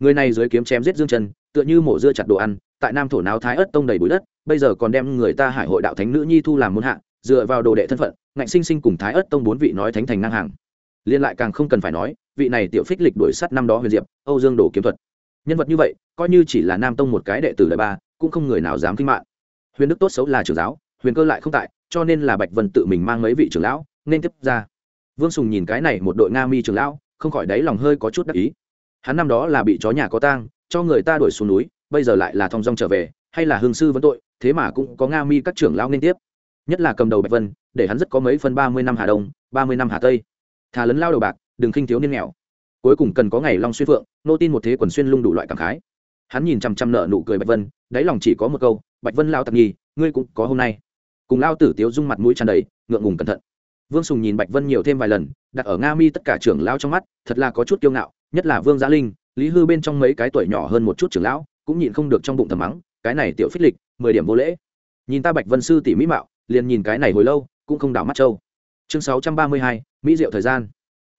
người này dưới kiếm chém giết dương chân tựa như mổ dưa chặt đồ ăn, tại nam thổ náo thái ớt tông đầy bụi đất, bây giờ còn đem người ta hải hội đạo thánh nữ nhi thu làm môn hạ, dựa vào đồ đệ thân phận, ngạnh sinh sinh cùng thái ớt tông bốn vị nói thánh thành ngang hàng. Liên lại càng không cần phải nói, vị này tiểu phích lịch đuổi sắt năm đó huyền diệp, âu dương đồ kiếm thuật. Nhân vật như vậy, coi như chỉ là nam tông một cái đệ tử đại ba, cũng không người nào dám kinh mạng. Huyền đức tốt xấu là trưởng giáo, huyền cơ lại không tại, cho nên là bạch vân tự mình mang mấy vị trưởng lão, nên tiếp ra. Vương sùng nhìn cái này một đội nga mi trưởng lão, không khỏi đáy lòng hơi có chút đắc ý hắn năm đó là bị chó nhà có tang, cho người ta đuổi xuống núi, bây giờ lại là thong dong trở về, hay là hương sư vấn tội, thế mà cũng có nga mi các trưởng lao nên tiếp. Nhất là cầm đầu bạch vân, để hắn rất có mấy phân ba mươi năm hà đông, ba mươi năm hà tây. Thà lấn lao đầu bạc, đừng khinh thiếu niên nghèo. Cuối cùng cần có ngày long xuyên phượng, nô tin một thế quần xuyên lung đủ loại cảm khái. Hắn nhìn chằm chằm nợ nụ cười bạch vân, đáy lòng chỉ có một câu, bạch vân lao tặc nhi ngươi cũng có hôm nay. Cùng lao tử tiếu dung mặt mũi tràn đầy, ngượng ngùng cẩn thận. Vương sùng nhìn bạch vân nhiều thêm vài lần, đặt ở nga mi tất cả trưởng lao trong mắt, thật là có chút kiêu ngạo nhất là vương gia linh, lý hư bên trong mấy cái tuổi nhỏ hơn một chút trưởng lão, cũng nhịn không được trong bụng thầm mắng, cái này tiểu phích lịch, mười điểm vô lễ. Nhìn ta bạch vân sư tỷ mỹ mạo, liền nhìn cái này hồi lâu, cũng không đảo mắt trâu. Chương sáu trăm ba mươi hai, mỹ diệu thời gian.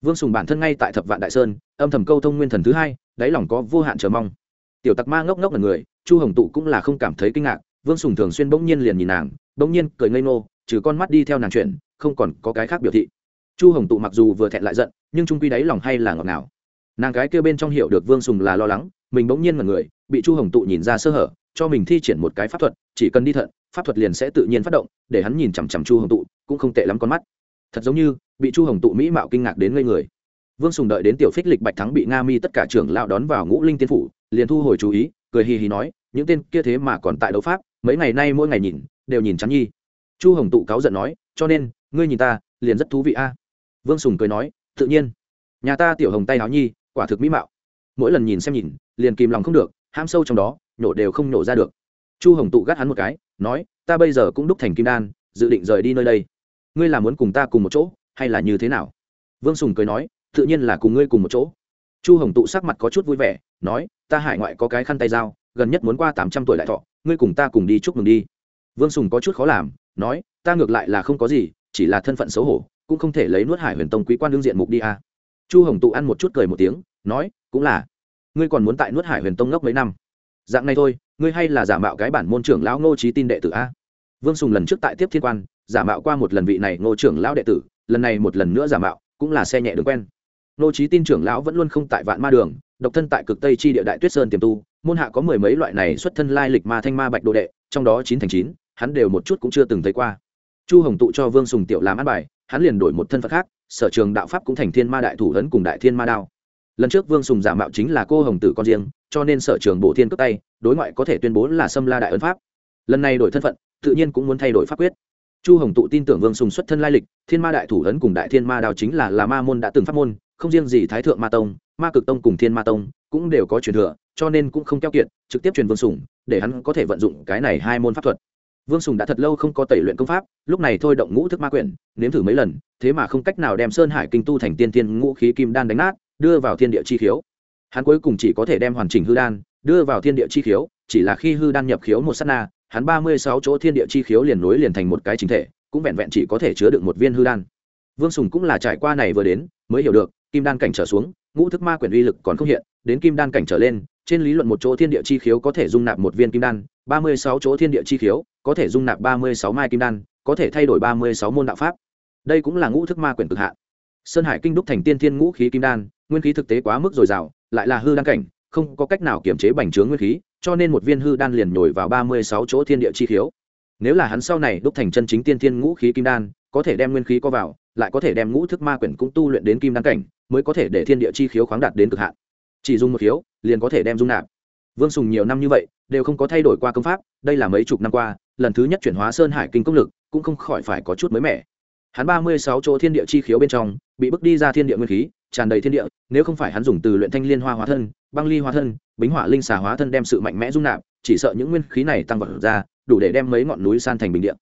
Vương sùng bản thân ngay tại thập vạn đại sơn, âm thầm câu thông nguyên thần thứ hai, đáy lòng có vô hạn chờ mong. Tiểu tặc ma ngốc ngốc là người, chu hồng tụ cũng là không cảm thấy kinh ngạc, vương sùng thường xuyên bỗng nhiên liền nhìn nàng, bỗng nhiên cười ngây ngô, trừ con mắt đi theo nàng chuyện, không còn có cái khác biểu thị. Chu hồng tụ mặc dù vừa thẹn lại giận, nhưng trung quy đáy lòng hay là ngọt ngào nàng cái kêu bên trong hiểu được vương sùng là lo lắng, mình bỗng nhiên là người, bị chu hồng tụ nhìn ra sơ hở, cho mình thi triển một cái pháp thuật, chỉ cần đi thận, pháp thuật liền sẽ tự nhiên phát động, để hắn nhìn chằm chằm chu hồng tụ, cũng không tệ lắm con mắt. Thật giống như, bị chu hồng tụ mỹ mạo kinh ngạc đến ngây người. Vương sùng đợi đến tiểu phích lịch bạch thắng bị nga mi tất cả trưởng lao đón vào ngũ linh tiên phủ, liền thu hồi chú ý, cười hì hì nói, những tên kia thế mà còn tại đấu pháp, mấy ngày nay mỗi ngày nhìn, đều nhìn chắn nhi. Chu hồng tụ cáu giận nói, cho nên, ngươi nhìn ta, liền rất thú vị a. Vương sùng cười nói, tự nhiên. Nhà ta tiểu hồng tay áo nhi quả thực mỹ mạo. Mỗi lần nhìn xem nhìn, liền kìm lòng không được, ham sâu trong đó, nhổ đều không nhổ ra được. Chu hồng tụ gắt hắn một cái, nói, ta bây giờ cũng đúc thành kim đan, dự định rời đi nơi đây. Ngươi là muốn cùng ta cùng một chỗ, hay là như thế nào? Vương sùng cười nói, tự nhiên là cùng ngươi cùng một chỗ. Chu hồng tụ sắc mặt có chút vui vẻ, nói, ta hải ngoại có cái khăn tay dao, gần nhất muốn qua tám trăm tuổi đại thọ, ngươi cùng ta cùng đi chúc mừng đi. Vương sùng có chút khó làm, nói, ta ngược lại là không có gì, chỉ là thân phận xấu hổ, cũng không thể lấy nuốt hải huyền tông quý quan đương diện mục đi a à. chu hồng tụ ăn một chút cười một tiếng nói, cũng là. Ngươi còn muốn tại nuốt hải huyền tông ngốc mấy năm? Dạng này thôi, ngươi hay là giả mạo cái bản môn trưởng lão ngô trí tin đệ tử a. Vương sùng lần trước tại tiếp thiên quan, giả mạo qua một lần vị này ngô trưởng lão đệ tử, lần này một lần nữa giả mạo, cũng là xe nhẹ đường quen. Ngô trí tin trưởng lão vẫn luôn không tại vạn ma đường, độc thân tại cực tây chi địa đại tuyết sơn tiềm tu, môn hạ có mười mấy loại này xuất thân lai lịch ma thanh ma bạch đồ đệ, trong đó chín thành chín, hắn đều một chút cũng chưa từng thấy qua. Chu hồng tụ cho vương sùng tiểu làm ăn bài, hắn liền đổi một thân phận khác, sở trường đạo pháp cũng thành thiên ma đại thủ ấn cùng đại thiên ma đao lần trước vương sùng giả mạo chính là cô hồng tử con riêng, cho nên sở trường bộ thiên cướp tay, đối ngoại có thể tuyên bố là xâm la đại ấn pháp. Lần này đổi thân phận, tự nhiên cũng muốn thay đổi pháp quyết. Chu hồng tụ tin tưởng vương sùng xuất thân lai lịch, thiên ma đại thủ ấn cùng đại thiên ma đào chính là là ma môn đã từng pháp môn, không riêng gì thái thượng ma tông, ma cực tông cùng thiên ma tông cũng đều có truyền thừa, cho nên cũng không keo kiệt, trực tiếp truyền vương sùng, để hắn có thể vận dụng cái này hai môn pháp thuật. Vương sùng đã thật lâu không có tẩy luyện công pháp, lúc này thôi động ngũ thức ma quyển, nếm thử mấy lần, thế mà không cách nào đem sơn hải kinh tu thành tiên tiên ngũ khí kim đan đánh nát đưa vào thiên địa chi khiếu. Hắn cuối cùng chỉ có thể đem hoàn chỉnh hư đan đưa vào thiên địa chi khiếu, chỉ là khi hư đan nhập khiếu một s á t na, hắn ba mươi sáu chỗ thiên địa chi khiếu liền nối liền thành một cái chính thể, cũng vẹn vẹn chỉ có thể chứa được một viên hư đan. Vương sùng cũng là trải qua này vừa đến, mới hiểu được, kim đan cảnh trở xuống, ngũ thức ma quyển uy lực còn không hiện, đến kim đan cảnh trở lên, trên lý luận một chỗ thiên địa chi khiếu có thể dung nạp một viên kim đan, ba mươi sáu chỗ thiên địa chi khiếu có thể dung nạp ba mươi sáu mai kim đan, có thể thay đổi ba mươi sáu môn đạo pháp. Đây cũng là ngũ thức ma quyển cực hạn. Sơn hải kinh đúc thành tiên thiên ngũ khí kim đan nguyên khí thực tế quá mức dồi dào, lại là hư đan cảnh, không có cách nào kiểm chế bành trướng nguyên khí, cho nên một viên hư đan liền nhồi vào ba mươi sáu chỗ thiên địa chi khiếu. Nếu là hắn sau này đúc thành chân chính tiên thiên ngũ khí kim đan, có thể đem nguyên khí có vào, lại có thể đem ngũ thức ma quyển cũng tu luyện đến kim đan cảnh, mới có thể để thiên địa chi khiếu khoáng đạt đến cực hạn. Chỉ dùng một khiếu, liền có thể đem dung nạp. Vương sùng nhiều năm như vậy, đều không có thay đổi qua công pháp, đây là mấy chục năm qua, lần thứ nhất chuyển hóa sơn hải kinh công lực, cũng không khỏi phải có chút mới mẻ. Hắn ba mươi sáu chỗ thiên địa chi khiếu bên trong, bị bước đi ra thiên địa nguyên khí tràn đầy thiên địa, nếu không phải hắn dùng từ luyện thanh liên hoa hóa thân, băng ly hóa thân, bính hỏa linh xà hóa thân đem sự mạnh mẽ dung nạp, chỉ sợ những nguyên khí này tăng vật ra, đủ để đem mấy ngọn núi san thành bình địa.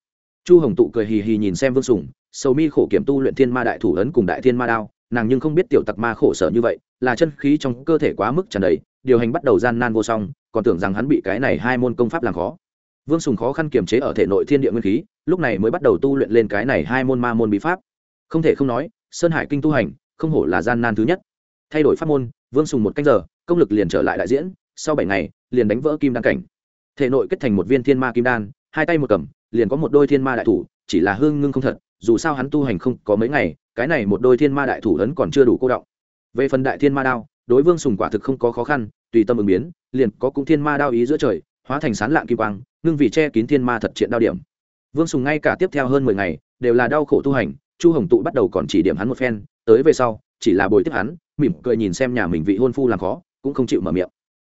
chu hồng tụ cười hì hì nhìn xem vương sùng, sầu mi khổ kiểm tu luyện thiên ma đại thủ ấn cùng đại thiên ma đao, nàng nhưng không biết tiểu tặc ma khổ sở như vậy, là chân khí trong cơ thể quá mức tràn đầy, điều hành bắt đầu gian nan vô song, còn tưởng rằng hắn bị cái này hai môn công pháp làm khó vương sùng khó khăn kiềm chế ở thể nội thiên địa nguyên khí, lúc này mới bắt đầu tu luyện lên cái này hai môn ma môn bí pháp không thể không nói, sơn hải kinh tu hành không hổ là gian nan thứ nhất. Thay đổi pháp môn, vương sùng một canh giờ, công lực liền trở lại đại diễn, sau bảy ngày, liền đánh vỡ kim đan cảnh. Thể nội kết thành một viên thiên ma kim đan, hai tay một cầm, liền có một đôi thiên ma đại thủ, chỉ là hương ngưng không thật, dù sao hắn tu hành không có mấy ngày, cái này một đôi thiên ma đại thủ ấn còn chưa đủ cô động. Về phần đại thiên ma đao, đối vương sùng quả thực không có khó khăn, tùy tâm ứng biến, liền có cũng thiên ma đao ý giữa trời, hóa thành sán lạng kim quang, ngưng vì che kín thiên ma thật triện đao điểm. Vương sùng ngay cả tiếp theo hơn mười ngày, đều là đau khổ tu hành chu hồng tụ bắt đầu còn chỉ điểm hắn một phen, tới về sau, chỉ là bồi tiếp hắn, mỉm cười nhìn xem nhà mình vị hôn phu làm khó, cũng không chịu mở miệng.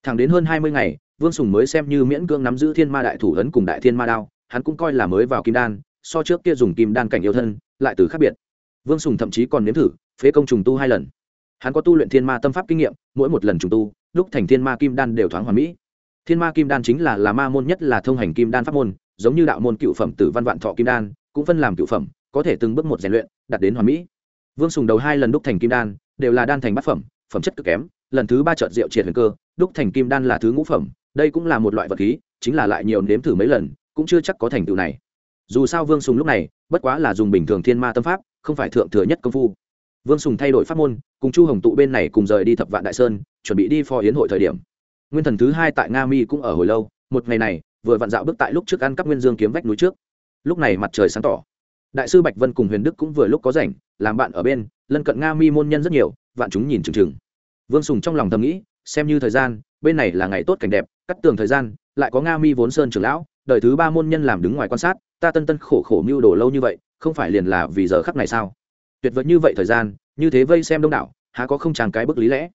Thẳng đến hơn hai mươi ngày, vương sùng mới xem như miễn cưỡng nắm giữ thiên ma đại thủ ấn cùng đại thiên ma đao, hắn cũng coi là mới vào kim đan, so trước kia dùng kim đan cảnh yêu thân, lại từ khác biệt. Vương sùng thậm chí còn nếm thử, phế công trùng tu hai lần. Hắn có tu luyện thiên ma tâm pháp kinh nghiệm, mỗi một lần trùng tu, lúc thành thiên ma kim đan đều thoáng hoàn mỹ. Thiên ma kim đan chính là là ma môn nhất là thông hành kim đan pháp môn, giống như đạo môn cựu phẩm tử văn vạn thọ kim đan, cũng phân làm cựu phẩm có thể từng bước một rèn luyện, đạt đến hoàn mỹ. Vương sùng đầu hai lần đúc thành kim đan, đều là đan thành bát phẩm phẩm chất cực kém. Lần thứ ba trợt rượu triệt huyền cơ, đúc thành kim đan là thứ ngũ phẩm. Đây cũng là một loại vật khí, chính là lại nhiều nếm thử mấy lần, cũng chưa chắc có thành tựu này. Dù sao vương sùng lúc này, bất quá là dùng bình thường thiên ma tâm pháp, không phải thượng thừa nhất công phu. Vương sùng thay đổi pháp môn, cùng chu hồng tụ bên này cùng rời đi thập vạn đại sơn, chuẩn bị đi phò yến hội thời điểm. Nguyên thần thứ hai tại nga mi cũng ở hồi lâu. Một ngày này, vừa vặn dạo bước tại lúc trước ăn cắp nguyên dương kiếm vách núi trước. Lúc này mặt trời sáng tỏ đại sư bạch vân cùng huyền đức cũng vừa lúc có rảnh, làm bạn ở bên, lân cận nga mi môn nhân rất nhiều, vạn chúng nhìn chừng chừng. Vương sùng trong lòng thầm nghĩ, xem như thời gian, bên này là ngày tốt cảnh đẹp, cắt tường thời gian, lại có nga mi vốn sơn trưởng lão, đời thứ ba môn nhân làm đứng ngoài quan sát, ta tân tân khổ khổ mưu đồ lâu như vậy, không phải liền là vì giờ khắc này sao? Tuyệt vời như vậy thời gian, như thế vây xem đông đảo, há có không tràn cái bức lý lẽ?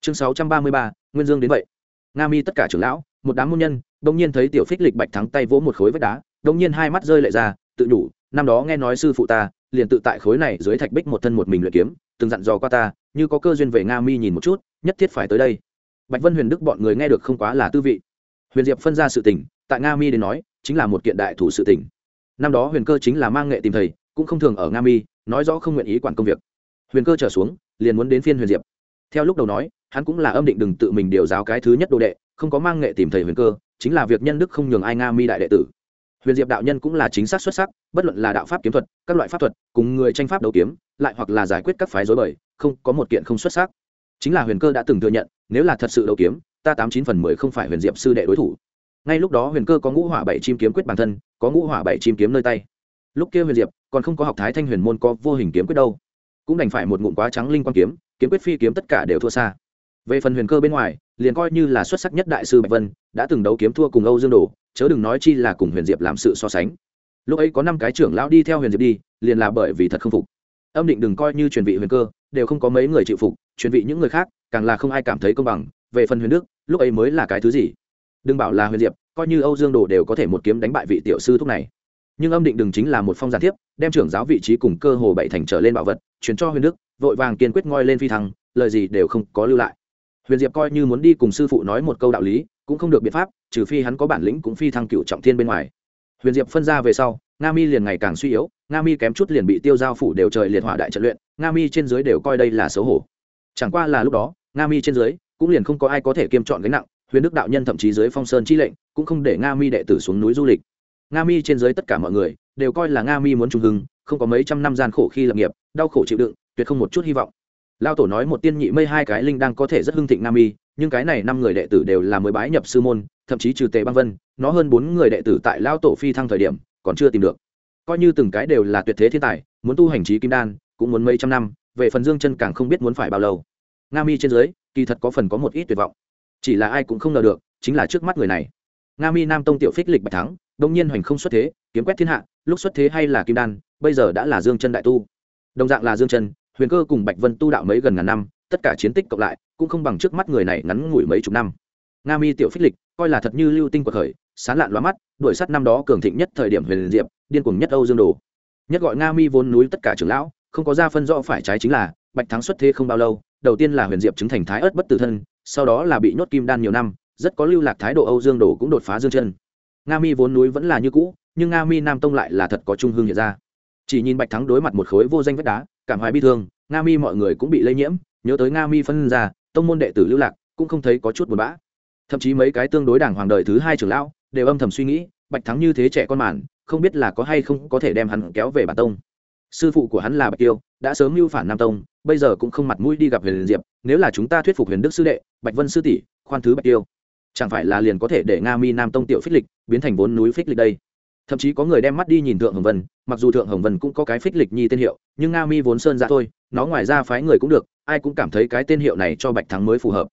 Chương sáu trăm ba mươi ba, nguyên dương đến vậy. Nga mi tất cả trưởng lão, một đám môn nhân, đông nhiên thấy tiểu phích lịch bạch thắng tay vỗ một khối vách đá, đông nhiên hai mắt rơi lệ ra tự đủ năm đó nghe nói sư phụ ta, liền tự tại khối này dưới thạch bích một thân một mình luyện kiếm, từng dặn dò qua ta, như có cơ duyên về nga mi nhìn một chút, nhất thiết phải tới đây. Bạch vân huyền đức bọn người nghe được không quá là tư vị. Huyền diệp phân ra sự tình, tại nga mi đến nói, chính là một kiện đại thủ sự tình. Năm đó huyền cơ chính là mang nghệ tìm thầy, cũng không thường ở nga mi, nói rõ không nguyện ý quản công việc. Huyền cơ trở xuống, liền muốn đến phiên huyền diệp. Theo lúc đầu nói, hắn cũng là âm định đừng tự mình điều giáo cái thứ nhất đồ đệ, không có mang nghệ tìm thầy huyền cơ, chính là việc nhân đức không nhường ai nga mi đại đệ tử huyền diệp đạo nhân cũng là chính xác xuất sắc, bất luận là đạo pháp kiếm thuật, các loại pháp thuật, cùng người tranh pháp đấu kiếm, lại hoặc là giải quyết các phái dối bời, không, có một kiện không xuất sắc. Chính là huyền cơ đã từng thừa nhận, nếu là thật sự đấu kiếm, ta tám chín phần mười không phải huyền diệp sư đệ đối thủ. Ngay lúc đó huyền cơ có ngũ hỏa bảy chim kiếm quyết bản thân, có ngũ hỏa bảy chim kiếm nơi tay. Lúc kia huyền diệp, còn không có học thái thanh huyền môn có vô hình kiếm quyết đâu. Cũng đành phải một ngụm quá trắng linh quan kiếm kiếm quyết phi kiếm tất cả đều thua xa về phần huyền cơ bên ngoài, liền coi như là xuất sắc nhất đại sư bạch vân, đã từng đấu kiếm thua cùng âu dương đồ, chớ đừng nói chi là cùng huyền diệp làm sự so sánh. Lúc ấy có năm cái trưởng lão đi theo huyền diệp đi, liền là bởi vì thật không phục. Âm định đừng coi như truyền vị huyền cơ, đều không có mấy người chịu phục, truyền vị những người khác, càng là không ai cảm thấy công bằng. Về phần huyền đức, lúc ấy mới là cái thứ gì? Đừng bảo là huyền diệp, coi như âu dương đồ đều có thể một kiếm đánh bại vị tiểu sư thúc này. Nhưng âm định đừng chính là một phong giản thiếp, đem trưởng giáo vị trí cùng cơ hồ bảy thành trở lên bảo vật, truyền cho huyền đức, vội vàng kiên quyết ngoi lên phi thăng, lời gì đều không có lưu lại huyền diệp coi như muốn đi cùng sư phụ nói một câu đạo lý, cũng không được biện pháp, trừ phi hắn có bản lĩnh cũng phi thăng cựu trọng thiên bên ngoài. Huyền diệp phân ra về sau, nga mi liền ngày càng suy yếu, nga mi kém chút liền bị tiêu giao phủ đều trời liệt hỏa đại trận luyện, nga mi trên dưới đều coi đây là xấu hổ. Chẳng qua là lúc đó, nga mi trên dưới cũng liền không có ai có thể kiêm chọn gánh nặng, huyền đức đạo nhân thậm chí dưới phong sơn chi lệnh, cũng không để nga mi đệ tử xuống núi du lịch. Nga mi trên dưới tất cả mọi người đều coi là nga mi muốn trung hưng, không có mấy trăm năm gian khổ khi lập nghiệp, đau khổ chịu đựng, tuyệt không một chút hy vọng lao tổ nói một tiên nhị mây hai cái linh đang có thể rất hưng thịnh Nam mi nhưng cái này năm người đệ tử đều là mới bái nhập sư môn, thậm chí trừ tề băng vân, nó hơn bốn người đệ tử tại lao tổ phi thăng thời điểm, còn chưa tìm được. Coi như từng cái đều là tuyệt thế thiên tài, muốn tu hành trí kim đan, cũng muốn mấy trăm năm, về phần dương chân càng không biết muốn phải bao lâu. Nga mi trên dưới, kỳ thật có phần có một ít tuyệt vọng. Chỉ là ai cũng không ngờ được, chính là trước mắt người này. Nga mi nam tông tiểu phích lịch bạch thắng, đông nhiên hoành không xuất thế, kiếm quét thiên hạ, lúc xuất thế hay là kim đan, bây giờ đã là dương chân đại tu. Đồng dạng là dương chân huyền cơ cùng bạch vân tu đạo mấy gần ngàn năm, tất cả chiến tích cộng lại, cũng không bằng trước mắt người này ngắn ngủi mấy chục năm. Nga mi tiểu phích lịch, coi là thật như lưu tinh của khởi, sán lạn loa mắt, đuổi sắt năm đó cường thịnh nhất thời điểm huyền diệp, điên cuồng nhất âu dương đồ. Nhất gọi nga mi vốn núi tất cả trưởng lão, không có ra phân rõ phải trái chính là, bạch thắng xuất thế không bao lâu, đầu tiên là huyền diệp chứng thành thái ớt bất tử thân, sau đó là bị nhốt kim đan nhiều năm, rất có lưu lạc thái độ âu dương đồ cũng đột phá dương chân. Nga mi vốn núi vẫn là như cũ, nhưng nga mi nam tông lại là thật có trung hương hiện ra. Chỉ nhìn bạch thắng đối mặt một khối vô danh vách đá cảm hoài bi thương, nga mi mọi người cũng bị lây nhiễm, nhớ tới nga mi phân ra, tông môn đệ tử lưu lạc cũng không thấy có chút buồn bã. Thậm chí mấy cái tương đối đảng hoàng đời thứ hai trưởng lão đều âm thầm suy nghĩ, bạch thắng như thế trẻ con màn, không biết là có hay không có thể đem hắn kéo về bản tông. Sư phụ của hắn là bạch tiêu, đã sớm mưu phản nam tông, bây giờ cũng không mặt mũi đi gặp huyền diệp, nếu là chúng ta thuyết phục huyền đức sư đệ, bạch vân sư tỷ, khoan thứ bạch tiêu. Chẳng phải là liền có thể để nga mi nam tông tiểu phích lịch biến thành vốn núi phích lịch đây? Thậm chí có người đem mắt đi nhìn thượng hồng vân, mặc dù thượng hồng vân cũng có cái phích lịch nhi tên hiệu, nhưng nga mi vốn sơn ra thôi, nó ngoài ra phái người cũng được, ai cũng cảm thấy cái tên hiệu này cho bạch thắng mới phù hợp.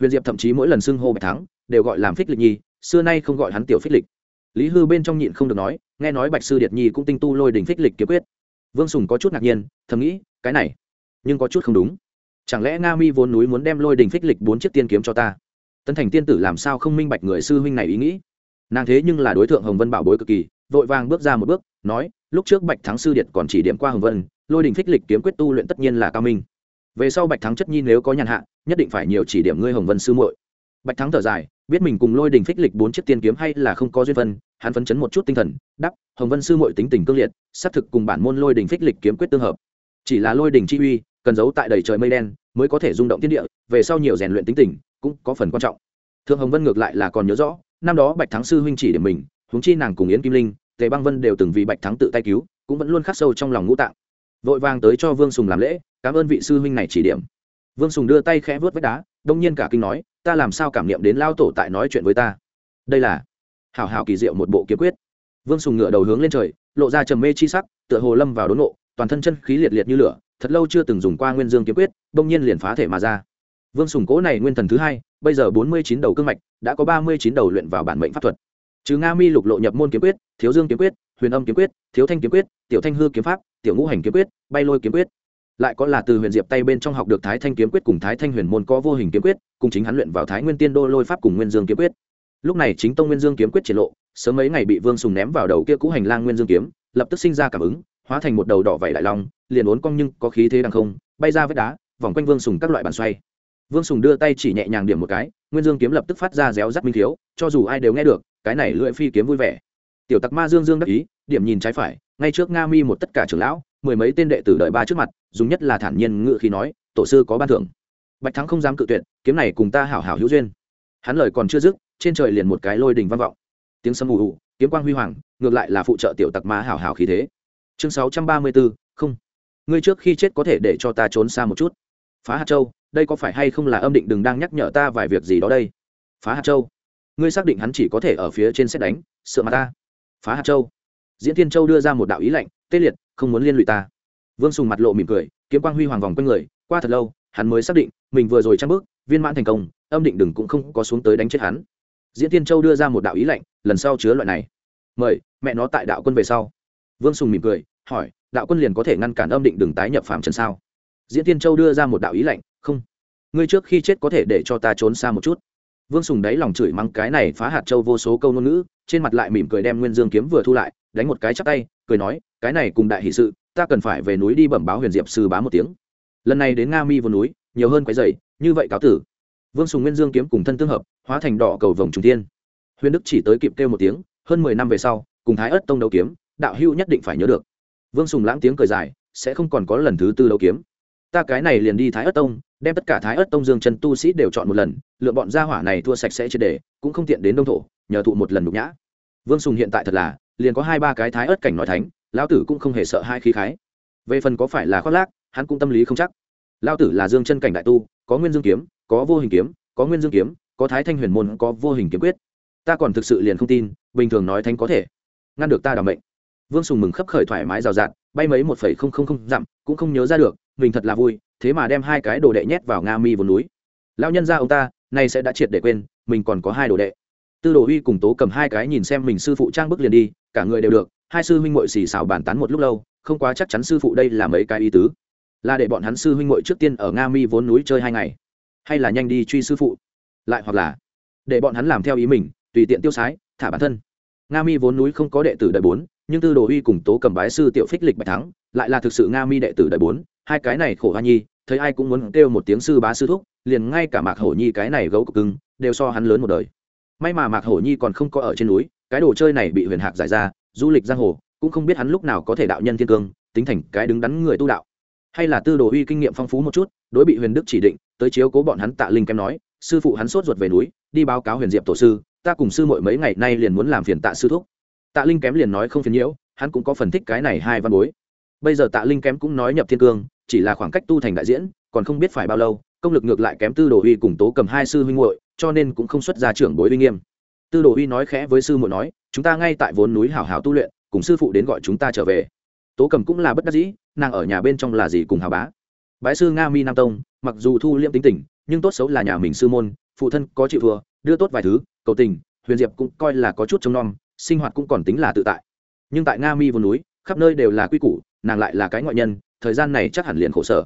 Huyền diệp thậm chí mỗi lần xưng hô bạch thắng, đều gọi làm phích lịch nhi, xưa nay không gọi hắn tiểu phích lịch. Lý hư bên trong nhịn không được nói, nghe nói bạch sư điệt nhi cũng tinh tu lôi đình phích lịch kiếm quyết. Vương sùng có chút ngạc nhiên, thầm nghĩ, cái này, nhưng có chút không đúng. Chẳng lẽ nga mi vốn núi muốn đem lôi đình phích lịch bốn chiếc tiên kiếm cho ta? Tân thành tiên tử làm sao không minh bạch người sư huynh này ý nghĩ? Nàng thế nhưng là đối tượng hồng vân bảo bối cực kỳ, vội vàng bước ra một bước, nói, lúc trước bạch thắng sư điện còn chỉ điểm qua hồng vân, lôi đình phích lịch kiếm quyết tu luyện tất nhiên là cao minh. Về sau bạch thắng chất nhi nếu có nhàn hạ, nhất định phải nhiều chỉ điểm ngươi hồng vân sư muội. Bạch thắng thở dài, biết mình cùng lôi đình phích lịch bốn chiếc tiên kiếm hay là không có duyên phân, hắn phấn chấn một chút tinh thần đắp hồng vân sư muội tính tình cương liệt, xác thực cùng bản môn lôi đình phích lịch kiếm quyết tương hợp. Chỉ là lôi đình chi uy, cần giấu tại đầy trời mây đen, mới có thể rung động thiên địa, về sau nhiều rèn luyện tính tình, cũng có phần quan trọng. Thượng hồng vân ngược lại là còn nhớ rõ năm đó bạch thắng sư huynh chỉ điểm mình, huống chi nàng cùng yến kim linh, tề băng vân đều từng vì bạch thắng tự tay cứu, cũng vẫn luôn khắc sâu trong lòng ngũ tạng. Vội vàng tới cho vương sùng làm lễ, cảm ơn vị sư huynh này chỉ điểm. Vương sùng đưa tay khẽ vớt vách đá, đông nhiên cả kinh nói, ta làm sao cảm niệm đến lao tổ tại nói chuyện với ta? Đây là hảo hảo kỳ diệu một bộ kiếm quyết. Vương sùng ngựa đầu hướng lên trời, lộ ra trầm mê chi sắc, tựa hồ lâm vào đốn nộ toàn thân chân khí liệt liệt như lửa, thật lâu chưa từng dùng qua nguyên dương kiếm quyết, đông nhiên liền phá thể mà ra. Vương sùng cố này nguyên thần thứ hai bây giờ bốn mươi chín đầu cương mạch đã có ba mươi chín đầu luyện vào bản mệnh pháp thuật. Trừ nga mi lục lộ nhập môn kiếm quyết, thiếu dương kiếm quyết, huyền âm kiếm quyết, thiếu thanh kiếm quyết, tiểu thanh hư kiếm pháp, tiểu ngũ hành kiếm quyết, bay lôi kiếm quyết. Lại có là từ huyền diệp tay bên trong học được thái thanh kiếm quyết cùng thái thanh huyền môn có vô hình kiếm quyết, cùng chính hắn luyện vào thái nguyên tiên đô lôi pháp cùng nguyên dương kiếm quyết. Lúc này chính tông nguyên dương kiếm quyết triển lộ, sớm mấy ngày bị vương sùng ném vào đầu kia cũ hành lang nguyên dương kiếm, lập tức sinh ra cảm ứng, hóa thành một đầu đỏ vảy đại long, liền uốn cong nhưng có khí thế đằng không, bay ra vết đá, vòng quanh vương sùng các loại bàn xoay vương sùng đưa tay chỉ nhẹ nhàng điểm một cái, nguyên dương kiếm lập tức phát ra réo rắt minh thiếu, cho dù ai đều nghe được, cái này lưỡi phi kiếm vui vẻ. Tiểu tặc ma dương dương đắc ý, điểm nhìn trái phải, ngay trước nga mi một tất cả trưởng lão, mười mấy tên đệ tử đợi ba trước mặt, dùng nhất là thản nhiên ngự khi nói, tổ sư có ban thưởng. Bạch thắng không dám cự tuyệt, kiếm này cùng ta hảo hảo hữu duyên. Hắn lời còn chưa dứt, trên trời liền một cái lôi đình vang vọng. Tiếng sấm ù ù, kiếm quang huy hoàng, ngược lại là phụ trợ tiểu tặc ma hảo hảo khí thế. Chương sáu trăm ba mươi bốn, không. Ngươi trước khi chết có thể để cho ta trốn xa một chút. Phá hạt châu đây có phải hay không là âm định đừng đang nhắc nhở ta vài việc gì đó đây? Phá hạt châu. Ngươi xác định hắn chỉ có thể ở phía trên xét đánh, sợ mà ta. Phá hạt châu. Diễn thiên châu đưa ra một đạo ý lệnh tê liệt, không muốn liên lụy ta. Vương sùng mặt lộ mỉm cười, kiếm quang huy hoàng vòng quanh người, qua thật lâu, hắn mới xác định, mình vừa rồi trang bước, viên mãn thành công, âm định đừng cũng không có xuống tới đánh chết hắn. Diễn tiên châu đưa ra một đạo ý lệnh lần sau chứa loại này, mời, mẹ nó tại đạo quân về sau. Vương sùng mỉm cười, hỏi, đạo quân liền có thể ngăn cản âm định đừng tái nhập phạm trần sao? Diễn tiên châu đưa ra một đạo ý lệnh ngươi trước khi chết có thể để cho ta trốn xa một chút. Vương sùng đáy lòng chửi mắng cái này phá hạt châu vô số câu ngôn ngữ, trên mặt lại mỉm cười đem nguyên dương kiếm vừa thu lại, đánh một cái chắp tay, cười nói, cái này cùng đại hỷ sự, ta cần phải về núi đi bẩm báo huyền diệp sư bá một tiếng. Lần này đến nga mi vô núi, nhiều hơn quái dày, như vậy cáo tử. Vương sùng nguyên dương kiếm cùng thân tương hợp, hóa thành đỏ cầu vồng trung tiên huyền đức chỉ tới kịp kêu một tiếng, hơn mười năm về sau, cùng thái ất tông đấu kiếm, đạo hữu nhất định phải nhớ được. Vương sùng lãng tiếng cười dài, sẽ không còn có lần thứ tư đấu kiếm ta cái này liền đi thái ất tông, đem tất cả thái ất tông dương chân tu sĩ đều chọn một lần, lựa bọn gia hỏa này thua sạch sẽ triệt đề, cũng không tiện đến đông thổ, nhờ thụ một lần nhục nhã. Vương sùng hiện tại thật là, liền có hai ba cái thái ớt cảnh nói thánh, lão tử cũng không hề sợ hai khí khái. Về phần có phải là khoác lác, hắn cũng tâm lý không chắc. Lão tử là dương chân cảnh đại tu, có nguyên dương kiếm, có vô hình kiếm, có nguyên dương kiếm, có thái thanh huyền môn, có vô hình kiếm quyết. Ta còn thực sự liền không tin, bình thường nói thánh có thể ngăn được ta đảm mệnh. Vương sùng mừng khấp khởi thoải mái rào rạt, bay mấy một phẩy không không không dặm, cũng không nhớ ra được mình thật là vui, thế mà đem hai cái đồ đệ nhét vào nga mi vốn núi. Lão nhân ra ông ta, nay sẽ đã triệt để quên, mình còn có hai đồ đệ. Tư đồ uy cùng tố cầm hai cái nhìn xem mình sư phụ trang bức liền đi, cả người đều được, hai sư huynh muội xì xào bàn tán một lúc lâu, không quá chắc chắn sư phụ đây là mấy cái ý tứ. Là để bọn hắn sư huynh muội trước tiên ở nga mi vốn núi chơi hai ngày, hay là nhanh đi truy sư phụ? Lại hoặc là để bọn hắn làm theo ý mình, tùy tiện tiêu sái, thả bản thân. Nga mi vốn núi không có đệ tử đời bốn, nhưng tư đồ uy cùng tố cầm bái sư tiểu phích lịch bạch thắng, lại là thực sự nga mi đệ tử đời bốn hai cái này khổ hoa nhi, thấy ai cũng muốn kêu một tiếng sư bá sư thúc, liền ngay cả mạc hổ nhi cái này gấu cực cưng, đều so hắn lớn một đời. May mà mạc hổ nhi còn không có ở trên núi, cái đồ chơi này bị huyền hạc giải ra, du lịch giang hồ, cũng không biết hắn lúc nào có thể đạo nhân thiên cương, tính thành cái đứng đắn người tu đạo. Hay là tư đồ uy kinh nghiệm phong phú một chút, đối bị huyền đức chỉ định, tới chiếu cố bọn hắn tạ linh kém nói, sư phụ hắn sốt ruột về núi, đi báo cáo huyền diệp tổ sư, ta cùng sư mỗi mấy ngày nay liền muốn làm phiền tạ sư thúc. Tạ linh kém liền nói không phiền nhiễu, hắn cũng có phần thích cái này hai văn bối. Bây giờ tạ linh kém cũng nói nhập thiên cương chỉ là khoảng cách tu thành đại diễn, còn không biết phải bao lâu, công lực ngược lại kém tư đồ uy cùng tố cầm hai sư huynh muội, cho nên cũng không xuất ra trưởng bối uy nghiêm. Tư đồ uy nói khẽ với sư muội nói, chúng ta ngay tại vốn núi hảo hảo tu luyện, cùng sư phụ đến gọi chúng ta trở về. Tố cầm cũng là bất đắc dĩ, nàng ở nhà bên trong là gì cùng hào bá. Bái sư nga mi nam tông, mặc dù thu liêm tính tình, nhưng tốt xấu là nhà mình sư môn, phụ thân có chịu thua, đưa tốt vài thứ, cầu tình, huyền diệp cũng coi là có chút trông nom, sinh hoạt cũng còn tính là tự tại. Nhưng tại nga mi vùng núi, khắp nơi đều là quy củ, nàng lại là cái ngoại nhân thời gian này chắc hẳn liền khổ sở.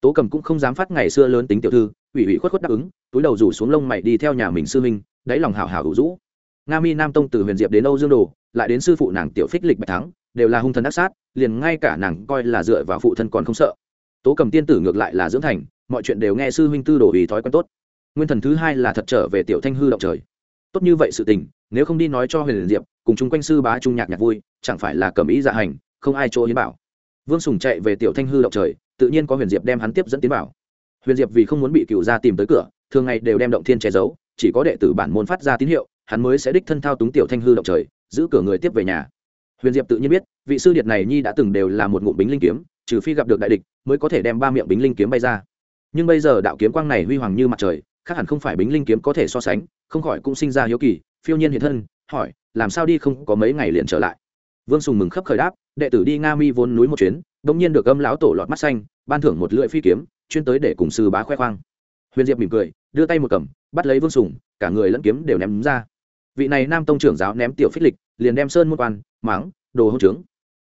Tố cầm cũng không dám phát ngày xưa lớn tính tiểu thư, ủy ủy khuất khuất đáp ứng, túi đầu rủ xuống lông mày đi theo nhà mình sư huynh, đáy lòng hào hào hữu rũ. Nga mi nam tông từ huyền diệp đến âu dương đồ, lại đến sư phụ nàng tiểu phích lịch bạch thắng, đều là hung thần ác sát, liền ngay cả nàng coi là dựa vào phụ thân còn không sợ. Tố cầm tiên tử ngược lại là dưỡng thành, mọi chuyện đều nghe sư huynh tư đồ ý thói quen tốt. Nguyên thần thứ hai là thật trở về tiểu thanh hư động trời. Tốt như vậy sự tình, nếu không đi nói cho huyền diệp, cùng chung quanh sư bá trung nhạc nhạc vui, chẳng phải là cầm ý dạ hành, không ai chỗ hiến bảo vương sùng chạy về tiểu thanh hư động trời, tự nhiên có huyền diệp đem hắn tiếp dẫn tiến bảo huyền diệp vì không muốn bị cựu gia tìm tới cửa, thường ngày đều đem động thiên che giấu, chỉ có đệ tử bản môn phát ra tín hiệu, hắn mới sẽ đích thân thao túng tiểu thanh hư động trời, giữ cửa người tiếp về nhà. Huyền diệp tự nhiên biết, vị sư điệt này nhi đã từng đều là một ngụm bính linh kiếm, trừ phi gặp được đại địch, mới có thể đem ba miệng bính linh kiếm bay ra. Nhưng bây giờ đạo kiếm quang này huy hoàng như mặt trời, khác hẳn không phải bính linh kiếm có thể so sánh, không khỏi cũng sinh ra hiếu kỳ, phiêu nhiên hiện thân, hỏi, làm sao đi không có mấy ngày liền trở lại? Vương sùng mừng khấp khởi đáp, đệ tử đi nga mi vốn núi một chuyến đ ỗ n g nhiên được âm lão tổ lọt mắt xanh, ban thưởng một lưỡi phi kiếm, chuyên tới để cùng sư bá khoe khoang. Huyền diệp mỉm cười, đưa tay một cầm, bắt lấy vương sùng, cả người lẫn kiếm đều ném ra. Vị này nam tông trưởng giáo ném tiểu phích lịch, liền đem sơn môn quan, máng, đồ hông trướng.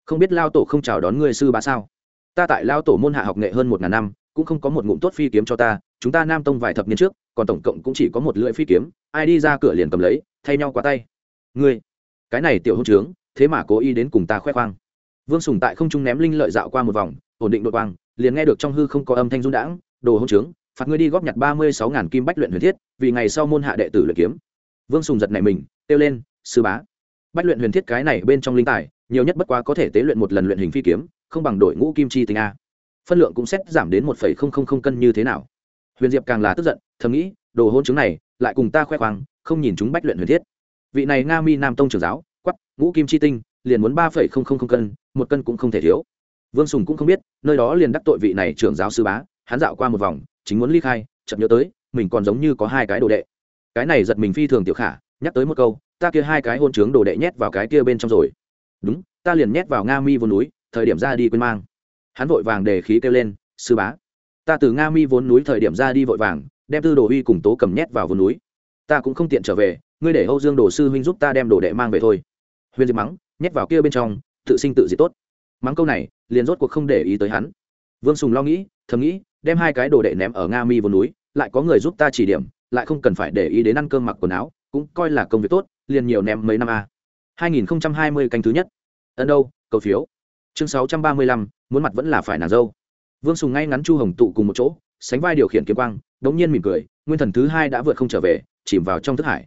Không biết lao tổ không chào đón người sư bá sao? Ta tại lao tổ môn hạ học nghệ hơn một ngàn năm, cũng không có một ngụm tốt phi kiếm cho ta, chúng ta nam tông vài thập niên trước, còn tổng cộng cũng chỉ có một lưỡi phi kiếm, ai đi ra cửa liền cầm lấy, thay nhau qua tay. Ngươi, cái này tiểu hôn trướng thế mà cố ý đến cùng ta khoe khoang. Vương sùng tại không trung ném linh lợi dạo qua một vòng, ổn định đội quang, liền nghe được trong hư không có âm thanh rung đãng, đồ hỗn trướng, phạt ngươi đi góp nhặt ba mươi sáu ngàn kim bách luyện huyền thiết, vì ngày sau môn hạ đệ tử luyện kiếm. Vương sùng giật này mình, kêu lên, sư bá, bách luyện huyền thiết cái này bên trong linh tài, nhiều nhất bất quá có thể tế luyện một lần luyện hình phi kiếm, không bằng đội ngũ kim chi tình a. Phân lượng cũng xét giảm đến một phẩy không không không cân như thế nào. Huyền diệp càng là tức giận, thầm nghĩ, đồ hôn chứng này, lại cùng ta khoe khoang, không nhìn chúng bách luyện huyền thiết. Vị này nga mi nam tông trưởng giáo quắp ngũ kim chi tinh, liền muốn ba phẩy không không không cân, một cân cũng không thể thiếu. Vương sùng cũng không biết, nơi đó liền đắc tội vị này trưởng giáo sư bá, hắn dạo qua một vòng, chính muốn ly khai chậm nhớ tới, mình còn giống như có hai cái đồ đệ. Cái này giật mình phi thường tiểu khả, nhắc tới một câu, ta kia hai cái hôn trướng đồ đệ nhét vào cái kia bên trong rồi. Đúng, ta liền nhét vào nga mi vốn núi, thời điểm ra đi quên mang. Hắn vội vàng để khí kêu lên, sư bá, ta từ nga mi vốn núi thời điểm ra đi vội vàng, đem tư đồ uy cùng tố cầm nhét vào vốn núi. Ta cũng không tiện trở về ngươi để âu dương đồ sư huynh giúp ta đem đồ đệ mang về thôi. Huyền diệp mắng nhét vào kia bên trong tự sinh tự diệt tốt. Mắng câu này liền rốt cuộc không để ý tới hắn. Vương sùng lo nghĩ thầm nghĩ đem hai cái đồ đệ ném ở nga mi vùng núi lại có người giúp ta chỉ điểm lại không cần phải để ý đến ăn cơm mặc quần áo cũng coi là công việc tốt liền nhiều ném mấy năm a. À. 2020 canh thứ nhất. Ấn đâu cầu phiếu. Chương 635, muốn mặt vẫn là phải nàng dâu. Vương sùng ngay ngắn chu hồng tụ cùng một chỗ sánh vai điều khiển kiếm quang đống nhiên mỉm cười nguyên thần thứ hai đã vượt không trở về chìm vào trong thức hải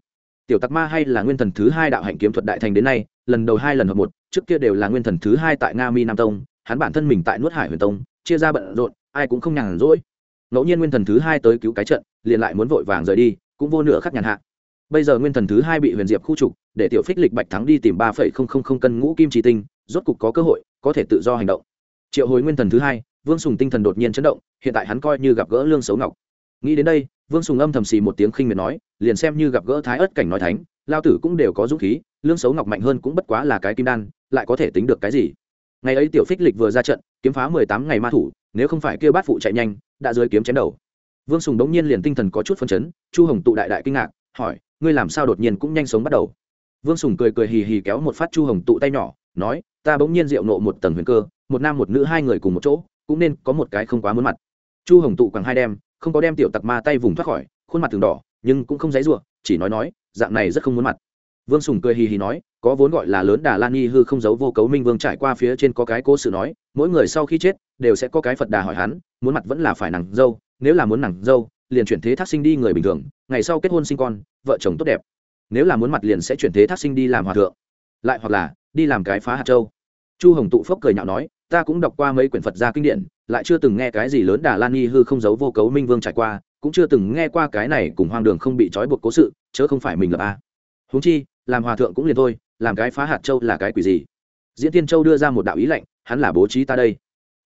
tiểu tặc ma hay là nguyên thần thứ hai đạo hạnh kiếm thuật đại thành đến nay, lần đầu hai lần hợp một, trước kia đều là nguyên thần thứ hai tại nga mi nam tông, hắn bản thân mình tại nuốt hải huyền tông, chia ra bận rộn, ai cũng không nhàn rỗi. Ngẫu nhiên nguyên thần thứ hai tới cứu cái trận, liền lại muốn vội vàng rời đi, cũng vô nửa khắc nhàn hạ. Bây giờ nguyên thần thứ hai bị huyền diệp khu trục, để tiểu phích lịch bạch thắng đi tìm ba phẩy không không không cân ngũ kim trì tinh, rốt cục có cơ hội, có thể tự do hành động. Triệu hồi nguyên thần thứ hai, vương sùng tinh thần đột nhiên chấn động, hiện tại hắn coi như gặp gỡ lương xấu ngọc. Nghĩ đến đây vương sùng âm thầm xì một tiếng khinh miệt nói, liền xem như gặp gỡ thái ớt cảnh nói thánh, lao tử cũng đều có dũng khí, lương xấu ngọc mạnh hơn cũng bất quá là cái kim đan, lại có thể tính được cái gì? Ngày ấy tiểu phích lịch vừa ra trận, kiếm phá mười tám ngày ma thủ, nếu không phải kêu bát phụ chạy nhanh, đã rơi kiếm chém đầu. Vương sùng đống nhiên liền tinh thần có chút phân chấn, chu hồng tụ đại đại kinh ngạc, hỏi, ngươi làm sao đột nhiên cũng nhanh sống bắt đầu? Vương sùng cười cười hì hì kéo một phát chu hồng tụ tay nhỏ, nói, ta bỗng nhiên rượu nộ một tầng huyền cơ, một nam một nữ hai người cùng một chỗ, cũng nên có một cái không quá muốn mặt. Chu hồng tụ quẳng hai đem không có đem tiểu tặc ma tay vùng thoát khỏi, khuôn mặt từng đỏ, nhưng cũng không dãy ruộng chỉ nói nói, dạng này rất không muốn mặt. Vương sùng cười hì hì nói, có vốn gọi là lớn đà lan nghi hư không giấu vô cấu minh vương trải qua phía trên có cái cố sự nói, mỗi người sau khi chết, đều sẽ có cái phật đà hỏi hắn, muốn mặt vẫn là phải nàng dâu, nếu là muốn nàng dâu, liền chuyển thế thác sinh đi người bình thường, ngày sau kết hôn sinh con, vợ chồng tốt đẹp. Nếu là muốn mặt liền sẽ chuyển thế thác sinh đi làm hòa thượng, lại hoặc là đi làm cái phá hạt châu. Chu hồng tụ phốc cười nhạo nói ta cũng đọc qua mấy quyển phật gia kinh điển, lại chưa từng nghe cái gì lớn đà lan nghi hư không giấu vô cấu minh vương trải qua, cũng chưa từng nghe qua cái này cùng hoang đường không bị trói buộc cố sự, chớ không phải mình lập a à. huống chi, làm hòa thượng cũng liền thôi, làm cái phá hạt châu là cái quỷ gì? Diễn tiên châu đưa ra một đạo ý lệnh, hắn là bố trí ta đây.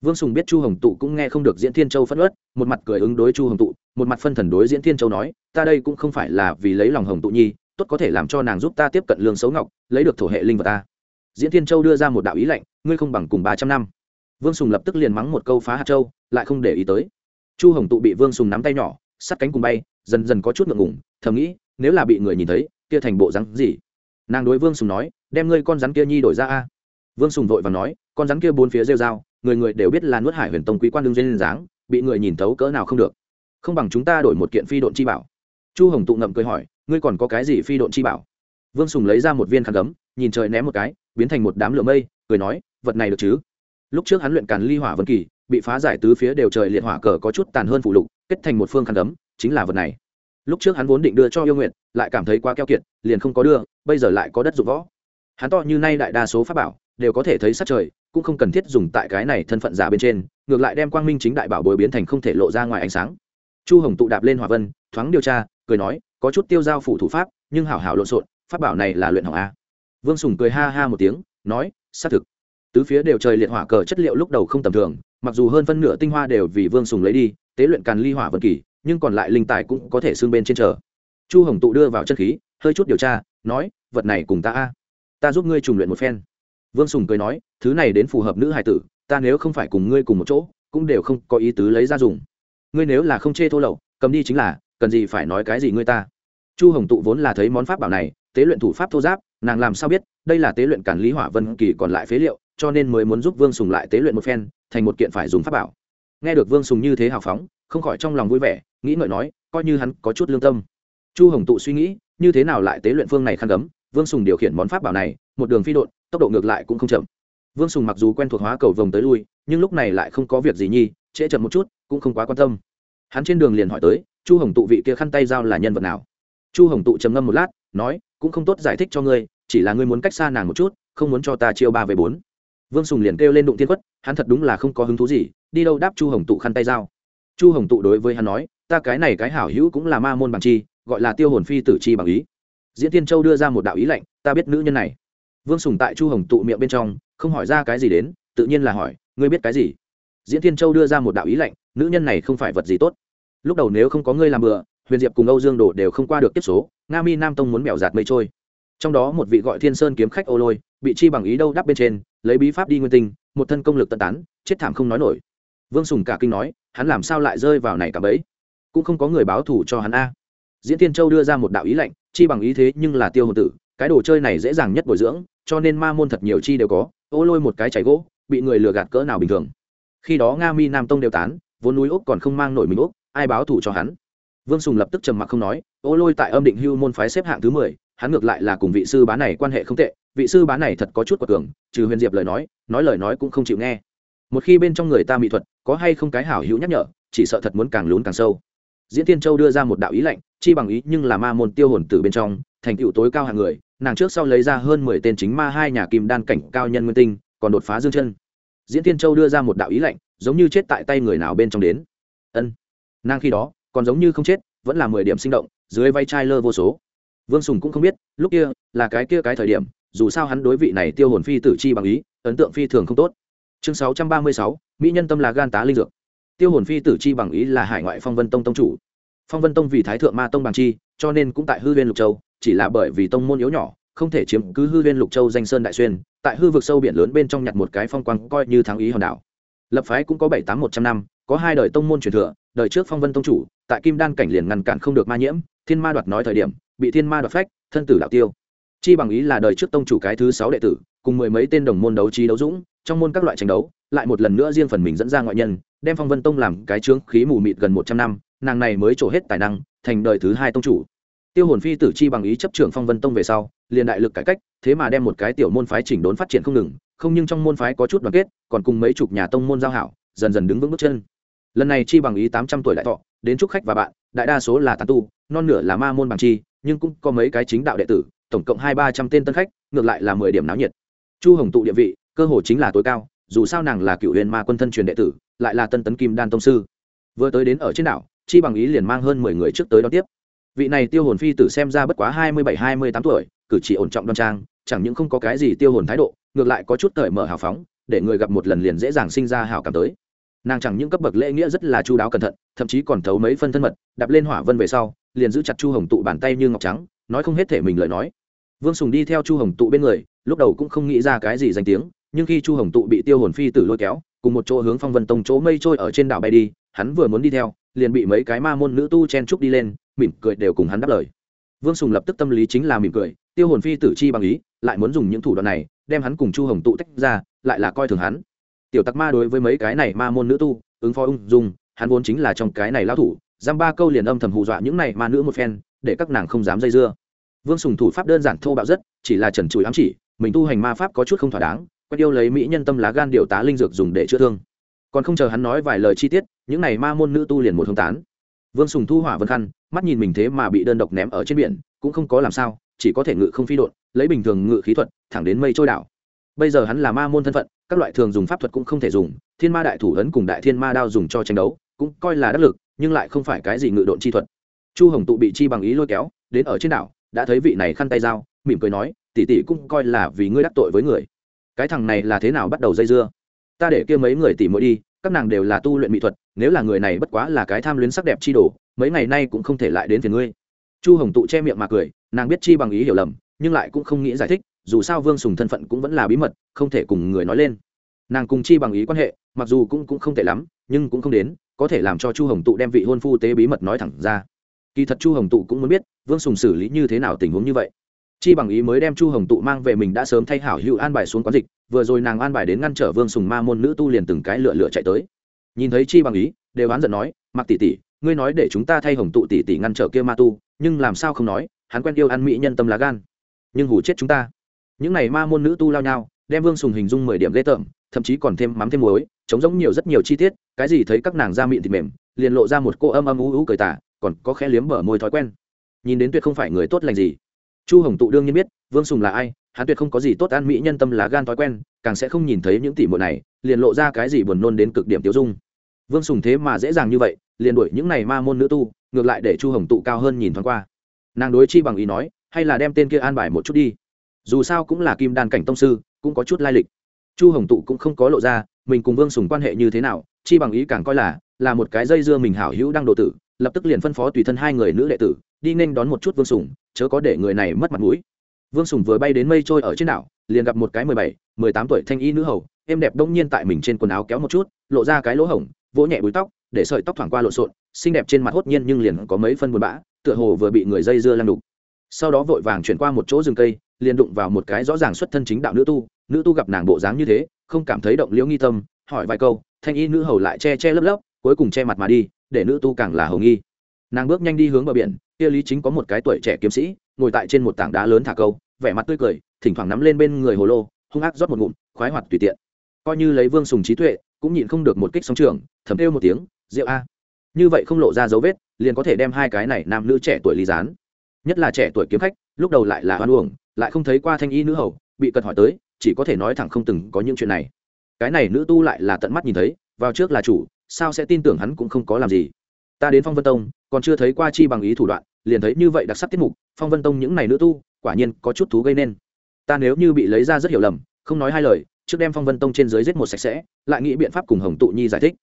Vương sùng biết chu hồng tụ cũng nghe không được diễn thiên châu phất ớt một mặt cười ứng đối chu hồng tụ, một mặt phân thần đối diễn thiên châu nói, ta đây cũng không phải là vì lấy lòng hồng tụ nhi, tốt có thể làm cho nàng giúp ta tiếp cận lương xấu ngọc, lấy được thổ hệ linh vật ta diễn thiên châu đưa ra một đạo ý lệnh ngươi không bằng cùng ba trăm năm. Vương sùng lập tức liền mắng một câu phá hạt châu, lại không để ý tới. Chu hồng tụ bị vương sùng nắm tay nhỏ, sắt cánh cùng bay, dần dần có chút ngượng ngủng thầm nghĩ, nếu là bị người nhìn thấy, kia thành bộ rắn gì? Nàng đối vương sùng nói, đem ngươi con rắn kia nhi đổi ra a. Vương sùng vội và nói, con rắn kia bốn phía rêu dao người người đều biết là nuốt hải huyền tông quý quan đương duyên dáng, bị người nhìn thấu cỡ nào không được. Không bằng chúng ta đổi một kiện phi độn chi bảo. Chu hồng tụ ngậm cười hỏi, ngươi còn có cái gì phi độn chi bảo? Vương sùng lấy ra một viên khăn gấm, nhìn trời ném một cái biến thành một đám lửa mây, cười nói, vật này được chứ? Lúc trước hắn luyện càn ly hỏa vân kỳ, bị phá giải tứ phía đều trời liệt hỏa cờ có chút tàn hơn phụ lục, kết thành một phương khăn gấm, chính là vật này. Lúc trước hắn vốn định đưa cho yêu nguyện lại cảm thấy quá keo kiệt, liền không có đưa, bây giờ lại có đất dụng võ. Hắn to như nay đại đa số pháp bảo, đều có thể thấy sát trời, cũng không cần thiết dùng tại cái này thân phận giả bên trên, ngược lại đem quang minh chính đại bảo bồi biến thành không thể lộ ra ngoài ánh sáng. Chu hồng tụ đạp lên hòa vân, thoáng điều tra, cười nói, có chút tiêu giao phủ thủ pháp, nhưng hảo hảo lộn xộn, pháp bảo này là luyện hỏng a vương sùng cười ha ha một tiếng, nói, xác thực. Tứ phía đều trời liệt hỏa cờ chất liệu lúc đầu không tầm thường, mặc dù hơn phân nửa tinh hoa đều vì vương sùng lấy đi, tế luyện càn ly hỏa vân kỳ, nhưng còn lại linh tài cũng có thể xương bên trên chờ chu hồng tụ đưa vào chân khí, hơi chút điều tra, nói, vật này cùng ta a. Ta giúp ngươi trùng luyện một phen. Vương sùng cười nói, thứ này đến phù hợp nữ hài tử, ta nếu không phải cùng ngươi cùng một chỗ, cũng đều không có ý tứ lấy ra dùng. Ngươi nếu là không chê thô lậu, cầm đi chính là, cần gì phải nói cái gì ngươi ta? Chu hồng tụ vốn là thấy món pháp bảo này tế luyện thủ pháp thô giáp, nàng làm sao biết, đây là tế luyện cản lý hỏa vân kỳ còn lại phế liệu, cho nên mới muốn giúp vương sùng lại tế luyện một phen, thành một kiện phải dùng pháp bảo. Nghe được vương sùng như thế hào phóng, không khỏi trong lòng vui vẻ, nghĩ ngợi nói, coi như hắn có chút lương tâm. Chu hồng tụ suy nghĩ, như thế nào lại tế luyện phương này khăn cấm vương sùng điều khiển món pháp bảo này, một đường phi đột tốc độ ngược lại cũng không chậm. Vương sùng mặc dù quen thuộc hóa cầu vồng tới lui, nhưng lúc này lại không có việc gì nhi, trễ chậm một chút, cũng không quá quan tâm. Hắn trên đường liền hỏi tới, chu hồng tụ vị kia khăn tay giao là nhân vật nào? Chu hồng tụ trầm ngâm một lát nói, cũng không tốt giải thích cho ngươi, chỉ là ngươi muốn cách xa nàng một chút, không muốn cho ta chiêu ba về bốn. Vương sùng liền kêu lên đụng tiên quất, hắn thật đúng là không có hứng thú gì, đi đâu đáp chu hồng tụ khăn tay dao. Chu hồng tụ đối với hắn nói, ta cái này cái hảo hữu cũng là ma môn bằng chi, gọi là tiêu hồn phi tử chi bằng ý. Diễn tiên châu đưa ra một đạo ý lệnh, ta biết nữ nhân này. Vương sùng tại chu hồng tụ miệng bên trong, không hỏi ra cái gì đến, tự nhiên là hỏi, ngươi biết cái gì? Diễn tiên châu đưa ra một đạo ý lệnh, nữ nhân này không phải vật gì tốt. Lúc đầu nếu không có ngươi làm bừa huyền diệp cùng âu dương đồ đều không qua được tiếp số, nga mi nam tông muốn mèo giạt mây trôi. Trong đó một vị gọi thiên sơn kiếm khách ô lôi, bị chi bằng ý đâu đắp bên trên, lấy bí pháp đi nguyên tinh, một thân công lực tận tán, chết thảm không nói nổi. Vương sùng cả kinh nói, hắn làm sao lại rơi vào này cả bấy cũng không có người báo thủ cho hắn a. Diễn tiên châu đưa ra một đạo ý lệnh, chi bằng ý thế nhưng là tiêu hồn tử, cái đồ chơi này dễ dàng nhất bồi dưỡng, cho nên ma môn thật nhiều chi đều có, ô lôi một cái chảy gỗ, bị người lừa gạt cỡ nào bình thường. Khi đó nga mi nam tông đều tán, vốn núi úc còn không mang nổi mình úc ai báo thủ cho hắn? Vương sùng lập tức trầm mặc không nói, ô lôi tại âm định hưu môn phái xếp hạng thứ mười, hắn ngược lại là cùng vị sư bá này quan hệ không tệ, vị sư bá này thật có chút quật cường, trừ huyền diệp lời nói nói lời nói cũng không chịu nghe. Một khi bên trong người ta mỹ thuật, có hay không cái hảo hữu nhắc nhở, chỉ sợ thật muốn càng lún càng sâu. Diễn tiên châu đưa ra một đạo ý lệnh chi bằng ý nhưng là ma môn tiêu hồn từ bên trong, thành tựu tối cao hàng người, nàng trước sau lấy ra hơn mười tên chính ma hai nhà kim đan cảnh cao nhân nguyên tinh, còn đột phá dương chân. Diễn tiên châu đưa ra một đạo ý lệnh giống như chết tại tay người nào bên trong đến. Ân. Nàng khi đó còn giống như không chết, vẫn là mười điểm sinh động, dưới vay chai lơ vô số. Vương sùng cũng không biết, lúc kia là cái kia cái thời điểm, dù sao hắn đối vị này tiêu hồn phi tử chi bằng ý, ấn tượng phi thường không tốt. Chương sáu trăm ba mươi sáu, mỹ nhân tâm là gan tá linh dược. Tiêu hồn phi tử chi bằng ý là hải ngoại phong vân tông tông chủ. Phong vân tông vì thái thượng ma tông bằng chi, cho nên cũng tại hư viên lục châu, chỉ là bởi vì tông môn yếu nhỏ, không thể chiếm cứ hư viên lục châu danh sơn đại xuyên, tại hư vực sâu biển lớn bên trong nhặt một cái phong quang coi như thắng ý hòn đảo. Lập phái cũng có bảy tám một trăm năm, có hai đời tông môn truyền thừa, đời trước phong vân tông chủ tại kim đan cảnh liền ngăn cản không được ma nhiễm, thiên ma đoạt nói thời điểm, bị thiên ma đoạt phách, thân tử đạo tiêu. Chi bằng ý là đời trước tông chủ cái thứ sáu đệ tử, cùng mười mấy tên đồng môn đấu trí đấu dũng, trong môn các loại tranh đấu, lại một lần nữa riêng phần mình dẫn ra ngoại nhân, đem phong vân tông làm cái trướng khí mù mịt gần một trăm năm, nàng này mới trổ hết tài năng, thành đời thứ hai tông chủ. Tiêu hồn phi tử chi bằng ý chấp trưởng phong vân tông về sau, liền đại lực cải cách, thế mà đem một cái tiểu môn phái chỉnh đốn phát triển không ngừng, không nhưng trong môn phái có chút đoàn kết, còn cùng mấy chục nhà tông môn giao hảo, dần dần đứng vững bước chân. Lần này chi bằng ý tám trăm tuổi đại thọ đến chúc khách và bạn, đại đa số là tán tu, non nửa là ma môn bằng chi, nhưng cũng có mấy cái chính đạo đệ tử, tổng cộng hai ba trăm tên tân khách, ngược lại là mười điểm náo nhiệt. Chu hồng tụ địa vị, cơ hồ chính là tối cao, dù sao nàng là cựu huyền ma quân thân truyền đệ tử, lại là tân tấn kim đan tông sư. Vừa tới đến ở trên đảo, chi bằng ý liền mang hơn mười người trước tới đón tiếp. Vị này tiêu hồn phi tử xem ra bất quá hai mươi bảy, hai mươi tám tuổi, cử chỉ ổn trọng đoan trang, chẳng những không có cái gì tiêu hồn thái độ, ngược lại có chút cởi mở hào phóng, để người gặp một lần liền dễ dàng sinh ra hảo cảm tới nàng chẳng những cấp bậc lễ nghĩa rất là chu đáo cẩn thận, thậm chí còn thấu mấy phân thân mật, đạp lên hỏa vân về sau, liền giữ chặt chu hồng tụ bàn tay như ngọc trắng, nói không hết thể mình lời nói. Vương sùng đi theo chu hồng tụ bên người, lúc đầu cũng không nghĩ ra cái gì danh tiếng, nhưng khi chu hồng tụ bị tiêu hồn phi tử lôi kéo, cùng một chỗ hướng phong vân tông chỗ mây trôi ở trên đảo bay đi, hắn vừa muốn đi theo, liền bị mấy cái ma môn nữ tu chen trúc đi lên, mỉm cười đều cùng hắn đáp lời. Vương sùng lập tức tâm lý chính là mỉm cười, tiêu hồn phi tử chi bằng ý, lại muốn dùng những thủ đoạn này, đem hắn cùng chu hồng tụ tách ra, lại là coi thường hắn tiểu tặc ma đối với mấy cái này ma môn nữ tu, ứng phó ung dung, hắn vốn chính là trong cái này lao thủ, giam ba câu liền âm thầm hù dọa những này ma nữ một phen, để các nàng không dám dây dưa. Vương sùng thủ pháp đơn giản thô bạo rất, chỉ là trần trụi ám chỉ, mình tu hành ma pháp có chút không thỏa đáng, quen yêu lấy mỹ nhân tâm lá gan điều tá linh dược dùng để chữa thương. Còn không chờ hắn nói vài lời chi tiết, những này ma môn nữ tu liền một thông tán. Vương sùng thu hỏa vân khăn, mắt nhìn mình thế mà bị đơn độc ném ở trên biển, cũng không có làm sao, chỉ có thể ngự không phi đột lấy bình thường ngự khí thuật, thẳng đến mây trôi đảo. Bây giờ hắn là ma môn thân phận các loại thường dùng pháp thuật cũng không thể dùng, thiên ma đại thủ ấn cùng đại thiên ma đao dùng cho tranh đấu, cũng coi là đắc lực, nhưng lại không phải cái gì ngự độn chi thuật. Chu hồng tụ bị chi bằng ý lôi kéo, đến ở trên đảo, đã thấy vị này khăn tay dao, mỉm cười nói, tỷ tỷ cũng coi là vì ngươi đắc tội với người. Cái thằng này là thế nào bắt đầu dây dưa? Ta để kia mấy người tỷ mỗi đi, các nàng đều là tu luyện mỹ thuật, nếu là người này bất quá là cái tham luyến sắc đẹp chi đồ, mấy ngày nay cũng không thể lại đến phiền ngươi. Chu hồng tụ che miệng mà cười, nàng biết chi bằng ý hiểu lầm, nhưng lại cũng không nghĩ giải thích dù sao vương sùng thân phận cũng vẫn là bí mật, không thể cùng người nói lên. Nàng cùng chi bằng ý quan hệ, mặc dù cũng cũng không tệ lắm, nhưng cũng không đến, có thể làm cho chu hồng tụ đem vị hôn phu tế bí mật nói thẳng ra. Kỳ thật chu hồng tụ cũng muốn biết, vương sùng xử lý như thế nào tình huống như vậy. Chi bằng ý mới đem chu hồng tụ mang về mình đã sớm thay hảo hữu an bài xuống quán dịch, vừa rồi nàng an bài đến ngăn trở vương sùng ma môn nữ tu liền từng cái lựa lựa chạy tới. Nhìn thấy chi bằng ý, đều oán giận nói mặc tỷ tỷ, ngươi nói để chúng ta thay hồng tụ tỷ tỷ ngăn trở kia ma tu, nhưng làm sao không nói, hắn quen yêu ăn mỹ nhân tâm lá gan. Nhưng hủ chết chúng ta những n à y ma môn nữ tu lao nhau, đem vương sùng hình dung mười điểm ghê tởm, thậm chí còn thêm mắm thêm muối chống giống nhiều rất nhiều chi tiết, cái gì thấy các nàng da mịn thịt mềm, liền lộ ra một cô âm âm ú ú cười tả còn có khẽ liếm bở môi thói quen. Nhìn đến tuyệt không phải người tốt lành gì. Chu hồng tụ đương nhiên biết, vương sùng là ai, hắn tuyệt không có gì tốt ăn mỹ nhân tâm lá gan thói quen, càng sẽ không nhìn thấy những tỷ muội này, liền lộ ra cái gì buồn nôn đến cực điểm tiêu dung. Vương sùng thế mà dễ dàng như vậy, liền đuổi những này ma môn nữ tu, ngược lại để chu hồng tụ cao hơn nhìn thoáng qua. Nàng đối chi bằng ý nói, hay là đem tên kia an bài một chút đi dù sao cũng là kim đan cảnh tông sư, cũng có chút lai lịch. Chu hồng tụ cũng không có lộ ra, mình cùng vương sùng quan hệ như thế nào, chi bằng ý càng coi là là một cái dây dưa mình hảo hữu đang độ tử, lập tức liền phân phó tùy thân hai người nữ đệ tử, đi nên đón một chút vương sùng, chớ có để người này mất mặt mũi. Vương sùng vừa bay đến mây trôi ở trên đảo, liền gặp một cái mười bảy, mười tám tuổi thanh y nữ hầu em đẹp đông nhiên tại mình trên quần áo kéo một chút, lộ ra cái lỗ hổng, vỗ nhẹ búi tóc, để sợi tóc thoảng qua lộn xộn, xinh đẹp trên mặt hốt nhiên nhưng liền có mấy phân buồn bã, tựa hồ vừa bị người dây dưa lăng đục. Sau đó vội vàng chuyển qua một chỗ rừng cây liền đụng vào một cái rõ ràng xuất thân chính đạo nữ tu nữ tu gặp nàng bộ dáng như thế, không cảm thấy động liễu nghi tâm, hỏi vài câu, thanh y nữ hầu lại che che lấp lấp, cuối cùng che mặt mà đi, để nữ tu càng là hầu nghi. Nàng bước nhanh đi hướng bờ biển, kia lý chính có một cái tuổi trẻ kiếm sĩ, ngồi tại trên một tảng đá lớn thả câu, vẻ mặt tươi cười, thỉnh thoảng nắm lên bên người hồ lô, hung ác rót một ngụm, khoái hoạt tùy tiện. Coi như lấy vương sùng trí tuệ, cũng nhịn không được một kích sóng trường thấm kêu một tiếng rượu a. Như vậy không lộ ra dấu vết, liền có thể đem hai cái này nam nữ trẻ tuổi ly gián. Nhất là trẻ tuổi kiếm khách, lúc đầu lại là hoan uổng lại không thấy qua thanh y nữ hầu, bị cật hỏi tới, chỉ có thể nói thẳng không từng có những chuyện này. Cái này nữ tu lại là tận mắt nhìn thấy, vào trước là chủ, sao sẽ tin tưởng hắn cũng không có làm gì. Ta đến phong vân tông, còn chưa thấy qua chi bằng ý thủ đoạn, liền thấy như vậy đặc sắc tiết mục, phong vân tông những này nữ tu, quả nhiên có chút thú gây nên. Ta nếu như bị lấy ra rất hiểu lầm, không nói hai lời, trước đem phong vân tông trên dưới giết một sạch sẽ, lại nghĩ biện pháp cùng hồng tụ nhi giải thích.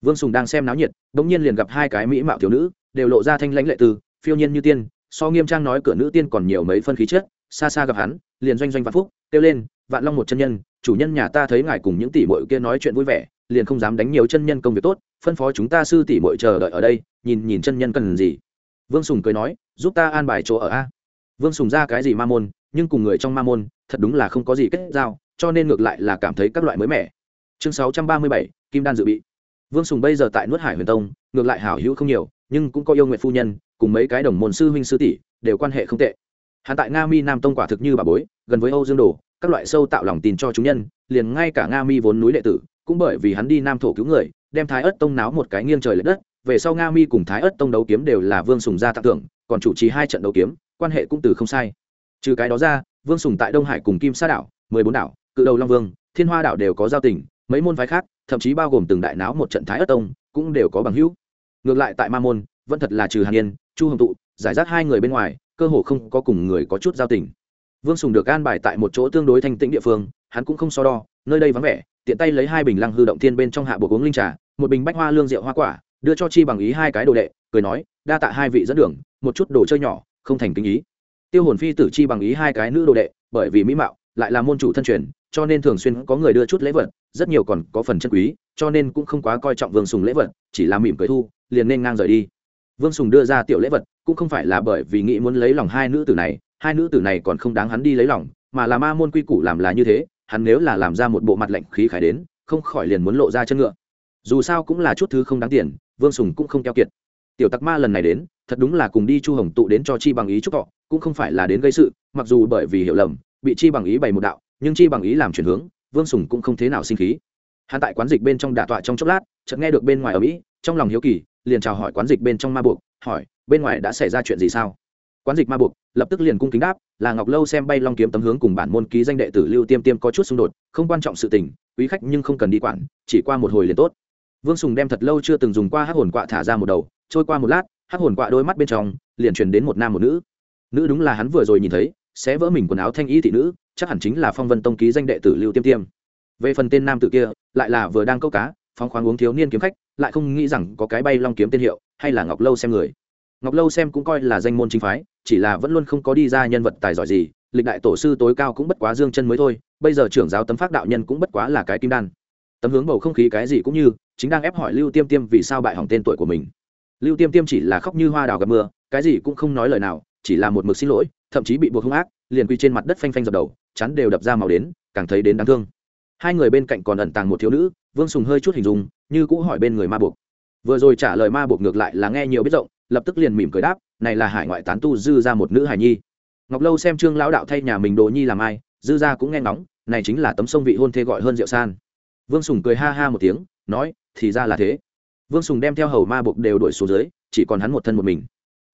Vương sùng đang xem náo nhiệt đ ỗ n g nhiên liền gặp hai cái mỹ mạo thiếu nữ, đều lộ ra thanh lãnh lệ tư phiêu nhiên như tiên, so nghiêm trang nói cửa nữ tiên còn nhiều mấy phân khí chết xa xa gặp hắn, liền doanh doanh vạn phúc, kêu lên, vạn long một chân nhân, chủ nhân nhà ta thấy ngài cùng những tỷ mội kia nói chuyện vui vẻ, liền không dám đánh nhiều chân nhân công việc tốt, phân phó chúng ta sư tỷ mội chờ đợi ở đây, nhìn nhìn chân nhân cần gì. Vương sùng cười nói, giúp ta an bài chỗ ở a. Vương sùng ra cái gì ma môn, nhưng cùng người trong ma môn, thật đúng là không có gì kết giao, cho nên ngược lại là cảm thấy các loại mới mẻ. Chương sáu trăm ba mươi bảy, kim đan dự bị. Vương sùng bây giờ tại nuốt hải huyền tông, ngược lại hảo hữu không nhiều, nhưng cũng có yêu nguyện phu nhân, cùng mấy cái đồng môn sư huynh sư tỷ, đều quan hệ không tệ hắn tại nga mi nam tông quả thực như bà bối, gần với âu dương đồ, các loại sâu tạo lòng tin cho chúng nhân, liền ngay cả nga mi vốn núi đệ tử, cũng bởi vì hắn đi nam thổ cứu người, đem thái ất tông náo một cái nghiêng trời l ệ đất, về sau nga mi cùng thái ất tông đấu kiếm đều là vương sùng gia tặng thưởng, còn chủ trì hai trận đấu kiếm, quan hệ cũng từ không sai. Trừ cái đó ra, vương sùng tại đông hải cùng kim sa đảo, mười bốn đảo, cự đầu long vương, thiên hoa đảo đều có giao tình, mấy môn phái khác, thậm chí bao gồm từng đại náo một trận thái ất tông, cũng đều có bằng hữu. Ngược lại tại ma môn, vẫn thật là trừ hàn yên, chu hồng tụ, giải rác hai người bên ngoài cơ hồ không có cùng người có chút giao tình. Vương sùng được an bài tại một chỗ tương đối thanh tĩnh địa phương, hắn cũng không so đo, nơi đây vắng vẻ, tiện tay lấy hai bình lăng hư động thiên bên trong hạ buộc uống linh trà, một bình bách hoa lương rượu hoa quả, đưa cho chi bằng ý hai cái đồ đệ, cười nói, đa tạ hai vị dẫn đường, một chút đồ chơi nhỏ, không thành kinh ý. Tiêu hồn phi tử chi bằng ý hai cái nữ đồ đệ, bởi vì mỹ mạo, lại là môn chủ thân truyền, cho nên thường xuyên có người đưa chút lễ vật, rất nhiều còn có phần chân quý, cho nên cũng không quá coi trọng vương sùng lễ vật, chỉ là mỉm cười thu, liền nên ngang rời đi. Vương sùng đưa ra tiểu lễ vật cũng không phải là bởi vì nghĩ muốn lấy lòng hai nữ tử này, hai nữ tử này còn không đáng hắn đi lấy lòng, mà là ma môn quy củ làm là như thế, hắn nếu là làm ra một bộ mặt lạnh khí khải đến, không khỏi liền muốn lộ ra chân ngựa. Dù sao cũng là chút thứ không đáng tiền, vương sùng cũng không keo kiệt. Tiểu tặc ma lần này đến, thật đúng là cùng đi chu hồng tụ đến cho chi bằng ý chúc họ cũng không phải là đến gây sự, mặc dù bởi vì hiểu lầm, bị chi bằng ý bày một đạo, nhưng chi bằng ý làm chuyển hướng, vương sùng cũng không thế nào sinh khí. Hắn tại quán dịch bên trong đả tọa trong chốc lát, chợt nghe được bên ngoài ở mỹ, trong lòng hiếu kỳ, liền chào hỏi quán dịch bên trong ma buộc, hỏi bên ngoài đã xảy ra chuyện gì sao? Quán dịch ma buộc, lập tức liền cung kính đáp, là ngọc lâu xem bay long kiếm tấm hướng cùng bản môn ký danh đệ tử lưu tiêm tiêm có chút xung đột, không quan trọng sự tình, quý khách nhưng không cần đi quản, chỉ qua một hồi liền tốt. Vương sùng đem thật lâu chưa từng dùng qua hát hồn quạ thả ra một đầu, trôi qua một lát hát hồn quạ đôi mắt bên trong, liền truyền đến một nam một nữ. Nữ đúng là hắn vừa rồi nhìn thấy, sẽ vỡ mình quần áo thanh y thị nữ, chắc hẳn chính là phong vân tông ký danh đệ tử lưu tiêm tiêm. Về phần tên nam tự kia, lại là vừa đang câu cá, phóng khoáng uống thiếu niên kiếm khách, lại không nghĩ rằng có cái bay long kiếm tên hiệu, hay là ngọc lâu xem người ngọc lâu xem cũng coi là danh môn chính phái, chỉ là vẫn luôn không có đi ra nhân vật tài giỏi gì, lịch đại tổ sư tối cao cũng bất quá dương chân mới thôi, bây giờ trưởng giáo tấm phát đạo nhân cũng bất quá là cái kim đan. Tấm hướng bầu không khí cái gì cũng như, chính đang ép hỏi lưu tiêm tiêm vì sao bại hỏng tên tuổi của mình. Lưu tiêm tiêm chỉ là khóc như hoa đào gặp mưa, cái gì cũng không nói lời nào, chỉ là một mực xin lỗi, thậm chí bị buộc hung ác, liền quy trên mặt đất phanh phanh dập đầu, chắn đều đập ra màu đến, càng thấy đến đáng thương. Hai người bên cạnh còn ẩn tàng một thiếu nữ, vương sùng hơi chút hình dung, như cũ hỏi bên người ma buộc. Vừa rồi trả lời ma buộc ngược lại là nghe nhiều biết rộng lập tức liền mỉm cười đáp, này là hải ngoại tán tu dư ra một nữ hải nhi. Ngọc lâu xem trương lão đạo thay nhà mình đồ nhi làm ai, dư ra cũng nghe ngóng, này chính là tấm sông vị hôn thê gọi hơn rượu san. Vương sùng cười ha ha một tiếng, nói, thì ra là thế. Vương sùng đem theo hầu ma buộc đều đuổi xuống dưới, chỉ còn hắn một thân một mình.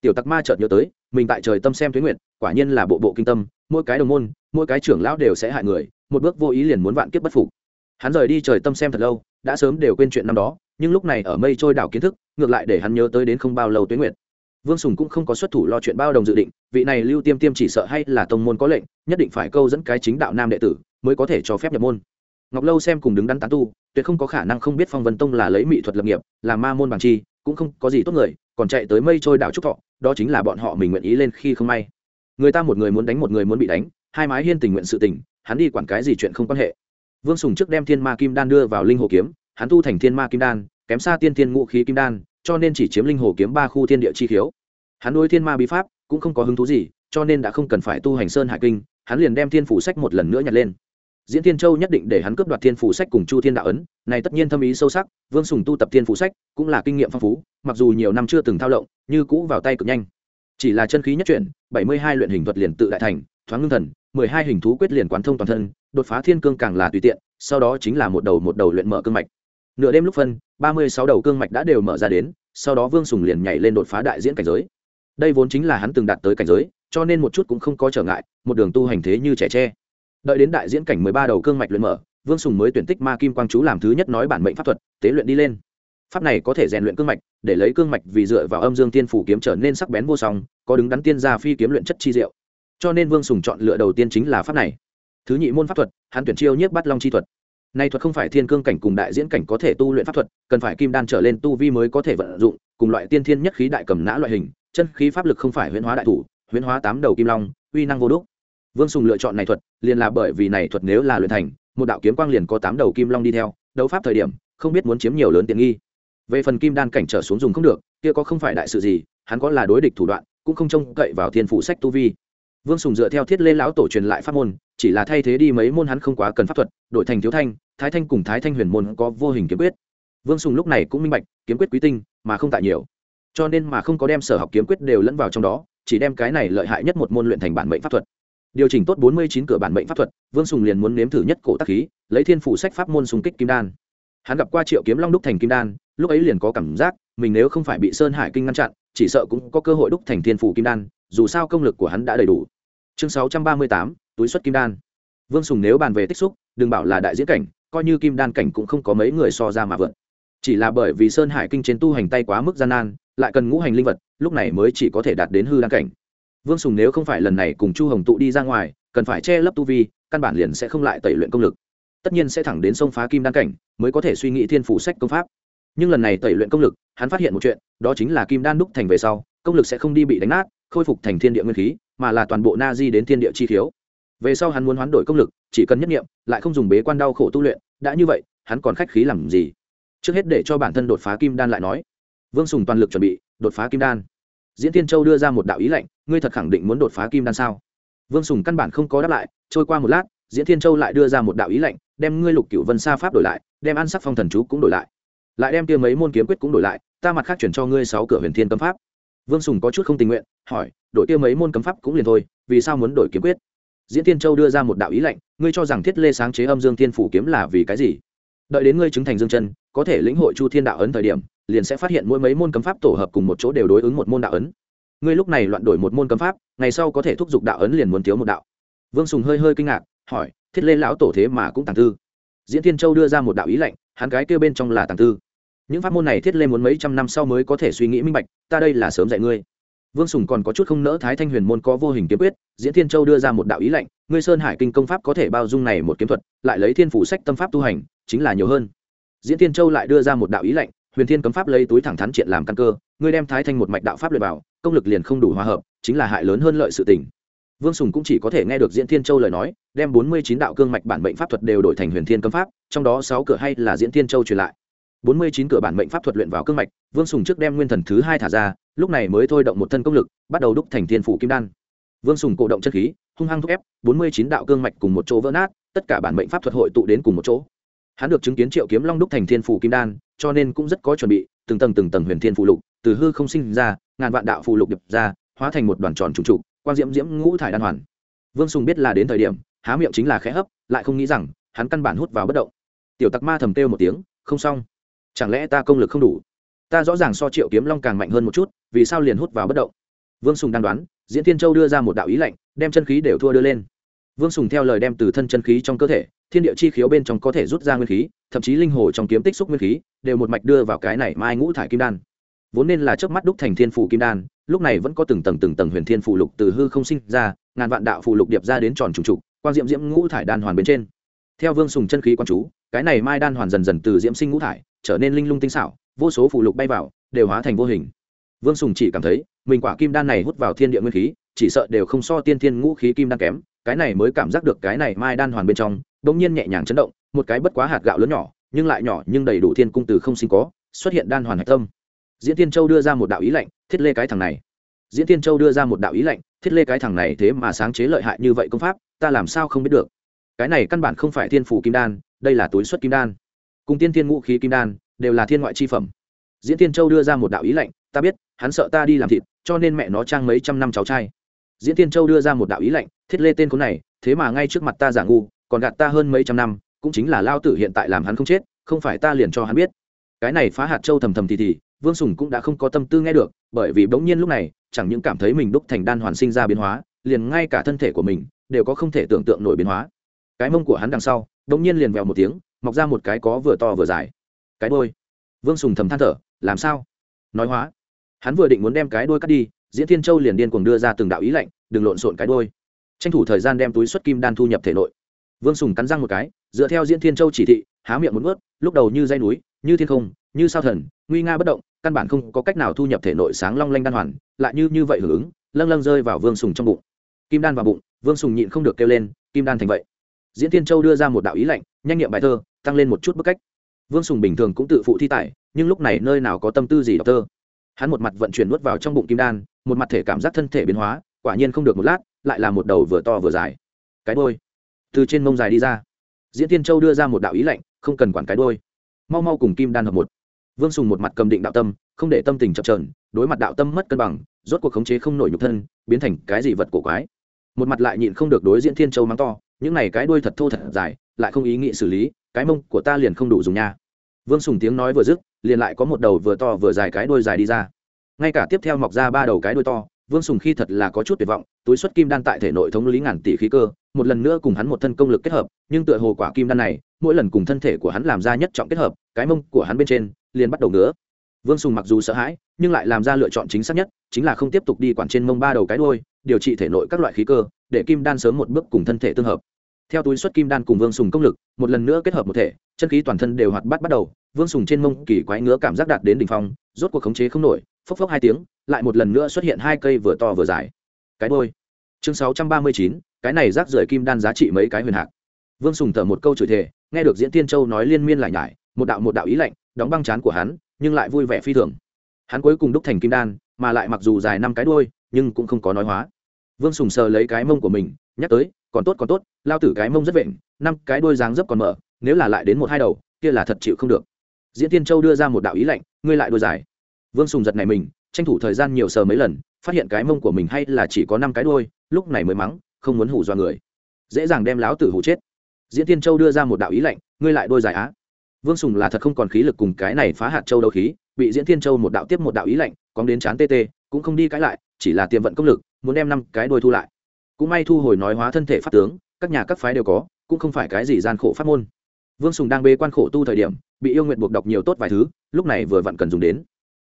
Tiểu tặc ma chợt nhớ tới, mình tại trời tâm xem tuyến nguyện quả nhiên là bộ bộ kinh tâm, mỗi cái đồng môn, mỗi cái trưởng lão đều sẽ hại người, một bước vô ý liền muốn vạn kiếp bất phục. Hắn rời đi trời tâm xem thật lâu, đã sớm đều quên chuyện năm đó nhưng lúc này ở mây trôi đảo kiến thức, ngược lại để hắn nhớ tới đến không bao lâu tuyến nguyện vương sùng cũng không có xuất thủ lo chuyện bao đồng dự định, vị này lưu tiêm tiêm chỉ sợ hay là tông môn có lệnh, nhất định phải câu dẫn cái chính đạo nam đệ tử, mới có thể cho phép nhập môn. Ngọc lâu xem cùng đứng đắn tán tu, tuyệt không có khả năng không biết phong vân tông là lấy mỹ thuật lập nghiệp, là ma môn bằng chi, cũng không có gì tốt người, còn chạy tới mây trôi đảo trúc thọ, đó chính là bọn họ mình nguyện ý lên khi không may. Người ta một người muốn đánh một người muốn bị đánh, hai mái hiên tình nguyện sự tình, hắn đi quản cái gì chuyện không quan hệ. Vương sùng trước đem thiên ma kim đan đưa vào linh hồ kiếm hắn tu thành thiên ma kim đan, kém xa tiên thiên ngũ khí kim đan, cho nên chỉ chiếm linh hồ kiếm ba khu thiên địa chi khiếu. Hắn nuôi thiên ma bí pháp cũng không có hứng thú gì, cho nên đã không cần phải tu hành sơn hải kinh, hắn liền đem thiên phủ sách một lần nữa nhặt lên. Diễn thiên châu nhất định để hắn cướp đoạt thiên phủ sách cùng chu thiên đạo ấn, này tất nhiên thâm ý sâu sắc, vương sùng tu tập thiên phủ sách cũng là kinh nghiệm phong phú, mặc dù nhiều năm chưa từng thao lộng, như cũ vào tay cực nhanh. Chỉ là chân khí nhất chuyển, bảy mươi hai luyện hình thuật liền tự đại thành, thoáng ngưng thần, mười hai hình thú quyết liền quán thông toàn thân, đột phá thiên cương càng là tùy tiện, sau đó chính là một đầu một đầu luyện mở cương mạch nửa đêm lúc phân, ba mươi sáu đầu cương mạch đã đều mở ra đến, sau đó vương sùng liền nhảy lên đột phá đại diễn cảnh giới. Đây vốn chính là hắn từng đạt tới cảnh giới, cho nên một chút cũng không có trở ngại, một đường tu hành thế như trẻ tre. Đợi đến đại diễn cảnh mười ba đầu cương mạch luyện mở, vương sùng mới tuyển tích ma kim quang chú làm thứ nhất nói bản mệnh pháp thuật, tế luyện đi lên. Pháp này có thể rèn luyện cương mạch, để lấy cương mạch vì dựa vào âm dương tiên phủ kiếm trở nên sắc bén vô song, có đứng đắn tiên gia phi kiếm luyện chất chi diệu. Cho nên vương sùng chọn lựa đầu tiên chính là pháp này. Thứ nhị môn pháp thuật, hắn tuyển chiêu nhiếp bắt long chi thuật nay thuật không phải thiên cương cảnh cùng đại diễn cảnh có thể tu luyện pháp thuật, cần phải kim đan trở lên tu vi mới có thể vận dụng, cùng loại tiên thiên nhất khí đại cầm nã loại hình, chân khí pháp lực không phải huyễn hóa đại thủ, huyễn hóa tám đầu kim long, uy năng vô đúc. Vương sùng lựa chọn này thuật, liền là bởi vì này thuật nếu là luyện thành, một đạo kiếm quang liền có tám đầu kim long đi theo, đấu pháp thời điểm, không biết muốn chiếm nhiều lớn tiện nghi. Về phần kim đan cảnh trở xuống dùng không được, kia có không phải đại sự gì, hắn có là đối địch thủ đoạn, cũng không trông cậy vào thiên phủ sách tu vi vương sùng dựa theo thiết lê lão tổ truyền lại pháp môn, chỉ là thay thế đi mấy môn hắn không quá cần pháp thuật, đổi thành thiếu thanh, thái thanh cùng thái thanh huyền môn có vô hình kiếm quyết. Vương sùng lúc này cũng minh bạch, kiếm quyết quý tinh, mà không tại nhiều. Cho nên mà không có đem sở học kiếm quyết đều lẫn vào trong đó, chỉ đem cái này lợi hại nhất một môn luyện thành bản mệnh pháp thuật. Điều chỉnh tốt bốn mươi chín cửa bản mệnh pháp thuật, vương sùng liền muốn nếm thử nhất cổ tác khí, lấy thiên phủ sách pháp môn xung kích kim đan. Hắn gặp qua triệu kiếm long đúc thành kim đan, lúc ấy liền có cảm giác, mình nếu không phải bị sơn hải kinh ngăn chặn, chỉ sợ cũng có cơ hội đúc thành thiên phủ kim đan, dù sao công lực của hắn đã đầy đủ chương sáu trăm ba mươi tám, túi xuất kim đan. Vương sùng nếu bàn về tích xúc, đừng bảo là đại diễn cảnh, coi như kim đan cảnh cũng không có mấy người so ra mà vượt. Chỉ là bởi vì sơn hải kinh trên tu hành tay quá mức gian nan, lại cần ngũ hành linh vật, lúc này mới chỉ có thể đạt đến hư đan cảnh. Vương sùng nếu không phải lần này cùng chu hồng tụ đi ra ngoài, cần phải che lấp tu vi, căn bản liền sẽ không lại tẩy luyện công lực. Tất nhiên sẽ thẳng đến sông phá kim đan cảnh, mới có thể suy nghĩ thiên phủ sách công pháp. Nhưng lần này tẩy luyện công lực, hắn phát hiện một chuyện, đó chính là kim đan đúc thành về sau, công lực sẽ không đi bị đánh nát, khôi phục thành thiên địa nguyên khí mà là toàn bộ na di đến thiên địa chi khiếu về sau hắn muốn hoán đổi công lực, chỉ cần nhất nghiệm, lại không dùng bế quan đau khổ tu luyện, đã như vậy, hắn còn khách khí làm gì? Trước hết để cho bản thân đột phá kim đan lại nói. Vương sùng toàn lực chuẩn bị, đột phá kim đan. Diễn tiên châu đưa ra một đạo ý lệnh, ngươi thật khẳng định muốn đột phá kim đan sao? Vương sùng căn bản không có đáp lại, trôi qua một lát, diễn thiên châu lại đưa ra một đạo ý lệnh, đem ngươi lục cựu vân sa pháp đổi lại, đem ăn sắc phong thần chú cũng đổi lại. Lại đem kia mấy môn kiếm quyết cũng đổi lại, ta mặt khác chuyển cho ngươi sáu cửa huyền thiên cấm pháp vương sùng có chút không tình nguyện, hỏi đổi kia mấy môn cấm pháp cũng liền thôi, vì sao muốn đổi kiếm quyết? Diễn thiên châu đưa ra một đạo ý lệnh, ngươi cho rằng thiết lê sáng chế âm dương thiên phủ kiếm là vì cái gì? Đợi đến ngươi chứng thành dương chân, có thể lĩnh hội chu thiên đạo ấn thời điểm, liền sẽ phát hiện mỗi mấy môn cấm pháp tổ hợp cùng một chỗ đều đối ứng một môn đạo ấn. Ngươi lúc này loạn đổi một môn cấm pháp, ngày sau có thể thúc giục đạo ấn liền muốn thiếu một đạo. Vương sùng hơi hơi kinh ngạc, hỏi, thiết lê lão tổ thế mà cũng tàng tư? Diễn thiên châu đưa ra một đạo ý lệnh, hắn cái kêu bên trong là tàng tư những pháp môn này thiết lên muốn mấy trăm năm sau mới có thể suy nghĩ minh bạch, ta đây là sớm dạy ngươi. Vương sùng còn có chút không nỡ thái thanh huyền môn có vô hình kiếm quyết, diễn thiên châu đưa ra một đạo ý lệnh, ngươi sơn hải kinh công pháp có thể bao dung này một kiếm thuật, lại lấy thiên phủ sách tâm pháp tu hành, chính là nhiều hơn. Diễn thiên châu lại đưa ra một đạo ý lệnh, huyền thiên cấm pháp lấy túi thẳng thắn triện làm căn cơ, ngươi đem thái thanh một mạch đạo pháp luyện vào, công lực liền không đủ hòa hợp, chính là hại lớn hơn lợi sự tình. Vương sùng cũng chỉ có thể nghe được diễn thiên châu lời nói, đem bốn mươi chín đạo cương mạch bản mệnh pháp thuật đều đổi thành huyền thiên cấm pháp, trong đó sáu cửa hay là diễn thiên châu truyền lại bốn mươi chín cửa bản mệnh pháp thuật luyện vào cương mạch, vương sùng trước đem nguyên thần thứ hai thả ra, lúc này mới thôi động một thân công lực, bắt đầu đúc thành thiên phủ kim đan. Vương sùng cổ động chân khí, hung hăng thúc ép, bốn mươi chín đạo cương mạch cùng một chỗ vỡ nát, tất cả bản mệnh pháp thuật hội tụ đến cùng một chỗ. Hắn được chứng kiến triệu kiếm long đúc thành thiên phủ kim đan, cho nên cũng rất có chuẩn bị, từng tầng từng tầng huyền thiên phụ lục, từ hư không sinh ra, ngàn vạn đạo phụ lục đập ra, hóa thành một đoàn tròn trùng trụ quan diễm diễm ngũ thải đan hoàn. Vương sùng biết là đến thời điểm, há miệng chính là khẽ hấp, lại không nghĩ rằng, hắn căn bản hút vào bất động. Tiểu tặc ma thầm kêu một tiếng, không xong chẳng lẽ ta công lực không đủ? Ta rõ ràng so triệu kiếm long càng mạnh hơn một chút, vì sao liền hút vào bất động? Vương sùng đang đoán, diễn thiên châu đưa ra một đạo ý lạnh, đem chân khí đều thua đưa lên. Vương sùng theo lời đem từ thân chân khí trong cơ thể, thiên địa chi khiếu bên trong có thể rút ra nguyên khí, thậm chí linh hồ trong kiếm tích xúc nguyên khí, đều một mạch đưa vào cái này mai ngũ thải kim đan. Vốn nên là trước mắt đúc thành thiên phủ kim đan, lúc này vẫn có từng tầng từng tầng huyền thiên phủ lục từ hư không sinh ra, ngàn vạn đạo phủ lục điệp ra đến tròn trùng trục quan diễm diễm ngũ thải đan hoàn bên trên. Theo vương sùng chân khí quan chú, cái này mai đan hoàn dần dần từ diễm sinh ngũ thải trở nên linh lung tinh xảo, vô số phụ lục bay vào, đều hóa thành vô hình. Vương sùng chỉ cảm thấy, mình quả kim đan này hút vào thiên địa nguyên khí, chỉ sợ đều không so tiên thiên ngũ khí kim đan kém, cái này mới cảm giác được cái này mai đan hoàn bên trong đ ỗ n g nhiên nhẹ nhàng chấn động, một cái bất quá hạt gạo lớn nhỏ, nhưng lại nhỏ nhưng đầy đủ thiên cung từ không sinh có, xuất hiện đan hoàn hạch tâm. Diễn tiên châu đưa ra một đạo ý lệnh thiết lê cái thằng này. Diễn tiên châu đưa ra một đạo ý lệnh thiết lê cái thằng này thế mà sáng chế lợi hại như vậy công pháp, ta làm sao không biết được. Cái này căn bản không phải thiên phủ kim đan, đây là túi xuất kim đan cùng tiên thiên ngũ khí kim đan, đều là thiên ngoại chi phẩm. Diễn tiên châu đưa ra một đạo ý lệnh ta biết, hắn sợ ta đi làm thịt, cho nên mẹ nó trang mấy trăm năm cháu trai. Diễn tiên châu đưa ra một đạo ý lệnh thiết lê tên khốn này, thế mà ngay trước mặt ta giả ngu, còn gạt ta hơn mấy trăm năm, cũng chính là lao tử hiện tại làm hắn không chết, không phải ta liền cho hắn biết. Cái này phá hạt châu thầm thầm thì thì, vương sùng cũng đã không có tâm tư nghe được, bởi vì bỗng nhiên lúc này, chẳng những cảm thấy mình đúc thành đan hoàn sinh ra biến hóa, liền ngay cả thân thể của mình, đều có không thể tưởng tượng nổi biến hóa. Cái mông của hắn đằng sau, bỗng nhiên liền vèo một tiếng mọc ra một cái có vừa to vừa dài. Cái đôi vương sùng thầm than thở, làm sao? Nói hóa, hắn vừa định muốn đem cái đôi cắt đi, diễn thiên châu liền điên cuồng đưa ra từng đạo ý lệnh, đừng lộn xộn cái đôi tranh thủ thời gian đem túi xuất kim đan thu nhập thể nội. Vương sùng cắn răng một cái, dựa theo diễn thiên châu chỉ thị, há miệng một ướt lúc đầu như dây núi, như thiên không, như sao thần, nguy nga bất động, căn bản không có cách nào thu nhập thể nội sáng long lanh đan hoàn, lại như như vậy hưởng ứng, lâng lâng rơi vào vương sùng trong bụng. Kim đan vào bụng, vương sùng nhịn không được kêu lên, kim đan thành vậy. Diễn thiên châu đưa ra một đạo ý lệnh, nhanh nghiệm bài thơ tăng lên một chút bức cách. Vương sùng bình thường cũng tự phụ thi tài, nhưng lúc này nơi nào có tâm tư gì đọc thơ? Hắn một mặt vận chuyển nuốt vào trong bụng kim đan, một mặt thể cảm giác thân thể biến hóa, quả nhiên không được một lát, lại là một đầu vừa to vừa dài. Cái đôi từ trên mông dài đi ra. Diễn tiên châu đưa ra một đạo ý lạnh, không cần quản cái đôi mau mau cùng kim đan hợp một. Vương sùng một mặt cầm định đạo tâm, không để tâm tình chập trờn đối mặt đạo tâm mất cân bằng, rốt cuộc khống chế không nổi nhục thân, biến thành cái gì vật cổ quái. Một mặt lại nhịn không được đối diễn thiên châu mắng to, những này cái đuôi thật thô thật dài, lại không ý nghĩ xử lý cái mông của ta liền không đủ dùng nha. Vương sùng tiếng nói vừa dứt, liền lại có một đầu vừa to vừa dài cái đuôi dài đi ra. Ngay cả tiếp theo mọc ra ba đầu cái đuôi to, vương sùng khi thật là có chút tuyệt vọng, túi xuất kim đan tại thể nội thống lý ngàn tỷ khí cơ, một lần nữa cùng hắn một thân công lực kết hợp, nhưng tựa hồ quả kim đan này, mỗi lần cùng thân thể của hắn làm ra nhất trọng kết hợp, cái mông của hắn bên trên, liền bắt đầu ngứa. Vương sùng mặc dù sợ hãi, nhưng lại làm ra lựa chọn chính xác nhất, chính là không tiếp tục đi quản trên mông ba đầu cái đôi điều trị thể nội các loại khí cơ, để kim đan sớm một bước cùng thân thể tương hợp theo túi xuất kim đan cùng vương sùng công lực, một lần nữa kết hợp một thể, chân khí toàn thân đều hoạt bát bắt đầu, vương sùng trên mông kỳ quái ngứa cảm giác đạt đến đ ỉ n h phong, rốt cuộc khống chế không nổi, phốc phốc hai tiếng, lại một lần nữa xuất hiện hai cây vừa to vừa dài. Cái đôi chương sáu trăm ba mươi chín, cái này rác rưởi kim đan giá trị mấy cái huyền hạc. Vương sùng thở một câu chửi thề, nghe được diễn tiên châu nói liên miên lại nhải, một đạo một đạo ý lạnh, đóng băng chán của hắn, nhưng lại vui vẻ phi thường. Hắn cuối cùng đúc thành kim đan, mà lại mặc dù dài năm cái đôi nhưng cũng không có nói hóa. Vương sùng sờ lấy cái mông của mình, nhắc tới còn tốt còn tốt, lao tử cái mông rất vện, năm cái đôi dáng dấp còn mở, nếu là lại đến một hai đầu, kia là thật chịu không được. Diễn tiên châu đưa ra một đạo ý lạnh, ngươi lại đôi dài. Vương sùng giật này mình, tranh thủ thời gian nhiều sờ mấy lần, phát hiện cái mông của mình hay là chỉ có năm cái đôi lúc này mới mắng, không muốn hủ do người. Dễ dàng đem láo tử hủ chết. Diễn tiên châu đưa ra một đạo ý lạnh, ngươi lại đôi dài á. Vương sùng là thật không còn khí lực cùng cái này phá hạt châu đấu khí, bị diễn tiên châu một đạo tiếp một đạo ý lạnh, cóng đến chán tê tê, cũng không đi cãi lại, chỉ là tiềm vận công lực, muốn đem năm cái đôi thu lại cũng may thu hồi nói hóa thân thể pháp tướng, các nhà các phái đều có, cũng không phải cái gì gian khổ pháp môn. Vương sùng đang bê quan khổ tu thời điểm, bị yêu nguyện buộc đọc nhiều tốt vài thứ, lúc này vừa vặn cần dùng đến.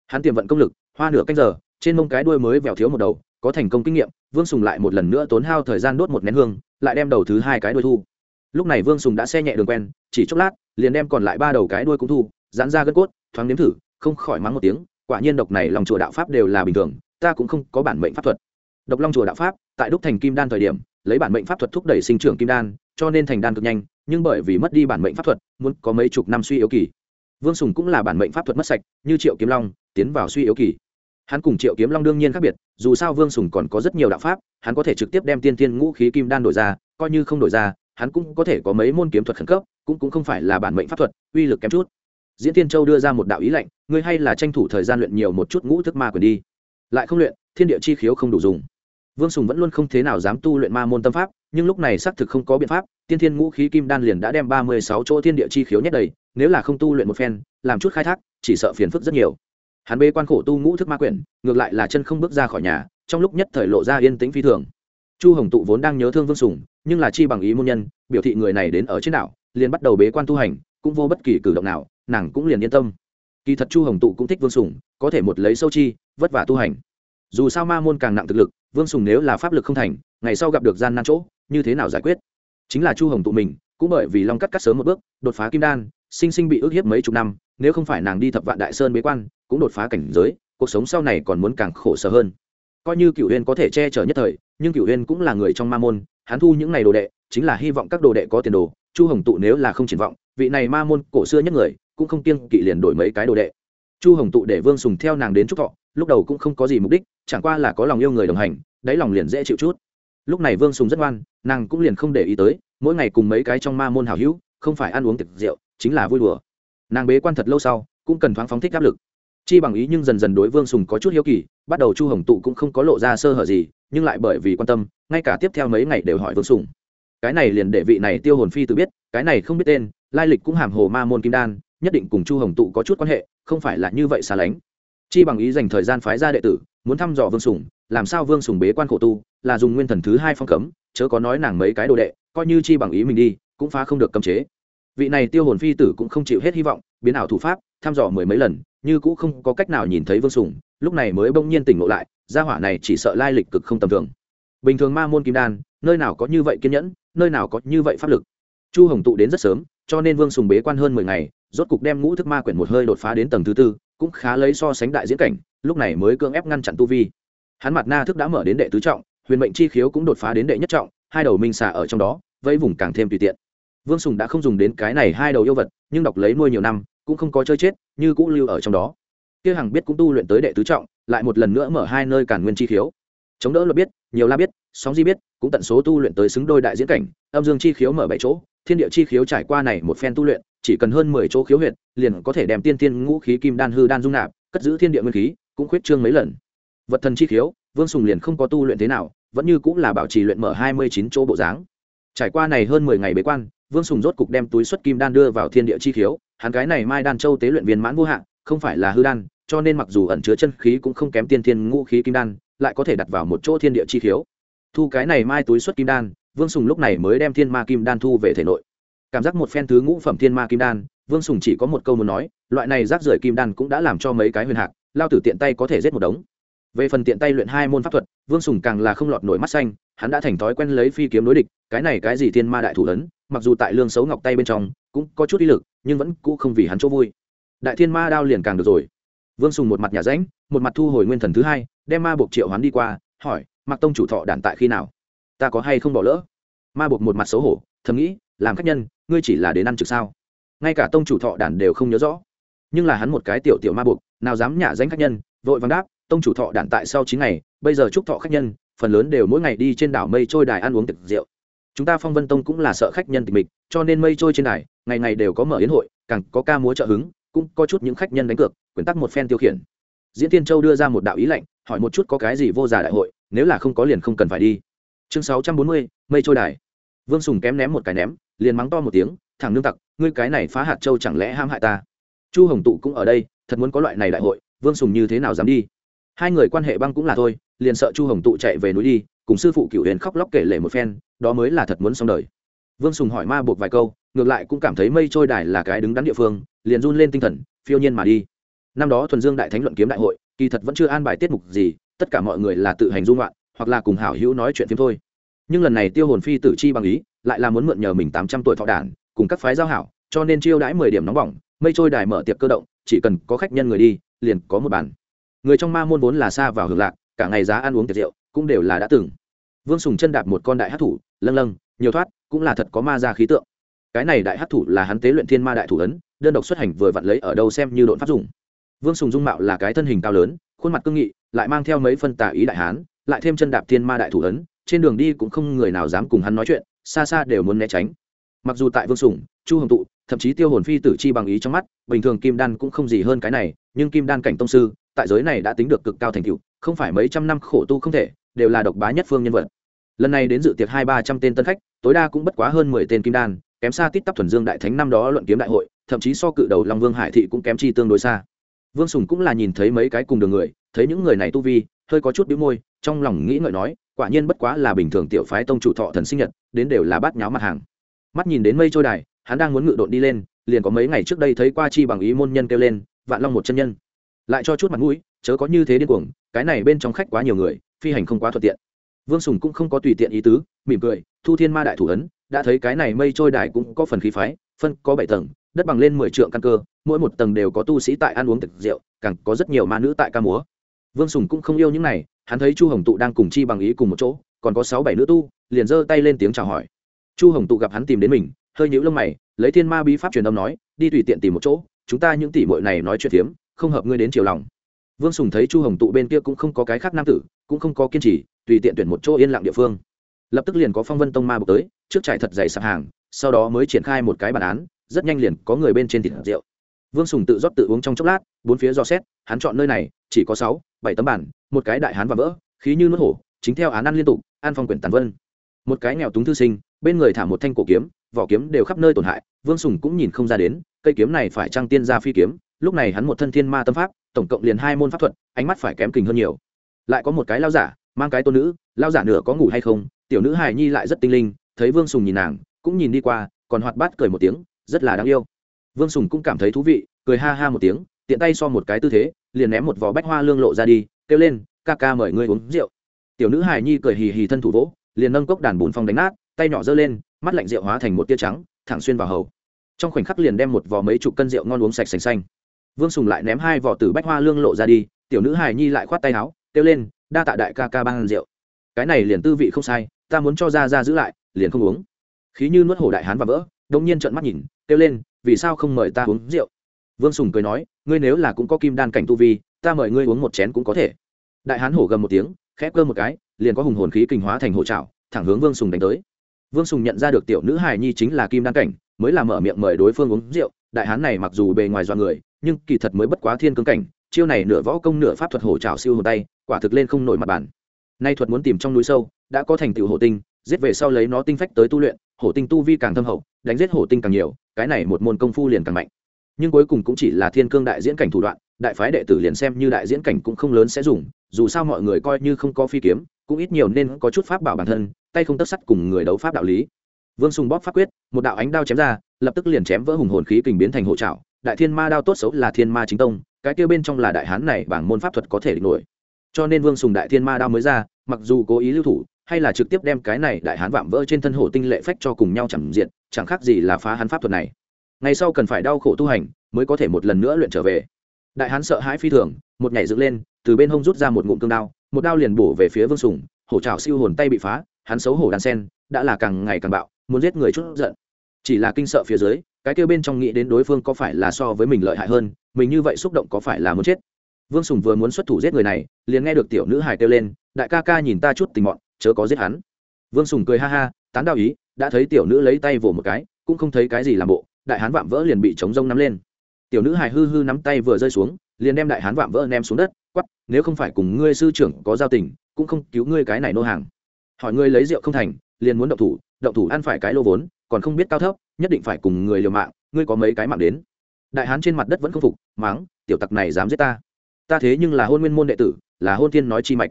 Hắn tiềm vận công lực, hoa nửa canh giờ, trên mông cái đuôi mới vèo thiếu một đầu, có thành công kinh nghiệm, vương sùng lại một lần nữa tốn hao thời gian đốt một nén hương, lại đem đầu thứ hai cái đuôi thu. Lúc này vương sùng đã xe nhẹ đường quen, chỉ chốc lát, liền đem còn lại ba đầu cái đuôi cũng thu dán ra gân cốt, thoáng nếm thử, không khỏi mắng một tiếng, quả nhiên độc này lòng chùa đạo pháp đều là bình thường, ta cũng không có bản mệnh pháp thuật độc long chùa đạo pháp, tại đúc thành kim đan thời điểm, lấy bản mệnh pháp thuật thúc đẩy sinh trưởng kim đan, cho nên thành đan cực nhanh, nhưng bởi vì mất đi bản mệnh pháp thuật, muốn có mấy chục năm suy yếu kỳ. Vương sùng cũng là bản mệnh pháp thuật mất sạch, như triệu kiếm long, tiến vào suy yếu kỳ. Hắn cùng triệu kiếm long đương nhiên khác biệt, dù sao vương sùng còn có rất nhiều đạo pháp, hắn có thể trực tiếp đem tiên tiên ngũ khí kim đan đổi ra, coi như không đổi ra, hắn cũng có thể có mấy môn kiếm thuật khẩn cấp, cũng cũng không phải là bản mệnh pháp thuật, uy lực kém chút. Diễn tiên châu đưa ra một đạo ý lệnh, ngươi hay là tranh thủ thời gian luyện nhiều một chút ngũ thức ma quyền đi. Lại không luyện, thiên địa chi khiếu không đủ dùng vương sùng vẫn luôn không thế nào dám tu luyện ma môn tâm pháp, nhưng lúc này xác thực không có biện pháp, tiên thiên ngũ khí kim đan liền đã đem ba mươi sáu chỗ thiên địa chi khiếu nhét đầy, nếu là không tu luyện một phen, làm chút khai thác, chỉ sợ phiền phức rất nhiều. Hắn bê quan khổ tu ngũ thức ma quyển, ngược lại là chân không bước ra khỏi nhà, trong lúc nhất thời lộ ra yên tĩnh phi thường. Chu hồng tụ vốn đang nhớ thương vương sùng, nhưng là chi bằng ý môn nhân, biểu thị người này đến ở trên đảo, liền bắt đầu bế quan tu hành, cũng vô bất kỳ cử động nào, nàng cũng liền yên tâm. Kỳ thật chu hồng tụ cũng thích vương sùng, có thể một lấy sâu chi, vất vả tu hành. Dù sao ma môn càng nặng thực lực vương sùng nếu là pháp lực không thành, ngày sau gặp được gian nan chỗ, như thế nào giải quyết? Chính là chu hồng tụ mình, cũng bởi vì long cắt cắt sớm một bước, đột phá kim đan, sinh sinh bị ức hiếp mấy chục năm, nếu không phải nàng đi thập vạn đại sơn bế quan, cũng đột phá cảnh giới, cuộc sống sau này còn muốn càng khổ sở hơn. Coi như cựu huyên có thể che chở nhất thời, nhưng cựu huyên cũng là người trong ma môn, hắn thu những n à y đồ đệ, chính là hy vọng các đồ đệ có tiền đồ, chu hồng tụ nếu là không triển vọng, vị này ma môn cổ xưa nhất người, cũng không kiêng kỵ liền đổi mấy cái đồ đệ chu hồng tụ để vương sùng theo nàng đến trúc thọ, lúc đầu cũng không có gì mục đích, chẳng qua là có lòng yêu người đồng hành, đáy lòng liền dễ chịu chút. Lúc này vương sùng rất ngoan, nàng cũng liền không để ý tới, mỗi ngày cùng mấy cái trong ma môn hào hữu, không phải ăn uống tiệc rượu, chính là vui đùa. Nàng bế quan thật lâu sau, cũng cần thoáng phóng thích áp lực. Chi bằng ý nhưng dần dần đối vương sùng có chút hiếu kỳ, bắt đầu chu hồng tụ cũng không có lộ ra sơ hở gì, nhưng lại bởi vì quan tâm, ngay cả tiếp theo mấy ngày đều hỏi vương sùng. Cái này liền để vị này tiêu hồn phi tự biết, cái này không biết tên, lai lịch cũng hàm hồ ma môn kim đan nhất định cùng chu hồng tụ có chút quan hệ, không phải là như vậy xa lánh. Chi bằng ý dành thời gian phái ra đệ tử, muốn thăm dò vương sùng, làm sao vương sùng bế quan khổ tu, là dùng nguyên thần thứ hai phong cấm, chớ có nói nàng mấy cái đồ đệ, coi như chi bằng ý mình đi, cũng phá không được cấm chế. Vị này tiêu hồn phi tử cũng không chịu hết hy vọng, biến ảo thủ pháp, thăm dò mười mấy lần, như cũng không có cách nào nhìn thấy vương sùng, lúc này mới bỗng nhiên tỉnh ngộ lại, gia hỏa này chỉ sợ lai lịch cực không tầm thường. Bình thường ma môn kim đan, nơi nào có như vậy kiên nhẫn, nơi nào có như vậy pháp lực. Chu hồng tụ đến rất sớm, cho nên vương sùng bế quan hơn mười ngày rốt cục đem ngũ thức ma quyển một hơi đột phá đến tầng thứ tư, cũng khá lấy so sánh đại diễn cảnh, lúc này mới cưỡng ép ngăn chặn tu vi. Hắn mặt na thức đã mở đến đệ tứ trọng, huyền mệnh chi khiếu cũng đột phá đến đệ nhất trọng, hai đầu minh xả ở trong đó vẫy vùng càng thêm tùy tiện. Vương sùng đã không dùng đến cái này hai đầu yêu vật, nhưng đọc lấy nuôi nhiều năm, cũng không có chơi chết, như cũ lưu ở trong đó. Kia hằng biết cũng tu luyện tới đệ tứ trọng, lại một lần nữa mở hai nơi cản nguyên chi khiếu. Chống đỡ luật biết, nhiều la biết, sóng di biết, cũng tận số tu luyện tới xứng đôi đại diễn cảnh, âm dương chi khiếu mở bảy chỗ, thiên địa chi khiếu trải qua này một phen tu luyện chỉ cần hơn mười chỗ khiếu huyệt, liền có thể đem tiên tiên ngũ khí kim đan hư đan dung nạp, cất giữ thiên địa nguyên khí, cũng khuyết trương mấy lần. Vật thần chi khiếu, vương sùng liền không có tu luyện thế nào, vẫn như cũng là bảo trì luyện mở hai mươi chín chỗ bộ dáng. Trải qua này hơn mười ngày bế quan, vương sùng rốt cục đem túi xuất kim đan đưa vào thiên địa chi khiếu, hắn cái này mai đan châu tế luyện viên mãn vô hạn, không phải là hư đan, cho nên mặc dù ẩn chứa chân khí cũng không kém tiên thiên ngũ khí kim đan, lại có thể đặt vào một chỗ thiên địa chi khiếu. Thu cái này mai túi xuất kim đan, vương sùng lúc này mới đem thiên ma kim đan thu về thể nội cảm giác một phen thứ ngũ phẩm thiên ma kim đan, vương sùng chỉ có một câu muốn nói, loại này rác rưởi kim đan cũng đã làm cho mấy cái huyền hạc, lao tử tiện tay có thể giết một đống. Về phần tiện tay luyện hai môn pháp thuật, vương sùng càng là không lọt nổi mắt xanh, hắn đã thành thói quen lấy phi kiếm đối địch, cái này cái gì thiên ma đại thủ lớn, mặc dù tại lương xấu ngọc tay bên trong, cũng có chút ý lực, nhưng vẫn cũ không vì hắn chỗ vui. Đại thiên ma đao liền càng được rồi. Vương sùng một mặt nhà rãnh một mặt thu hồi nguyên thần thứ hai, đem ma buộc triệu hắn đi qua, hỏi mặc tông chủ thọ đản tại khi nào? Ta có hay không bỏ lỡ? Ma buộc một mặt xấu hổ, thầm nghĩ, làm khách nhân ngươi chỉ là đến ăn trực sao? Ngay cả tông chủ thọ đản đều không nhớ rõ. Nhưng là hắn một cái tiểu tiểu ma buộc, nào dám nhả danh khách nhân, vội vàng đáp, tông chủ thọ đản tại sau chín ngày, bây giờ chúc thọ khách nhân, phần lớn đều mỗi ngày đi trên đảo mây trôi đài ăn uống tiệc rượu. Chúng ta phong vân tông cũng là sợ khách nhân tịch mịch, cho nên mây trôi trên đài, ngày ngày đều có mở yến hội, càng có ca múa trợ hứng, cũng có chút những khách nhân đánh cược, quyển tắc một phen tiêu khiển. Diễn tiên châu đưa ra một đạo ý lệnh hỏi một chút có cái gì vô giả đại hội, nếu là không có liền không cần phải đi. Chương sáu trăm bốn mươi, mây trôi đài. Vương sùng kém ném một cái ném liền mắng to một tiếng, thằng nương tặc, ngươi cái này phá hạt châu chẳng lẽ ham hại ta? Chu hồng tụ cũng ở đây, thật muốn có loại này đại hội, vương sùng như thế nào dám đi? Hai người quan hệ băng cũng là thôi, liền sợ chu hồng tụ chạy về núi đi, cùng sư phụ cựu huyền khóc lóc kể lể một phen, đó mới là thật muốn xong đời. Vương sùng hỏi ma buộc vài câu, ngược lại cũng cảm thấy mây trôi đài là cái đứng đắn địa phương, liền run lên tinh thần, phiêu nhiên mà đi. Năm đó thuần dương đại thánh luận kiếm đại hội, kỳ thật vẫn chưa an bài tiết mục gì, tất cả mọi người là tự hành dung loạn, hoặc là cùng hảo hữu nói chuyện phim thôi. Nhưng lần này tiêu hồn phi tử chi bằng ý lại là muốn mượn nhờ mình tám trăm tuổi thọ đản, cùng các phái giao hảo, cho nên chiêu đãi mười điểm nóng bỏng, mây trôi đài mở tiệc cơ động, chỉ cần có khách nhân người đi, liền có một bàn. Người trong ma môn vốn là xa vào hưởng lạc, cả ngày giá ăn uống tiệc rượu, cũng đều là đã từng. Vương sùng chân đạp một con đại hát thủ, lâng lâng, nhiều thoát, cũng là thật có ma ra khí tượng. Cái này đại hát thủ là hắn tế luyện thiên ma đại thủ ấn, đơn độc xuất hành vừa vặn lấy ở đâu xem như độn pháp dùng vương sùng dung mạo là cái thân hình cao lớn, khuôn mặt cương nghị, lại mang theo mấy phân tà ý đại hán, lại thêm chân đạp thiên ma đại thủ ấn, trên đường đi cũng không người nào dám cùng hắn nói chuyện xa xa đều muốn né tránh. Mặc dù tại vương sùng, chu hồng tụ, thậm chí tiêu hồn phi tử chi bằng ý trong mắt, bình thường kim đan cũng không gì hơn cái này, nhưng kim đan cảnh tông sư, tại giới này đã tính được cực cao thành tựu, không phải mấy trăm năm khổ tu không thể, đều là độc bá nhất phương nhân vật. Lần này đến dự tiệc hai ba trăm tên tân khách, tối đa cũng bất quá hơn mười tên kim đan, kém xa tít tắp thuần dương đại thánh năm đó luận kiếm đại hội, thậm chí so cự đầu long vương hải thị cũng kém chi tương đối xa. Vương sùng cũng là nhìn thấy mấy cái cùng đường người, thấy những người này tu vi, hơi có chút đĩu môi, trong lòng nghĩ ngợi nói, quả nhiên bất quá là bình thường tiểu phái tông chủ thọ thần sinh nhật đến đều là bát nháo mặt hàng. Mắt nhìn đến mây trôi đài, hắn đang muốn ngự độn đi lên, liền có mấy ngày trước đây thấy qua chi bằng ý môn nhân kêu lên, vạn long một chân nhân. Lại cho chút mặt mũi, chớ có như thế điên cuồng, cái này bên trong khách quá nhiều người, phi hành không quá thuận tiện. Vương sùng cũng không có tùy tiện ý tứ, mỉm cười, thu thiên ma đại thủ ấn, đã thấy cái này mây trôi đài cũng có phần khí phái, phân có bảy tầng, đất bằng lên mười trượng căn cơ, mỗi một tầng đều có tu sĩ tại ăn uống thực rượu, càng có rất nhiều ma nữ tại ca múa. Vương sùng cũng không yêu những này, hắn thấy chu hồng tụ đang cùng chi bằng ý cùng một chỗ, còn có sáu bảy nữ tu liền giơ tay lên tiếng chào hỏi. Chu hồng tụ gặp hắn tìm đến mình, hơi nhũ lông mày, lấy thiên ma bí pháp truyền âm nói, đi tùy tiện tìm một chỗ, chúng ta những tỷ muội này nói chuyện phiếm không hợp ngươi đến chiều lòng. Vương sùng thấy chu hồng tụ bên kia cũng không có cái khác nam tử, cũng không có kiên trì, tùy tiện tuyển một chỗ yên lặng địa phương. Lập tức liền có phong vân tông ma bục tới, trước trải thật dày sạp hàng, sau đó mới triển khai một cái bản án, rất nhanh liền có người bên trên thịt rượu. Vương sùng tự rót tự uống trong chốc lát, bốn phía do xét, hắn chọn nơi này, chỉ có sáu, bảy tấm bản, một cái đại hán và vỡ, khí như nuốt hổ, chính theo án ăn liên tục an phong quyển tàn vân một cái nghèo túng thư sinh, bên người thả một thanh cổ kiếm, vỏ kiếm đều khắp nơi tổn hại, vương sùng cũng nhìn không ra đến, cây kiếm này phải trăng tiên ra phi kiếm, lúc này hắn một thân thiên ma tâm pháp, tổng cộng liền hai môn pháp thuật, ánh mắt phải kém kình hơn nhiều. Lại có một cái lao giả, mang cái tôn nữ, lao giả nửa có ngủ hay không, tiểu nữ hài nhi lại rất tinh linh, thấy vương sùng nhìn nàng, cũng nhìn đi qua, còn hoạt bát cười một tiếng, rất là đáng yêu. Vương sùng cũng cảm thấy thú vị, cười ha ha một tiếng, tiện tay so một cái tư thế, liền ném một vỏ bách hoa lương lộ ra đi, kêu lên, ca ca mời ngươi uống rượu. Tiểu nữ hài nhi cười hì hì thân thủ vỗ liền nâng cốc đàn bùn phong đánh nát, tay nhỏ giơ lên, mắt lạnh rượu hóa thành một tia trắng, thẳng xuyên vào hầu. Trong khoảnh khắc liền đem một vò mấy chục cân rượu ngon uống sạch sành xanh. Vương sùng lại ném hai vỏ tử bách hoa lương lộ ra đi, tiểu nữ hài nhi lại khoát tay áo, kêu lên, đa tạ đại ca ca ban rượu. Cái này liền tư vị không sai, ta muốn cho ra ra giữ lại, liền không uống. Khí như nuốt hổ đại hán và vỡ đông nhiên trợn mắt nhìn, kêu lên, vì sao không mời ta uống rượu? Vương sùng cười nói, ngươi nếu là cũng có kim đan cảnh tu vi, ta mời ngươi uống một chén cũng có thể. Đại hán hổ gầm một tiếng khép cơ một cái liền có hùng hồn khí kinh hóa thành hộ trảo, thẳng hướng vương sùng đánh tới. Vương sùng nhận ra được tiểu nữ hài nhi chính là kim đan cảnh, mới là mở miệng mời đối phương uống rượu. Đại hán này mặc dù bề ngoài dọa người, nhưng kỳ thật mới bất quá thiên cương cảnh, chiêu này nửa võ công nửa pháp thuật hổ trào siêu hồn tay, quả thực lên không nổi mặt bản nay thuật muốn tìm trong núi sâu, đã có thành tựu hổ tinh, giết về sau lấy nó tinh phách tới tu luyện, hổ tinh tu vi càng thâm hậu, đánh giết hổ tinh càng nhiều, cái này một môn công phu liền càng mạnh. Nhưng cuối cùng cũng chỉ là thiên cương đại diễn cảnh thủ đoạn, đại phái đệ tử liền xem như đại diễn cảnh cũng không lớn sẽ dùng, dù sao mọi người coi như không có phi kiếm cũng ít nhiều nên có chút pháp bảo bản thân, tay không tất sắt cùng người đấu pháp đạo lý. Vương sùng bóp pháp quyết, một đạo ánh đao chém ra, lập tức liền chém vỡ hùng hồn khí kình biến thành hộ trảo. Đại thiên ma đao tốt xấu là thiên ma chính tông, cái kia bên trong là đại hán này bảng môn pháp thuật có thể địch nổi. Cho nên vương sùng đại thiên ma đao mới ra, mặc dù cố ý lưu thủ, hay là trực tiếp đem cái này đại hán vạm vỡ trên thân hổ tinh lệ phách cho cùng nhau chẳng diện, chẳng khác gì là phá hắn pháp thuật này. Ngày sau cần phải đau khổ tu hành, mới có thể một lần nữa luyện trở về. Đại hán sợ hãi phi thường, một nhảy dựng lên, từ bên hông rút ra một ngụm cương đao một đao liền bổ về phía vương sùng, hổ trào siêu hồn tay bị phá, hắn xấu hổ đan sen, đã là càng ngày càng bạo, muốn giết người chút giận. Chỉ là kinh sợ phía dưới, cái kêu bên trong nghĩ đến đối phương có phải là so với mình lợi hại hơn, mình như vậy xúc động có phải là muốn chết? Vương sùng vừa muốn xuất thủ giết người này, liền nghe được tiểu nữ hải kêu lên, đại ca ca nhìn ta chút tình mọn, chớ có giết hắn. Vương sùng cười ha ha, tán đao ý, đã thấy tiểu nữ lấy tay vỗ một cái, cũng không thấy cái gì làm bộ, đại hán vạm vỡ liền bị chống rông nắm lên. Tiểu nữ hài hư hư nắm tay vừa rơi xuống, liền đem đại hán vạm vỡ ném xuống đất quắp nếu không phải cùng ngươi sư trưởng có giao tình, cũng không cứu ngươi cái này nô hàng. Hỏi ngươi lấy rượu không thành, liền muốn động thủ động thủ ăn phải cái lô vốn, còn không biết cao thấp, nhất định phải cùng người liều mạng, ngươi có mấy cái mạng đến. Đại hán trên mặt đất vẫn không phục máng tiểu tặc này dám giết ta. Ta thế nhưng là hôn nguyên môn đệ tử, là hôn thiên nói chi mạch.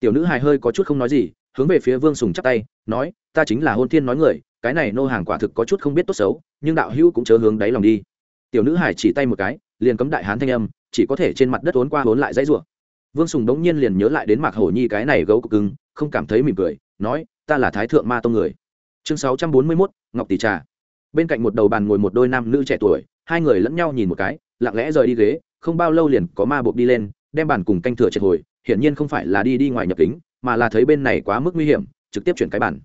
Tiểu nữ hài hơi có chút không nói gì, hướng về phía vương sùng chắp tay, nói, ta chính là hôn thiên nói người, cái này nô hàng quả thực có chút không biết tốt xấu, nhưng đạo hữu cũng chớ hướng đáy lòng đi. Tiểu nữ hải chỉ tay một cái, liền cấm đại hán thanh âm chỉ có thể trên mặt đất ốn qua ốn lại dãy rủa. Vương sùng đống nhiên liền nhớ lại đến mạc hổ nhi cái này gấu cực cưng không cảm thấy mỉm cười, nói, ta là thái thượng ma tông người. Chương sáu trăm bốn mươi mốt, ngọc tỷ trà. Bên cạnh một đầu bàn ngồi một đôi nam nữ trẻ tuổi, hai người lẫn nhau nhìn một cái, lặng lẽ rời đi ghế, không bao lâu liền có ma buộc đi lên, đem bàn cùng canh thừa triệt hồi, hiển nhiên không phải là đi đi ngoài nhập kính, mà là thấy bên này quá mức nguy hiểm, trực tiếp chuyển cái bàn.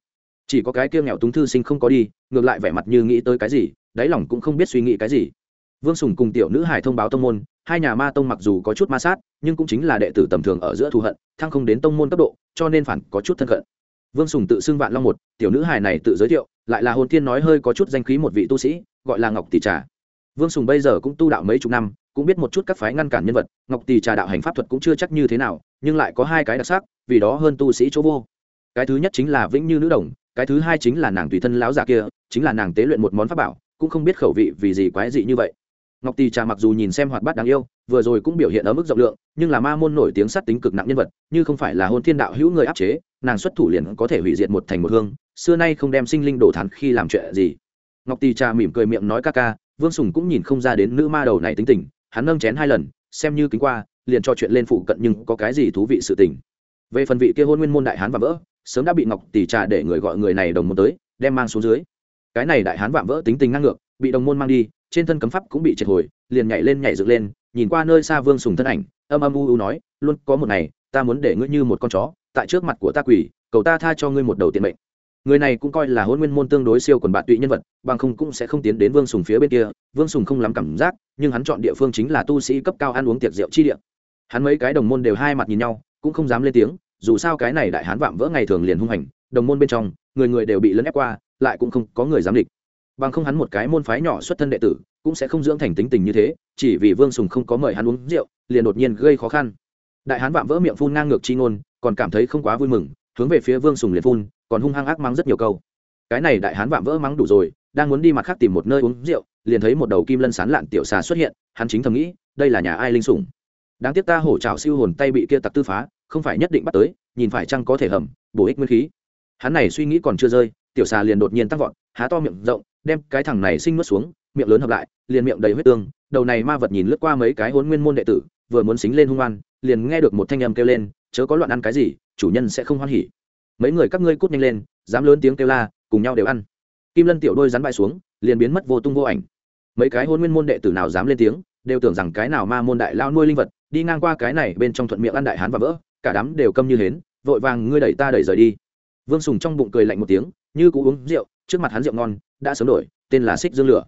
Chỉ có cái kia nghèo túng thư sinh không có đi, ngược lại vẻ mặt như nghĩ tới cái gì, đáy lòng cũng không biết suy nghĩ cái gì. Vương sùng cùng tiểu nữ hải thông báo tông môn hai nhà ma tông mặc dù có chút ma sát, nhưng cũng chính là đệ tử tầm thường ở giữa thù hận, thăng không đến tông môn cấp độ, cho nên phản có chút thân cận. Vương sùng tự xưng vạn long một, tiểu nữ hài này tự giới thiệu, lại là hồn thiên nói hơi có chút danh khí một vị tu sĩ, gọi là ngọc tỷ trà. Vương sùng bây giờ cũng tu đạo mấy chục năm, cũng biết một chút các phái ngăn cản nhân vật, ngọc tỷ trà đạo hành pháp thuật cũng chưa chắc như thế nào, nhưng lại có hai cái đặc sắc, vì đó hơn tu sĩ chỗ vô. Cái thứ nhất chính là vĩnh như nữ đồng, cái thứ hai chính là nàng tùy thân láo già kia, chính là nàng tế luyện một món pháp bảo, cũng không biết khẩu vị vì gì quái dị như vậy ngọc tỳ trà mặc dù nhìn xem hoạt bát đáng yêu, vừa rồi cũng biểu hiện ở mức rộng lượng, nhưng là ma môn nổi tiếng sát tính cực nặng nhân vật, như không phải là hôn thiên đạo hữu người áp chế, nàng xuất thủ liền có thể hủy diệt một thành một hương, xưa nay không đem sinh linh đổ thán khi làm chuyện gì. Ngọc tỳ trà mỉm cười miệng nói ca ca, vương sùng cũng nhìn không ra đến nữ ma đầu này tính tình, hắn nâng chén hai lần, xem như kính qua, liền cho chuyện lên phụ cận nhưng có cái gì thú vị sự tình. Về phần vị kia hôn nguyên môn đại hán và vỡ, sớm đã bị ngọc tỷ trà để người gọi người này đồng môn tới, đem mang xuống dưới. Cái này đại hán vạm vỡ tính tình ngang ngược, bị đồng môn mang đi trên thân cấm pháp cũng bị triệt hồi, liền nhảy lên nhảy dựng lên, nhìn qua nơi xa vương sùng thân ảnh, âm âm u u nói, luôn, có một ngày, ta muốn để ngươi như một con chó, tại trước mặt của ta quỷ cầu ta tha cho ngươi một đầu tiền mệnh. Người này cũng coi là hôn nguyên môn tương đối siêu quần bạn tụy nhân vật, bằng không cũng sẽ không tiến đến vương sùng phía bên kia. Vương sùng không lắm cảm giác, nhưng hắn chọn địa phương chính là tu sĩ cấp cao ăn uống tiệc rượu chi địa. Hắn mấy cái đồng môn đều hai mặt nhìn nhau, cũng không dám lên tiếng, dù sao cái này đại hán vạm vỡ ngày thường liền hung hành, đồng môn bên trong, người người đều bị lấn ép qua, lại cũng không có người dám địch bằng không hắn một cái môn phái nhỏ xuất thân đệ tử, cũng sẽ không dưỡng thành tính tình như thế, chỉ vì vương sùng không có mời hắn uống rượu, liền đột nhiên gây khó khăn. Đại hán vạm vỡ miệng phun ngang ngược chi ngôn, còn cảm thấy không quá vui mừng, hướng về phía vương sùng liền phun, còn hung hăng ác mắng rất nhiều câu. Cái này đại hán vạm vỡ mắng đủ rồi, đang muốn đi mặt khác tìm một nơi uống rượu, liền thấy một đầu kim lân sán lạn tiểu xà xuất hiện, hắn chính thầm nghĩ, đây là nhà ai linh sủng đáng tiếc ta hổ trào siêu hồn tay bị kia tặc tư phá, không phải nhất định bắt tới, nhìn phải chăng có thể hầm, bổ ích nguyên khí. Hắn này suy nghĩ còn chưa rơi, tiểu xà liền đột nhiên tăng vọt, há to miệng rộng đem cái thằng này sinh nuốt xuống, miệng lớn hợp lại, liền miệng đầy huyết tương. Đầu này ma vật nhìn lướt qua mấy cái hôn nguyên môn đệ tử, vừa muốn xính lên hung an liền nghe được một thanh âm kêu lên, chớ có loạn ăn cái gì, chủ nhân sẽ không hoan hỉ. Mấy người các ngươi cút nhanh lên, dám lớn tiếng kêu la, cùng nhau đều ăn. Kim lân tiểu đôi rắn bại xuống, liền biến mất vô tung vô ảnh. Mấy cái hôn nguyên môn đệ tử nào dám lên tiếng, đều tưởng rằng cái nào ma môn đại lao nuôi linh vật, đi ngang qua cái này bên trong thuận miệng ăn đại hán và vỡ, cả đám đều câm như hến, vội vàng ngươi đẩy ta đẩy rời đi. Vương sùng trong bụng cười lạnh một tiếng, như cũ uống rượu trước mặt hắn rượu ngon, đã sớm đổi, tên là xích dương lửa.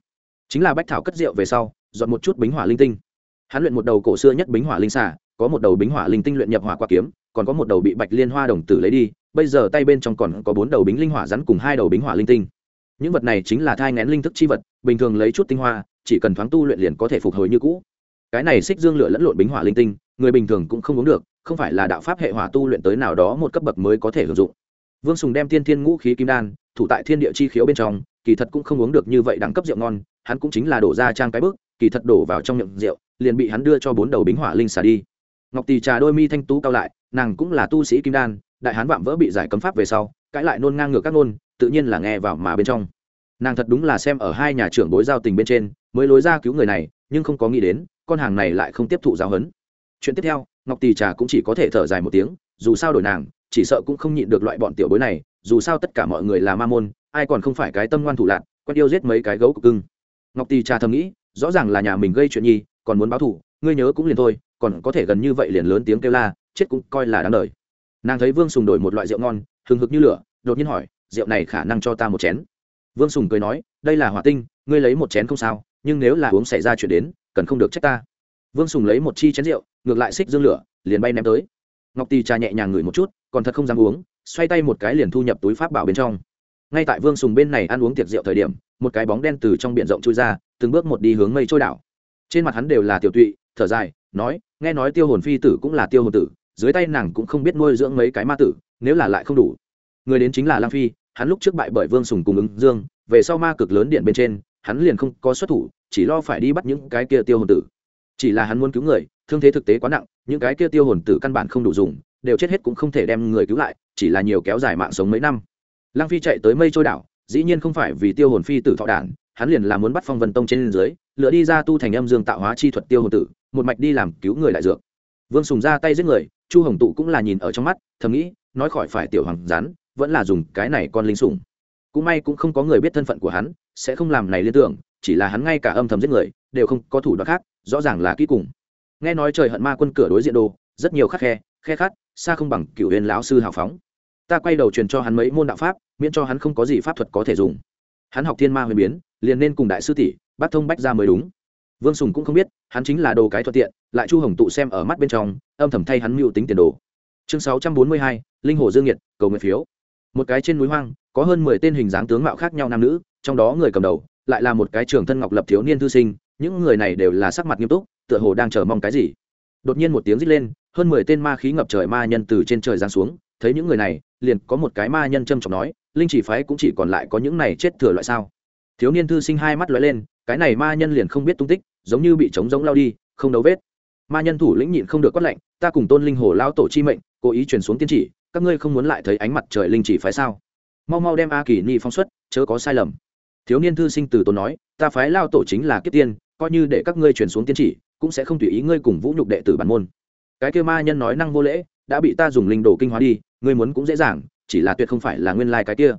Chính là bách thảo cất rượu về sau, dọn một chút bính hỏa linh tinh. Hắn luyện một đầu cổ xưa nhất bính hỏa linh xả có một đầu bính hỏa linh tinh luyện nhập hỏa qua kiếm, còn có một đầu bị bạch liên hoa đồng tử lấy đi, bây giờ tay bên trong còn có bốn đầu bính linh hỏa rắn cùng hai đầu bính hỏa linh tinh. Những vật này chính là thai ngén linh thức chi vật, bình thường lấy chút tinh hoa, chỉ cần thoáng tu luyện liền có thể phục hồi như cũ. Cái này xích dương lửa lẫn lộn bính hỏa linh tinh, người bình thường cũng không uống được, không phải là đạo pháp hệ hỏa tu luyện tới nào đó một cấp bậc mới có thể hưởng dụng. Vương sùng đem tiên thiên ngũ khí kim đan thủ tại thiên địa chi khiếu bên trong, kỳ thật cũng không uống được như vậy đẳng cấp rượu ngon, hắn cũng chính là đổ ra trang cái bước, kỳ thật đổ vào trong miệng rượu, liền bị hắn đưa cho bốn đầu bính hỏa linh xả đi. Ngọc tỳ trà đôi mi thanh tú cao lại, nàng cũng là tu sĩ kim đan, đại hán vạm vỡ bị giải cấm pháp về sau, cãi lại nôn ngang ngược các nôn tự nhiên là nghe vào mà bên trong. Nàng thật đúng là xem ở hai nhà trưởng bối giao tình bên trên, mới lối ra cứu người này, nhưng không có nghĩ đến, con hàng này lại không tiếp thụ giáo huấn. Chuyện tiếp theo, ngọc tỳ trà cũng chỉ có thể thở dài một tiếng, dù sao đổi nàng, chỉ sợ cũng không nhịn được loại bọn tiểu bối này dù sao tất cả mọi người là ma môn, ai còn không phải cái tâm ngoan thủ lạc quen yêu giết mấy cái gấu cục cưng. Ngọc tỳ trà thầm nghĩ, rõ ràng là nhà mình gây chuyện nhi, còn muốn báo thù, ngươi nhớ cũng liền thôi, còn có thể gần như vậy liền lớn tiếng kêu la, chết cũng coi là đáng đời. Nàng thấy vương sùng đổi một loại rượu ngon, hừng hực như lửa, đột nhiên hỏi, rượu này khả năng cho ta một chén. Vương sùng cười nói, đây là hỏa tinh, ngươi lấy một chén không sao, nhưng nếu là uống xảy ra chuyện đến, cần không được trách ta. Vương sùng lấy một chi chén rượu, ngược lại xích dương lửa, liền bay ném tới. Ngọc tì trà nhẹ nhàng ngửi một chút, còn thật không dám uống xoay tay một cái liền thu nhập túi pháp bảo bên trong. Ngay tại vương sùng bên này ăn uống tiệc rượu thời điểm, một cái bóng đen từ trong b i ể n rộng trôi ra, từng bước một đi hướng mây trôi đảo. Trên mặt hắn đều là tiểu tụy, thở dài, nói, nghe nói tiêu hồn phi tử cũng là tiêu hồn tử, dưới tay nàng cũng không biết nuôi dưỡng mấy cái ma tử, nếu là lại không đủ. Người đến chính là lang phi, hắn lúc trước bại bởi vương sùng cùng ứng dương, về sau ma cực lớn điện bên trên, hắn liền không có xuất thủ, chỉ lo phải đi bắt những cái kia tiêu hồn tử. Chỉ là hắn muốn cứu người, thương thế thực tế quá nặng, những cái kia tiêu hồn tử căn bản không đủ dùng, đều chết hết cũng không thể đem người cứu lại chỉ là nhiều kéo dài mạng sống mấy năm. Lăng phi chạy tới mây trôi đảo, dĩ nhiên không phải vì tiêu hồn phi tử thọ đản, hắn liền là muốn bắt phong vân tông trên dưới, lựa đi ra tu thành âm dương tạo hóa chi thuật tiêu hồn tử, một mạch đi làm cứu người lại dược. Vương sùng ra tay giết người, chu hồng tụ cũng là nhìn ở trong mắt, thầm nghĩ, nói khỏi phải tiểu hoàng rắn vẫn là dùng cái này con linh sùng. cũng may cũng không có người biết thân phận của hắn, sẽ không làm này liên tưởng, chỉ là hắn ngay cả âm thầm giết người, đều không có thủ đoạn khác, rõ ràng là kỹ cùng. Nghe nói trời hận ma quân cửa đối diện đồ, rất nhiều khắc khe khe khát, xa không bằng cựu huyền lão sư hào phóng ta quay đầu truyền cho hắn mấy môn đạo pháp, miễn cho hắn không có gì pháp thuật có thể dùng. Hắn học thiên ma huyền biến, liền nên cùng đại sư tỷ bắt thông bách ra mới đúng. Vương sùng cũng không biết, hắn chính là đồ cái thuận tiện, lại chu hồng tụ xem ở mắt bên trong, âm thầm thay hắn mưu tính tiền đồ. Chương sáu trăm bốn mươi hai, linh hồ dương nhiệt, cầu nguyện phiếu. Một cái trên núi hoang, có hơn mười tên hình dáng tướng mạo khác nhau nam nữ, trong đó người cầm đầu, lại là một cái trường thân ngọc lập thiếu niên thư sinh, những người này đều là sắc mặt nghiêm túc, tựa hồ đang chờ mong cái gì. Đột nhiên một tiếng rít lên, hơn mười tên ma khí ngập trời ma nhân từ trên trời giáng xuống thấy những người này, liền có một cái ma nhân trâm trọng nói, linh chỉ phái cũng chỉ còn lại có những này chết thừa loại sao? Thiếu niên thư sinh hai mắt lóe lên, cái này ma nhân liền không biết tung tích, giống như bị trống giống lao đi, không đấu vết. Ma nhân thủ lĩnh nhịn không được quát lệnh ta cùng tôn linh hồ lao tổ chi mệnh, cố ý truyền xuống tiên chỉ, các ngươi không muốn lại thấy ánh mặt trời linh chỉ phái sao? Mau mau đem a kỳ ni phong xuất, chớ có sai lầm. Thiếu niên thư sinh từ tôn nói, ta phái lao tổ chính là kiếp tiên, coi như để các ngươi truyền xuống tiên chỉ, cũng sẽ không tùy ý ngươi cùng vũ nhục đệ tử bản môn. Cái kêu ma nhân nói năng vô lễ, đã bị ta dùng linh đồ kinh hóa đi ngươi muốn cũng dễ dàng, chỉ là tuyệt không phải là nguyên lai cái kia.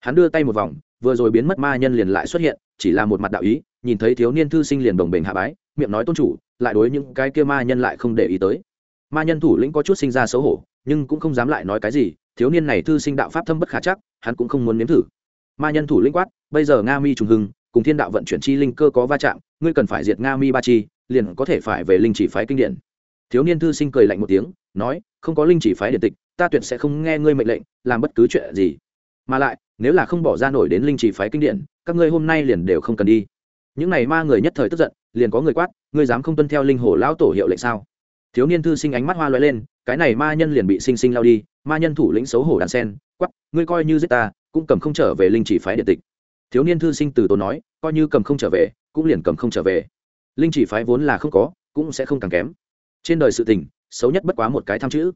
Hắn đưa tay một vòng, vừa rồi biến mất ma nhân liền lại xuất hiện, chỉ là một mặt đạo ý, nhìn thấy thiếu niên thư sinh liền đồng bình hạ bái, miệng nói tôn chủ, lại đối những cái kia ma nhân lại không để ý tới. Ma nhân thủ lĩnh có chút sinh ra xấu hổ, nhưng cũng không dám lại nói cái gì, thiếu niên này thư sinh đạo pháp thâm bất khả chắc, hắn cũng không muốn nếm thử. Ma nhân thủ lĩnh quát, bây giờ nga mi trùng hưng, cùng thiên đạo vận chuyển chi linh cơ có va chạm, ngươi cần phải diệt nga mi ba chi, liền có thể phải về linh chỉ phái kinh điển. Thiếu niên thư sinh cười lạnh một tiếng, nói, không có linh chỉ phái điện tịch ta tuyệt sẽ không nghe ngươi mệnh lệnh, làm bất cứ chuyện gì. Mà lại, nếu là không bỏ ra nổi đến linh chỉ phái kinh điển, các ngươi hôm nay liền đều không cần đi. Những này ma người nhất thời tức giận, liền có người quát, ngươi dám không tuân theo linh hồ lão tổ hiệu lệnh sao? Thiếu niên thư sinh ánh mắt hoa loay lên, cái này ma nhân liền bị sinh sinh lao đi, ma nhân thủ lĩnh xấu hổ đàn sen quắp ngươi coi như giết ta, cũng cầm không trở về linh chỉ phái điện tịch. Thiếu niên thư sinh từ tốn nói, coi như cầm không trở về, cũng liền cầm không trở về. Linh chỉ phái vốn là không có, cũng sẽ không càng kém. Trên đời sự tình, xấu nhất bất quá một cái tham chữ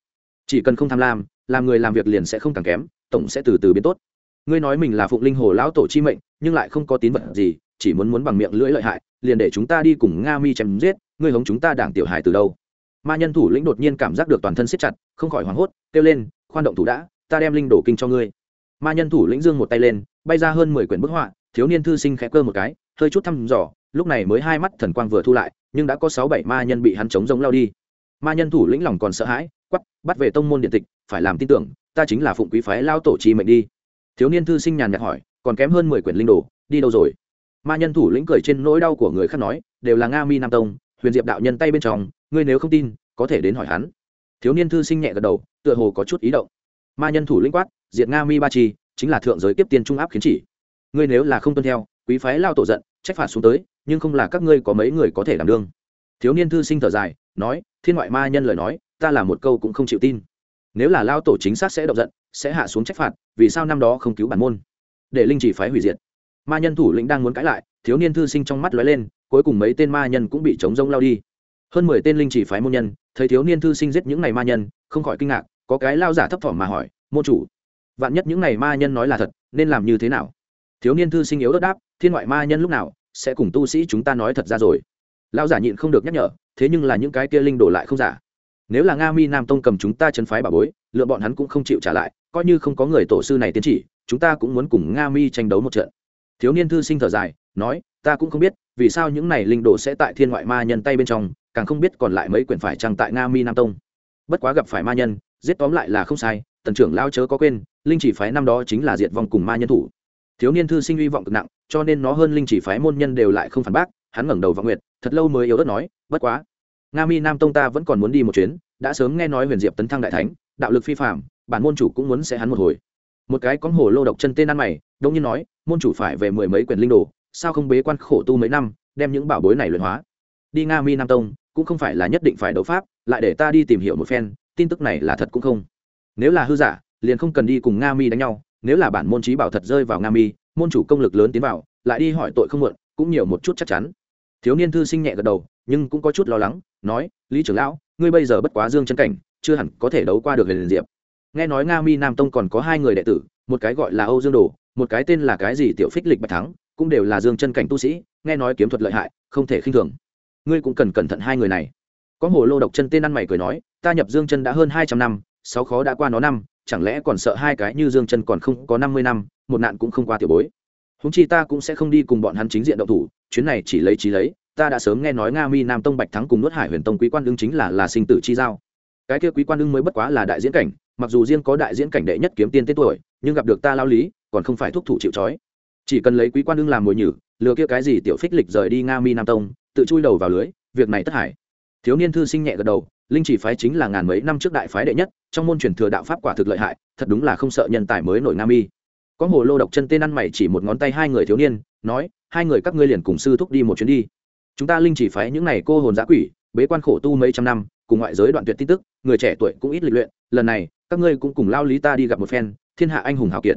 chỉ cần không tham lam, làm người làm việc liền sẽ không càng kém, tổng sẽ từ từ biến tốt. Ngươi nói mình là phụng linh hồ lão tổ chi mệnh, nhưng lại không có tín vật gì, chỉ muốn muốn bằng miệng lưỡi lợi hại, liền để chúng ta đi cùng nga mi chém giết, ngươi hống chúng ta đảng tiểu hài từ đâu? Ma nhân thủ lĩnh đột nhiên cảm giác được toàn thân siết chặt, không khỏi hoảng hốt, kêu lên, khoan động thủ đã, ta đem linh đổ kinh cho ngươi. Ma nhân thủ lĩnh dương một tay lên, bay ra hơn mười quyển bức họa, thiếu niên thư sinh khẽ cơ một cái, hơi chút thăm dò, lúc này mới hai mắt thần quang vừa thu lại, nhưng đã có sáu bảy ma nhân bị hắn chống giống lao đi. Ma nhân thủ lĩnh lòng còn sợ hãi quắp bắt về tông môn điện tịch, phải làm tin tưởng, ta chính là phụng quý phái lao tổ trì mệnh đi. Thiếu niên thư sinh nhàn nhạt hỏi, còn kém hơn mười quyển linh đồ, đi đâu rồi? Ma nhân thủ lĩnh cười trên nỗi đau của người khác nói, đều là nga mi nam tông, huyền diệp đạo nhân tay bên trong, ngươi nếu không tin, có thể đến hỏi hắn. Thiếu niên thư sinh nhẹ gật đầu, tựa hồ có chút ý động. Ma nhân thủ lĩnh quát, diệt nga mi ba chi, chính là thượng giới tiếp tiên trung áp khiến chỉ. Ngươi nếu là không tuân theo, quý phái lao tổ giận, trách phạt xuống tới, nhưng không là các ngươi có mấy người có thể làm đương. Thiếu niên thư sinh thở dài, nói, thiên ngoại ma nhân lời nói ta là một câu cũng không chịu tin. Nếu là lao tổ chính xác sẽ động giận, sẽ hạ xuống trách phạt, vì sao năm đó không cứu bản môn? Để linh chỉ phái hủy diệt. Ma nhân thủ lĩnh đang muốn cãi lại, thiếu niên thư sinh trong mắt lóe lên, cuối cùng mấy tên ma nhân cũng bị chống rông lao đi. Hơn mười tên linh chỉ phái môn nhân, thấy thiếu niên thư sinh giết những n à y ma nhân, không khỏi kinh ngạc, có cái lao giả thấp thỏm mà hỏi, môn chủ, vạn nhất những n à y ma nhân nói là thật, nên làm như thế nào? Thiếu niên thư sinh yếu đất đáp, thiên ngoại ma nhân lúc nào sẽ cùng tu sĩ chúng ta nói thật ra rồi? Lao giả nhịn không được nhắc nhở, thế nhưng là những cái kia linh đổ lại không giả nếu là nga mi nam tông cầm chúng ta chân phái bà bối lựa bọn hắn cũng không chịu trả lại, coi như không có người tổ sư này tiến chỉ, chúng ta cũng muốn cùng nga mi tranh đấu một trận. Thiếu niên thư sinh thở dài, nói, ta cũng không biết, vì sao những này linh đồ sẽ tại thiên ngoại ma nhân tay bên trong, càng không biết còn lại mấy quyển phải trăng tại nga mi nam tông. Bất quá gặp phải ma nhân, giết tóm lại là không sai, tần trưởng lao chớ có quên, linh chỉ phái năm đó chính là diệt vong cùng ma nhân thủ. Thiếu niên thư sinh hy vọng cực nặng, cho nên nó hơn linh chỉ phái môn nhân đều lại không phản bác, hắn ngẩng đầu vào nguyệt, thật lâu mới yếu ớt nói, bất quá nga mi nam tông ta vẫn còn muốn đi một chuyến, đã sớm nghe nói huyền diệp tấn thăng đại thánh, đạo lực phi phạm bản môn chủ cũng muốn sẽ hắn một hồi. Một cái con hồ lô độc chân tên ăn mày đông nhiên nói, môn chủ phải về mười mấy quyển linh đồ, sao không bế quan khổ tu mấy năm, đem những bảo bối này luyện hóa. Đi nga mi nam tông, cũng không phải là nhất định phải đấu pháp, lại để ta đi tìm hiểu một phen, tin tức này là thật cũng không. Nếu là hư giả, liền không cần đi cùng nga mi đánh nhau, nếu là bản môn trí bảo thật rơi vào nga mi, môn chủ công lực lớn tiến vào, lại đi hỏi tội không muộn, cũng nhiều một chút chắc chắn thiếu niên thư sinh nhẹ gật đầu, nhưng cũng có chút lo lắng, nói, lý trưởng lão, ngươi bây giờ bất quá dương chân cảnh, chưa hẳn có thể đấu qua được liền diệp. Nghe nói nga mi nam tông còn có hai người đệ tử, một cái gọi là âu dương đồ, một cái tên là cái gì tiểu phích lịch bạch thắng, cũng đều là dương chân cảnh tu sĩ, nghe nói kiếm thuật lợi hại, không thể khinh thường. Ngươi cũng cần cẩn thận hai người này. Có hồ lô độc chân tên ăn mày cười nói, ta nhập dương chân đã hơn hai trăm năm, sáu khó đã qua nó năm, chẳng lẽ còn sợ hai cái như dương chân còn không có năm mươi năm, một nạn cũng không qua tiểu bối? Húng chi ta cũng sẽ không đi cùng bọn hắn chính diện động thủ, chuyến này chỉ lấy trí lấy, ta đã sớm nghe nói nga mi nam tông bạch thắng cùng nuốt hải huyền tông quý quan đương chính là là sinh tử chi giao. Cái kia quý quan đương mới bất quá là đại diễn cảnh, mặc dù riêng có đại diễn cảnh đệ nhất kiếm tiên tên tuổi, nhưng gặp được ta lao lý, còn không phải thúc thủ chịu trói. Chỉ cần lấy quý quan đương làm mồi nhử, lừa kia cái gì tiểu phích lịch rời đi nga mi nam tông, tự chui đầu vào lưới, việc này tất hải thiếu niên thư sinh nhẹ gật đầu, linh chỉ phái chính là ngàn mấy năm trước đại phái đệ nhất, trong môn truyền thừa đạo pháp quả thực lợi hại, thật đúng là không sợ nhân tài mới nổi nga mi có hồ lô độc chân tên ăn mày chỉ một ngón tay hai người thiếu niên, nói, hai người các ngươi liền cùng sư thúc đi một chuyến đi. Chúng ta linh chỉ phái những này cô hồn giã quỷ, bế quan khổ tu mấy trăm năm, cùng ngoại giới đoạn tuyệt tin tức, người trẻ tuổi cũng ít lịch luyện, lần này, các ngươi cũng cùng lao lý ta đi gặp một phen, thiên hạ anh hùng hào kiệt.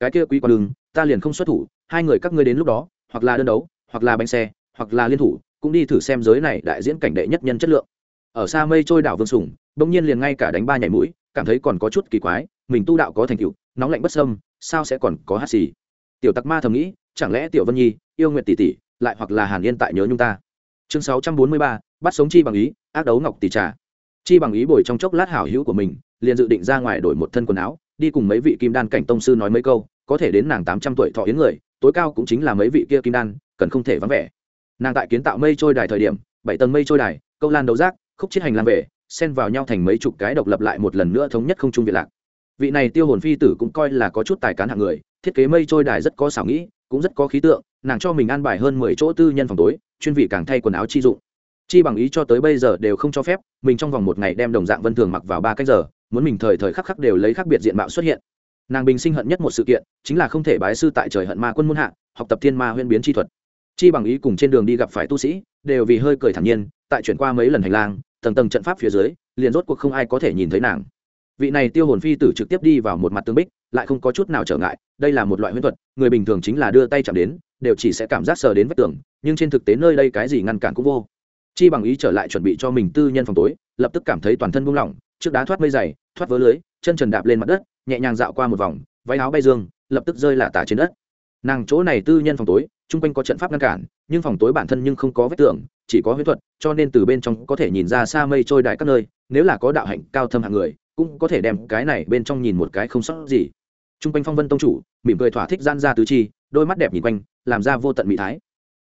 Cái kia quý quan đường, ta liền không xuất thủ, hai người các ngươi đến lúc đó, hoặc là đơn đấu, hoặc là bánh xe, hoặc là liên thủ, cũng đi thử xem giới này đại diễn cảnh đệ nhất nhân chất lượng. Ở xa mây trôi đảo vương sủng bỗng nhiên liền ngay cả đánh ba nhảy mũi, cảm thấy còn có chút kỳ quái, mình tu đạo có thành tựu, nóng lạnh bất sâm sao sẽ còn có hát xì? Tiểu tặc ma thầm nghĩ, chẳng lẽ tiểu vân nhi, yêu nguyện tỷ tỷ, lại hoặc là hàn yên tại nhớ nhung ta? Chương sáu trăm bốn mươi ba, bắt sống chi bằng ý, ác đấu ngọc tỷ trà. Chi bằng ý bồi trong chốc lát hảo hữu của mình, liền dự định ra ngoài đổi một thân quần áo, đi cùng mấy vị kim đan cảnh tông sư nói mấy câu, có thể đến nàng tám trăm tuổi thọ yến người, tối cao cũng chính là mấy vị kia kim đan, cần không thể vắng vẻ. Nàng tại kiến tạo mây trôi đài thời điểm, bảy tầng mây trôi đài, câu lan đấu giác khúc chiết hành lang về, xen vào nhau thành mấy chục cái độc lập lại một lần nữa thống nhất không trung việt lạc vị này tiêu hồn phi tử cũng coi là có chút tài cán hạng người, thiết kế mây trôi đài rất có xảo nghĩ, cũng rất có khí tượng, nàng cho mình an bài hơn mười chỗ tư nhân phòng tối, chuyên vị càng thay quần áo chi dụng. Chi bằng ý cho tới bây giờ đều không cho phép, mình trong vòng một ngày đem đồng dạng vân thường mặc vào ba cách giờ, muốn mình thời thời khắc khắc đều lấy khác biệt diện mạo xuất hiện. Nàng bình sinh hận nhất một sự kiện, chính là không thể bái sư tại trời hận ma quân muôn hạ, học tập thiên ma huyên biến chi thuật. Chi bằng ý cùng trên đường đi gặp phải tu sĩ, đều vì hơi cười thản nhiên, tại chuyển qua mấy lần hành lang, tầng tầng trận pháp phía dưới, liền rốt cuộc không ai có thể nhìn thấy nàng vị này tiêu hồn phi tử trực tiếp đi vào một mặt tương bích, lại không có chút nào trở ngại, đây là một loại huyễn thuật, người bình thường chính là đưa tay chạm đến, đều chỉ sẽ cảm giác sờ đến vách tường, nhưng trên thực tế nơi đây cái gì ngăn cản cũng vô. Chi bằng ý trở lại chuẩn bị cho mình tư nhân phòng tối, lập tức cảm thấy toàn thân buông lỏng, trước đá thoát mây dày, thoát vớ lưới, chân trần đạp lên mặt đất, nhẹ nhàng dạo qua một vòng, váy áo bay dương, lập tức rơi lả tả trên đất. Nàng chỗ này tư nhân phòng tối, chung quanh có trận pháp ngăn cản, nhưng phòng tối bản thân nhưng không có vết tường, chỉ có huyễn thuật, cho nên từ bên trong có thể nhìn ra xa mây trôi đại các nơi, nếu là có đạo hạnh cao thâm hạng người cũng có thể đem cái này bên trong nhìn một cái không sót gì. Chung quanh phong vân tông chủ, mỉm cười thỏa thích gian ra tứ chi, đôi mắt đẹp nhìn quanh, làm ra vô tận mỹ thái.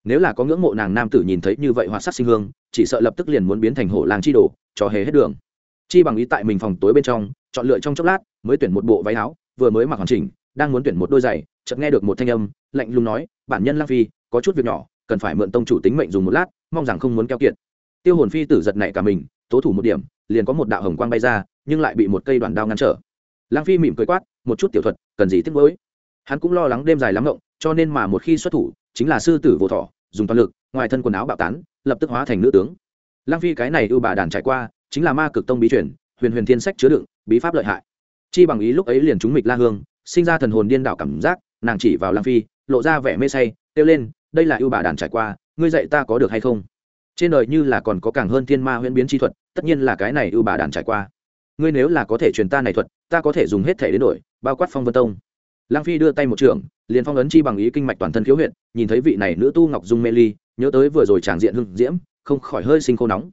Nếu là có ngưỡng mộ nàng nam tử nhìn thấy như vậy hoạt sắc sinh hương, chỉ sợ lập tức liền muốn biến thành hổ làng chi đồ, cho hề hết đường. Chi bằng ý tại mình phòng tối bên trong, chọn lựa trong chốc lát, mới tuyển một bộ váy áo, vừa mới mặc hoàn chỉnh, đang muốn tuyển một đôi giày, chợt nghe được một thanh âm, lạnh lùng nói, bản nhân lang phi, có chút việc nhỏ, cần phải mượn tông chủ tính mệnh dùng một lát, mong rằng không muốn keo kiệt. Tiêu hồn phi tử giật nảy cả mình tố thủ một điểm, liền có một đạo hồng quang bay ra, nhưng lại bị một cây đoàn đao ngăn trở. Lang phi mỉm cười quát, một chút tiểu thuật, cần gì tiếc mới hắn cũng lo lắng đêm dài lắm ngộng, cho nên mà một khi xuất thủ, chính là sư tử vô thọ, dùng toàn lực, ngoài thân quần áo bạo tán, lập tức hóa thành nữ tướng. Lang phi cái này ưu bà đàn trải qua, chính là ma cực tông bí truyền, huyền huyền thiên sách chứa đựng, bí pháp lợi hại. Chi bằng ý lúc ấy liền trúng mịch la hương, sinh ra thần hồn điên đảo cảm giác, nàng chỉ vào lang phi, lộ ra vẻ mê say, kêu lên, đây là ưu bà đàn trải qua, ngươi dạy ta có được hay không? Trên đời như là còn có càng hơn thiên ma huyễn biến chi thuật tất nhiên là cái này ưu bà đàn trải qua. Ngươi nếu là có thể truyền ta này thuật, ta có thể dùng hết thể đến đổi, bao quát phong vân tông. Lang phi đưa tay một trường, liền phong ấn chi bằng ý kinh mạch toàn thân khiếu huyện nhìn thấy vị này nữ tu ngọc dung mê ly, nhớ tới vừa rồi tràng diện hưng diễm, không khỏi hơi sinh khô nóng.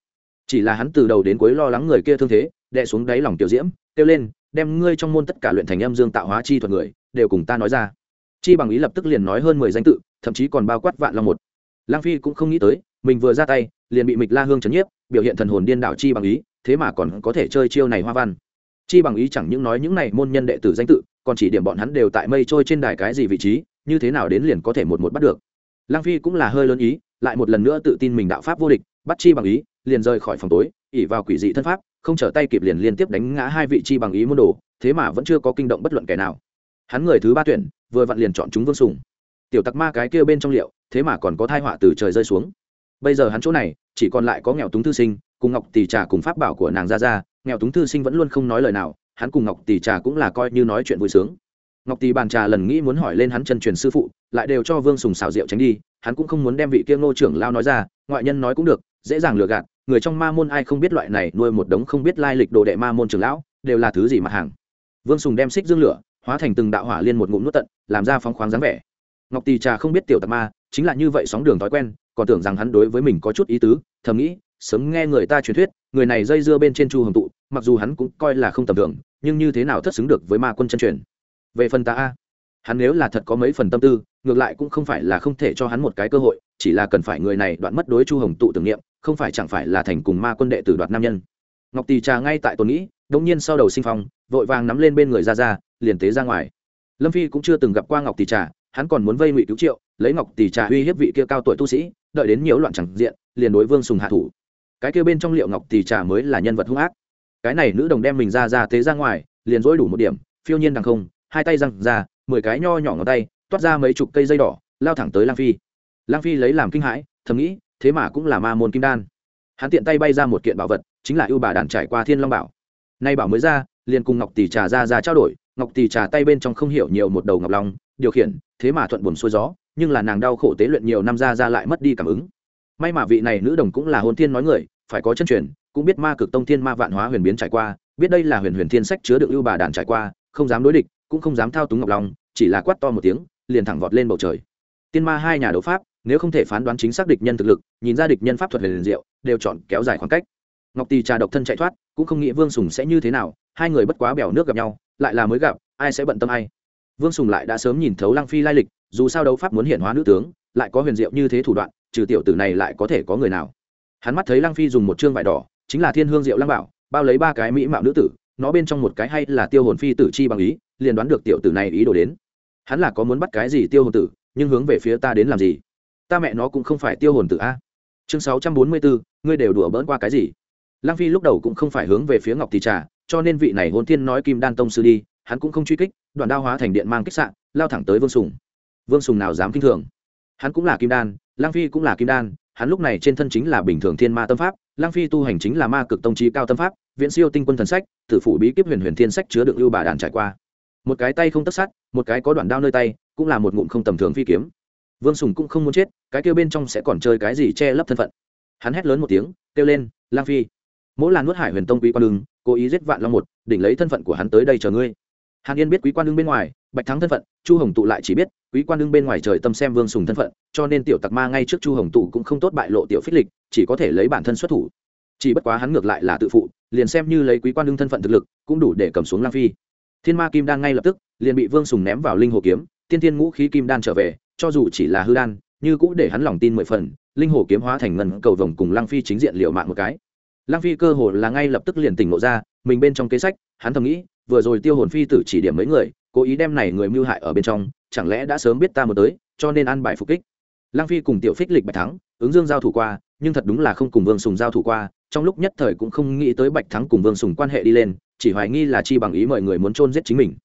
Chỉ là hắn từ đầu đến cuối lo lắng người kia thương thế đệ xuống đáy lòng tiểu diễm, kêu lên, đem ngươi trong môn tất cả luyện thành âm dương tạo hóa chi thuật người, đều cùng ta nói ra. Chi bằng ý lập tức liền nói hơn mười danh tự, thậm chí còn bao quát vạn long một. Lang phi cũng không nghĩ tới, mình vừa ra tay liền bị mịch la hương chấn nhiếp, biểu hiện thần hồn điên đảo chi bằng ý, thế mà còn có thể chơi chiêu này hoa văn. Chi bằng ý chẳng những nói những này môn nhân đệ tử danh tự, còn chỉ điểm bọn hắn đều tại mây trôi trên đài cái gì vị trí, như thế nào đến liền có thể một một bắt được. Lang phi cũng là hơi lớn ý, lại một lần nữa tự tin mình đạo pháp vô địch, bắt chi bằng ý, liền rời khỏi phòng tối ỉ vào quỷ dị thân pháp, không trở tay kịp liền liên tiếp đánh ngã hai vị chi bằng ý môn đồ, thế mà vẫn chưa có kinh động bất luận kẻ nào. Hắn người thứ ba tuyển, vừa vặn liền chọn chúng vương sùng. Tiểu tặc ma cái kia bên trong liệu, thế mà còn có thai họa từ trời rơi xuống bây giờ hắn chỗ này, chỉ còn lại có nghèo túng thư sinh, cùng ngọc tỷ trà cùng pháp bảo của nàng ra ra nghèo túng thư sinh vẫn luôn không nói lời nào, hắn cùng ngọc tỷ trà cũng là coi như nói chuyện vui sướng. Ngọc tỷ bàn trà lần nghĩ muốn hỏi lên hắn chân truyền sư phụ, lại đều cho vương sùng xào rượu tránh đi, hắn cũng không muốn đem vị kia ngô trưởng lao nói ra, ngoại nhân nói cũng được, dễ dàng lừa gạt, người trong ma môn ai không biết loại này nuôi một đống không biết lai lịch đồ đệ ma môn trưởng lão, đều là thứ gì mặt hàng. Vương sùng đem xích dương lửa, hóa thành từng đạo hỏa liên một ngụm nuốt tận, làm ra phóng khoáng dáng vẻ. Ngọc tỳ trà không biết tiểu tạc ma, chính là như vậy sóng đường thói quen còn tưởng rằng hắn đối với mình có chút ý tứ, thầm nghĩ, sớm nghe người ta truyền thuyết, người này dây dưa bên trên chu hồng tụ, mặc dù hắn cũng coi là không tầm thường, nhưng như thế nào thất xứng được với ma quân chân truyền? Về phần ta a, hắn nếu là thật có mấy phần tâm tư, ngược lại cũng không phải là không thể cho hắn một cái cơ hội, chỉ là cần phải người này đoạn mất đối chu hồng tụ tưởng niệm, không phải chẳng phải là thành cùng ma quân đệ tử đoạt nam nhân. Ngọc tỳ trà ngay tại tồn nghĩ đông nhiên sau đầu sinh phong, vội vàng nắm lên bên người ra ra liền tế ra ngoài. Lâm phi cũng chưa từng gặp qua ngọc tỳ trà hắn còn muốn vây ngụy cứu triệu, lấy ngọc tỷ trà uy hiếp vị kia cao tuổi tu sĩ, đợi đến nhiều loạn chẳng diện, liền đối vương sùng hạ thủ. Cái kia bên trong liệu ngọc tỷ trà mới là nhân vật hung ác. Cái này nữ đồng đem mình ra ra tế ra ngoài, liền dỗi đủ một điểm, phiêu nhiên đằng không, hai tay răng ra, mười cái nho nhỏ ngón tay, toát ra mấy chục cây dây đỏ, lao thẳng tới lang phi. Lang phi lấy làm kinh hãi, thầm nghĩ, thế mà cũng là ma môn kim đan. Hắn tiện tay bay ra một kiện bảo vật, chính là ưu bà đàn trải qua thiên long bảo. Nay bảo mới ra, liền cùng ngọc tỷ trà ra ra trao đổi, ngọc tỷ trà tay bên trong không hiểu nhiều một đầu ngọc long điều khiển, thế mà thuận buồn xuôi gió, nhưng là nàng đau khổ tế luyện nhiều năm ra ra lại mất đi cảm ứng. May mà vị này nữ đồng cũng là hôn thiên nói người, phải có chân truyền, cũng biết ma cực tông thiên ma vạn hóa huyền biến trải qua, biết đây là huyền huyền thiên sách chứa được ưu bà đàn trải qua, không dám đối địch, cũng không dám thao túng ngọc long, chỉ là quát to một tiếng, liền thẳng vọt lên bầu trời. Tiên ma hai nhà đấu pháp, nếu không thể phán đoán chính xác địch nhân thực lực, nhìn ra địch nhân pháp thuật huyền diệu, đều chọn kéo dài khoảng cách. Ngọc tỳ trà độc thân chạy thoát, cũng không nghĩ vương sùng sẽ như thế nào, hai người bất quá bèo nước gặp nhau, lại là mới gặp, ai sẽ bận tâm ai? Vương sùng lại đã sớm nhìn thấu lăng phi lai lịch, dù sao đấu pháp muốn hiện hóa nữ tướng, lại có huyền diệu như thế thủ đoạn, trừ tiểu tử này lại có thể có người nào. Hắn mắt thấy lăng phi dùng một chương vải đỏ, chính là thiên hương diệu lăng bảo, bao lấy ba cái mỹ mạo nữ tử, nó bên trong một cái hay là tiêu hồn phi tử chi bằng ý, liền đoán được tiểu tử này ý đồ đến. Hắn là có muốn bắt cái gì tiêu hồn tử, nhưng hướng về phía ta đến làm gì? Ta mẹ nó cũng không phải tiêu hồn tử a. Chương sáu trăm bốn mươi bốn ngươi đều đùa bỡn qua cái gì? Lăng phi lúc đầu cũng không phải hướng về phía ngọc tỷ trà, cho nên vị này hôn thiên nói kim đan tông sư đi, hắn cũng không truy kích đoạn đao hóa thành điện mang kích sạn lao thẳng tới vương sùng. Vương sùng nào dám kinh thường? Hắn cũng là kim đan, lăng phi cũng là kim đan, hắn lúc này trên thân chính là bình thường thiên ma tâm pháp, lăng phi tu hành chính là ma cực tông trí cao tâm pháp, viễn siêu tinh quân thần sách, tử phủ bí kíp huyền huyền thiên sách chứa đựng Lưu bà đàn trải qua. Một cái tay không tất sát, một cái có đoạn đao nơi tay, cũng là một ngụm không tầm thường phi kiếm. Vương sùng cũng không muốn chết, cái kêu bên trong sẽ còn chơi cái gì che lấp thân phận. Hắn hét lớn một tiếng, kêu lên lang phi! Mỗi là nuốt hải huyền tông quý quan lưng cố ý giết vạn long một, đỉnh lấy thân phận của hắn tới đây chờ ngươi hàn yên biết quý quan đương bên ngoài, bạch thắng thân phận, chu hồng tụ lại chỉ biết, quý quan đương bên ngoài trời tâm xem vương sùng thân phận, cho nên tiểu tặc ma ngay trước chu hồng tụ cũng không tốt bại lộ tiểu phích lịch, chỉ có thể lấy bản thân xuất thủ. Chỉ bất quá hắn ngược lại là tự phụ, liền xem như lấy quý quan đương thân phận thực lực, cũng đủ để cầm xuống lang phi. Thiên ma kim đan ngay lập tức, liền bị vương sùng ném vào linh hồ kiếm, tiên tiên ngũ khí kim đan trở về, cho dù chỉ là hư đan, như cũ để hắn lòng tin mười phần, linh hồ kiếm hóa thành ngân cầu vồng cùng Lang phi chính diện liệu mạng một cái. Lang phi cơ hồ là ngay lập tức liền tỉnh ngộ ra, mình bên trong kế sách, hắn thầm nghĩ vừa rồi tiêu hồn phi tử chỉ điểm mấy người, cố ý đem này người mưu hại ở bên trong, chẳng lẽ đã sớm biết ta một tới, cho nên ăn bài phục kích. Lăng phi cùng tiểu phích lịch bạch thắng, ứng dương giao thủ qua, nhưng thật đúng là không cùng vương sùng giao thủ qua, trong lúc nhất thời cũng không nghĩ tới bạch thắng cùng vương sùng quan hệ đi lên, chỉ hoài nghi là chi bằng ý mọi người muốn chôn giết chính mình.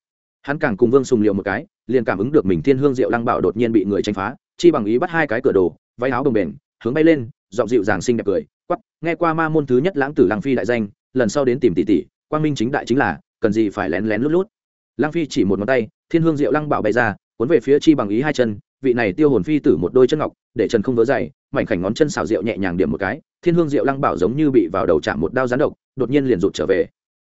Hắn càng cùng vương sùng liều một cái, liền cảm ứng được mình thiên hương diệu lăng bảo đột nhiên bị người tranh phá, chi bằng ý bắt hai cái cửa đồ, váy áo đồng bền, hướng bay lên, giọng dịu dàng xinh đẹp cười quắp nghe qua ma môn thứ nhất lãng tử lăng phi đại danh, lần sau đến tìm tỷ tỷ, quang minh chính đại chính là cần gì phải lén lén lút lút. Lăng phi chỉ một ngón tay, thiên hương diệu lăng bảo bay ra, cuốn về phía chi bằng ý hai chân, vị này tiêu hồn phi tử một đôi chân ngọc, để trần không vỡ dày, mảnh khảnh ngón chân xào rượu nhẹ nhàng điểm một cái, thiên hương diệu lăng bảo giống như bị vào đầu chạm một đao rán độc, đột nhiên liền rụt trở về.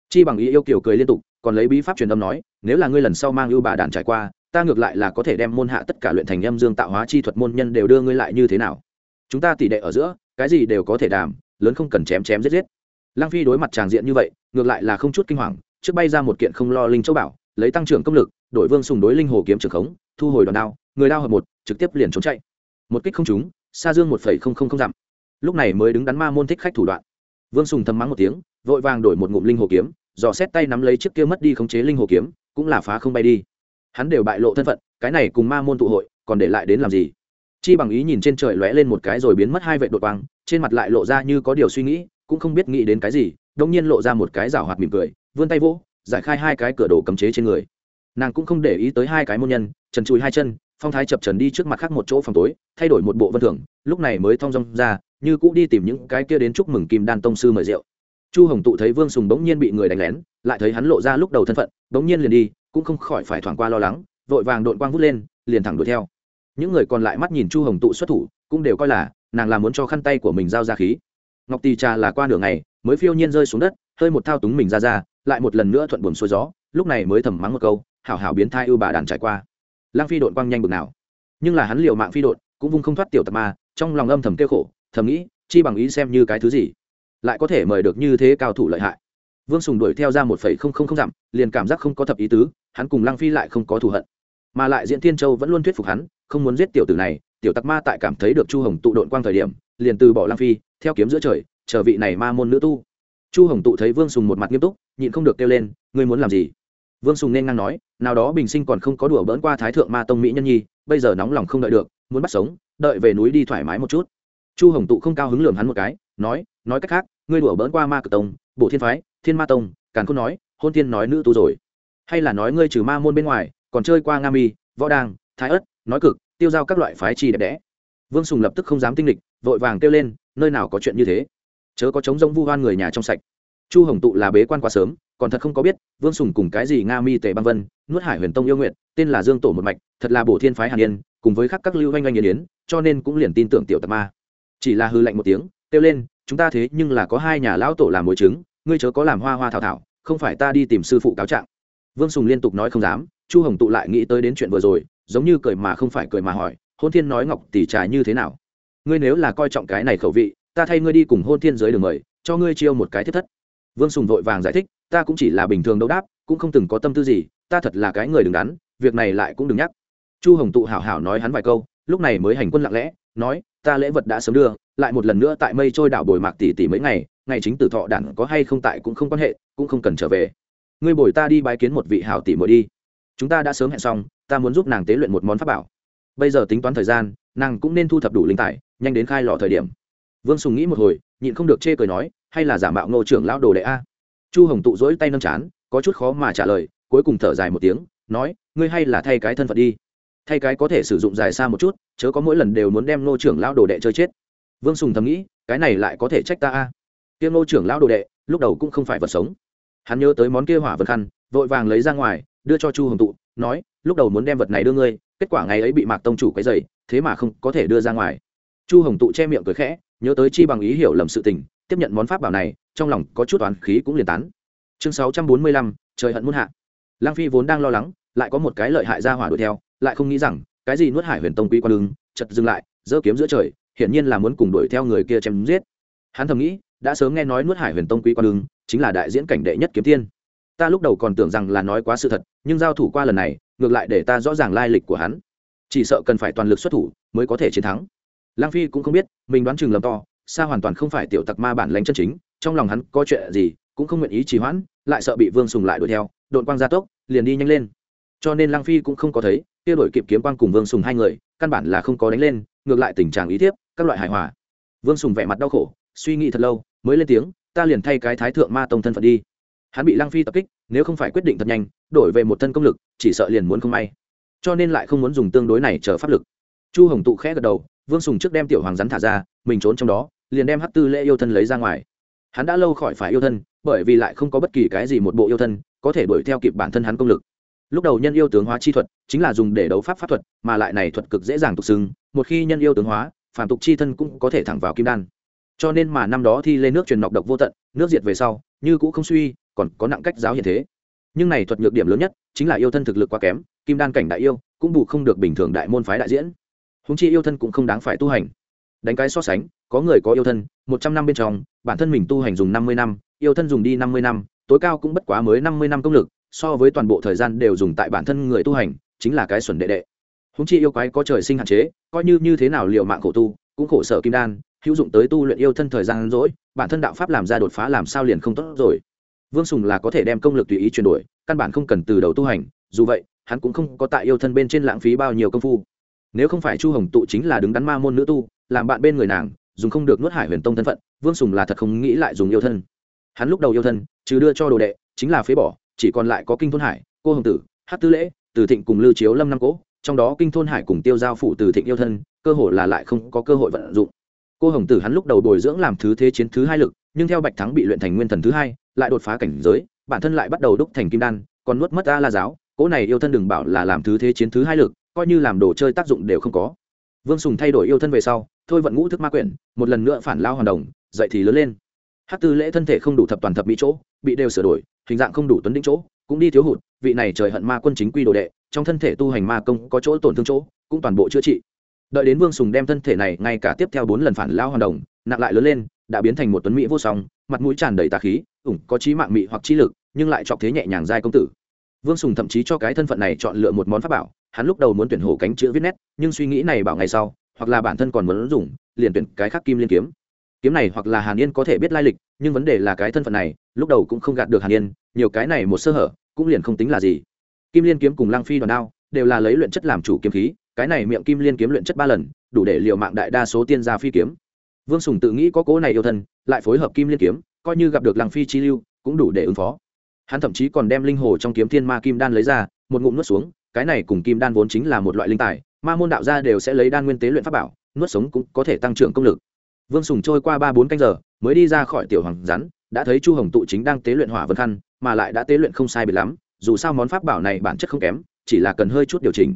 Chi bằng ý yêu kiều cười liên tục, còn lấy bí pháp truyền âm nói, nếu là ngươi lần sau mang ưu bà đàn trải qua, ta ngược lại là có thể đem môn hạ tất cả luyện thành âm dương tạo hóa chi thuật môn nhân đều đưa ngươi lại như thế nào? Chúng ta tỷ đệ ở giữa, cái gì đều có thể đàm, lớn không cần chém chém giết giết. Lăng phi đối mặt tràng diện như vậy, ngược lại là không chút kinh hoàng trước bay ra một kiện không lo linh châu bảo, lấy tăng trưởng công lực, đổi vương sùng đối linh hồ kiếm trường khống, thu hồi đòn đao, người đao hợp một, trực tiếp liền trốn chạy. Một kích không trúng xa dương một phẩy không không không dặm. Lúc này mới đứng đắn ma môn thích khách thủ đoạn. Vương sùng thầm mắng một tiếng, vội vàng đổi một ngụm linh hồ kiếm, dò xét tay nắm lấy chiếc kia mất đi khống chế linh hồ kiếm, cũng là phá không bay đi. Hắn đều bại lộ thân phận, cái này cùng ma môn tụ hội, còn để lại đến làm gì? Chi bằng ý nhìn trên trời lóe lên một cái rồi biến mất hai vệ đột quang, trên mặt lại lộ ra như có điều suy nghĩ, cũng không biết nghĩ đến cái gì đông nhiên lộ ra một cái rảo hoạt mỉm cười vươn tay vỗ, giải khai hai cái cửa đồ cấm chế trên người. Nàng cũng không để ý tới hai cái môn nhân, trần chùi hai chân, phong thái chập trần đi trước mặt khác một chỗ phòng tối, thay đổi một bộ vân thường, lúc này mới thong dong ra, như cũ đi tìm những cái kia đến chúc mừng kim đan tông sư mời rượu. Chu hồng tụ thấy vương sùng bỗng nhiên bị người đánh lén, lại thấy hắn lộ ra lúc đầu thân phận, bỗng nhiên liền đi, cũng không khỏi phải thoảng qua lo lắng, vội vàng đội quang vút lên, liền thẳng đuổi theo. Những người còn lại mắt nhìn chu hồng tụ xuất thủ, cũng đều coi là nàng là muốn cho khăn tay của mình giao ra khí. Ngọc tì trà là qua nửa ngày, mới phiêu nhiên rơi xuống đất hơi một thao túng mình ra ra, lại một lần nữa thuận buồm xuôi gió, lúc này mới thầm mắng một câu, hảo hảo biến thai ưu bà đàn trải qua. Lang phi đội quang nhanh bực nào. Nhưng là hắn liệu mạng phi đội cũng vung không thoát tiểu tặc ma, trong lòng âm thầm kêu khổ, thầm nghĩ, chi bằng ý xem như cái thứ gì, lại có thể mời được như thế cao thủ lợi hại. Vương sùng đuổi theo ra một phẩy không không không dặm, liền cảm giác không có thập ý tứ, hắn cùng lăng phi lại không có thù hận. Mà lại diễn thiên châu vẫn luôn thuyết phục hắn, không muốn giết tiểu tử này, tiểu tặc ma tại cảm thấy được chu hồng tụ đội quang thời điểm, liền từ bỏ lăng phi, theo kiếm giữa trời, chờ vị này ma môn nữ tu chu hồng tụ thấy vương sùng một mặt nghiêm túc, nhịn không được kêu lên, ngươi muốn làm gì? Vương sùng nên ngang nói, nào đó bình sinh còn không có đùa bỡn qua thái thượng ma tông mỹ nhân nhi, bây giờ nóng lòng không đợi được, muốn bắt sống, đợi về núi đi thoải mái một chút. Chu hồng tụ không cao hứng lường hắn một cái, nói nói cách khác, ngươi đùa bỡn qua ma Cử tông, bộ thiên phái, thiên ma tông, càn không nói, hôn thiên nói nữ tu rồi. Hay là nói ngươi trừ ma môn bên ngoài, còn chơi qua nga mi, võ đàng thái ất, nói cực, tiêu giao các loại phái trì đẹp đẽ. Vương sùng lập tức không dám tinh lịch vội vàng kêu lên, nơi nào có chuyện như thế? Chớ có chống rông vu hoan người nhà trong sạch. Chu hồng tụ là bế quan quá sớm, còn thật không có biết, vương sùng cùng cái gì nga mi tề băng vân, nuốt hải huyền tông yêu nguyện tên là dương tổ một mạch, thật là bổ thiên phái hàn yên, cùng với khắc các lưu oanh oanh yên yến, cho nên cũng liền tin tưởng tiểu tạc ma. Chỉ là hư lạnh một tiếng, kêu lên, chúng ta thế nhưng là có hai nhà lão tổ làm mối chứng, ngươi chớ có làm hoa hoa thảo thảo, không phải ta đi tìm sư phụ cáo trạng. Vương sùng liên tục nói không dám, chu hồng tụ lại nghĩ tới đến chuyện vừa rồi, giống như cười mà không phải cười mà hỏi, hôn thiên nói ngọc tỷ trà như thế nào? Ngươi nếu là coi trọng cái này khẩu vị ta thay ngươi đi cùng hôn thiên giới đường mời, cho ngươi chiêu một cái thiết thất. Vương sùng vội vàng giải thích, ta cũng chỉ là bình thường đấu đáp, cũng không từng có tâm tư gì, ta thật là cái người đứng đắn, việc này lại cũng đừng nhắc. Chu hồng tụ hảo hảo nói hắn vài câu, lúc này mới hành quân lặng lẽ, nói, ta lễ vật đã sớm đưa, lại một lần nữa tại mây trôi đảo bồi mạc tỷ tỷ mấy ngày ngày chính tử thọ đản có hay không tại cũng không quan hệ, cũng không cần trở về. Ngươi bồi ta đi bái kiến một vị hảo tỷ muội đi. Chúng ta đã sớm hẹn xong, ta muốn giúp nàng tế luyện một món pháp bảo. Bây giờ tính toán thời gian, nàng cũng nên thu thập đủ linh tài, nhanh đến khai lò thời điểm vương sùng nghĩ một hồi, nhịn không được chê cười nói, hay là giả mạo ngô trưởng lão đồ đệ a? Chu hồng tụ dỗi tay nâng chán, có chút khó mà trả lời, cuối cùng thở dài một tiếng, nói, ngươi hay là thay cái thân phận đi. Thay cái có thể sử dụng dài xa một chút, chớ có mỗi lần đều muốn đem ngô trưởng lão đồ đệ chơi chết. Vương sùng thầm nghĩ, cái này lại có thể trách ta a? Tiêm ngô trưởng lão đồ đệ, lúc đầu cũng không phải vật sống. Hắn nhớ tới món kia hỏa vật khăn, vội vàng lấy ra ngoài, đưa cho chu hồng tụ, nói, lúc đầu muốn đem vật này đưa ngươi, kết quả ngày ấy bị mạc tông chủ cái dày thế mà không có thể đưa ra ngoài. Chu hồng tụ che miệng cười khẽ nhớ tới chi bằng ý hiểu lầm sự tình, tiếp nhận món pháp bảo này, trong lòng có chút toán khí cũng liền tán. Chương sáu trăm bốn mươi lăm, trời hận muôn hạ. Lang phi vốn đang lo lắng, lại có một cái lợi hại ra hỏa đuổi theo, lại không nghĩ rằng, cái gì nuốt hải huyền tông quý quan lưng, chật dừng lại, giơ kiếm giữa trời, hiển nhiên là muốn cùng đuổi theo người kia chém giết. Hắn thầm nghĩ, đã sớm nghe nói nuốt hải huyền tông quý quan lưng, chính là đại diễn cảnh đệ nhất kiếm tiên. Ta lúc đầu còn tưởng rằng là nói quá sự thật, nhưng giao thủ qua lần này, ngược lại để ta rõ ràng lai lịch của hắn. Chỉ sợ cần phải toàn lực xuất thủ, mới có thể chiến thắng lang phi cũng không biết, mình đoán chừng lầm to xa hoàn toàn không phải tiểu tặc ma bản lãnh chân chính, trong lòng hắn có chuyện gì, cũng không nguyện ý trì hoãn, lại sợ bị vương sùng lại đuổi theo đội quang gia tốc, liền đi nhanh lên. Cho nên lang phi cũng không có thấy, kia đổi kịp kiếm quang cùng vương sùng hai người, căn bản là không có đánh lên, ngược lại tình trạng ý thiếp, các loại hài hòa. Vương sùng vẻ mặt đau khổ, suy nghĩ thật lâu, mới lên tiếng, ta liền thay cái thái thượng ma tông thân phận đi. Hắn bị lăng phi tập kích, nếu không phải quyết định thật nhanh, đổi về một thân công lực, chỉ sợ liền muốn không may. Cho nên lại không muốn dùng tương đối này chờ pháp lực. Chu hồng tụ khẽ gật đầu vương sùng trước đem tiểu hoàng rắn thả ra, mình trốn trong đó, liền đem hát tư lễ yêu thân lấy ra ngoài. Hắn đã lâu khỏi phải yêu thân, bởi vì lại không có bất kỳ cái gì một bộ yêu thân, có thể đuổi theo kịp bản thân hắn công lực. Lúc đầu nhân yêu tướng hóa chi thuật, chính là dùng để đấu pháp pháp thuật, mà lại này thuật cực dễ dàng tục xưng, một khi nhân yêu tướng hóa phản tục chi thân cũng có thể thẳng vào kim đan. Cho nên mà năm đó thi lên nước truyền nọc độc vô tận, nước diệt về sau, như cũ không suy, còn có nặng cách giáo hiện thế. Nhưng này thuật nhược điểm lớn nhất, chính là yêu thân thực lực quá kém, kim đan cảnh đại yêu, cũng bù không được bình thường đại môn phái đại diễn húng chi yêu thân cũng không đáng phải tu hành. Đánh cái so sánh, có người có yêu thân, một trăm năm bên trong, bản thân mình tu hành dùng năm mươi năm, yêu thân dùng đi năm mươi năm, tối cao cũng bất quá mới năm mươi năm công lực, so với toàn bộ thời gian đều dùng tại bản thân người tu hành, chính là cái xuẩn đệ đệ. Húng chi yêu quái có trời sinh hạn chế, coi như như thế nào liệu mạng khổ tu, cũng khổ sở kim đan, hữu dụng tới tu luyện yêu thân thời gian rỗi, bản thân đạo pháp làm ra đột phá làm sao liền không tốt rồi. Vương sùng là có thể đem công lực tùy ý chuyển đổi, căn bản không cần từ đầu tu hành, dù vậy, hắn cũng không có tại yêu thân bên trên lãng phí bao nhiêu công phu nếu không phải chu hồng tụ chính là đứng đắn ma môn nữ tu, làm bạn bên người nàng, dùng không được nuốt hải huyền tông thân phận, vương sùng là thật không nghĩ lại dùng yêu thân. Hắn lúc đầu yêu thân chứ đưa cho đồ đệ, chính là phế bỏ, chỉ còn lại có kinh thôn hải, cô hồng tử hát tư lễ, từ thịnh cùng lưu chiếu lâm năm cỗ trong đó kinh thôn hải cùng tiêu giao phụ từ thịnh yêu thân, cơ hội là lại không có cơ hội vận dụng. Cô hồng tử hắn lúc đầu bồi dưỡng làm thứ thế chiến thứ hai lực, nhưng theo bạch thắng bị luyện thành nguyên thần thứ hai, lại đột phá cảnh giới, bản thân lại bắt đầu đúc thành kim đan, còn nuốt mất a la giáo cỗ này yêu thân đừng bảo là làm thứ thế chiến thứ hai lực coi như làm đồ chơi tác dụng đều không có. Vương sùng thay đổi yêu thân về sau, thôi vận ngũ thức ma quyển, một lần nữa phản lao hoàn đồng, dậy thì lớn lên. Hát tư lễ thân thể không đủ thập toàn thập mỹ chỗ, bị đều sửa đổi, hình dạng không đủ tuấn đĩnh chỗ, cũng đi thiếu hụt, vị này trời hận ma quân chính quy đồ đệ, trong thân thể tu hành ma công có chỗ tổn thương chỗ, cũng toàn bộ chữa trị. Đợi đến vương sùng đem thân thể này ngay cả tiếp theo bốn lần phản lao hoàn đồng, nặng lại lớn lên, đã biến thành một tuấn mỹ vô song, mặt mũi tràn đầy tà khí, ủng có trí mạng mị hoặc trí lực, nhưng lại chọc thế nhẹ nhàng giai công tử. Vương sùng thậm chí cho cái thân phận này chọn lựa một món pháp bảo hắn lúc đầu muốn tuyển hổ cánh chữ viết nét, nhưng suy nghĩ này bảo ngày sau, hoặc là bản thân còn muốn dùng, liền tuyển cái khắc kim liên kiếm. Kiếm này hoặc là hàn yên có thể biết lai lịch, nhưng vấn đề là cái thân phận này, lúc đầu cũng không gạt được hàn yên, nhiều cái này một sơ hở, cũng liền không tính là gì. Kim liên kiếm cùng lăng phi đòn đao, đều là lấy luyện chất làm chủ kiếm khí, cái này miệng kim liên kiếm luyện chất ba lần, đủ để liệu mạng đại đa số tiên gia phi kiếm. Vương sùng tự nghĩ có cố này yêu thân, lại phối hợp kim liên kiếm, coi như gặp được lăng phi chi lưu, cũng đủ để ứng phó. Hắn thậm chí còn đem linh hồ trong kiếm thiên ma kim đan lấy ra, một ngụm nuốt xuống cái này cùng kim đan vốn chính là một loại linh tài, ma môn đạo gia đều sẽ lấy đan nguyên tế luyện pháp bảo, nuốt sống cũng có thể tăng trưởng công lực. Vương sùng trôi qua ba bốn canh giờ, mới đi ra khỏi tiểu hoàng rắn, đã thấy chu hồng tụ chính đang tế luyện hỏa vân khăn, mà lại đã tế luyện không sai biệt lắm, dù sao món pháp bảo này bản chất không kém, chỉ là cần hơi chút điều chỉnh.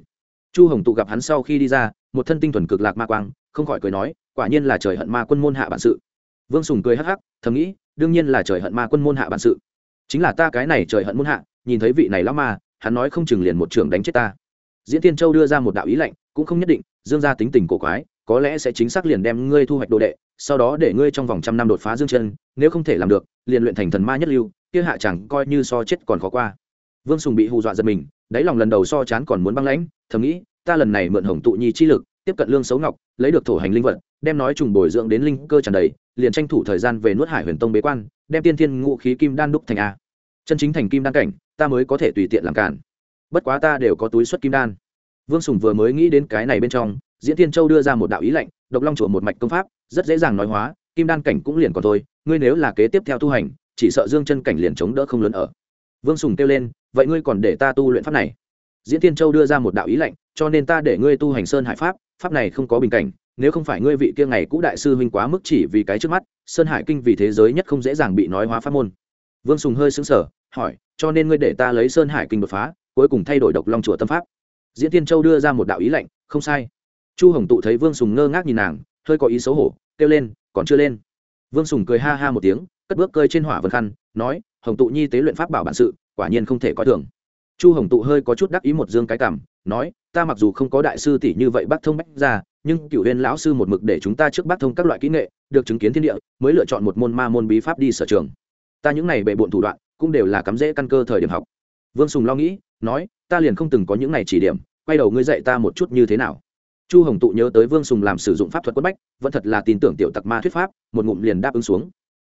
Chu hồng tụ gặp hắn sau khi đi ra, một thân tinh thuần cực lạc ma quang, không khỏi cười nói, quả nhiên là trời hận ma quân môn hạ bản sự. Vương sùng cười hắc hắc, thầm nghĩ, đương nhiên là trời hận ma quân môn hạ bản sự. Chính là ta cái này trời hận môn hạ, nhìn thấy vị này lão ma hắn nói không chừng liền một trường đánh chết ta. Diễn tiên châu đưa ra một đạo ý lệnh, cũng không nhất định, dương gia tính tình cổ quái, có lẽ sẽ chính xác liền đem ngươi thu hoạch đồ đệ, sau đó để ngươi trong vòng trăm năm đột phá dương chân, nếu không thể làm được, liền luyện thành thần ma nhất lưu, kia hạ chẳng coi như so chết còn khó qua. Vương sùng bị hù dọa giật mình, đáy lòng lần đầu so chán còn muốn băng lãnh, thầm nghĩ, ta lần này mượn hồng tụ nhi chi lực, tiếp cận lương xấu ngọc, lấy được thổ hành linh vật, đem nói trùng bồi dưỡng đến linh cơ tràn đầy, liền tranh thủ thời gian về nuốt hải huyền tông bế quan, đem tiên thiên ngũ khí kim đan đúc thành a. Chân chính thành kim đan cảnh ta mới có thể tùy tiện làm cản bất quá ta đều có túi xuất kim đan. Vương sùng vừa mới nghĩ đến cái này bên trong, diễn tiên châu đưa ra một đạo ý lệnh, độc long chùa một mạch công pháp, rất dễ dàng nói hóa, kim đan cảnh cũng liền còn thôi, ngươi nếu là kế tiếp theo tu hành, chỉ sợ dương chân cảnh liền chống đỡ không lớn ở. Vương sùng kêu lên, vậy ngươi còn để ta tu luyện pháp này? Diễn tiên châu đưa ra một đạo ý lệnh, cho nên ta để ngươi tu hành sơn hải pháp pháp này không có bình cảnh, nếu không phải ngươi vị kia ngày cũ đại sư huynh quá mức chỉ vì cái trước mắt, sơn hải kinh vì thế giới nhất không dễ dàng bị nói hóa pháp môn. Vương sùng hơi xứng sở hỏi cho nên ngươi để ta lấy sơn hải kinh đột phá, cuối cùng thay đổi độc long chùa tâm pháp. Diễn tiên châu đưa ra một đạo ý lệnh, không sai. Chu hồng tụ thấy vương sùng ngơ ngác nhìn nàng, hơi có ý xấu hổ, kêu lên, còn chưa lên. Vương sùng cười ha ha một tiếng, cất bước cơi trên hỏa vân khăn, nói, hồng tụ nhi tế luyện pháp bảo bản sự, quả nhiên không thể coi thường. Chu hồng tụ hơi có chút đắc ý một dương cái cảm, nói, ta mặc dù không có đại sư tỷ như vậy bác thông bách ra nhưng cựu huyền lão sư một mực để chúng ta trước bác thông các loại kỹ nghệ, được chứng kiến thiên địa, mới lựa chọn một môn ma môn bí pháp đi sở trường. Ta những này bệ bộn thủ đoạn cũng đều là cắm rễ căn cơ thời điểm học. Vương sùng lo nghĩ, nói, ta liền không từng có những này chỉ điểm, quay đầu ngươi dạy ta một chút như thế nào. Chu hồng tụ nhớ tới vương sùng làm sử dụng pháp thuật quất bách, vẫn thật là tin tưởng tiểu tặc ma thuyết pháp, một ngụm liền đáp ứng xuống.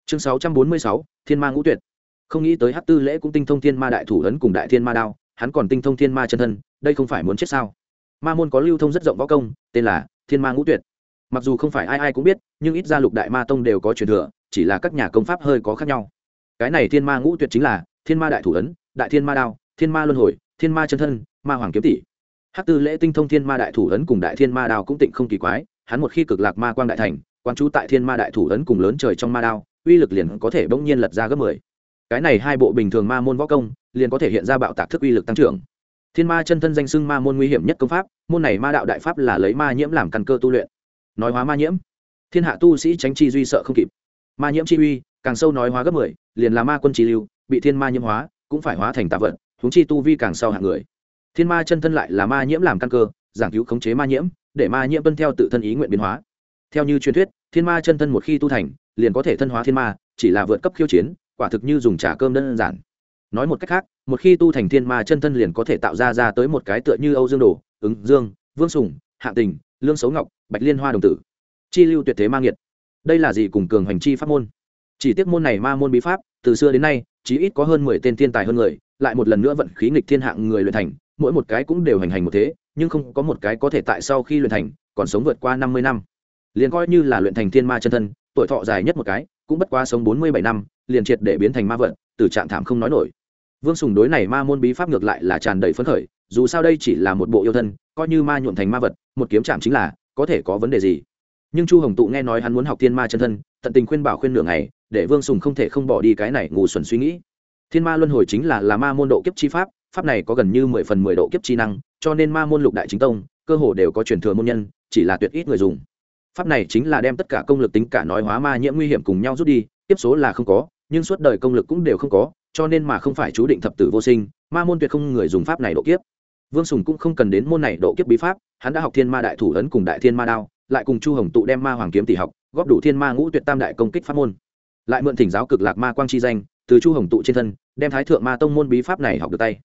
Chương sáu trăm bốn mươi sáu, thiên ma ngũ tuyệt. Không nghĩ tới hát tư lễ cũng tinh thông thiên ma đại thủ ấn cùng đại thiên ma đao, hắn còn tinh thông thiên ma chân thân, đây không phải muốn chết sao? Ma môn có lưu thông rất rộng võ công, tên là thiên ma ngũ tuyệt. Mặc dù không phải ai ai cũng biết, nhưng ít ra lục đại ma tông đều có truyền thừa, chỉ là các nhà công pháp hơi có khác nhau cái này thiên ma ngũ tuyệt chính là, thiên ma đại thủ ấn, đại thiên ma đao, thiên ma luân hồi, thiên ma chân thân, ma hoàng kiếm tỷ. Hát tư lễ tinh thông thiên ma đại thủ ấn cùng đại thiên ma đao cũng tịnh không kỳ quái, hắn một khi cực lạc ma quang đại thành quan chú tại thiên ma đại thủ ấn cùng lớn trời trong ma đao, uy lực liền có thể bỗng nhiên lật ra gấp mười. Cái này hai bộ bình thường ma môn võ công, liền có thể hiện ra bạo tạc thức uy lực tăng trưởng. Thiên ma chân thân danh xưng ma môn nguy hiểm nhất công pháp, môn này ma đạo đại pháp là lấy ma nhiễm làm căn cơ tu luyện. Nói hóa ma nhiễm, thiên hạ tu sĩ tránh chi duy sợ không kịp. Ma nhiễm chi uy, càng sâu nói hóa gấp mười liền là ma quân chi lưu bị thiên ma nhiễm hóa cũng phải hóa thành tạ vật, huống chi tu vi càng sau hạng người. Thiên ma chân thân lại là ma nhiễm làm căn cơ giảng cứu khống chế ma nhiễm để ma nhiễm tuân theo tự thân ý nguyện biến hóa. Theo như truyền thuyết thiên ma chân thân một khi tu thành liền có thể thân hóa thiên ma chỉ là vượt cấp khiêu chiến quả thực như dùng trà cơm đơn giản. Nói một cách khác một khi tu thành thiên ma chân thân liền có thể tạo ra ra tới một cái tựa như âu dương đồ ứng dương vương sùng hạ tình lương xấu ngọc bạch liên hoa đồng tử. Chi lưu tuyệt thế ma nghiệt. Đây là gì cùng cường hành chi pháp môn? Chỉ tiếc môn này ma môn bí pháp, từ xưa đến nay, chí ít có hơn mười tên thiên tài hơn người, lại một lần nữa vận khí nghịch thiên hạng người luyện thành, mỗi một cái cũng đều hành hành một thế, nhưng không có một cái có thể tại sau khi luyện thành, còn sống vượt qua năm mươi năm. Liền coi như là luyện thành thiên ma chân thân, tuổi thọ dài nhất một cái, cũng bất quá sống bốn mươi bảy năm, liền triệt để biến thành ma vật, từ trạng thảm không nói nổi. Vương sùng đối này ma môn bí pháp ngược lại là tràn đầy phấn khởi, dù sao đây chỉ là một bộ yêu thân, coi như ma nhuộm thành ma vật, một kiếm chạm chính là, có thể có vấn đề gì? Nhưng chu hồng tụ nghe nói hắn muốn học thiên ma chân thân, tận tình khuyên bảo khuyên nửa ngày, để vương sùng không thể không bỏ đi cái này ngủ xuẩn suy nghĩ. Thiên ma luân hồi chính là là ma môn độ kiếp chi pháp pháp này có gần như mười phần mười độ kiếp chi năng, cho nên ma môn lục đại chính tông, cơ hồ đều có truyền thừa môn nhân, chỉ là tuyệt ít người dùng. Pháp này chính là đem tất cả công lực tính cả nói hóa ma nhiễm nguy hiểm cùng nhau rút đi tiếp số là không có, nhưng suốt đời công lực cũng đều không có, cho nên mà không phải chú định thập tử vô sinh, ma môn tuyệt không người dùng pháp này độ kiếp. Vương sùng cũng không cần đến môn này độ kiếp bí pháp, hắn đã học thiên ma đại thủ ấn cùng đại thiên ma đao lại cùng chu hồng tụ đem ma hoàng kiếm tỷ học, góp đủ thiên ma ngũ tuyệt tam đại công kích pháp môn. Lại mượn thỉnh giáo cực lạc ma quang chi danh, từ chu hồng tụ trên thân, đem thái thượng ma tông môn bí pháp này học được tay.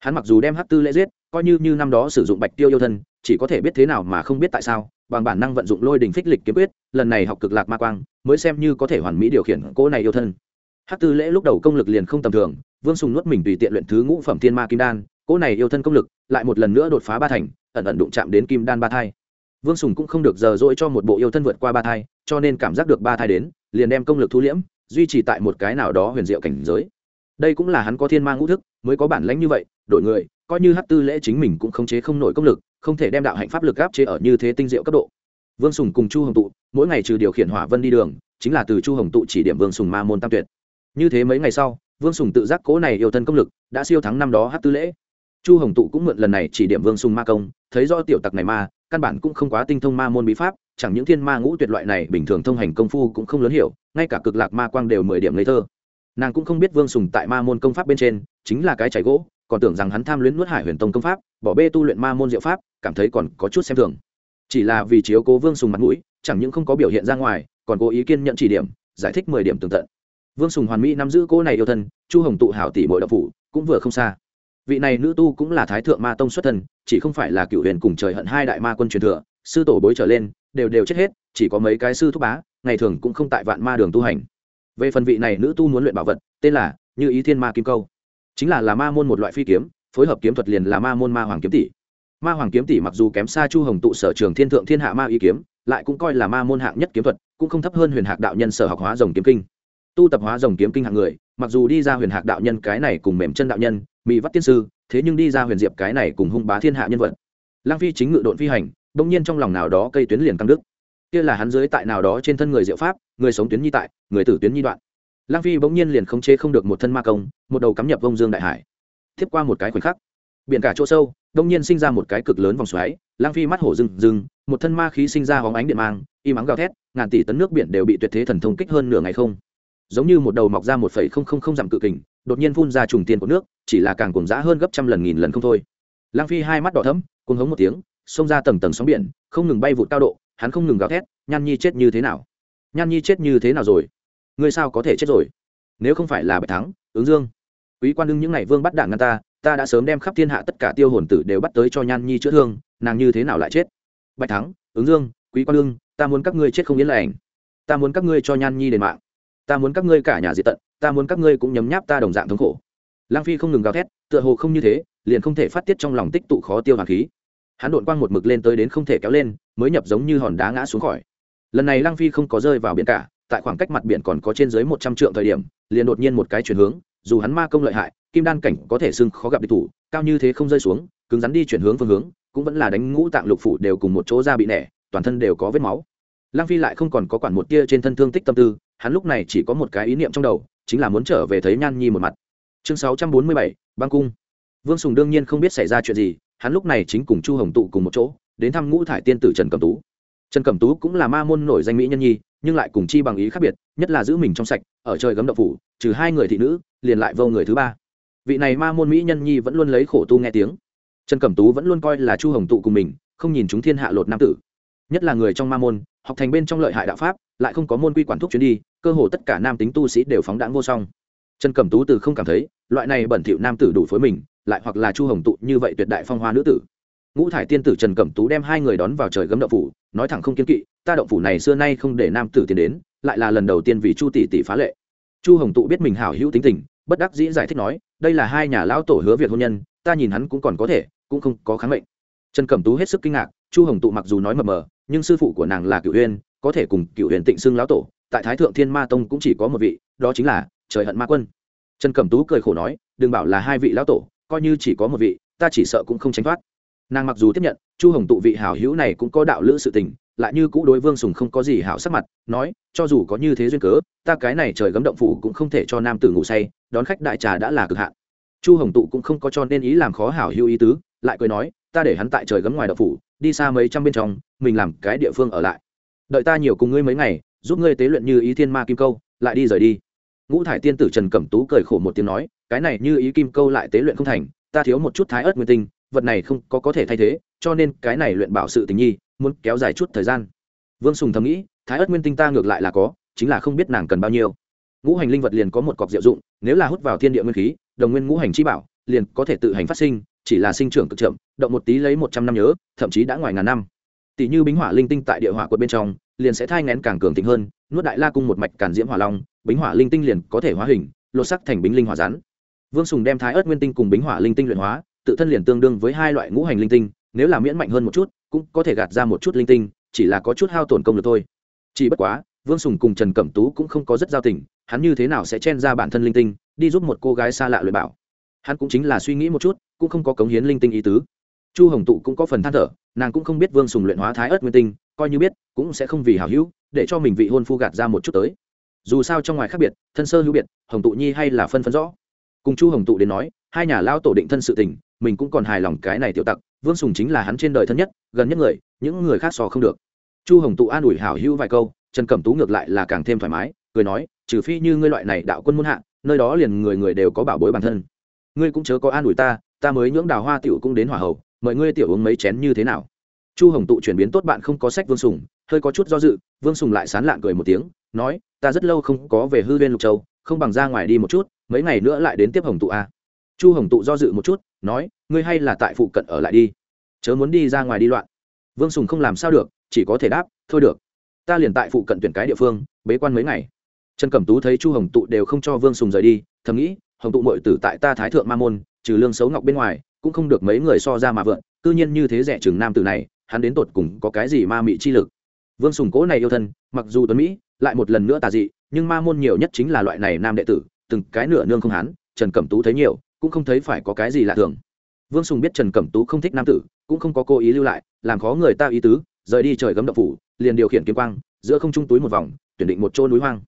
Hắn mặc dù đem hát tư lễ giết, coi như như năm đó sử dụng bạch tiêu yêu thân, chỉ có thể biết thế nào mà không biết tại sao, bằng bản năng vận dụng lôi đình phích lịch kiếm quyết, lần này học cực lạc ma quang, mới xem như có thể hoàn mỹ điều khiển cỗ này yêu thân. Hát tư lễ lúc đầu công lực liền không tầm thường, vương sùng nuốt mình tùy tiện luyện thứ ngũ phẩm thiên ma kim đan, cỗ này yêu thân công lực lại một lần nữa đột phá ba thành, ẩn ẩn đụng chạm đến kim đan ba thai vương sùng cũng không được giờ dỗi cho một bộ yêu thân vượt qua ba thai, cho nên cảm giác được ba thai đến, liền đem công lực thu liễm, duy trì tại một cái nào đó huyền diệu cảnh giới. Đây cũng là hắn có thiên ma ngũ thức, mới có bản lãnh như vậy, đổi người, coi như hát tư lễ chính mình cũng không chế không nổi công lực, không thể đem đạo hạnh pháp lực áp chế ở như thế tinh diệu cấp độ. Vương sùng cùng chu hồng tụ, mỗi ngày trừ điều khiển hỏa vân đi đường, chính là từ chu hồng tụ chỉ điểm vương sùng ma môn tam tuyệt. Như thế mấy ngày sau, vương sùng tự giác cố này yêu thân công lực, đã siêu thắng năm đó hát tư lễ. Chu hồng tụ cũng mượn lần này chỉ điểm vương sùng ma công, thấy do tiểu tặc này ma căn bản cũng không quá tinh thông ma môn bí pháp, chẳng những thiên ma ngũ tuyệt loại này bình thường thông hành công phu cũng không lớn hiểu, ngay cả cực lạc ma quang đều mười điểm ngây thơ. Nàng cũng không biết vương sùng tại ma môn công pháp bên trên, chính là cái chảy gỗ, còn tưởng rằng hắn tham luyến nuốt hải huyền tông công pháp, bỏ bê tu luyện ma môn diệu pháp, cảm thấy còn có chút xem thường. Chỉ là vì chiếu cố vương sùng mặt mũi, chẳng những không có biểu hiện ra ngoài, còn cố ý kiên nhận chỉ điểm, giải thích mười điểm tường tận. Vương sùng hoàn mỹ nắm giữ cô này yêu thân, chu hồng tụ hảo tỷ mỗi đậu phủ, cũng vừa không xa vị này nữ tu cũng là thái thượng ma tông xuất thân, chỉ không phải là cựu huyền cùng trời hận hai đại ma quân truyền thừa, sư tổ bối trở lên, đều đều chết hết, chỉ có mấy cái sư thúc bá, ngày thường cũng không tại vạn ma đường tu hành. Về phần vị này nữ tu muốn luyện bảo vật, tên là như ý thiên ma kim câu. Chính là là ma môn một loại phi kiếm, phối hợp kiếm thuật liền là ma môn ma hoàng kiếm tỷ. Ma hoàng kiếm tỷ mặc dù kém xa chu hồng tụ sở trường thiên thượng thiên hạ ma ý kiếm, lại cũng coi là ma môn hạng nhất kiếm thuật, cũng không thấp hơn huyền hạc đạo nhân sở học hóa dòng kiếm kinh. Tu tập hóa dòng kiếm kinh hạng người, mặc dù đi ra huyền hạc đạo nhân cái này cùng mềm chân đạo nhân mỹ vắt tiên sư, thế nhưng đi ra huyền diệp cái này cùng hung bá thiên hạ nhân vật. Lang phi chính ngự độn phi hành đông nhiên trong lòng nào đó cây tuyến liền căng đức kia là hắn dưới tại nào đó trên thân người diệu pháp, người sống tuyến nhi tại, người tử tuyến nhi đoạn. Lang phi bỗng nhiên liền khống chế không được một thân ma công, một đầu cắm nhập vông dương đại hải. Tiếp qua một cái khoảnh khắc, biển cả chỗ sâu đông nhiên sinh ra một cái cực lớn vòng xoáy lang phi mắt hổ rừng rừng một thân ma khí sinh ra hóng ánh điện mang, y mắng gào thét, ngàn tỷ tấn nước biển đều bị tuyệt thế thần thông kích hơn nửa ngày không. Giống như một đầu mọc ra một phẩy không không không dặm cự kình đột nhiên phun ra trùng tiền của nước, chỉ là càng cuồng dã hơn gấp trăm lần nghìn lần không thôi. Lang phi hai mắt đỏ thẫm, cuồng hống một tiếng, xông ra tầng tầng sóng biển, không ngừng bay vụt cao độ, hắn không ngừng gào thét, nhan nhi chết như thế nào? Nhan nhi chết như thế nào rồi? Ngươi sao có thể chết rồi? Nếu không phải là bạch thắng, ứng dương, quý quan đương những ngày vương bắt đảng ngăn ta ta đã sớm đem khắp thiên hạ tất cả tiêu hồn tử đều bắt tới cho nhan nhi chữa thương, nàng như thế nào lại chết? Bạch thắng, ứng dương, quý quan đương, ta muốn các ngươi chết không yên lành. Ta muốn các ngươi cho nhan nhi đền mạng ta muốn các ngươi cả nhà diệt tận, ta muốn các ngươi cũng nhấm nháp ta đồng dạng thống khổ. Lang phi không ngừng gào thét, tựa hồ không như thế, liền không thể phát tiết trong lòng tích tụ khó tiêu hàn khí. Hắn đội quang một mực lên tới đến không thể kéo lên, mới nhập giống như hòn đá ngã xuống khỏi. Lần này lang phi không có rơi vào biển cả, tại khoảng cách mặt biển còn có trên dưới một trăm trượng thời điểm, liền đột nhiên một cái chuyển hướng, dù hắn ma công lợi hại, kim đan cảnh có thể xưng khó gặp địch thủ, cao như thế không rơi xuống, cứng rắn đi chuyển hướng phương hướng, cũng vẫn là đánh ngũ tạng lục phủ đều cùng một chỗ ra bị nẻ, toàn thân đều có vết máu. Lang phi lại không còn có quản một tia trên thân thương tích tâm tư hắn lúc này chỉ có một cái ý niệm trong đầu, chính là muốn trở về thấy nhan nhi một mặt. Chương sáu trăm bốn mươi bảy, băng cung. Vương sùng đương nhiên không biết xảy ra chuyện gì, hắn lúc này chính cùng chu hồng tụ cùng một chỗ, đến thăm ngũ thải tiên tử trần cẩm tú. Trần cẩm tú cũng là ma môn nổi danh mỹ nhân nhi, nhưng lại cùng chi bằng ý khác biệt, nhất là giữ mình trong sạch, ở trời gấm đậu phủ, trừ hai người thị nữ, liền lại vô người thứ ba. Vị này ma môn mỹ nhân nhi vẫn luôn lấy khổ tu nghe tiếng. Trần cẩm tú vẫn luôn coi là chu hồng tụ cùng mình, không nhìn chúng thiên hạ lột nam tử nhất là người trong ma môn, học thành bên trong lợi hại đạo pháp, lại không có môn quy quản thúc chuyến đi, cơ hồ tất cả nam tính tu sĩ đều phóng đãng vô song. Trần cẩm tú từ không cảm thấy, loại này bẩn thỉu nam tử đủ phối mình, lại hoặc là chu hồng tụ như vậy tuyệt đại phong hoa nữ tử. Ngũ thải tiên tử trần cẩm tú đem hai người đón vào trời gấm động phủ, nói thẳng không kiên kỵ, ta động phủ này xưa nay không để nam tử tiến đến, lại là lần đầu tiên vì chu tỷ tỷ phá lệ. Chu hồng tụ biết mình hảo hữu tính tình, bất đắc dĩ giải thích nói, đây là hai nhà lão tổ hứa việc hôn nhân, ta nhìn hắn cũng còn có thể, cũng không có kháng mệnh. Trần cẩm tú hết sức kinh ngạc chu hồng tụ mặc dù nói mờ mờ nhưng sư phụ của nàng là cựu Huyền, có thể cùng cựu huyền tịnh xưng lão tổ tại thái thượng thiên ma tông cũng chỉ có một vị đó chính là trời hận ma quân. Trần cẩm tú cười khổ nói đừng bảo là hai vị lão tổ coi như chỉ có một vị ta chỉ sợ cũng không tránh thoát. Nàng mặc dù tiếp nhận chu hồng tụ vị hảo hữu này cũng có đạo lữ sự tình lại như cũ đối vương sùng không có gì hảo sắc mặt nói cho dù có như thế duyên cớ ta cái này trời gấm động phủ cũng không thể cho nam tử ngủ say đón khách đại trà đã là cực hạn. Chu hồng tụ cũng không có cho nên ý làm khó hảo hữu ý tứ lại cười nói ta để hắn tại trời gấm ngoài động phủ đi xa mấy trăm bên trong, mình làm cái địa phương ở lại. Đợi ta nhiều cùng ngươi mấy ngày, giúp ngươi tế luyện như ý thiên ma kim câu, lại đi rời đi. Ngũ thải tiên tử trần cẩm tú cười khổ một tiếng nói, cái này như ý kim câu lại tế luyện không thành, ta thiếu một chút thái ớt nguyên tinh, vật này không có có thể thay thế, cho nên cái này luyện bảo sự tình nhi, muốn kéo dài chút thời gian. Vương sùng thầm nghĩ, thái ớt nguyên tinh ta ngược lại là có, chính là không biết nàng cần bao nhiêu. Ngũ hành linh vật liền có một cọc diệu dụng, nếu là hút vào thiên địa nguyên khí, đồng nguyên ngũ hành chi bảo, liền có thể tự hành phát sinh chỉ là sinh trưởng cực chậm, động một tí lấy một trăm năm nhớ, thậm chí đã ngoài ngàn năm. Tỷ như bính hỏa linh tinh tại địa hỏa quật bên trong, liền sẽ thai ngén càng cường thịnh hơn, nuốt đại la cung một mạch càn diễm hỏa long, bính hỏa linh tinh liền có thể hóa hình, lột sắc thành bính linh hỏa rắn. Vương sùng đem thái ớt nguyên tinh cùng bính hỏa linh tinh luyện hóa, tự thân liền tương đương với hai loại ngũ hành linh tinh, nếu là miễn mạnh hơn một chút, cũng có thể gạt ra một chút linh tinh, chỉ là có chút hao tổn công lực thôi. Chỉ bất quá, vương sùng cùng trần cẩm tú cũng không có rất giao tình, hắn như thế nào sẽ chen ra bản thân linh tinh, đi giúp một cô gái xa lạ luyện bảo hắn cũng chính là suy nghĩ một chút, cũng không có cống hiến linh tinh ý tứ. Chu hồng tụ cũng có phần than thở, nàng cũng không biết vương sùng luyện hóa thái ớt nguyên tinh, coi như biết, cũng sẽ không vì hảo hữu, để cho mình vị hôn phu gạt ra một chút tới. Dù sao trong ngoài khác biệt, thân sơ hữu biệt, hồng tụ nhi hay là phân phân rõ. Cùng chu hồng tụ đến nói, hai nhà lao tổ định thân sự tình, mình cũng còn hài lòng cái này tiểu tặc, vương sùng chính là hắn trên đời thân nhất, gần nhất người, những người khác sò không được. Chu hồng tụ an ủi hảo hữu vài câu, trần cẩm tú ngược lại là càng thêm thoải mái, cười nói, trừ phi như ngươi loại này đạo quân muôn hạ, nơi đó liền người người đều có bảo bối bản thân ngươi cũng chớ có an ủi ta ta mới nhưỡng đào hoa tiểu cũng đến hỏa hậu, mời ngươi tiểu uống mấy chén như thế nào? Chu hồng tụ chuyển biến tốt bạn không có sách vương sùng, hơi có chút do dự, vương sùng lại sán lạng cười một tiếng, nói, ta rất lâu không có về hư viên lục châu, không bằng ra ngoài đi một chút, mấy ngày nữa lại đến tiếp hồng tụ a chu hồng tụ do dự một chút, nói, ngươi hay là tại phụ cận ở lại đi. Chớ muốn đi ra ngoài đi loạn. Vương sùng không làm sao được, chỉ có thể đáp, thôi được. Ta liền tại phụ cận tuyển cái địa phương, bế quan mấy ngày. Trần cẩm tú thấy chu hồng tụ đều không cho vương sùng rời đi, thầm nghĩ hồng tụ mội tử tại ta thái thượng ma môn, trừ lương xấu ngọc bên ngoài, cũng không được mấy người so ra mà vượn tư nhiên như thế rẻ chừng nam tử này, hắn đến tột cùng có cái gì ma mị chi lực. Vương sùng cố này yêu thân, mặc dù tuấn mỹ, lại một lần nữa tà dị, nhưng ma môn nhiều nhất chính là loại này nam đệ tử, từng cái nửa nương không hắn trần cẩm tú thấy nhiều, cũng không thấy phải có cái gì lạ thường. Vương sùng biết trần cẩm tú không thích nam tử, cũng không có cố ý lưu lại, làm khó người ta ý tứ, rời đi trời gấm đậu phủ, liền điều khiển kiếm quang, giữa không trung túi một vòng, tuyển định một chỗ núi hoang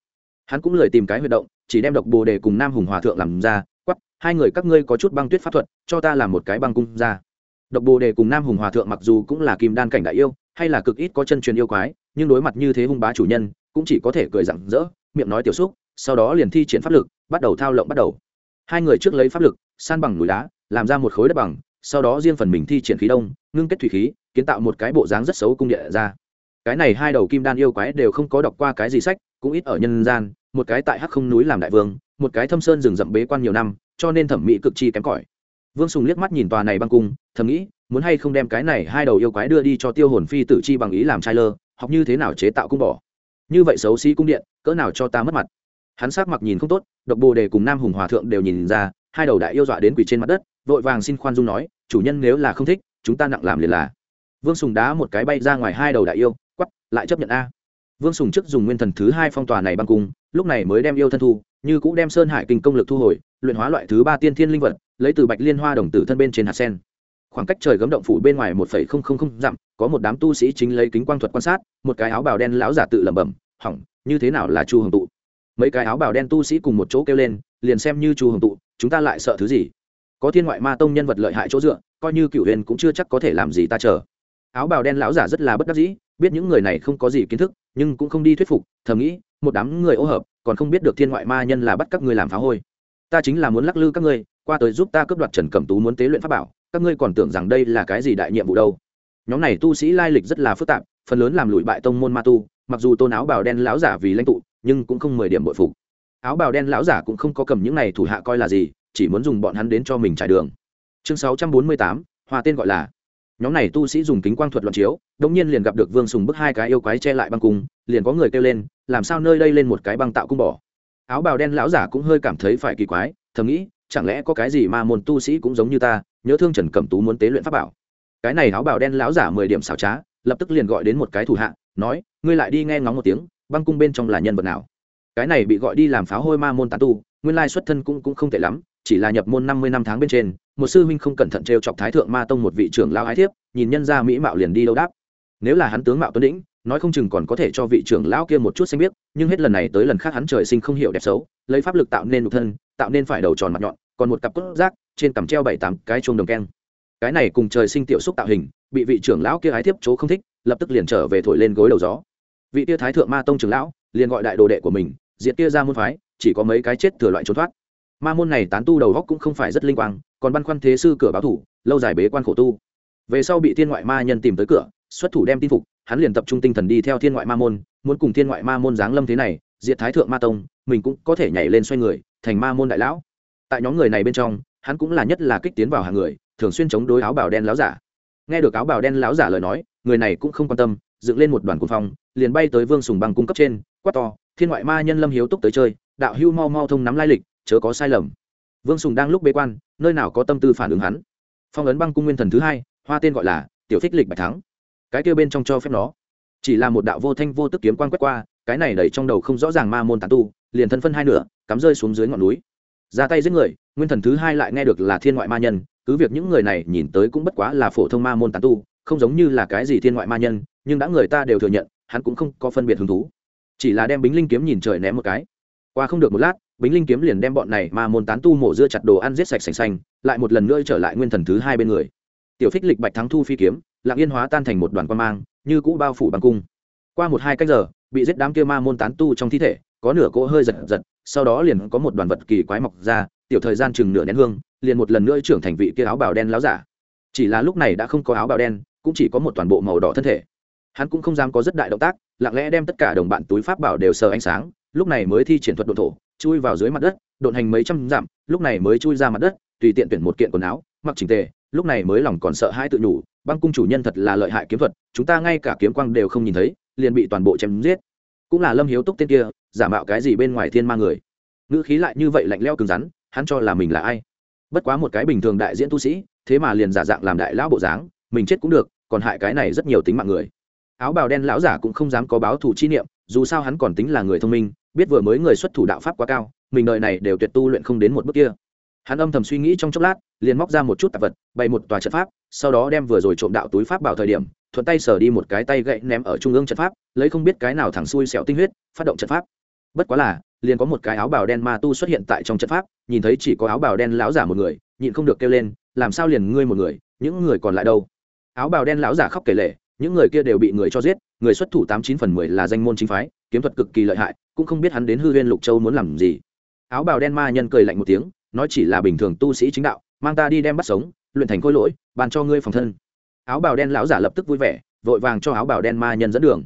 hắn cũng lười tìm cái huyệt động, chỉ đem độc bồ đề cùng nam hùng hòa thượng làm ra, quắp, hai người các ngươi có chút băng tuyết pháp thuật, cho ta làm một cái băng cung ra. Độc bồ đề cùng nam hùng hòa thượng mặc dù cũng là kim đan cảnh đại yêu, hay là cực ít có chân truyền yêu quái, nhưng đối mặt như thế hung bá chủ nhân, cũng chỉ có thể cười rặng rỡ, miệng nói tiểu xúc, sau đó liền thi triển pháp lực, bắt đầu thao lộng bắt đầu. Hai người trước lấy pháp lực, san bằng núi đá, làm ra một khối đất bằng, sau đó riêng phần mình thi triển khí đông, ngưng kết thủy khí, kiến tạo một cái bộ dáng rất xấu cung địa ra. Cái này hai đầu kim đan yêu quái đều không có đọc qua cái gì sách, cũng ít ở nhân gian một cái tại hắc không núi làm đại vương, một cái thâm sơn rừng rậm bế quan nhiều năm, cho nên thẩm mỹ cực chi kém cỏi. Vương sùng liếc mắt nhìn tòa này băng cung, thầm nghĩ, muốn hay không đem cái này hai đầu yêu quái đưa đi cho tiêu hồn phi tử chi bằng ý làm trai lơ, học như thế nào chế tạo cung bỏ như vậy xấu xí cung điện, cỡ nào cho ta mất mặt. Hắn sắc mặt nhìn không tốt, độc bồ đề cùng nam hùng hòa thượng đều nhìn ra, hai đầu đại yêu dọa đến quỷ trên mặt đất, vội vàng xin khoan dung nói, chủ nhân nếu là không thích, chúng ta nặng làm liền là. Vương sùng đá một cái bay ra ngoài hai đầu đại yêu quắp lại chấp nhận a vương sùng trước dùng nguyên thần thứ hai phong tòa này băng cung, lúc này mới đem yêu thân thu, như cũng đem sơn hải kinh công lực thu hồi, luyện hóa loại thứ ba tiên thiên linh vật, lấy từ bạch liên hoa đồng tử thân bên trên hạt sen. Khoảng cách trời gấm động phủ bên ngoài một phẩy không không không dặm, có một đám tu sĩ chính lấy kính quang thuật quan sát, một cái áo bào đen lão giả tự lẩm bẩm, hỏng, như thế nào là chu hồng tụ? Mấy cái áo bào đen tu sĩ cùng một chỗ kêu lên, liền xem như chu hồng tụ, chúng ta lại sợ thứ gì? Có thiên ngoại ma tông nhân vật lợi hại chỗ dựa, coi như cửu huyền cũng chưa chắc có thể làm gì ta chờ. Áo bào đen lão giả rất là bất đắc dĩ biết những người này không có gì kiến thức, nhưng cũng không đi thuyết phục, thầm nghĩ, một đám người ô hợp, còn không biết được thiên ngoại ma nhân là bắt các ngươi làm phá hôi. Ta chính là muốn lắc lư các ngươi, qua tới giúp ta cướp đoạt trần cẩm tú muốn tế luyện pháp bảo, các ngươi còn tưởng rằng đây là cái gì đại nhiệm vụ đâu. Nhóm này tu sĩ lai lịch rất là phức tạp, phần lớn làm lùi bại tông môn ma tu, mặc dù tôn áo bào đen lão giả vì lãnh tụ, nhưng cũng không mười điểm bội phục. Áo bào đen lão giả cũng không có cầm những này thủ hạ coi là gì, chỉ muốn dùng bọn hắn đến cho mình trải đường. Chương sáu trăm bốn mươi tám, hòa tên gọi là nhóm này tu sĩ dùng kính quang thuật loạn chiếu đông nhiên liền gặp được vương sùng bức hai cái yêu quái che lại băng cung, liền có người kêu lên, làm sao nơi đây lên một cái băng tạo cung bỏ áo bào đen lão giả cũng hơi cảm thấy phải kỳ quái, thầm nghĩ, chẳng lẽ có cái gì mà môn tu sĩ cũng giống như ta, nhớ thương trần cẩm tú muốn tế luyện pháp bảo? Cái này áo bào đen lão giả mười điểm xảo trá, lập tức liền gọi đến một cái thủ hạ, nói, ngươi lại đi nghe ngóng một tiếng, băng cung bên trong là nhân vật nào? Cái này bị gọi đi làm pháo hôi ma môn tán tu, nguyên lai xuất thân cũng cũng không tệ lắm, chỉ là nhập môn năm mươi năm tháng bên trên một sư huynh không cẩn thận trêu chọc thái thượng ma tông một vị trưởng lao ái thiếp, nhìn nhân ra mỹ mạo liền đi đâu đáp. Nếu là hắn tướng mạo tuấn đĩnh nói không chừng còn có thể cho vị trưởng lão kia một chút xanh biết nhưng hết lần này tới lần khác hắn trời sinh không hiểu đẹp xấu, lấy pháp lực tạo nên nụ thân, tạo nên phải đầu tròn mặt nhọn, còn một cặp cốt rác, trên cằm treo bảy tám cái chuông đồng keng. Cái này cùng trời sinh tiểu xúc tạo hình, bị vị trưởng lão kia ái thiếp chỗ không thích, lập tức liền trở về thổi lên gối đầu gió. Vị tia thái thượng ma tông trưởng lão, liền gọi đại đồ đệ của mình, diệt tia ra môn phái, chỉ có mấy cái chết thừa loại trốn thoát. Ma môn này tán tu đầu góc cũng không phải rất linh quang còn băn khoăn thế sư cửa báo thủ, lâu dài bế quan khổ tu. Về sau bị thiên ngoại ma nhân tìm tới cửa, xuất thủ đem tin phục, hắn liền tập trung tinh thần đi theo thiên ngoại ma môn, muốn cùng thiên ngoại ma môn giáng lâm thế này, diệt thái thượng ma tông, mình cũng có thể nhảy lên xoay người, thành ma môn đại lão. Tại nhóm người này bên trong, hắn cũng là nhất là kích tiến vào hàng người, thường xuyên chống đối áo bào đen láo giả. Nghe được áo bào đen láo giả lời nói, người này cũng không quan tâm, dựng lên một đoàn cuồng phong, liền bay tới vương sùng bằng cung cấp trên, quát to, thiên ngoại ma nhân lâm hiếu túc tới chơi, đạo hưu mau mau thông nắm lai lịch, chớ có sai lầm vương sùng đang lúc bế quan, nơi nào có tâm tư phản ứng hắn. Phong ấn băng cung nguyên thần thứ hai, hoa tên gọi là tiểu Thích lịch bạch thắng. Cái kêu bên trong cho phép nó. Chỉ là một đạo vô thanh vô tức kiếm quan quét qua, cái này đẩy trong đầu không rõ ràng ma môn tàn tu, liền thân phân hai nửa, cắm rơi xuống dưới ngọn núi. Ra tay giết người, nguyên thần thứ hai lại nghe được là thiên ngoại ma nhân, cứ việc những người này nhìn tới cũng bất quá là phổ thông ma môn tàn tu, không giống như là cái gì thiên ngoại ma nhân, nhưng đã người ta đều thừa nhận, hắn cũng không có phân biệt hứng thú. Chỉ là đem bính linh kiếm nhìn trời ném một cái. Qua không được một lát bính linh kiếm liền đem bọn này ma môn tán tu mổ dưa chặt đồ ăn giết sạch sành xanh lại một lần nữa trở lại nguyên thần thứ hai bên người. Tiểu phích lịch bạch thắng thu phi kiếm lạng yên hóa tan thành một đoàn quan mang, như cũ bao phủ bằng cung. Qua một hai cách giờ, bị giết đám kia ma môn tán tu trong thi thể, có nửa cỗ hơi giật giật, sau đó liền có một đoàn vật kỳ quái mọc ra, tiểu thời gian chừng nửa nén hương, liền một lần nữa trưởng thành vị kia áo bào đen láo giả. Chỉ là lúc này đã không có áo bào đen, cũng chỉ có một toàn bộ màu đỏ thân thể. Hắn cũng không dám có rất đại động tác, lặng lẽ đem tất cả đồng bạn túi pháp bảo đều sờ ánh sáng, lúc này mới thi triển thuật độ thổ chui vào dưới mặt đất, độn hành mấy trăm dặm, lúc này mới chui ra mặt đất, tùy tiện tuyển một kiện quần áo, mặc chỉnh tề, lúc này mới lòng còn sợ hai tự nhủ, băng cung chủ nhân thật là lợi hại kiếm thuật, chúng ta ngay cả kiếm quang đều không nhìn thấy, liền bị toàn bộ chém giết. Cũng là lâm hiếu túc tên kia, giả mạo cái gì bên ngoài thiên ma người. Ngữ khí lại như vậy lạnh leo cứng rắn, hắn cho là mình là ai. Bất quá một cái bình thường đại diễn tu sĩ, thế mà liền giả dạng làm đại lão bộ dáng, mình chết cũng được, còn hại cái này rất nhiều tính mạng người. Áo bào đen lão giả cũng không dám có báo thù chi niệm, dù sao hắn còn tính là người thông minh biết vừa mới người xuất thủ đạo pháp quá cao, mình đời này đều tuyệt tu luyện không đến một bước kia. Hắn âm thầm suy nghĩ trong chốc lát, liền móc ra một chút tạp vật, bày một tòa trận pháp, sau đó đem vừa rồi trộm đạo túi pháp bảo thời điểm, thuận tay sờ đi một cái tay gậy ném ở trung ương trận pháp, lấy không biết cái nào thẳng xui xẻo tinh huyết, phát động trận pháp. Bất quá là, liền có một cái áo bào đen ma tu xuất hiện tại trong trận pháp, nhìn thấy chỉ có áo bào đen lão giả một người, nhịn không được kêu lên, làm sao liền ngươi một người, những người còn lại đâu? Áo bào đen lão giả khóc kể lệ những người kia đều bị người cho giết, người xuất thủ tám chín phần mười là danh môn chính phái kiếm thuật cực kỳ lợi hại, cũng không biết hắn đến hư huyên lục châu muốn làm gì. Áo bào đen ma nhân cười lạnh một tiếng, nói chỉ là bình thường tu sĩ chính đạo, mang ta đi đem bắt sống, luyện thành khôi lỗi bàn cho ngươi phòng thân. Áo bào đen lão giả lập tức vui vẻ, vội vàng cho áo bào đen ma nhân dẫn đường.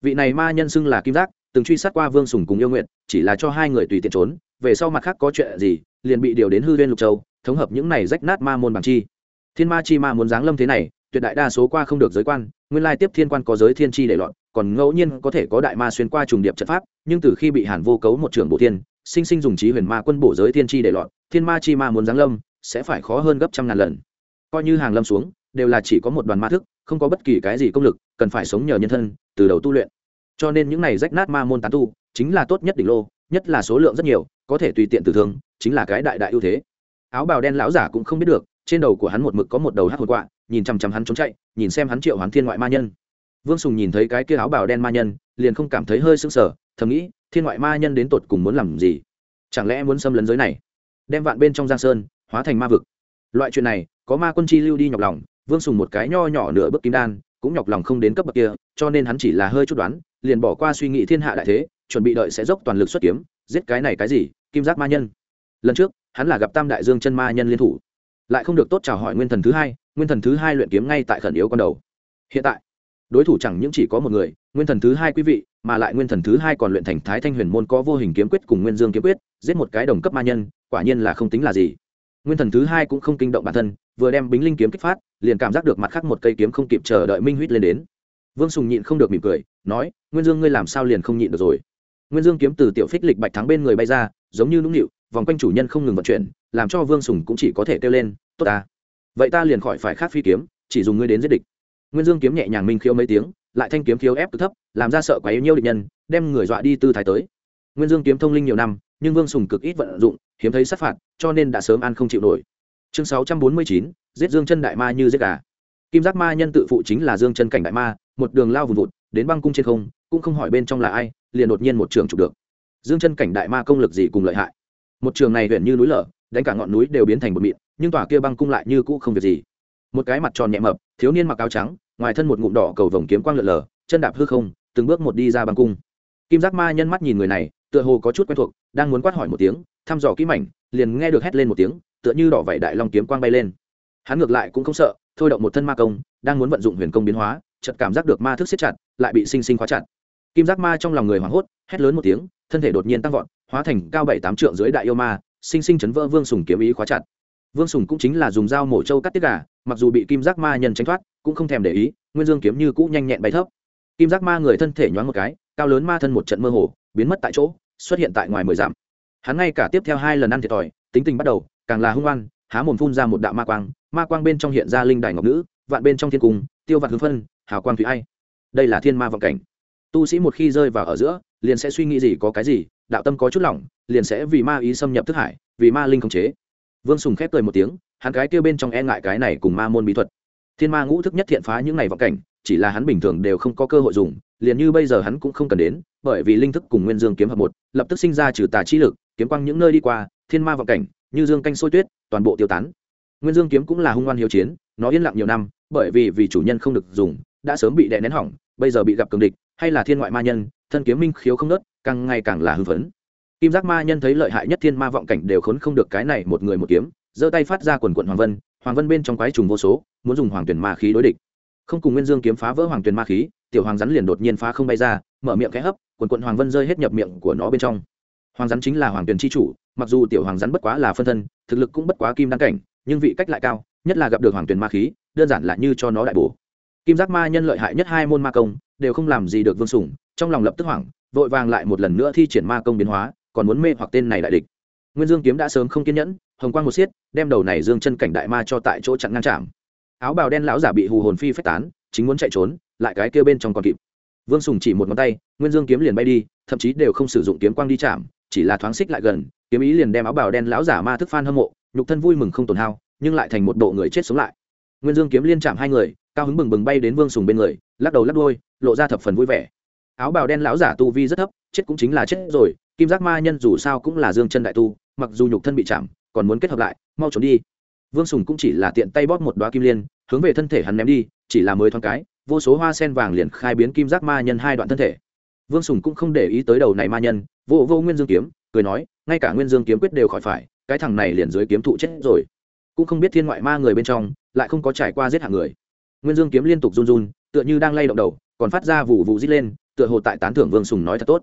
Vị này ma nhân xưng là kim giác, từng truy sát qua vương sùng cùng yêu nguyện chỉ là cho hai người tùy tiện trốn, về sau mặt khác có chuyện gì, liền bị điều đến hư huyên lục châu, thống hợp những này rách nát ma môn bằng chi. Thiên ma chi ma muốn giáng lâm thế này tuyệt đại đa số qua không được giới quan, nguyên lai tiếp thiên quan có giới thiên chi để loạn, còn ngẫu nhiên có thể có đại ma xuyên qua trùng điệp trận pháp, nhưng từ khi bị hàn vô cấu một trưởng bộ thiên, sinh sinh dùng trí huyền ma quân bổ giới thiên chi để loạn, thiên ma chi ma muốn giáng lâm, sẽ phải khó hơn gấp trăm ngàn lần. Coi như hàng lâm xuống, đều là chỉ có một đoàn ma thức, không có bất kỳ cái gì công lực, cần phải sống nhờ nhân thân, từ đầu tu luyện. Cho nên những này rách nát ma môn tán tu, chính là tốt nhất đỉnh lô, nhất là số lượng rất nhiều, có thể tùy tiện tử thương, chính là cái đại đại ưu thế. Áo bào đen lão giả cũng không biết được, trên đầu của hắn một mực có một đầu hát hồn quạ nhìn chằm chằm hắn trốn chạy, nhìn xem hắn triệu hoán thiên ngoại ma nhân. Vương sùng nhìn thấy cái kia áo bào đen ma nhân, liền không cảm thấy hơi sững sờ, thầm nghĩ, thiên ngoại ma nhân đến tột cùng muốn làm gì? Chẳng lẽ muốn xâm lấn giới này? Đem vạn bên trong giang sơn, hóa thành ma vực. Loại chuyện này, có ma quân chi lưu đi nhọc lòng, vương sùng một cái nho nhỏ nửa bước kim đan, cũng nhọc lòng không đến cấp bậc kia, cho nên hắn chỉ là hơi chút đoán, liền bỏ qua suy nghĩ thiên hạ đại thế, chuẩn bị đợi sẽ dốc toàn lực xuất kiếm, giết cái này cái gì, kim giác ma nhân. Lần trước, hắn là gặp tam đại dương chân ma nhân liên thủ. Lại không được tốt chào hỏi nguyên thần thứ hai nguyên thần thứ hai luyện kiếm ngay tại khẩn yếu con đầu. Hiện tại, đối thủ chẳng những chỉ có một người, nguyên thần thứ hai quý vị, mà lại nguyên thần thứ hai còn luyện thành thái thanh huyền môn có vô hình kiếm quyết cùng nguyên dương kiếm quyết, giết một cái đồng cấp ma nhân, quả nhiên là không tính là gì. Nguyên thần thứ hai cũng không kinh động bản thân, vừa đem bính linh kiếm kích phát, liền cảm giác được mặt khác một cây kiếm không kịp chờ đợi minh huýt lên đến. Vương sùng nhịn không được mỉm cười, nói, nguyên dương, ngươi làm sao liền không nhịn được rồi? Nguyên dương kiếm từ tiểu phích lịch bạch thắng bên người bay ra, giống như nũng nịu, vòng quanh chủ nhân không ngừng vận chuyển, làm cho vương sùng cũng chỉ có thể kêu lên, tốt ta vậy ta liền khỏi phải khác phi kiếm, chỉ dùng ngươi đến giết địch. Nguyên dương kiếm nhẹ nhàng minh khiêu mấy tiếng, lại thanh kiếm khiêu ép cực thấp, làm ra sợ quá yếu nhiêu địch nhân, đem người dọa đi tư thái tới. Nguyên dương kiếm thông linh nhiều năm, nhưng vương sùng cực ít vận dụng, hiếm thấy sát phạt, cho nên đã sớm ăn không chịu nổi. Chương sáu trăm bốn mươi chín, giết dương chân đại ma như giết gà. Kim giác ma nhân tự phụ chính là dương chân cảnh đại ma, một đường lao vùn vụt, đến băng cung trên không, cũng không hỏi bên trong là ai, liền đột nhiên một trường chụp được. Dương chân cảnh đại ma công lực gì cùng lợi hại? Một trường này huyện như núi lở, đánh cả ngọn núi đều biến thành một mịn nhưng tòa kia băng cung lại như cũ không việc gì. Một cái mặt tròn nhẹ mập, thiếu niên mặc áo trắng, ngoài thân một ngụm đỏ cầu vồng kiếm quang lượn lờ, chân đạp hư không, từng bước một đi ra băng cung. Kim giác ma nhân mắt nhìn người này, tựa hồ có chút quen thuộc, đang muốn quát hỏi một tiếng, thăm dò kỹ mảnh, liền nghe được hét lên một tiếng, tựa như đỏ vảy đại long kiếm quang bay lên. Hắn ngược lại cũng không sợ, thôi động một thân ma công, đang muốn vận dụng huyền công biến hóa, chợt cảm giác được ma thức siết chặt, lại bị sinh sinh khóa chặt. Kim giác ma trong lòng người hoảng hốt, hét lớn một tiếng, thân thể đột nhiên tăng vọt, hóa thành cao bảy tám trượng dưới đại yêu ma, sinh sinh chấn vỡ vương sùng kiếm ý khóa chặt vương sùng cũng chính là dùng dao mổ trâu cắt tiết gà, mặc dù bị kim giác ma nhân tránh thoát, cũng không thèm để ý, nguyên dương kiếm như cũ nhanh nhẹn bay thấp. Kim giác ma người thân thể nhoáng một cái, cao lớn ma thân một trận mơ hồ, biến mất tại chỗ, xuất hiện tại ngoài mười dặm. Hắn ngay cả tiếp theo hai lần ăn thiệt thòi, tính tình bắt đầu càng là hung ăn há mồm phun ra một đạo ma quang ma quang bên trong hiện ra linh đài ngọc nữ, vạn bên trong thiên cung, tiêu vạn hướng phân, hào quang thủy ai. Đây là thiên ma vọng cảnh. Tu sĩ một khi rơi vào ở giữa, liền sẽ suy nghĩ gì có cái gì, đạo tâm có chút lỏng, liền sẽ vì ma ý xâm nhập thức hải, vì ma linh khống chế vương sùng khép cười một tiếng, hắn cái kia bên trong e ngại cái này cùng ma môn bí thuật. Thiên ma ngũ thức nhất thiện phá những này vọng cảnh, chỉ là hắn bình thường đều không có cơ hội dùng, liền như bây giờ hắn cũng không cần đến, bởi vì linh thức cùng nguyên dương kiếm hợp một, lập tức sinh ra trừ tà chi lực, kiếm quang những nơi đi qua, thiên ma vọng cảnh, như dương canh sôi tuyết, toàn bộ tiêu tán. Nguyên dương kiếm cũng là hung ngoan hiếu chiến, nó yên lặng nhiều năm, bởi vì vì chủ nhân không được dùng, đã sớm bị đè nén hỏng, bây giờ bị gặp cường địch, hay là thiên ngoại ma nhân, thân kiếm minh khiếu không nớt, càng ngày càng là hư phấn kim giác ma nhân thấy lợi hại nhất thiên ma vọng cảnh đều khốn không được cái này một người một kiếm, giơ tay phát ra quần quận hoàng vân hoàng vân bên trong quái trùng vô số, muốn dùng hoàng tuyển ma khí đối địch. Không cùng nguyên dương kiếm phá vỡ hoàng tuyển ma khí, tiểu hoàng rắn liền đột nhiên phá không bay ra, mở miệng khẽ hấp, quần quận hoàng vân rơi hết nhập miệng của nó bên trong. Hoàng rắn chính là hoàng tuyển Chi chủ, mặc dù tiểu hoàng rắn bất quá là phân thân, thực lực cũng bất quá kim đăng cảnh, nhưng vị cách lại cao, nhất là gặp được hoàng tuyển ma khí, đơn giản là như cho nó đại bổ. Kim giác ma nhân lợi hại nhất hai môn ma công, đều không làm gì được vương sủng trong lòng lập tức hoảng, vội vàng lại một lần nữa thi triển ma công biến hóa còn muốn mê hoặc tên này đại địch. Nguyên dương kiếm đã sớm không kiên nhẫn, hồng quang một xiết, đem đầu này dương chân cảnh đại ma cho tại chỗ chặn ngăn chạm. Áo bào đen lão giả bị hù hồn phi phách tán, chính muốn chạy trốn, lại cái kia bên trong còn kịp. Vương sùng chỉ một ngón tay, nguyên dương kiếm liền bay đi, thậm chí đều không sử dụng kiếm quang đi chạm, chỉ là thoáng xích lại gần, kiếm ý liền đem áo bào đen lão giả ma thức phan hâm mộ, nhục thân vui mừng không tồn hao, nhưng lại thành một bộ người chết sống lại. Nguyên dương kiếm liên chạm hai người, cao hứng bừng bừng bay đến vương sùng bên người, lắc đầu lắc đôi lộ ra thập phần vui vẻ. Áo bào đen lão giả tu vi rất thấp, chết cũng chính là chết rồi kim giác ma nhân dù sao cũng là dương chân đại tu, mặc dù nhục thân bị chạm, còn muốn kết hợp lại, mau trốn đi. Vương sùng cũng chỉ là tiện tay bóp một đoá kim liên, hướng về thân thể hắn ném đi, chỉ là mới thoáng cái, vô số hoa sen vàng liền khai biến kim giác ma nhân hai đoạn thân thể. Vương sùng cũng không để ý tới đầu này ma nhân, vô vô nguyên dương kiếm, cười nói, ngay cả nguyên dương kiếm quyết đều khỏi phải, cái thằng này liền dưới kiếm thụ chết rồi. Cũng không biết thiên ngoại ma người bên trong, lại không có trải qua giết hạng người. Nguyên dương kiếm liên tục run run, tựa như đang lay động đầu, còn phát ra vụ vụ rít lên, tựa hồ tại tán thưởng vương sùng nói thật tốt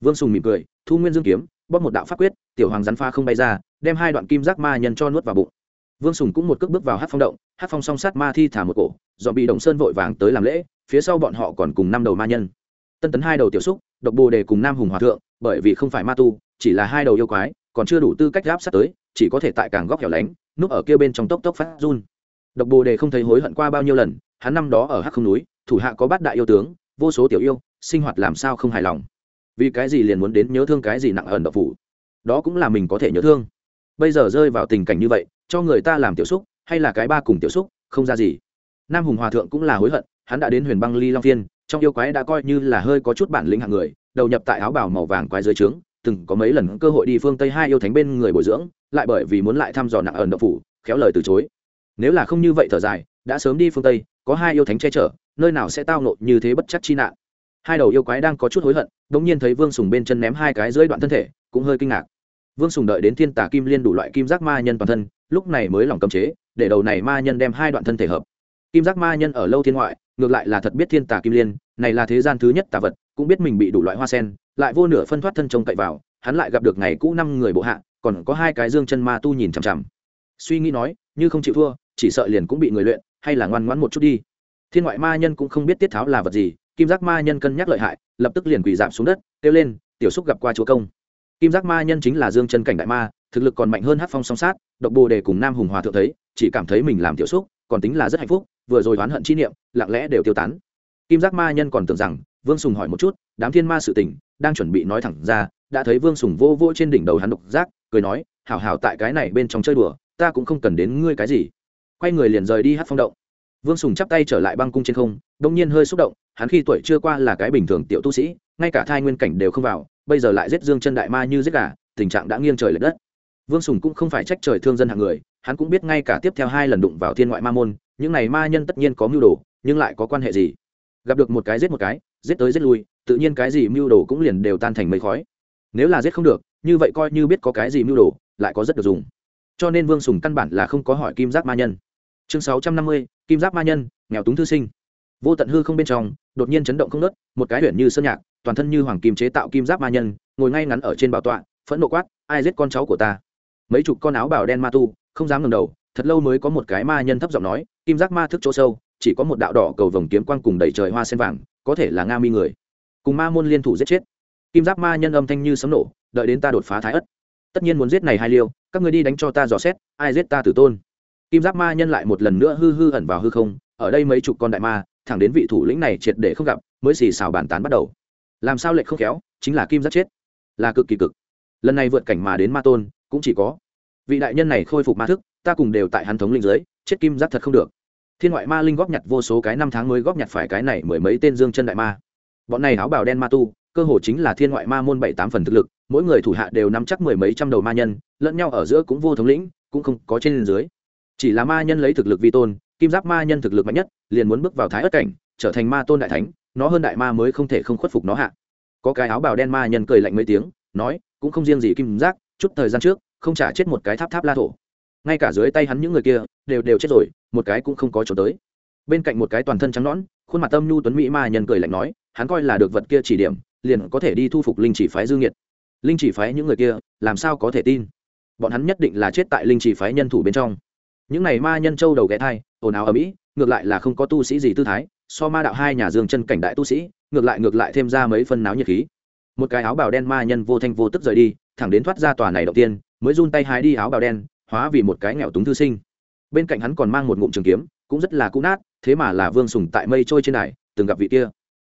vương sùng mỉm cười, thu nguyên dương kiếm, bóp một đạo pháp quyết, tiểu hoàng rắn pha không bay ra, đem hai đoạn kim giác ma nhân cho nuốt vào bụng. Vương sùng cũng một cước bước vào hát phong động, hát phong song sát ma thi thả một cổ, dọn bị động sơn vội vàng tới làm lễ, phía sau bọn họ còn cùng năm đầu ma nhân. Tân tấn hai đầu tiểu xúc, độc bồ đề cùng nam hùng hòa thượng, bởi vì không phải ma tu, chỉ là hai đầu yêu quái, còn chưa đủ tư cách giáp sát tới, chỉ có thể tại càng góc hẻo lánh, núp ở kia bên trong tốc tốc phát run. Độc bồ đề không thấy hối hận qua bao nhiêu lần, hắn năm đó ở hắc không núi, thủ hạ có bát đại yêu tướng, vô số tiểu yêu, sinh hoạt làm sao không hài lòng vì cái gì liền muốn đến nhớ thương cái gì nặng ẩn độc phủ? Đó cũng là mình có thể nhớ thương. Bây giờ rơi vào tình cảnh như vậy, cho người ta làm tiểu xúc, hay là cái ba cùng tiểu xúc, không ra gì. Nam hùng hòa thượng cũng là hối hận, hắn đã đến huyền băng ly long phiên, trong yêu quái đã coi như là hơi có chút bản lĩnh hạng người, đầu nhập tại áo bào màu vàng quái dưới trướng, từng có mấy lần cơ hội đi phương tây hai yêu thánh bên người bồi dưỡng, lại bởi vì muốn lại thăm dò nặng ẩn độc phủ, khéo lời từ chối. Nếu là không như vậy thở dài, đã sớm đi phương tây, có hai yêu thánh che chở, nơi nào sẽ tao nộ như thế bất chắc chi nạn? Hai đầu yêu quái đang có chút hối hận đ ỗ n g nhiên thấy vương sùng bên chân ném hai cái dưới đoạn thân thể, cũng hơi kinh ngạc. Vương sùng đợi đến thiên tả kim liên đủ loại kim giác ma nhân toàn thân, lúc này mới lòng cầm chế, để đầu này ma nhân đem hai đoạn thân thể hợp. Kim giác ma nhân ở lâu thiên ngoại, ngược lại là thật biết thiên tà kim liên, này là thế gian thứ nhất tà vật, cũng biết mình bị đủ loại hoa sen, lại vô nửa phân thoát thân trông cậy vào, hắn lại gặp được ngày cũ năm người bộ hạ, còn có hai cái dương chân ma tu nhìn chằm chằm. Suy nghĩ nói, như không chịu thua, chỉ sợ liền cũng bị người luyện, hay là ngoan ngoãn một chút đi. Thiên ngoại ma nhân cũng không biết tiết tháo là vật gì kim giác ma nhân cân nhắc lợi hại, lập tức liền quỳ giảm xuống đất, kêu lên, tiểu xúc gặp qua chúa công. Kim giác ma nhân chính là dương chân cảnh đại ma, thực lực còn mạnh hơn hát phong song sát, độc bồ đề cùng nam hùng hòa thượng thấy, chỉ cảm thấy mình làm tiểu xúc còn tính là rất hạnh phúc, vừa rồi oán hận chi niệm, lặng lẽ đều tiêu tán. Kim giác ma nhân còn tưởng rằng, vương sùng hỏi một chút, đám thiên ma sự tình, đang chuẩn bị nói thẳng ra, đã thấy vương sùng vô vô trên đỉnh đầu hắn độc giác, cười nói, hảo hảo tại cái này bên trong chơi đùa, ta cũng không cần đến ngươi cái gì. Quay người liền rời đi hát phong động. Vương sùng chắp tay trở lại băng cung trên không, đông nhiên hơi xúc động hắn khi tuổi chưa qua là cái bình thường tiểu tu sĩ, ngay cả thai nguyên cảnh đều không vào, bây giờ lại giết dương chân đại ma như giết gà, tình trạng đã nghiêng trời l ệ đất. Vương sùng cũng không phải trách trời thương dân hạng người, hắn cũng biết ngay cả tiếp theo hai lần đụng vào thiên ngoại ma môn, những này ma nhân tất nhiên có mưu đồ, nhưng lại có quan hệ gì? Gặp được một cái giết một cái, giết tới giết lui, tự nhiên cái gì mưu đồ cũng liền đều tan thành mây khói. Nếu là giết không được, như vậy coi như biết có cái gì mưu đồ, lại có rất được dùng. Cho nên vương sùng căn bản là không có hỏi kim giác ma nhân. Chương sáu trăm năm mươi, kim giác ma nhân, nghèo túng thư sinh vô tận hư không bên trong, đột nhiên chấn động không nớt một cái huyện như sơn nhạc, toàn thân như hoàng kim chế tạo kim giáp ma nhân, ngồi ngay ngắn ở trên bảo tọa, phẫn nộ quát, ai giết con cháu của ta? Mấy chục con áo bào đen ma tu, không dám ngẩng đầu, thật lâu mới có một cái ma nhân thấp giọng nói, kim giác ma thức chỗ sâu, chỉ có một đạo đỏ cầu vồng kiếm quang cùng đầy trời hoa sen vàng, có thể là nga mi người. Cùng ma môn liên thủ giết chết. Kim giác ma nhân âm thanh như sấm nổ, đợi đến ta đột phá thái ất. Tất nhiên muốn giết này hai liêu, các người đi đánh cho ta dò xét, ai giết ta tử tôn. Kim giác ma nhân lại một lần nữa hư hư ẩn vào hư không, ở đây mấy chục con đại ma thẳng đến vị thủ lĩnh này triệt để không gặp, mới xì xào bàn tán bắt đầu. Làm sao lệnh không khéo, chính là kim giác chết. Là cực kỳ cực. Lần này vượt cảnh mà đến ma tôn, cũng chỉ có. Vị đại nhân này khôi phục ma thức, ta cùng đều tại hắn thống linh giới chết kim giác thật không được. Thiên ngoại ma linh góp nhặt vô số cái năm tháng mới góp nhặt phải cái này mười mấy tên dương chân đại ma. Bọn này áo bào đen ma tu, cơ hồ chính là thiên ngoại ma môn bảy tám phần thực lực, mỗi người thủ hạ đều nắm chắc mười mấy trăm đầu ma nhân, lẫn nhau ở giữa cũng vô thống lĩnh, cũng không có trên dưới. Chỉ là ma nhân lấy thực lực vi tôn kim giáp ma nhân thực lực mạnh nhất, liền muốn bước vào thái ất cảnh, trở thành ma tôn đại thánh, nó hơn đại ma mới không thể không khuất phục nó hạ. Có cái áo bào đen ma nhân cười lạnh mấy tiếng, nói, cũng không riêng gì kim giác chút thời gian trước, không trả chết một cái tháp tháp la thổ. Ngay cả dưới tay hắn những người kia, đều đều chết rồi, một cái cũng không có chỗ tới. Bên cạnh một cái toàn thân trắng nõn, khuôn mặt tâm nhu tuấn mỹ ma nhân cười lạnh nói, hắn coi là được vật kia chỉ điểm, liền có thể đi thu phục linh chỉ phái dương nhiệt linh chỉ phái những người kia, làm sao có thể tin? Bọn hắn nhất định là chết tại linh chỉ phái nhân thủ bên trong. Những này ma nhân châu đầu ghé thai ồn ào ở mỹ ngược lại là không có tu sĩ gì tư thái so ma đạo hai nhà dương chân cảnh đại tu sĩ ngược lại ngược lại thêm ra mấy phân náo nhiệt khí một cái áo bào đen ma nhân vô thanh vô tức rời đi thẳng đến thoát ra tòa này đầu tiên mới run tay hái đi áo bào đen hóa vì một cái nghèo túng thư sinh bên cạnh hắn còn mang một ngụm trường kiếm cũng rất là cũ nát thế mà là vương sùng tại mây trôi trên này từng gặp vị kia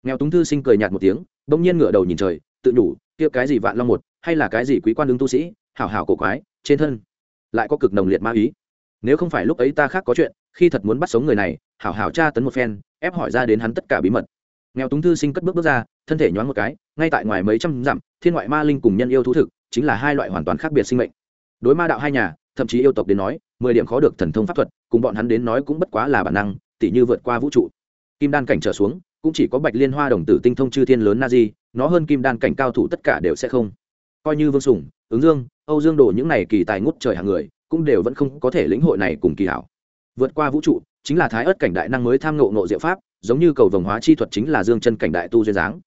nghèo túng thư sinh cười nhạt một tiếng bỗng nhiên ngửa đầu nhìn trời tự nhủ kia cái gì vạn long một hay là cái gì quý quan đương tu sĩ hảo hảo cổ quái trên thân lại có cực nồng liệt ma ý nếu không phải lúc ấy ta khác có chuyện khi thật muốn bắt sống người này, hảo hảo tra tấn một phen, ép hỏi ra đến hắn tất cả bí mật. Nghèo túng thư sinh cất bước bước ra, thân thể nhoáng một cái, ngay tại ngoài mấy trăm dặm, thiên ngoại ma linh cùng nhân yêu thú thực, chính là hai loại hoàn toàn khác biệt sinh mệnh. Đối ma đạo hai nhà, thậm chí yêu tộc đến nói, mười điểm khó được thần thông pháp thuật, cùng bọn hắn đến nói cũng bất quá là bản năng, tỉ như vượt qua vũ trụ. Kim đan cảnh trở xuống, cũng chỉ có bạch liên hoa đồng tử tinh thông chư thiên lớn na di, nó hơn kim đan cảnh cao thủ tất cả đều sẽ không. Coi như vương sủng, ứng dương, âu dương đồ những này kỳ tài ngút trời hàng người, cũng đều vẫn không có thể lĩnh hội này cùng kỳ hảo vượt qua vũ trụ, chính là thái ớt cảnh đại năng mới tham ngộ nộ diệu pháp, giống như cầu vồng hóa chi thuật chính là dương chân cảnh đại tu duyên dáng.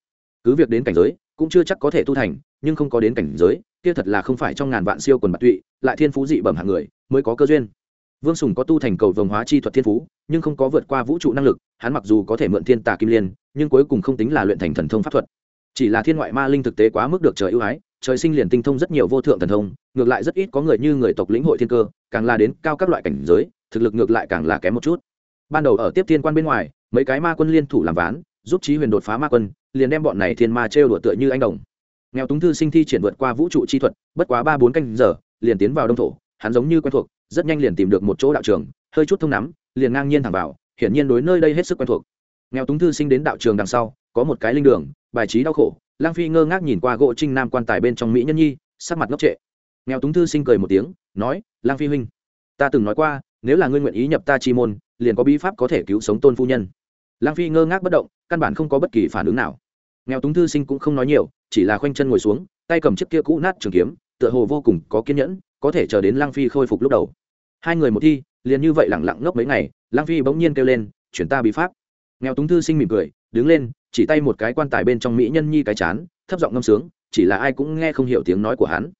Cứ việc đến cảnh giới, cũng chưa chắc có thể tu thành, nhưng không có đến cảnh giới, kia thật là không phải trong ngàn vạn siêu quần bạc tụy, lại thiên phú dị bẩm hạng người, mới có cơ duyên. Vương sùng có tu thành cầu vồng hóa chi thuật thiên phú, nhưng không có vượt qua vũ trụ năng lực, hắn mặc dù có thể mượn thiên tà kim liên, nhưng cuối cùng không tính là luyện thành thần thông pháp thuật. Chỉ là thiên ngoại ma linh thực tế quá mức được trời ưu ái, trời sinh liền tinh thông rất nhiều vô thượng thần thông, ngược lại rất ít có người như người tộc lĩnh hội thiên cơ, càng là đến cao các loại cảnh giới thực lực ngược lại càng là kém một chút. Ban đầu ở tiếp thiên quan bên ngoài, mấy cái ma quân liên thủ làm ván, giúp trí huyền đột phá ma quân, liền đem bọn này thiên ma trêu đùa tựa như anh đồng. Nghèo túng thư sinh thi triển vượt qua vũ trụ chi thuật, bất quá ba bốn canh giờ, liền tiến vào đông thổ, hắn giống như quen thuộc, rất nhanh liền tìm được một chỗ đạo trường, hơi chút thông nắm, liền ngang nhiên thẳng vào, hiển nhiên đối nơi đây hết sức quen thuộc. Nghèo túng thư sinh đến đạo trường đằng sau, có một cái linh đường, bài trí đau khổ, lang phi ngơ ngác nhìn qua gỗ trinh nam quan tài bên trong mỹ nhân nhi, sắc mặt ngốc trệ. Nghèo túng thư sinh cười một tiếng, nói, lang phi huynh, ta từng nói qua nếu là ngươi nguyện ý nhập ta chi môn, liền có bí pháp có thể cứu sống tôn phu nhân. Lang phi ngơ ngác bất động, căn bản không có bất kỳ phản ứng nào. Nghèo túng thư sinh cũng không nói nhiều, chỉ là khoanh chân ngồi xuống, tay cầm chiếc kia cũ nát trường kiếm, tựa hồ vô cùng có kiên nhẫn, có thể chờ đến lang phi khôi phục lúc đầu. Hai người một thi, liền như vậy lẳng lặng ngốc mấy ngày lang phi bỗng nhiên kêu lên, chuyển ta bí pháp. Nghèo túng thư sinh mỉm cười, đứng lên, chỉ tay một cái quan tài bên trong mỹ nhân nhi cái chán, thấp giọng ngâm sướng, chỉ là ai cũng nghe không hiểu tiếng nói của hắn.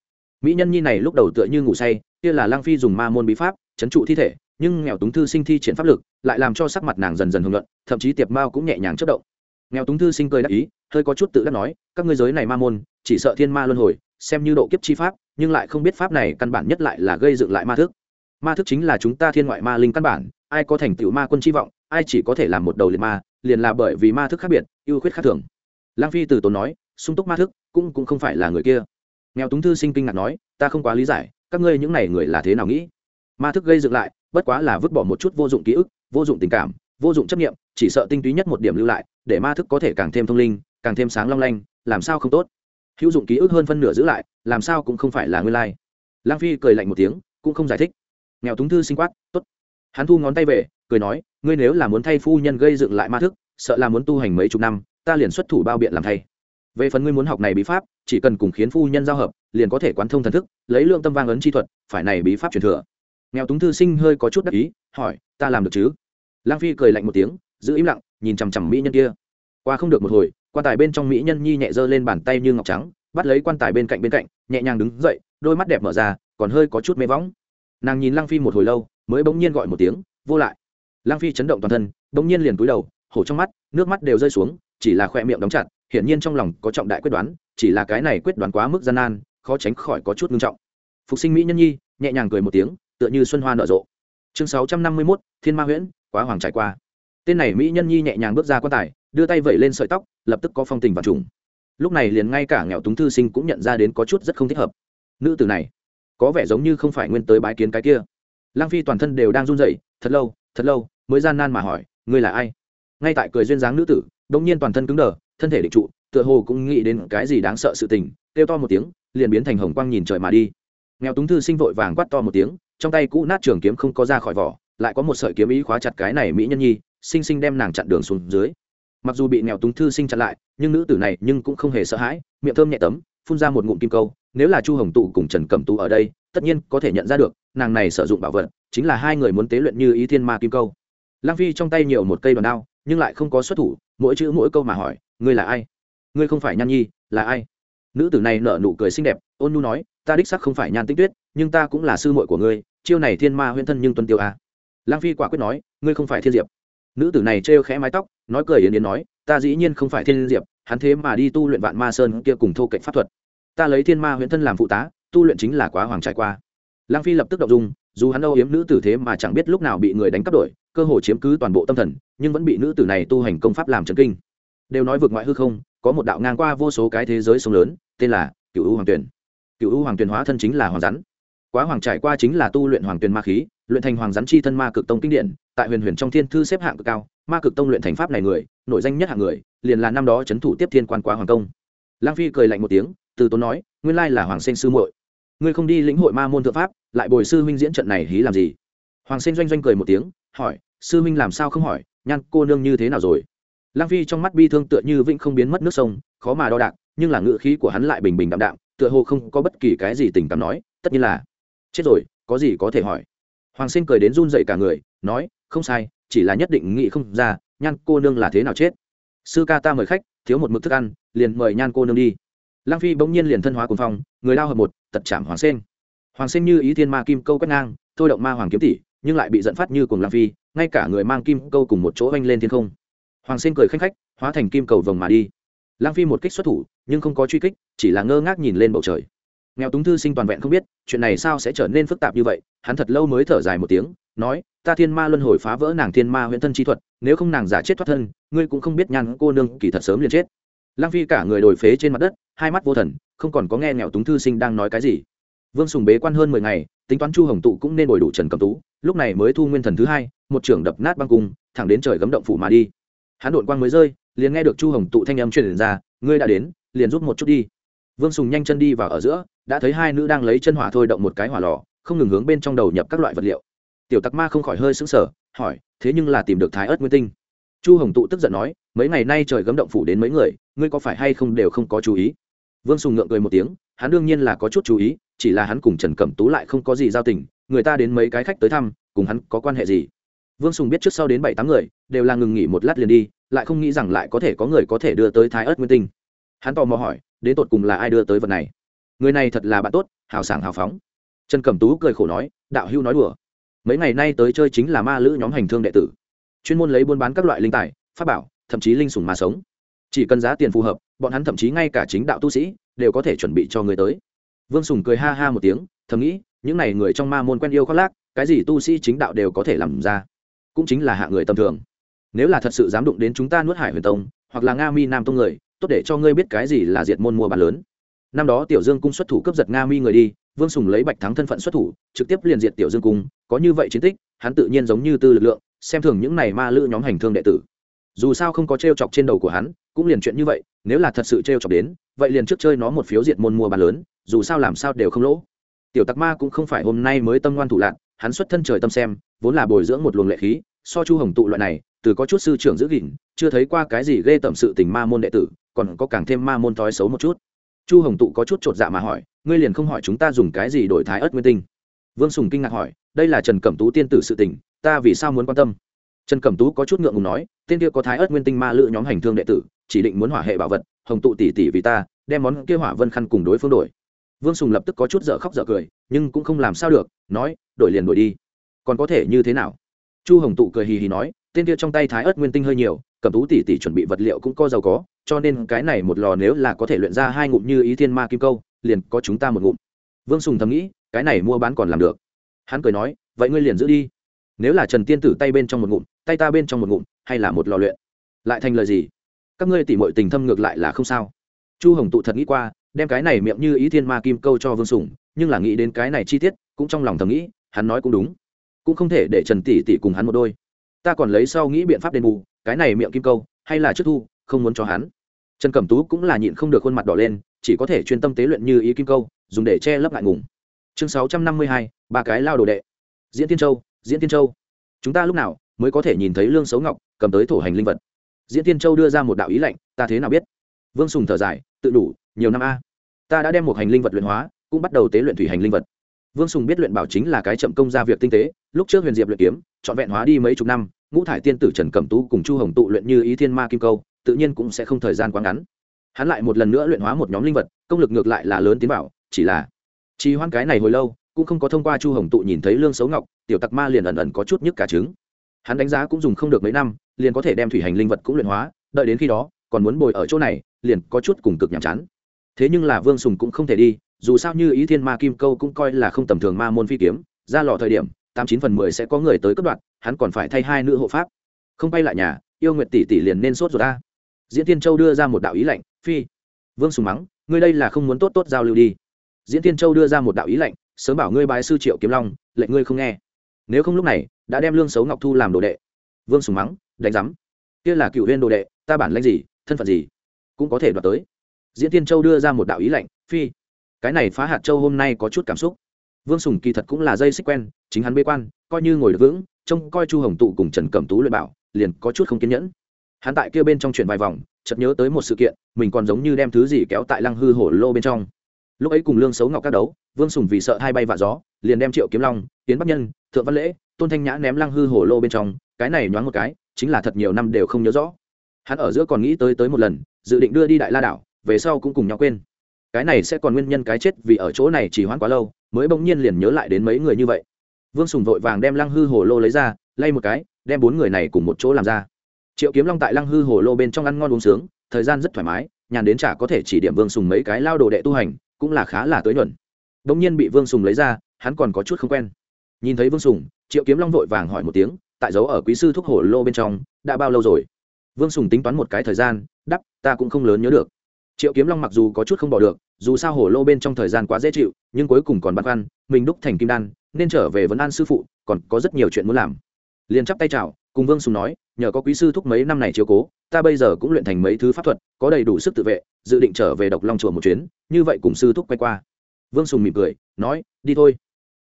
Mỹ nhân nhi này lúc đầu tựa như ngủ say, kia là lang phi dùng ma môn bí pháp chấn trụ thi thể, nhưng nghèo túng thư sinh thi triển pháp lực, lại làm cho sắc mặt nàng dần dần hưởng luận thậm chí tiệp mao cũng nhẹ nhàng chất động. Nghèo túng thư sinh cười đắc ý, hơi có chút tự đắc nói, các ngươi giới này ma môn, chỉ sợ thiên ma luân hồi, xem như độ kiếp chi pháp, nhưng lại không biết pháp này căn bản nhất lại là gây dựng lại ma thức. Ma thức chính là chúng ta thiên ngoại ma linh căn bản, ai có thành tựu ma quân chi vọng, ai chỉ có thể làm một đầu liệt ma, liền là bởi vì ma thức khác biệt, ưu khuyết khác thường. Lang phi từ tốn nói, sung túc ma thức, cũng cũng không phải là người kia. Nghèo túng thư sinh kinh ngạc nói, ta không quá lý giải, các ngươi những này người là thế nào nghĩ? Ma thức gây dựng lại, bất quá là vứt bỏ một chút vô dụng ký ức, vô dụng tình cảm, vô dụng chấp nghiệm chỉ sợ tinh túy nhất một điểm lưu lại, để ma thức có thể càng thêm thông linh, càng thêm sáng long lanh, làm sao không tốt? Hữu dụng ký ức hơn phân nửa giữ lại, làm sao cũng không phải là nguyên lai. Lang phi cười lạnh một tiếng, cũng không giải thích. Nghèo túng thư sinh quát, tốt. Hắn thu ngón tay về, cười nói, ngươi nếu là muốn thay phu nhân gây dựng lại ma thức, sợ là muốn tu hành mấy chục năm, ta liền xuất thủ bao biện làm thay. Về phần ngươi muốn học này bí pháp, chỉ cần cùng khiến phu nhân giao hợp, liền có thể quán thông thần thức, lấy lượng tâm vang ấn chi thuật, phải này bí pháp truyền thừa nghèo túng thư sinh hơi có chút đắc ý, hỏi, ta làm được chứ? Lang phi cười lạnh một tiếng, giữ im lặng, nhìn chằm chằm mỹ nhân kia. Qua không được một hồi, quan tài bên trong mỹ nhân nhi nhẹ giơ lên bàn tay như ngọc trắng, bắt lấy quan tài bên cạnh bên cạnh, nhẹ nhàng đứng dậy, đôi mắt đẹp mở ra, còn hơi có chút mê võng. Nàng nhìn lang phi một hồi lâu, mới bỗng nhiên gọi một tiếng, vô lại. Lang phi chấn động toàn thân, bỗng nhiên liền cúi đầu, hổ trong mắt, nước mắt đều rơi xuống, chỉ là khoe miệng đóng chặt, hiển nhiên trong lòng có trọng đại quyết đoán, chỉ là cái này quyết đoán quá mức gian nan, khó tránh khỏi có chút ngưng trọng. Phục sinh mỹ nhân nhi, nhẹ nhàng cười một tiếng tựa như xuân hoa nở rộ. Chương sáu trăm năm mươi mốt, thiên ma huyễn, quá hoàng trải qua. Tên này mỹ nhân nhi nhẹ nhàng bước ra quan tài, đưa tay vẩy lên sợi tóc, lập tức có phong tình và trùng. Lúc này liền ngay cả nghèo túng thư sinh cũng nhận ra đến có chút rất không thích hợp. Nữ tử này, có vẻ giống như không phải nguyên tới bái kiến cái kia. Lang phi toàn thân đều đang run rẩy, thật lâu thật lâu, mới gian nan mà hỏi, ngươi là ai? Ngay tại cười duyên dáng nữ tử đông nhiên toàn thân cứng đờ, thân thể định trụ, tựa hồ cũng nghĩ đến cái gì đáng sợ sự tình, kêu to một tiếng, liền biến thành hồng quang nhìn trời mà đi. Nghèo túng thư sinh vội vàng quát to một tiếng trong tay cũ nát trường kiếm không có ra khỏi vỏ, lại có một sợi kiếm ý khóa chặt cái này mỹ nhân nhi sinh sinh đem nàng chặn đường xuống dưới. Mặc dù bị nghèo túng thư sinh chặn lại, nhưng nữ tử này nhưng cũng không hề sợ hãi, miệng thơm nhẹ tấm, phun ra một ngụm kim câu, nếu là chu hồng tụ cùng trần cẩm tú ở đây, tất nhiên có thể nhận ra được, nàng này sử dụng bảo vật, chính là hai người muốn tế luyện như ý thiên ma kim câu. Lang phi trong tay nhiều một cây đòn đao, nhưng lại không có xuất thủ, mỗi chữ mỗi câu mà hỏi, ngươi là ai? Ngươi không phải nhan nhi, là ai? Nữ tử này nở nụ cười xinh đẹp, ôn nhu nói ta đích sắc không phải nhan tinh tuyết, nhưng ta cũng là sư muội của ngươi, chiêu này thiên ma huyễn thân nhưng tuân tiêu a à. lang phi quả quyết nói, ngươi không phải thiên diệp nữ tử này trêu khẽ mái tóc, nói cười yến yến nói, ta dĩ nhiên không phải thiên diệp, hắn thế mà đi tu luyện vạn ma sơn kia cùng thô cạnh pháp thuật ta lấy thiên ma huyễn thân làm phụ tá, tu luyện chính là quá hoàng trải qua lang phi lập tức động dung, dù hắn âu yếm nữ tử thế mà chẳng biết lúc nào bị người đánh cắp đổi, cơ hồ chiếm cứ toàn bộ tâm thần, nhưng vẫn bị nữ tử này tu hành công pháp làm chấn kinh đều nói vượt ngoại hư không, có một đạo ngang qua vô số cái thế giới sông lớn, tên là cựu u hoàng tuyển cựu u hoàng tuyền hóa thân chính là hoàng rắn. Quá hoàng trải qua chính là tu luyện hoàng tuyền ma khí, luyện thành hoàng rắn chi thân ma cực tông kinh điển, tại huyền huyền trong thiên thư xếp hạng cực cao, ma cực tông luyện thành pháp này người, nội danh nhất hạng người, liền là năm đó c h ấ n thủ tiếp thiên quan quá hoàng công. Lang phi cười lạnh một tiếng, từ tốn nói, nguyên lai là hoàng sinh sư muội. Ngươi không đi lĩnh hội ma môn thượng pháp, lại bồi sư huynh diễn trận này hí làm gì? Hoàng sinh doanh doanh cười một tiếng, hỏi, sư huynh làm sao không hỏi, nhan cô nương như thế nào rồi? Lang phi trong mắt bi thương tựa như vĩnh không biến mất nước sông, khó mà đo đạc, nhưng là ngự khí của hắn lại bình bình đạm đạm tựa hồ không có bất kỳ cái gì tình cảm nói, tất nhiên là, chết rồi, có gì có thể hỏi? Hoàng sinh cười đến run dậy cả người, nói, không sai, chỉ là nhất định nghĩ không ra, nhan cô nương là thế nào chết. Sư ca ta mời khách, thiếu một mực thức ăn, liền mời nhan cô nương đi. Lang phi bỗng nhiên liền thân hóa cùng phong, người lao hợp một, tật chạm hoàng sinh. Hoàng sinh như ý thiên ma kim câu quét ngang, thôi động ma hoàng kiếm tỷ nhưng lại bị dẫn phát như cùng lang phi, ngay cả người mang kim câu cùng một chỗ oanh lên thiên không. Hoàng sinh cười khanh khách, hóa thành kim cầu vồng mà đi lang phi một kích xuất thủ, nhưng không có truy kích, chỉ là ngơ ngác nhìn lên bầu trời. Nghèo túng thư sinh toàn vẹn không biết, chuyện này sao sẽ trở nên phức tạp như vậy, hắn thật lâu mới thở dài một tiếng, nói, ta thiên ma luân hồi phá vỡ nàng thiên ma huyễn thân chi thuật, nếu không nàng giả chết thoát thân, ngươi cũng không biết nhan cô nương kỳ thật sớm liền chết. Lang phi cả người đổi phế trên mặt đất, hai mắt vô thần, không còn có nghe nghèo túng thư sinh đang nói cái gì. Vương sùng bế quan hơn mười ngày, tính toán chu hồng tụ cũng nên bồi đủ trần cầm tú, lúc này mới thu nguyên thần thứ hai, một trưởng đập nát băng cung, thẳng đến trời gấm động phủ mà đi. Hắn đội quang mới rơi liền nghe được chu hồng tụ thanh âm truyền ra, ngươi đã đến, liền rút một chút đi. Vương sùng nhanh chân đi vào ở giữa, đã thấy hai nữ đang lấy chân hỏa thôi động một cái hỏa lò, không ngừng hướng bên trong đầu nhập các loại vật liệu. Tiểu tặc ma không khỏi hơi sững sờ, hỏi, thế nhưng là tìm được thái ớt nguyên tinh? Chu hồng tụ tức giận nói, mấy ngày nay trời gấm động phủ đến mấy người, ngươi có phải hay không đều không có chú ý? Vương sùng ngượng cười một tiếng, hắn đương nhiên là có chút chú ý, chỉ là hắn cùng trần cẩm tú lại không có gì giao tình, người ta đến mấy cái khách tới thăm, cùng hắn có quan hệ gì? Vương sùng biết trước sau đến bảy tám người, đều là ngừng nghỉ một lát liền đi lại không nghĩ rằng lại có thể có người có thể đưa tới thái ớt nguyên tinh. Hắn tò mò hỏi, đến tột cùng là ai đưa tới vật này? Người này thật là bạn tốt, hào sảng hào phóng. Trần cẩm tú cười khổ nói, đạo hưu nói đùa. Mấy ngày nay tới chơi chính là ma lữ nhóm hành thương đệ tử. Chuyên môn lấy buôn bán các loại linh tài, pháp bảo, thậm chí linh sủng mà sống. Chỉ cần giá tiền phù hợp, bọn hắn thậm chí ngay cả chính đạo tu sĩ đều có thể chuẩn bị cho người tới. Vương sùng cười ha ha một tiếng, thầm nghĩ, những n à y người trong ma môn quen yêu khoác lác, cái gì tu sĩ chính đạo đều có thể làm ra. Cũng chính là hạ người tầm thường nếu là thật sự dám đụng đến chúng ta nuốt hải huyền tông, hoặc là nga mi nam tông người, tốt để cho ngươi biết cái gì là diệt môn mua bán lớn. Năm đó tiểu dương cung xuất thủ cướp giật nga mi người đi, vương sùng lấy bạch thắng thân phận xuất thủ, trực tiếp liền diệt tiểu dương cung, có như vậy chiến tích, hắn tự nhiên giống như tư lực lượng, xem thường những này ma lữ nhóm hành thương đệ tử. Dù sao không có t r e o chọc trên đầu của hắn, cũng liền chuyện như vậy, nếu là thật sự t r e o chọc đến, vậy liền trước chơi nó một phiếu diệt môn mua bán lớn, dù sao làm sao đều không lỗ. Tiểu tặc ma cũng không phải hôm nay mới tâm ngoan thủ lạc hắn xuất thân trời tâm xem, vốn là bồi dưỡng một luồng lệ khí, so chu hồng tụ loại này từ có chút sư trưởng giữ gìn, chưa thấy qua cái gì ghê tẩm sự tình ma môn đệ tử, còn có càng thêm ma môn thói xấu một chút. Chu hồng tụ có chút chột dạ mà hỏi, ngươi liền không hỏi chúng ta dùng cái gì đổi thái ớt nguyên tinh? Vương sùng kinh ngạc hỏi, đây là trần cẩm tú tiên tử sự tình, ta vì sao muốn quan tâm? Trần cẩm tú có chút ngượng ngùng nói tên kia có thái ớt nguyên tinh ma lự nhóm hành thương đệ tử, chỉ định muốn hỏa hệ bảo vật, hồng tụ tỷ tỷ vì ta, đem món kia hỏa vân khăn cùng đối phương đổi. Vương sùng lập tức có chút dở khóc dở cười, nhưng cũng không làm sao được, nói, đổi liền đổi đi. Còn có thể như thế nào? Chu hồng tụ cười hì hì nói tên kia trong tay thái ớt nguyên tinh hơi nhiều cẩm tú tỷ tỷ chuẩn bị vật liệu cũng có giàu có cho nên cái này một lò nếu là có thể luyện ra hai ngụm như ý thiên ma kim câu liền có chúng ta một ngụm. Vương sùng thầm nghĩ cái này mua bán còn làm được. Hắn cười nói vậy ngươi liền giữ đi. Nếu là trần tiên tử tay bên trong một ngụm tay ta bên trong một ngụm hay là một lò luyện. Lại thành lời gì? Các ngươi tỉ mọi tình thâm ngược lại là không sao. Chu hồng tụ thật nghĩ qua đem cái này miệng như ý thiên ma kim câu cho vương Sùng, nhưng là nghĩ đến cái này chi tiết cũng trong lòng thầm nghĩ hắn nói cũng đúng. Cũng không thể để trần tỷ tỷ cùng hắn một đôi ta còn lấy sau nghĩ biện pháp đền bù, cái này miệng kim câu, hay là trước thu, không muốn cho hắn. Trần cẩm tú cũng là nhịn không được khuôn mặt đỏ lên, chỉ có thể chuyên tâm tế luyện như ý kim câu, dùng để che lấp ngại ngùng. Chương sáu trăm năm mươi hai, ba cái lao đồ đệ. Diễn tiên châu, diễn tiên châu. Chúng ta lúc nào mới có thể nhìn thấy lương xấu ngọc cầm tới thổ hành linh vật? Diễn tiên châu đưa ra một đạo ý lệnh ta thế nào biết? Vương sùng thở dài, tự đủ, nhiều năm a. Ta đã đem một hành linh vật luyện hóa, cũng bắt đầu tế luyện thủy hành linh vật. Vương sùng biết luyện bảo chính là cái chậm công ra việc tinh tế, lúc trước huyền diệp luyện kiếm, trọn vẹn hóa đi mấy chục năm ngũ thải tiên tử trần cẩm tú cùng chu hồng tụ luyện như ý thiên ma kim câu, tự nhiên cũng sẽ không thời gian quá ngắn. Hắn lại một lần nữa luyện hóa một nhóm linh vật, công lực ngược lại là lớn tiến bảo, chỉ là trì hoãn cái này hồi lâu, cũng không có thông qua chu hồng tụ nhìn thấy lương xấu ngọc, tiểu tặc ma liền ẩn ẩn có chút nhức cả trứng. Hắn đánh giá cũng dùng không được mấy năm, liền có thể đem thủy hành linh vật cũng luyện hóa, đợi đến khi đó, còn muốn bồi ở chỗ này, liền có chút cùng cực nhàm chán. Thế nhưng là vương sùng cũng không thể đi, dù sao như ý thiên ma kim câu cũng coi là không tầm thường ma môn phi kiếm, ra lò thời điểm, tám chín phần mười sẽ có người tới cấp đoạn hắn còn phải thay hai nữ hộ pháp. Không bay lại nhà, yêu nguyệt tỷ tỷ liền nên sốt rồi ta. Diễn tiên châu đưa ra một đạo ý lệnh phi. Vương sùng mắng, ngươi đây là không muốn tốt tốt giao lưu đi. Diễn tiên châu đưa ra một đạo ý lệnh sớm bảo ngươi bái sư triệu kiếm long, lệnh ngươi không nghe. Nếu không lúc này, đã đem lương xấu ngọc thu làm đồ đệ. Vương sùng mắng, đánh giám kia là cựu huyên đồ đệ, ta bản lãnh gì, thân phận gì? Cũng có thể đoạt tới. Diễn tiên châu đưa ra một đạo ý lệnh phi. Cái này phá hạt châu hôm nay có chút cảm xúc. Vương sùng kỳ thật cũng là dây xích quen, chính hắn bế quan, coi như ngồi được vững trông coi chu hồng tụ cùng trần cẩm tú luyện bảo, liền có chút không kiên nhẫn. Hắn tại kia bên trong chuyển vài vòng, chợt nhớ tới một sự kiện, mình còn giống như đem thứ gì kéo tại lăng hư hổ lô bên trong. Lúc ấy cùng lương xấu ngọc các đấu, vương sùng vì sợ hai bay vạ gió, liền đem triệu kiếm long tiến bắc nhân, thượng văn lễ, tôn thanh nhã ném lăng hư hổ lô bên trong, cái này nhoáng một cái, chính là thật nhiều năm đều không nhớ rõ. Hắn ở giữa còn nghĩ tới tới một lần, dự định đưa đi đại la đảo, về sau cũng cùng nhau quên. Cái này sẽ còn nguyên nhân cái chết vì ở chỗ này chỉ hoãn quá lâu, mới bỗng nhiên liền nhớ lại đến mấy người như vậy vương sùng vội vàng đem lăng hư hồ lô lấy ra, lay một cái, đem bốn người này cùng một chỗ làm ra. Triệu kiếm long tại lăng hư hồ lô bên trong ăn ngon uống sướng, thời gian rất thoải mái, nhàn đến chả có thể chỉ điểm vương sùng mấy cái lao đồ đệ tu hành, cũng là khá là tới nhuận. Đ ỗ n g nhiên bị vương sùng lấy ra, hắn còn có chút không quen. Nhìn thấy vương sùng, triệu kiếm long vội vàng hỏi một tiếng, tại dấu ở quý sư thuốc hổ lô bên trong, đã bao lâu rồi? Vương sùng tính toán một cái thời gian, đắp, ta cũng không lớn nhớ được. Triệu kiếm long mặc dù có chút không bỏ được, dù sao hổ lô bên trong thời gian quá dễ chịu, nhưng cuối cùng còn băn khoăn, mình đúc thành kim đan nên trở về vấn an sư phụ, còn có rất nhiều chuyện muốn làm. Liền chắp tay chào, cùng vương sùng nói, nhờ có quý sư thúc mấy năm này chiếu cố, ta bây giờ cũng luyện thành mấy thứ pháp thuật, có đầy đủ sức tự vệ, dự định trở về độc long chùa một chuyến, như vậy cùng sư thúc quay qua. Vương sùng mỉm cười, nói, đi thôi.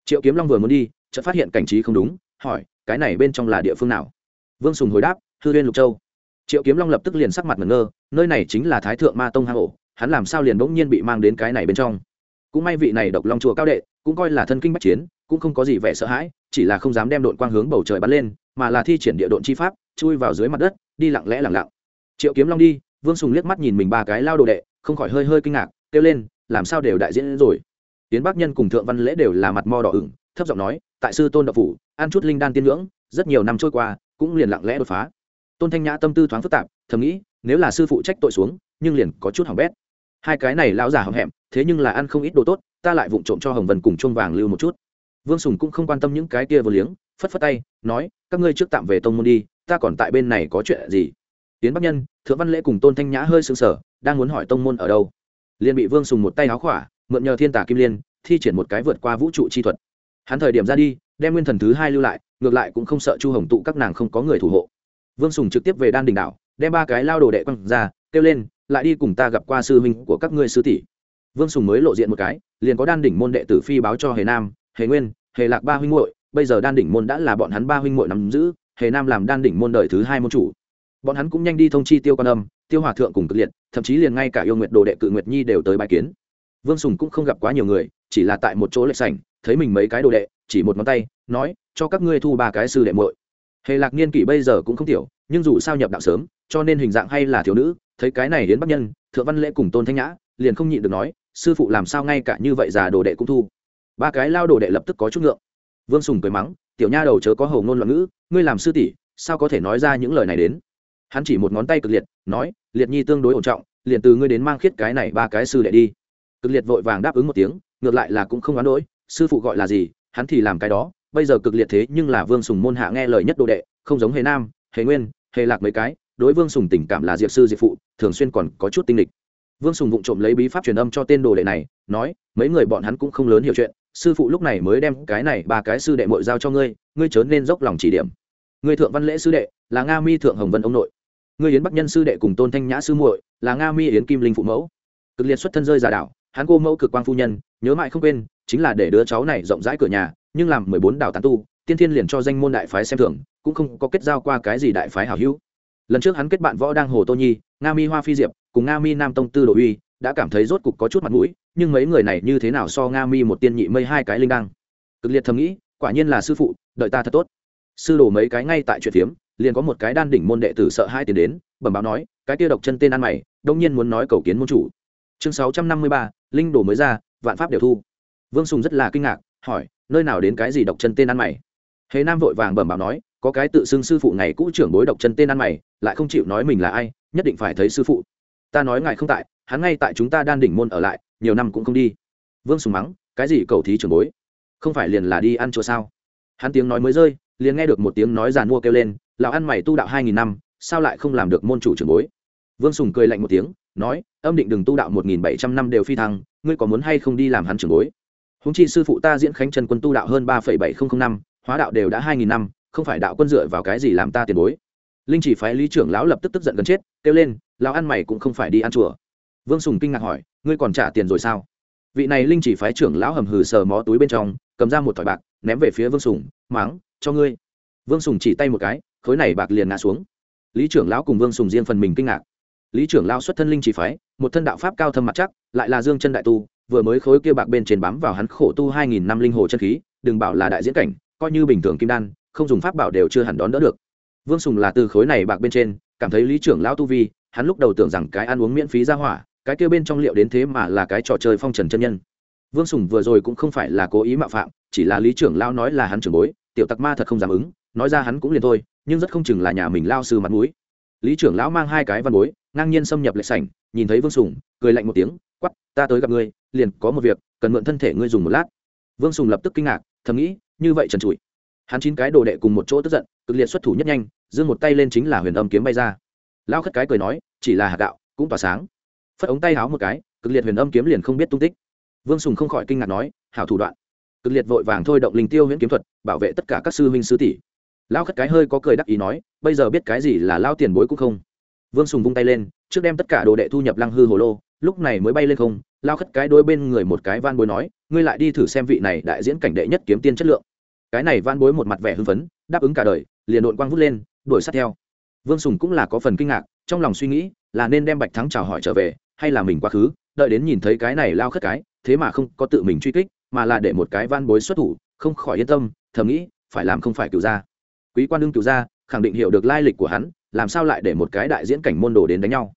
Triệu kiếm long vừa muốn đi, chợt phát hiện cảnh trí không đúng, hỏi, cái này bên trong là địa phương nào? Vương sùng hồi đáp, hư huyên lục châu. Triệu kiếm long lập tức liền sắc mặt ngẩn ngơ, nơi này chính là thái thượng ma tông hang ổ, hắn làm sao liền bỗng nhiên bị mang đến cái này bên trong? Cũng may vị này độc long chùa cao đệ, cũng coi là thân kinh bắc chiến cũng không có gì vẻ sợ hãi, chỉ là không dám đem đội quang hướng bầu trời bắn lên, mà là thi triển địa độn chi pháp, chui vào dưới mặt đất, đi lặng lẽ lặng lặng. Triệu kiếm long đi, vương sùng liếc mắt nhìn mình ba cái lao đồ đệ, không khỏi hơi hơi kinh ngạc, kêu lên, làm sao đều đại diễn rồi? Tiến bắc nhân cùng thượng văn lễ đều là mặt mo đỏ ửng, thấp giọng nói, tại sư tôn đạo phủ, ăn chút linh đan tiên ngưỡng, rất nhiều năm trôi qua, cũng liền lặng lẽ đột phá. Tôn thanh nhã tâm tư thoáng phức tạp, thầm nghĩ, nếu là sư phụ trách tội xuống, nhưng liền có chút hỏng bét. Hai cái này lão già hỏng hẹm thế nhưng là ăn không ít đồ tốt, ta lại vụng trộm cho hồng vân cùng chuông vàng lưu một chút vương sùng cũng không quan tâm những cái kia vừa liếng, phất phất tay, nói, các ngươi trước tạm về tông môn đi, ta còn tại bên này có chuyện gì? Tiến bắc nhân, thượng văn lễ cùng tôn thanh nhã hơi sưng sở đang muốn hỏi tông môn ở đâu. Liền bị vương sùng một tay áo khỏa, mượn nhờ thiên tả kim liên, thi triển một cái vượt qua vũ trụ chi thuật. Hắn thời điểm ra đi, đem nguyên thần thứ hai lưu lại, ngược lại cũng không sợ chu hồng tụ các nàng không có người thủ hộ. Vương sùng trực tiếp về đan đình đảo, đem ba cái lao đồ đệ quăng ra, kêu lên, lại đi cùng ta gặp qua sư huynh của các ngươi sư tỷ. Vương sùng mới lộ diện một cái, liền có đan đỉnh môn đệ tử phi báo cho hề nam hề nguyên, hề lạc ba huynh muội, bây giờ đan đỉnh môn đã là bọn hắn ba huynh muội nắm giữ, hề nam làm đan đỉnh môn đời thứ hai môn chủ. Bọn hắn cũng nhanh đi thông chi tiêu quan âm, tiêu hòa thượng cùng cực liệt, thậm chí liền ngay cả yêu nguyệt đồ đệ cự nguyệt nhi đều tới bài kiến. Vương sùng cũng không gặp quá nhiều người, chỉ là tại một chỗ lệch sảnh, thấy mình mấy cái đồ đệ, chỉ một ngón tay, nói, cho các ngươi thu ba cái sư đệ muội. Hề lạc niên kỷ bây giờ cũng không tiểu, nhưng dù sao nhập đạo sớm, cho nên hình dạng hay là thiếu nữ, thấy cái này đến bắc nhân, thượng văn lễ cùng tôn thanh nhã, liền không nhịn được nói, sư phụ làm sao ngay cả như vậy già đồ đệ cũng thu? Ba cái lao đồ đệ lập tức có chút ngượng. Vương sùng cười mắng, tiểu nha đầu chớ có hầu ngôn loạn ngữ, ngươi làm sư tỷ, sao có thể nói ra những lời này đến? Hắn chỉ một ngón tay cực liệt, nói, liệt nhi tương đối ổn trọng, liền từ ngươi đến mang khiết cái này ba cái sư đệ đi. Cực liệt vội vàng đáp ứng một tiếng, ngược lại là cũng không oán đỗi, sư phụ gọi là gì, hắn thì làm cái đó, bây giờ cực liệt thế nhưng là vương sùng môn hạ nghe lời nhất đồ đệ, không giống hề nam, hề nguyên, hề lạc mấy cái, đối vương sùng tình cảm là diệp sư diệp phụ, thường xuyên còn có chút tinh lịch vương sùng vụng trộm lấy bí pháp truyền âm cho tên đồ đệ này, nói, mấy người bọn hắn cũng không lớn hiểu chuyện sư phụ lúc này mới đem cái này ba cái sư đệ mội giao cho ngươi ngươi chớ nên dốc lòng chỉ điểm. Ngươi thượng văn lễ sư đệ là nga mi thượng hồng vân ông nội. Ngươi yến bắc nhân sư đệ cùng tôn thanh nhã sư muội là nga mi yến kim linh phụ mẫu. Cực liệt xuất thân rơi giả đảo, hắn cô mẫu cực quang phu nhân, nhớ mãi không quên, chính là để đứa cháu này rộng rãi cửa nhà, nhưng làm mười bốn đảo tán tu, tiên thiên liền cho danh môn đại phái xem thưởng cũng không có kết giao qua cái gì đại phái hảo hữu. Lần trước hắn kết bạn võ đang hồ tô nhi, nga mi hoa phi diệp, cùng nga mi nam tông tư đồ uy đã cảm thấy rốt cục có chút mặt mũi, nhưng mấy người này như thế nào so nga mi một tiên nhị mây hai cái linh đăng? Cực liệt thầm nghĩ, quả nhiên là sư phụ, đợi ta thật tốt. Sư đồ mấy cái ngay tại chuyện phiếm, liền có một cái đan đỉnh môn đệ tử sợ hai tiền đến, bẩm báo nói, cái kia độc chân tên ăn mày, đông nhiên muốn nói cầu kiến môn chủ. Chương sáu trăm năm mươi ba, linh đồ mới ra, vạn pháp đều thu. Vương sùng rất là kinh ngạc, hỏi, nơi nào đến cái gì độc chân tên ăn mày? Hề nam vội vàng bẩm báo nói, có cái tự xưng sư phụ ngày cũ trưởng bối độc chân tên ăn mày, lại không chịu nói mình là ai, nhất định phải thấy sư phụ. Ta nói ngài không tại hắn ngay tại chúng ta đan đỉnh môn ở lại, nhiều năm cũng không đi. Vương sùng mắng, cái gì cầu thí trưởng bối? Không phải liền là đi ăn chùa sao? Hắn tiếng nói mới rơi, liền nghe được một tiếng nói giàn mua kêu lên, lão ăn mày tu đạo hai nghìn năm, sao lại không làm được môn chủ trưởng bối? Vương sùng cười lạnh một tiếng, nói, âm định đừng tu đạo một nghìn bảy trăm năm đều phi thăng, ngươi có muốn hay không đi làm hắn trưởng bối? Húng chi sư phụ ta diễn khánh trần quân tu đạo hơn ba phẩy bảy không năm, hóa đạo đều đã hai nghìn năm, không phải đạo quân dựa vào cái gì làm ta tiền bối? Linh chỉ phái lý trưởng lão lập tức tức giận gần chết, kêu lên, lão ăn mày cũng không phải đi ăn chùa vương sùng kinh ngạc hỏi, ngươi còn trả tiền rồi sao? Vị này linh chỉ phái trưởng lão hầm hừ sờ mó túi bên trong, cầm ra một thỏi bạc, ném về phía vương sùng, máng, cho ngươi. Vương sùng chỉ tay một cái, khối này bạc liền ngã xuống. Lý trưởng lão cùng vương sùng riêng phần mình kinh ngạc. Lý trưởng lão xuất thân linh chỉ phái, một thân đạo pháp cao thâm mặt chắc, lại là dương chân đại tu, vừa mới khối kia bạc bên trên bám vào hắn khổ tu hai nghìn năm linh hồ chân khí, đừng bảo là đại diễn cảnh, coi như bình thường kim đan, không dùng pháp bảo đều chưa hẳn đón đỡ được. Vương sùng là từ khối này bạc bên trên, cảm thấy lý trưởng lão tu vi, hắn lúc đầu tưởng rằng cái ăn uống miễn phí ra hỏa cái kia bên trong liệu đến thế mà là cái trò chơi phong trần chân nhân. Vương sùng vừa rồi cũng không phải là cố ý mạo phạm, chỉ là lý trưởng lão nói là hắn trưởng bối, tiểu tặc ma thật không dám ứng, nói ra hắn cũng liền thôi, nhưng rất không chừng là nhà mình lao sư mặt mũi. Lý trưởng lão mang hai cái văn bối, ngang nhiên xâm nhập lệ sảnh, nhìn thấy vương sùng, cười lạnh một tiếng quắp ta tới gặp ngươi, liền có một việc, cần mượn thân thể ngươi dùng một lát. Vương sùng lập tức kinh ngạc, thầm nghĩ, như vậy trần trụi. Hắn chín cái đồ đệ cùng một chỗ tức giận, cực liệt xuất thủ nhất nhanh, giương một tay lên chính là huyền âm kiếm bay ra. Lao khất cái cười nói, chỉ là hạt gạo, cũng tỏa sáng phất ống tay háo một cái, cực liệt huyền âm kiếm liền không biết tung tích. Vương sùng không khỏi kinh ngạc nói, hảo thủ đoạn. Cực liệt vội vàng thôi động linh tiêu huyễn kiếm thuật, bảo vệ tất cả các sư huynh sư tỷ. Lao khất cái hơi có cười đắc ý nói, bây giờ biết cái gì là lao tiền bối cũng không. Vương sùng vung tay lên, trước đem tất cả đồ đệ thu nhập lăng hư hồ lô, lúc này mới bay lên không, lao khất cái đôi bên người một cái van bối nói, ngươi lại đi thử xem vị này đại diễn cảnh đệ nhất kiếm tiên chất lượng. Cái này van bối một mặt vẻ hưng phấn, đáp ứng cả đời, liền đội quang vút lên, đuổi sát theo. Vương sùng cũng là có phần kinh ngạc, trong lòng suy nghĩ là nên đem bạch thắng chào hỏi trở về hay là mình quá khứ, đợi đến nhìn thấy cái này lao khất cái, thế mà không có tự mình truy kích, mà là để một cái van bối xuất thủ, không khỏi yên tâm, thầm nghĩ, phải làm không phải cựu gia. quý quan đương cựu gia, khẳng định hiểu được lai lịch của hắn, làm sao lại để một cái đại diễn cảnh môn đồ đến đánh nhau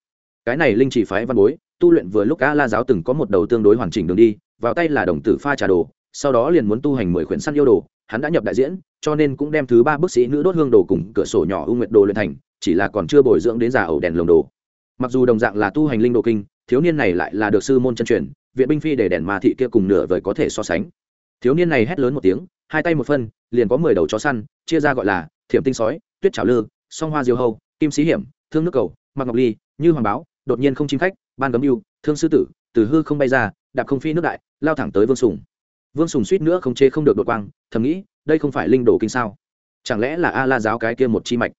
cái này linh chỉ phái văn bối, tu luyện vừa lúc a la giáo từng có một đầu tương đối hoàn chỉnh đường đi, vào tay là đồng tử pha trà đồ, sau đó liền muốn tu hành mười khuyển săn yêu đồ, hắn đã nhập đại diễn, cho nên cũng đem thứ ba bức sĩ nữ đốt hương đồ cùng cửa sổ nhỏ ưu nguyệt đồ luyện thành, chỉ là còn chưa bồi dưỡng đến già ẩu đèn lồng đồ mặc dù đồng dạng là tu hành linh đồ kinh, thiếu niên này lại là được sư môn chân truyền, viện binh phi để đèn ma thị kia cùng nửa vời có thể so sánh. Thiếu niên này hét lớn một tiếng, hai tay một phân, liền có mười đầu chó săn, chia ra gọi là thiểm tinh sói, tuyết trào lư, song hoa diều hâu, kim sĩ hiểm, thương nước cầu mặc ngọc ly, như hoàng báo, đột nhiên không chim khách, ban cấm yêu thương sư tử, từ hư không bay ra, đạp không phi nước đại, lao thẳng tới vương sùng. Vương sùng suýt nữa không chê không được đột quang, thầm nghĩ, đây không phải linh đồ kinh sao? Chẳng lẽ là a la giáo cái kia một chi mạch?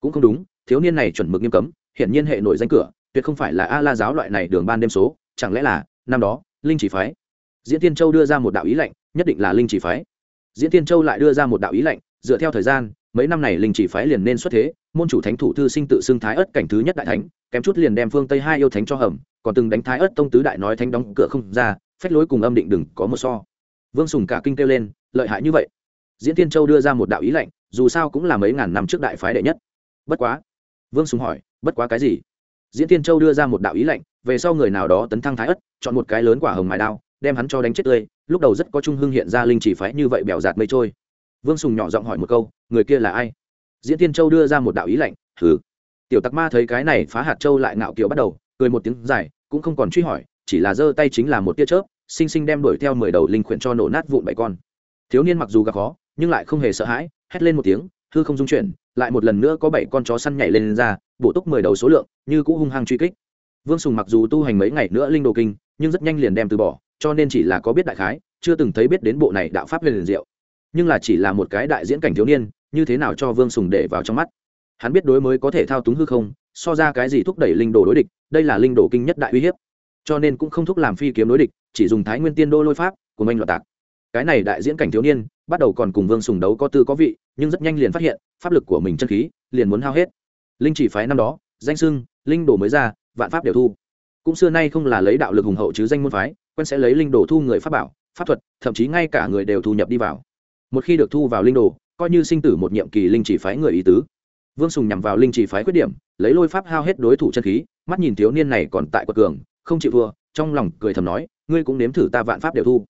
Cũng không đúng, thiếu niên này chuẩn mực nghiêm cấm hiển nhiên hệ nổi danh cửa, tuyệt không phải là a la giáo loại này đường ban đêm số, chẳng lẽ là năm đó, linh chỉ phái? Diễn tiên châu đưa ra một đạo ý lệnh, nhất định là linh chỉ phái. Diễn tiên châu lại đưa ra một đạo ý lệnh, dựa theo thời gian, mấy năm này linh chỉ phái liền nên xuất thế, môn chủ thánh thủ thư sinh tự xưng thái ất cảnh thứ nhất đại thánh, kém chút liền đem phương tây hai yêu thánh cho hầm, còn từng đánh thái ất tông tứ đại nói thánh đóng cửa không ra, phách lối cùng âm định đừng có một so. Vương sùng cả kinh kêu lên, lợi hại như vậy. Diễn tiên châu đưa ra một đạo ý lệnh, dù sao cũng là mấy ngàn năm trước đại phái đệ nhất. Bất quá vương sùng hỏi, bất quá cái gì? Diễn tiên châu đưa ra một đạo ý lệnh về sau người nào đó tấn thăng thái ất, chọn một cái lớn quả hồng mài đao, đem hắn cho đánh chết tươi, lúc đầu rất có trung hưng hiện ra linh chỉ phái như vậy bèo giạt mây trôi. Vương sùng nhỏ giọng hỏi một câu, người kia là ai? Diễn tiên châu đưa ra một đạo ý lệnh thử tiểu tặc ma thấy cái này phá hạt châu lại ngạo kiều bắt đầu, cười một tiếng dài, cũng không còn truy hỏi, chỉ là giơ tay chính là một tia chớp, sinh sinh đem đuổi theo mười đầu linh khuyển cho nổ nát vụn bảy con. Thiếu niên mặc dù gặp khó, nhưng lại không hề sợ hãi, hét lên một tiếng, hư không dung chuyển lại một lần nữa có bảy con chó săn nhảy lên, lên ra bổ túc mười đầu số lượng như cũ hung hăng truy kích. Vương sùng mặc dù tu hành mấy ngày nữa linh đồ kinh nhưng rất nhanh liền đem từ bỏ cho nên chỉ là có biết đại khái chưa từng thấy biết đến bộ này đạo pháp huyền liền diệu. Nhưng là chỉ là một cái đại diễn cảnh thiếu niên như thế nào cho vương sùng để vào trong mắt? Hắn biết đối mới có thể thao túng hư không so ra cái gì thúc đẩy linh đồ đối địch đây là linh đồ kinh nhất đại uy hiếp. Cho nên cũng không thúc làm phi kiếm đối địch chỉ dùng thái nguyên tiên đô lôi pháp của mình loạt tạc. Cái này đại diễn cảnh thiếu niên bắt đầu còn cùng vương sùng đấu có tư có vị nhưng rất nhanh liền phát hiện, pháp lực của mình chân khí liền muốn hao hết. Linh chỉ phái năm đó, danh sưng linh đồ mới ra, vạn pháp đều thu. Cũng xưa nay không là lấy đạo lực hùng hậu chứ danh môn phái, quen sẽ lấy linh đồ thu người pháp bảo, pháp thuật, thậm chí ngay cả người đều thu nhập đi vào. Một khi được thu vào linh đồ, coi như sinh tử một nhiệm kỳ linh chỉ phái người ý tứ. Vương sùng nhằm vào linh chỉ phái khuyết điểm, lấy lôi pháp hao hết đối thủ chân khí, mắt nhìn thiếu niên này còn tại quật cường, không chịu thua, trong lòng cười thầm nói, ngươi cũng nếm thử ta vạn pháp đều thu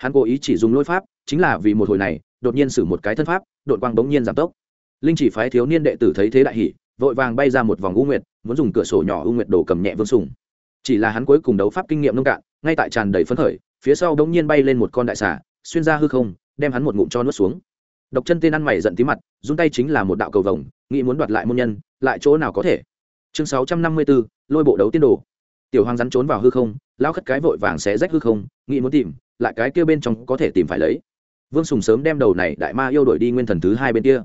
hắn cố ý chỉ dùng lôi pháp, chính là vì một hồi này, đột nhiên xử một cái thân pháp đội quang bỗng nhiên giảm tốc. Linh chỉ phái thiếu niên đệ tử thấy thế đại hỷ vội vàng bay ra một vòng u nguyệt, muốn dùng cửa sổ nhỏ u nguyệt đổ cầm nhẹ vương sùng. Chỉ là hắn cuối cùng đấu pháp kinh nghiệm nông cạn, ngay tại tràn đầy phấn khởi, phía sau đống nhiên bay lên một con đại xà, xuyên ra hư không, đem hắn một ngụm cho nuốt xuống. Độc chân tên ăn mày giận tí mặt, run tay chính là một đạo cầu vồng, nghĩ muốn đoạt lại môn nhân, lại chỗ nào có thể. Chương sáu trăm năm mươi bốn lôi bộ đấu tiên đồ tiểu hoàng rắn trốn vào hư không, lao khất cái vội vàng xé rách hư không, nghĩ muốn tìm, lại cái kia bên trong có thể tìm phải lấy. Vương sùng sớm đem đầu này đại ma yêu đổi đi nguyên thần thứ hai bên kia.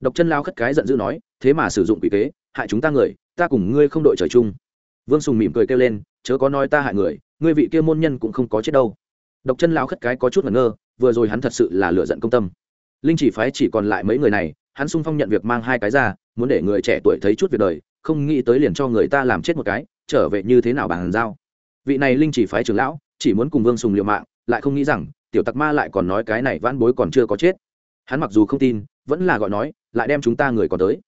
Độc chân lao khất cái giận dữ nói, thế mà sử dụng quỷ kế, hại chúng ta người, ta cùng ngươi không đội trời chung. Vương sùng mỉm cười kêu lên, chớ có nói ta hại người, ngươi vị kia môn nhân cũng không có chết đâu. Độc chân lao khất cái có chút ngẩn ngơ, vừa rồi hắn thật sự là lựa giận công tâm. Linh chỉ phái chỉ còn lại mấy người này, hắn sung phong nhận việc mang hai cái ra, muốn để người trẻ tuổi thấy chút việc đời, không nghĩ tới liền cho người ta làm chết một cái trở về như thế nào bàn giao. Vị này linh chỉ phái trưởng lão, chỉ muốn cùng vương sùng liều mạng, lại không nghĩ rằng, tiểu tặc ma lại còn nói cái này vãn bối còn chưa có chết. Hắn mặc dù không tin, vẫn là gọi nói, lại đem chúng ta người còn tới.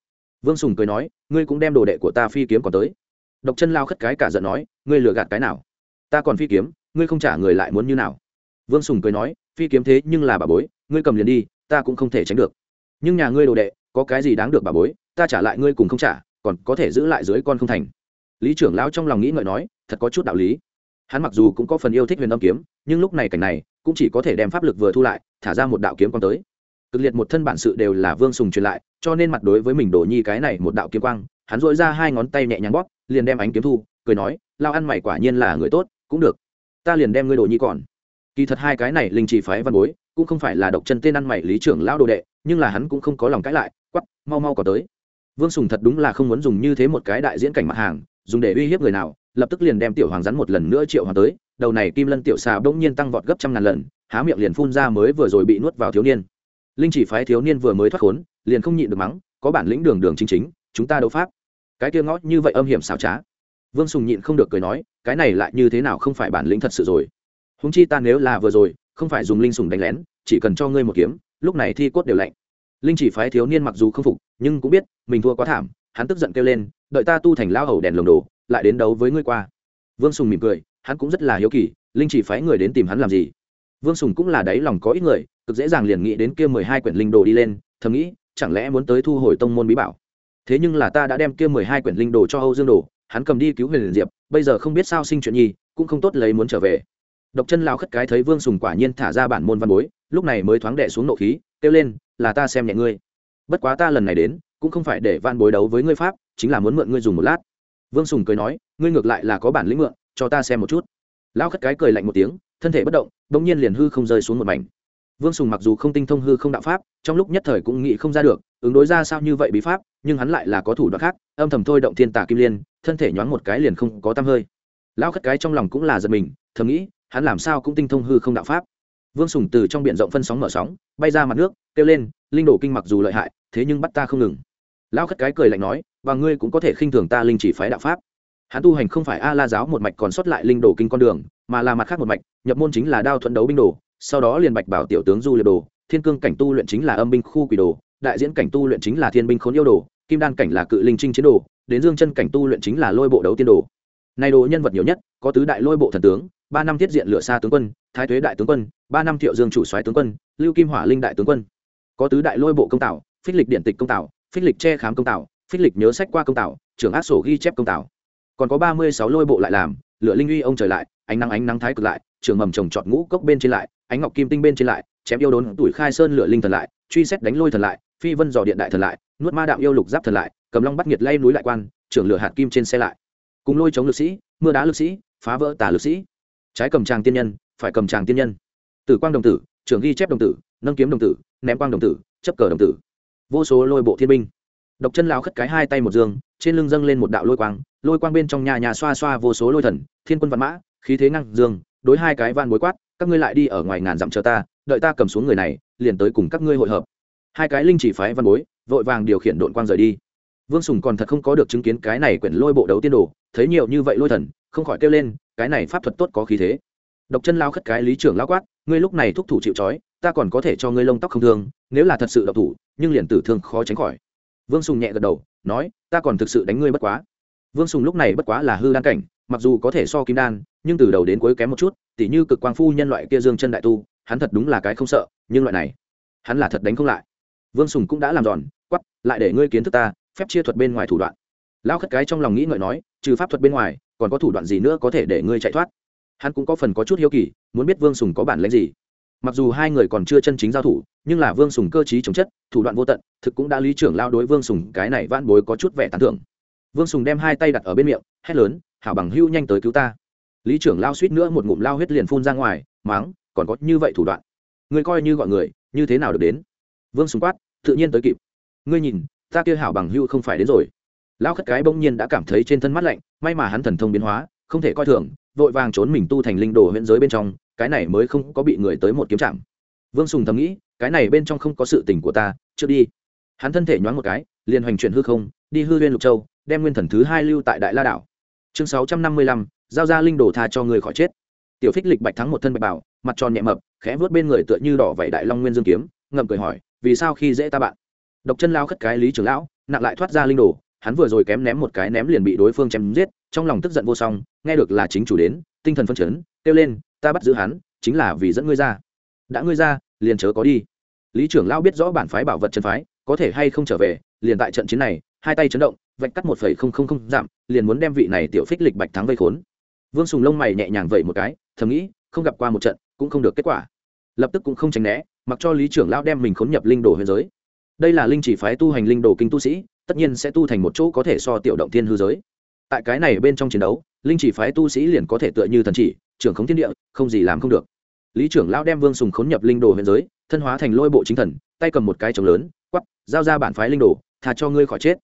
Vương sùng cười nói, ngươi cũng đem đồ đệ của ta phi kiếm còn tới. Độc chân lao khất cái cả giận nói, ngươi lừa gạt cái nào? Ta còn phi kiếm, ngươi không trả người lại muốn như nào? Vương sùng cười nói, phi kiếm thế nhưng là bà bối, ngươi cầm liền đi, ta cũng không thể tránh được. Nhưng nhà ngươi đồ đệ, có cái gì đáng được bà bối, ta trả lại ngươi cùng không trả, còn có thể giữ lại dưới con không thành lý trưởng lão trong lòng nghĩ ngợi nói, thật có chút đạo lý. Hắn mặc dù cũng có phần yêu thích huyền âm kiếm, nhưng lúc này cảnh này, cũng chỉ có thể đem pháp lực vừa thu lại, thả ra một đạo kiếm quang tới. Cực liệt một thân bản sự đều là vương sùng truyền lại, cho nên mặt đối với mình đổ nhi cái này một đạo kiếm quang, hắn dội ra hai ngón tay nhẹ nhàng bóp, liền đem ánh kiếm thu, cười nói lao ăn mày quả nhiên là người tốt, cũng được. Ta liền đem ngươi đồ nhi còn. Kỳ thật hai cái này linh chỉ phái văn bối, cũng không phải là độc chân tên ăn mày lý trưởng lão đồ đệ, nhưng là hắn cũng không có lòng cãi lại quắp mau mau có tới. Vương sùng thật đúng là không muốn dùng như thế một cái đại diễn cảnh mặt hàng dùng để uy hiếp người nào, lập tức liền đem tiểu hoàng rắn một lần nữa triệu hoàng tới, đầu này kim lân tiểu xà bỗng nhiên tăng vọt gấp trăm ngàn lần, há miệng liền phun ra mới vừa rồi bị nuốt vào thiếu niên. Linh chỉ phái thiếu niên vừa mới thoát khốn, liền không nhịn được mắng, có bản lĩnh đường đường chính chính, chúng ta đấu pháp. Cái kia ngõ như vậy âm hiểm xảo trá. Vương sùng nhịn không được cười nói, cái này lại như thế nào không phải bản lĩnh thật sự rồi. Húng chi ta nếu là vừa rồi, không phải dùng linh sùng đánh lén, chỉ cần cho ngươi một kiếm, lúc này thi cốt đều lạnh. Linh chỉ phái thiếu niên mặc dù không phục, nhưng cũng biết, mình thua quá thảm hắn tức giận kêu lên, đợi ta tu thành lao hầu đèn lồng đồ, lại đến đấu với ngươi qua. Vương sùng mỉm cười, hắn cũng rất là hiếu kỳ, linh chỉ phái người đến tìm hắn làm gì? Vương sùng cũng là đáy lòng có ít người, cực dễ dàng liền nghĩ đến kia mười hai quyển linh đồ đi lên, thầm nghĩ, chẳng lẽ muốn tới thu hồi tông môn bí bảo? Thế nhưng là ta đã đem kia mười hai quyển linh đồ cho âu dương đồ, hắn cầm đi cứu huyền liền diệp, bây giờ không biết sao sinh chuyện nhi, cũng không tốt lấy muốn trở về. Độc chân lao khất cái thấy vương sùng quả nhiên thả ra bản môn văn bối, lúc này mới thoáng đệ xuống nộ khí, kêu lên, là ta xem nhẹ ngươi. Bất quá ta lần này đến cũng không phải để van bối đấu với ngươi pháp, chính là muốn mượn ngươi dùng một lát. Vương sùng cười nói, ngươi ngược lại là có bản lĩnh mượn, cho ta xem một chút. Lao khất cái cười lạnh một tiếng, thân thể bất động đ ỗ n g nhiên liền hư không rơi xuống một mảnh. Vương sùng mặc dù không tinh thông hư không đạo pháp, trong lúc nhất thời cũng nghĩ không ra được, ứng đối ra sao như vậy bí pháp, nhưng hắn lại là có thủ đoạn khác, âm thầm thôi động thiên tà kim liên, thân thể nhoáng một cái liền không có tăm hơi. Lão khất cái trong lòng cũng là giật mình, thầm nghĩ, hắn làm sao cũng tinh thông hư không đạo pháp. Vương sùng từ trong b i ể n rộng phân sóng mở sóng, bay ra mặt nước, kêu lên, linh đồ kinh mặc dù lợi hại, thế nhưng bắt ta không ngừng lão khất cái cười lạnh nói, và ngươi cũng có thể khinh thường ta linh chỉ phái đạo pháp. Hắn tu hành không phải a la giáo một mạch còn sót lại linh đồ kinh con đường, mà là mặt khác một mạch, nhập môn chính là đao thuận đấu binh đồ, sau đó liền bạch bảo tiểu tướng du liệt đồ, thiên cương cảnh tu luyện chính là âm binh khu quỷ đồ, đại diễn cảnh tu luyện chính là thiên binh khốn yêu đồ, kim đan cảnh là cự linh trinh chiến đồ, đến dương chân cảnh tu luyện chính là lôi bộ đấu tiên đồ. Nay đồ nhân vật nhiều nhất, có tứ đại lôi bộ thần tướng, ba năm tiết diện lửa xa tướng quân, thái thuế đại tướng quân, ba năm thiệu dương chủ soái tướng quân, lưu kim hỏa linh đại tướng quân. Có tứ đại lôi bộ công tạo, phích lịch điện tịch công tạo phích lịch che khám công tạo, phích lịch nhớ sách qua công tạo, trưởng ác sổ ghi chép công tạo. Còn có ba mươi sáu lôi bộ lại làm lựa linh uy ông trời lại, ánh nắng ánh nắng thái cực lại trường mầm trồng trọt ngũ cốc bên trên lại, ánh ngọc kim tinh bên trên lại, chém yêu đốn tuổi khai sơn lửa linh thần lại, truy xét đánh lôi thần lại, phi vân dò điện đại thần lại, nuốt ma đạo yêu lục giáp thần lại, cầm long bắt nhiệt lay núi lại quan, trưởng lửa hạt kim trên xe lại. Cùng lôi chống lực sĩ, mưa đá lực sĩ, phá vỡ tà lực sĩ. Trái cầm tràng tiên nhân, phải cầm tràng tiên nhân. Tử quang đồng tử, trưởng ghi chép đồng tử, nâng kiếm đồng tử, ném quang đồng tử, chấp cờ đồng tử vô số lôi bộ thiên binh. Độc chân lao khất cái hai tay một dương trên lưng dâng lên một đạo lôi quang lôi quang bên trong nhà nhà xoa xoa vô số lôi thần, thiên quân văn mã, khí thế ngăn dương đối hai cái van bối quát, các ngươi lại đi ở ngoài ngàn dặm chờ ta, đợi ta cầm xuống người này, liền tới cùng các ngươi hội hợp. Hai cái linh chỉ phái văn bối, vội vàng điều khiển đội quang rời đi. Vương sùng còn thật không có được chứng kiến cái này quyển lôi bộ đấu tiên đồ, thấy nhiều như vậy lôi thần, không khỏi kêu lên, cái này pháp thuật tốt có khí thế. Độc chân lao khất cái lý trưởng lao quát, ngươi lúc này thúc thủ chịu trói ta còn có thể cho ngươi lông tóc không thương, nếu là thật sự độc thủ, nhưng liền tử thương khó tránh khỏi. Vương sùng nhẹ gật đầu, nói, ta còn thực sự đánh ngươi bất quá. Vương sùng lúc này bất quá là hư đan cảnh, mặc dù có thể so kim đan, nhưng từ đầu đến cuối kém một chút, tỉ như cực quang phu nhân loại kia dương chân đại tu, hắn thật đúng là cái không sợ, nhưng loại này, hắn là thật đánh không lại. Vương sùng cũng đã làm giòn quắp lại để ngươi kiến thức ta, phép chia thuật bên ngoài thủ đoạn. Lão khất cái trong lòng nghĩ ngợi nói, trừ pháp thuật bên ngoài, còn có thủ đoạn gì nữa có thể để ngươi chạy thoát? Hắn cũng có phần có chút hiếu kỳ, muốn biết vương sùng có bản lãnh gì mặc dù hai người còn chưa chân chính giao thủ, nhưng là vương sùng cơ t r í chống chất, thủ đoạn vô tận, thực cũng đã lý trưởng lao đối vương sùng cái này van bối có chút vẻ tán thưởng. Vương sùng đem hai tay đặt ở bên miệng, hét lớn, hảo bằng hưu nhanh tới cứu ta. Lý trưởng lao suýt nữa một ngụm lao huyết liền phun ra ngoài, máng, còn có như vậy thủ đoạn? Ngươi coi như gọi người, như thế nào được đến? Vương sùng quát, tự nhiên tới kịp. Ngươi nhìn, ta kia hảo bằng hưu không phải đến rồi. Lao khất cái bỗng nhiên đã cảm thấy trên thân mắt lạnh, may mà hắn thần thông biến hóa, không thể coi thường, vội vàng trốn mình tu thành linh đồ huyện giới bên trong cái này mới không có bị người tới một kiếm chạm vương sùng thầm nghĩ, cái này bên trong không có sự tình của ta, trước đi. Hắn thân thể nhoáng một cái, liền hoành chuyển hư không, đi hư huyên lục châu, đem nguyên thần thứ hai lưu tại đại la đảo. Chương sáu trăm năm mươi lăm, giao ra linh đồ tha cho người khỏi chết. Tiểu phích lịch bạch thắng một thân bạch bảo, mặt tròn nhẹ mập, khẽ vớt bên người tựa như đỏ vẩy đại long nguyên dương kiếm, ngậm cười hỏi, vì sao khi dễ ta bạn? Độc chân lao khất cái lý trưởng lão, nặng lại thoát ra linh đồ, hắn vừa rồi kém ném một cái ném liền bị đối phương chém giết, trong lòng tức giận vô song, nghe được là chính chủ đến, tinh thần phân chấn, kêu lên ta bắt giữ hắn, chính là vì dẫn ngươi ra. Đã ngươi ra, liền chớ có đi. Lý trưởng lão biết rõ bản phái bảo vật chân phái, có thể hay không trở về, liền tại trận chiến này, hai tay chấn động, vạch cắt một phẩy không không không giảm liền muốn đem vị này tiểu phích lịch bạch thắng vây khốn. Vương sùng lông mày nhẹ nhàng vẩy một cái, thầm nghĩ, không gặp qua một trận, cũng không được kết quả. Lập tức cũng không tránh né, mặc cho lý trưởng lão đem mình khốn nhập linh đồ huyền giới. Đây là linh chỉ phái tu hành linh đồ kinh tu sĩ, tất nhiên sẽ tu thành một chỗ có thể so tiểu động thiên hư giới. Tại cái này bên trong chiến đấu, linh chỉ phái tu sĩ liền có thể tựa như thần chỉ trưởng khống thiên địa, không gì làm không được. Lý trưởng lão đem vương sùng khốn nhập linh đồ huyền giới, thân hóa thành lôi bộ chính thần, tay cầm một cái trống lớn, quắp, giao ra bản phái linh đồ thà cho ngươi khỏi chết.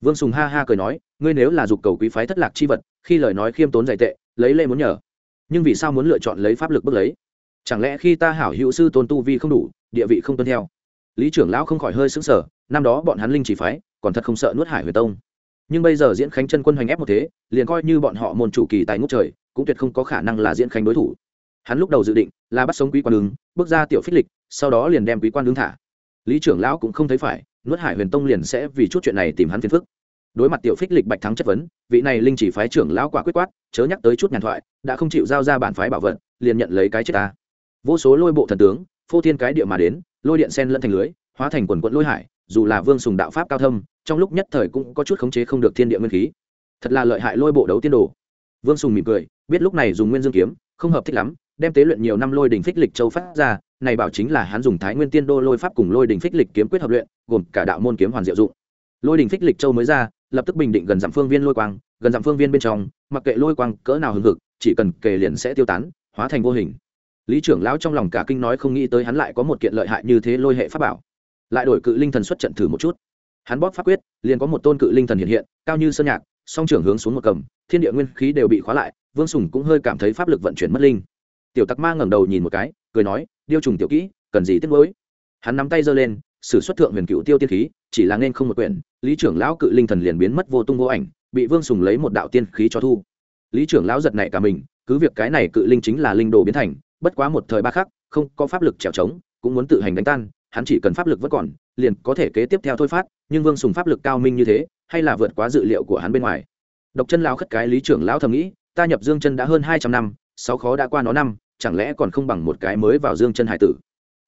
Vương sùng ha ha cười nói, ngươi nếu là dục cầu quý phái thất lạc chi vật, khi lời nói khiêm tốn dày tệ, lấy lê muốn nhờ. Nhưng vì sao muốn lựa chọn lấy pháp lực bước lấy? Chẳng lẽ khi ta hảo hữu sư tôn tu vi không đủ, địa vị không tuân theo? Lý trưởng lão không khỏi hơi sững sờ, năm đó bọn hắn linh chỉ phái, còn thật không sợ nuốt hải huyền tông. Nhưng bây giờ diễn khánh chân quân hoành ép một thế, liền coi như bọn họ môn chủ kỳ tài ngút trời cũng tuyệt không có khả năng là diễn khánh đối thủ. Hắn lúc đầu dự định là bắt sống quý quan ứng, bước ra tiểu phích lịch, sau đó liền đem quý quan ứng thả. Lý trưởng lão cũng không thấy phải, nuốt hải huyền tông liền sẽ vì chút chuyện này tìm hắn phiền phức. Đối mặt tiểu phích lịch bạch thắng chất vấn, vị này linh chỉ phái trưởng lão quả quyết quát, chớ nhắc tới chút nhàn thoại, đã không chịu giao ra bản phái bảo vật, liền nhận lấy cái chết ta. Vô số lôi bộ thần tướng, phô thiên cái địa mà đến, lôi điện sen lẫn thành lưới, hóa thành quần quận lôi hải, dù là vương sùng đạo pháp cao thâm, trong lúc nhất thời cũng có chút khống chế không được thiên địa nguyên khí. Thật là lợi hại lôi bộ đấu tiên đồ vương sùng mỉm cười, biết lúc này dùng nguyên dương kiếm, không hợp thích lắm, đem tế luyện nhiều năm lôi đình phích lịch châu phát ra, này bảo chính là hắn dùng thái nguyên tiên đô lôi pháp cùng lôi đình phích lịch kiếm quyết hợp luyện, gồm cả đạo môn kiếm hoàn diệu dụng. Lôi đình phích lịch châu mới ra, lập tức bình định gần dặm phương viên lôi quang, gần dặm phương viên bên trong, mặc kệ lôi quang cỡ nào hừng hực, chỉ cần kề liền sẽ tiêu tán, hóa thành vô hình. Lý trưởng lão trong lòng cả kinh nói không nghĩ tới hắn lại có một kiện lợi hại như thế lôi hệ pháp bảo. Lại đổi cự linh thần xuất trận thử một chút. Hắn bóp pháp quyết, liền có một tôn cự linh thần hiện hiện, cao như sơn nhạc, song trưởng hướng xuống một cầm thiên địa nguyên khí đều bị khóa lại, vương sùng cũng hơi cảm thấy pháp lực vận chuyển mất linh. Tiểu tặc ma ngẩng đầu nhìn một cái, cười nói, điêu trùng tiểu kỹ, cần gì tiếc nuối? Hắn nắm tay giơ lên, sử xuất thượng huyền cựu tiêu tiên khí, chỉ là nên không một quyển, lý trưởng lão cự linh thần liền biến mất vô tung vô ảnh, bị vương sùng lấy một đạo tiên khí cho thu. Lý trưởng lão giật nảy cả mình, cứ việc cái này cự linh chính là linh đồ biến thành, bất quá một thời ba khắc, không có pháp lực trèo trống, cũng muốn tự hành đánh tan, hắn chỉ cần pháp lực vẫn còn, liền có thể kế tiếp theo thôi phát, nhưng vương sùng pháp lực cao minh như thế, hay là vượt quá dự liệu của hắn bên ngoài độc chân lão khất cái lý trưởng lão thầm nghĩ, ta nhập dương chân đã hơn hai trăm năm, sáu khó đã qua nó năm, chẳng lẽ còn không bằng một cái mới vào dương chân hải tử?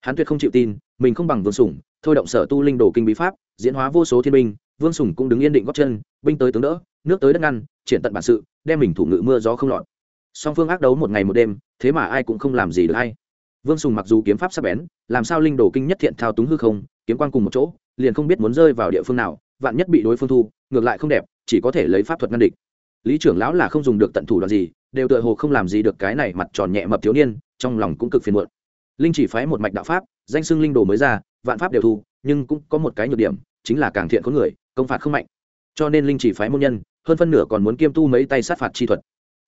Hắn tuyệt không chịu tin, mình không bằng vương sủng thôi động sở tu linh đồ kinh bí pháp, diễn hóa vô số thiên binh, vương sủng cũng đứng yên định góp chân, binh tới tướng đỡ, nước tới đất ngăn, triển tận bản sự, đem mình thủ ngự mưa gió không lọt. Song phương ác đấu một ngày một đêm, thế mà ai cũng không làm gì được hay. Vương sùng mặc dù kiếm pháp sắc bén, làm sao linh đồ kinh nhất thiện thao túng hư không, kiếm quan cùng một chỗ, liền không biết muốn rơi vào địa phương nào, vạn nhất bị đối phương thu, ngược lại không đẹp chỉ có thể lấy pháp thuật ngăn địch. Lý trưởng lão là không dùng được tận thủ đoạn gì, đều tựa hồ không làm gì được cái này mặt tròn nhẹ mập thiếu niên, trong lòng cũng cực phiền muộn. Linh chỉ phái một mạch đạo pháp, danh xưng linh đồ mới ra, vạn pháp đều thu, nhưng cũng có một cái nhược điểm, chính là càng thiện có người, công phạt không mạnh. Cho nên linh chỉ phái môn nhân, hơn phân nửa còn muốn kiêm tu mấy tay sát phạt chi thuật.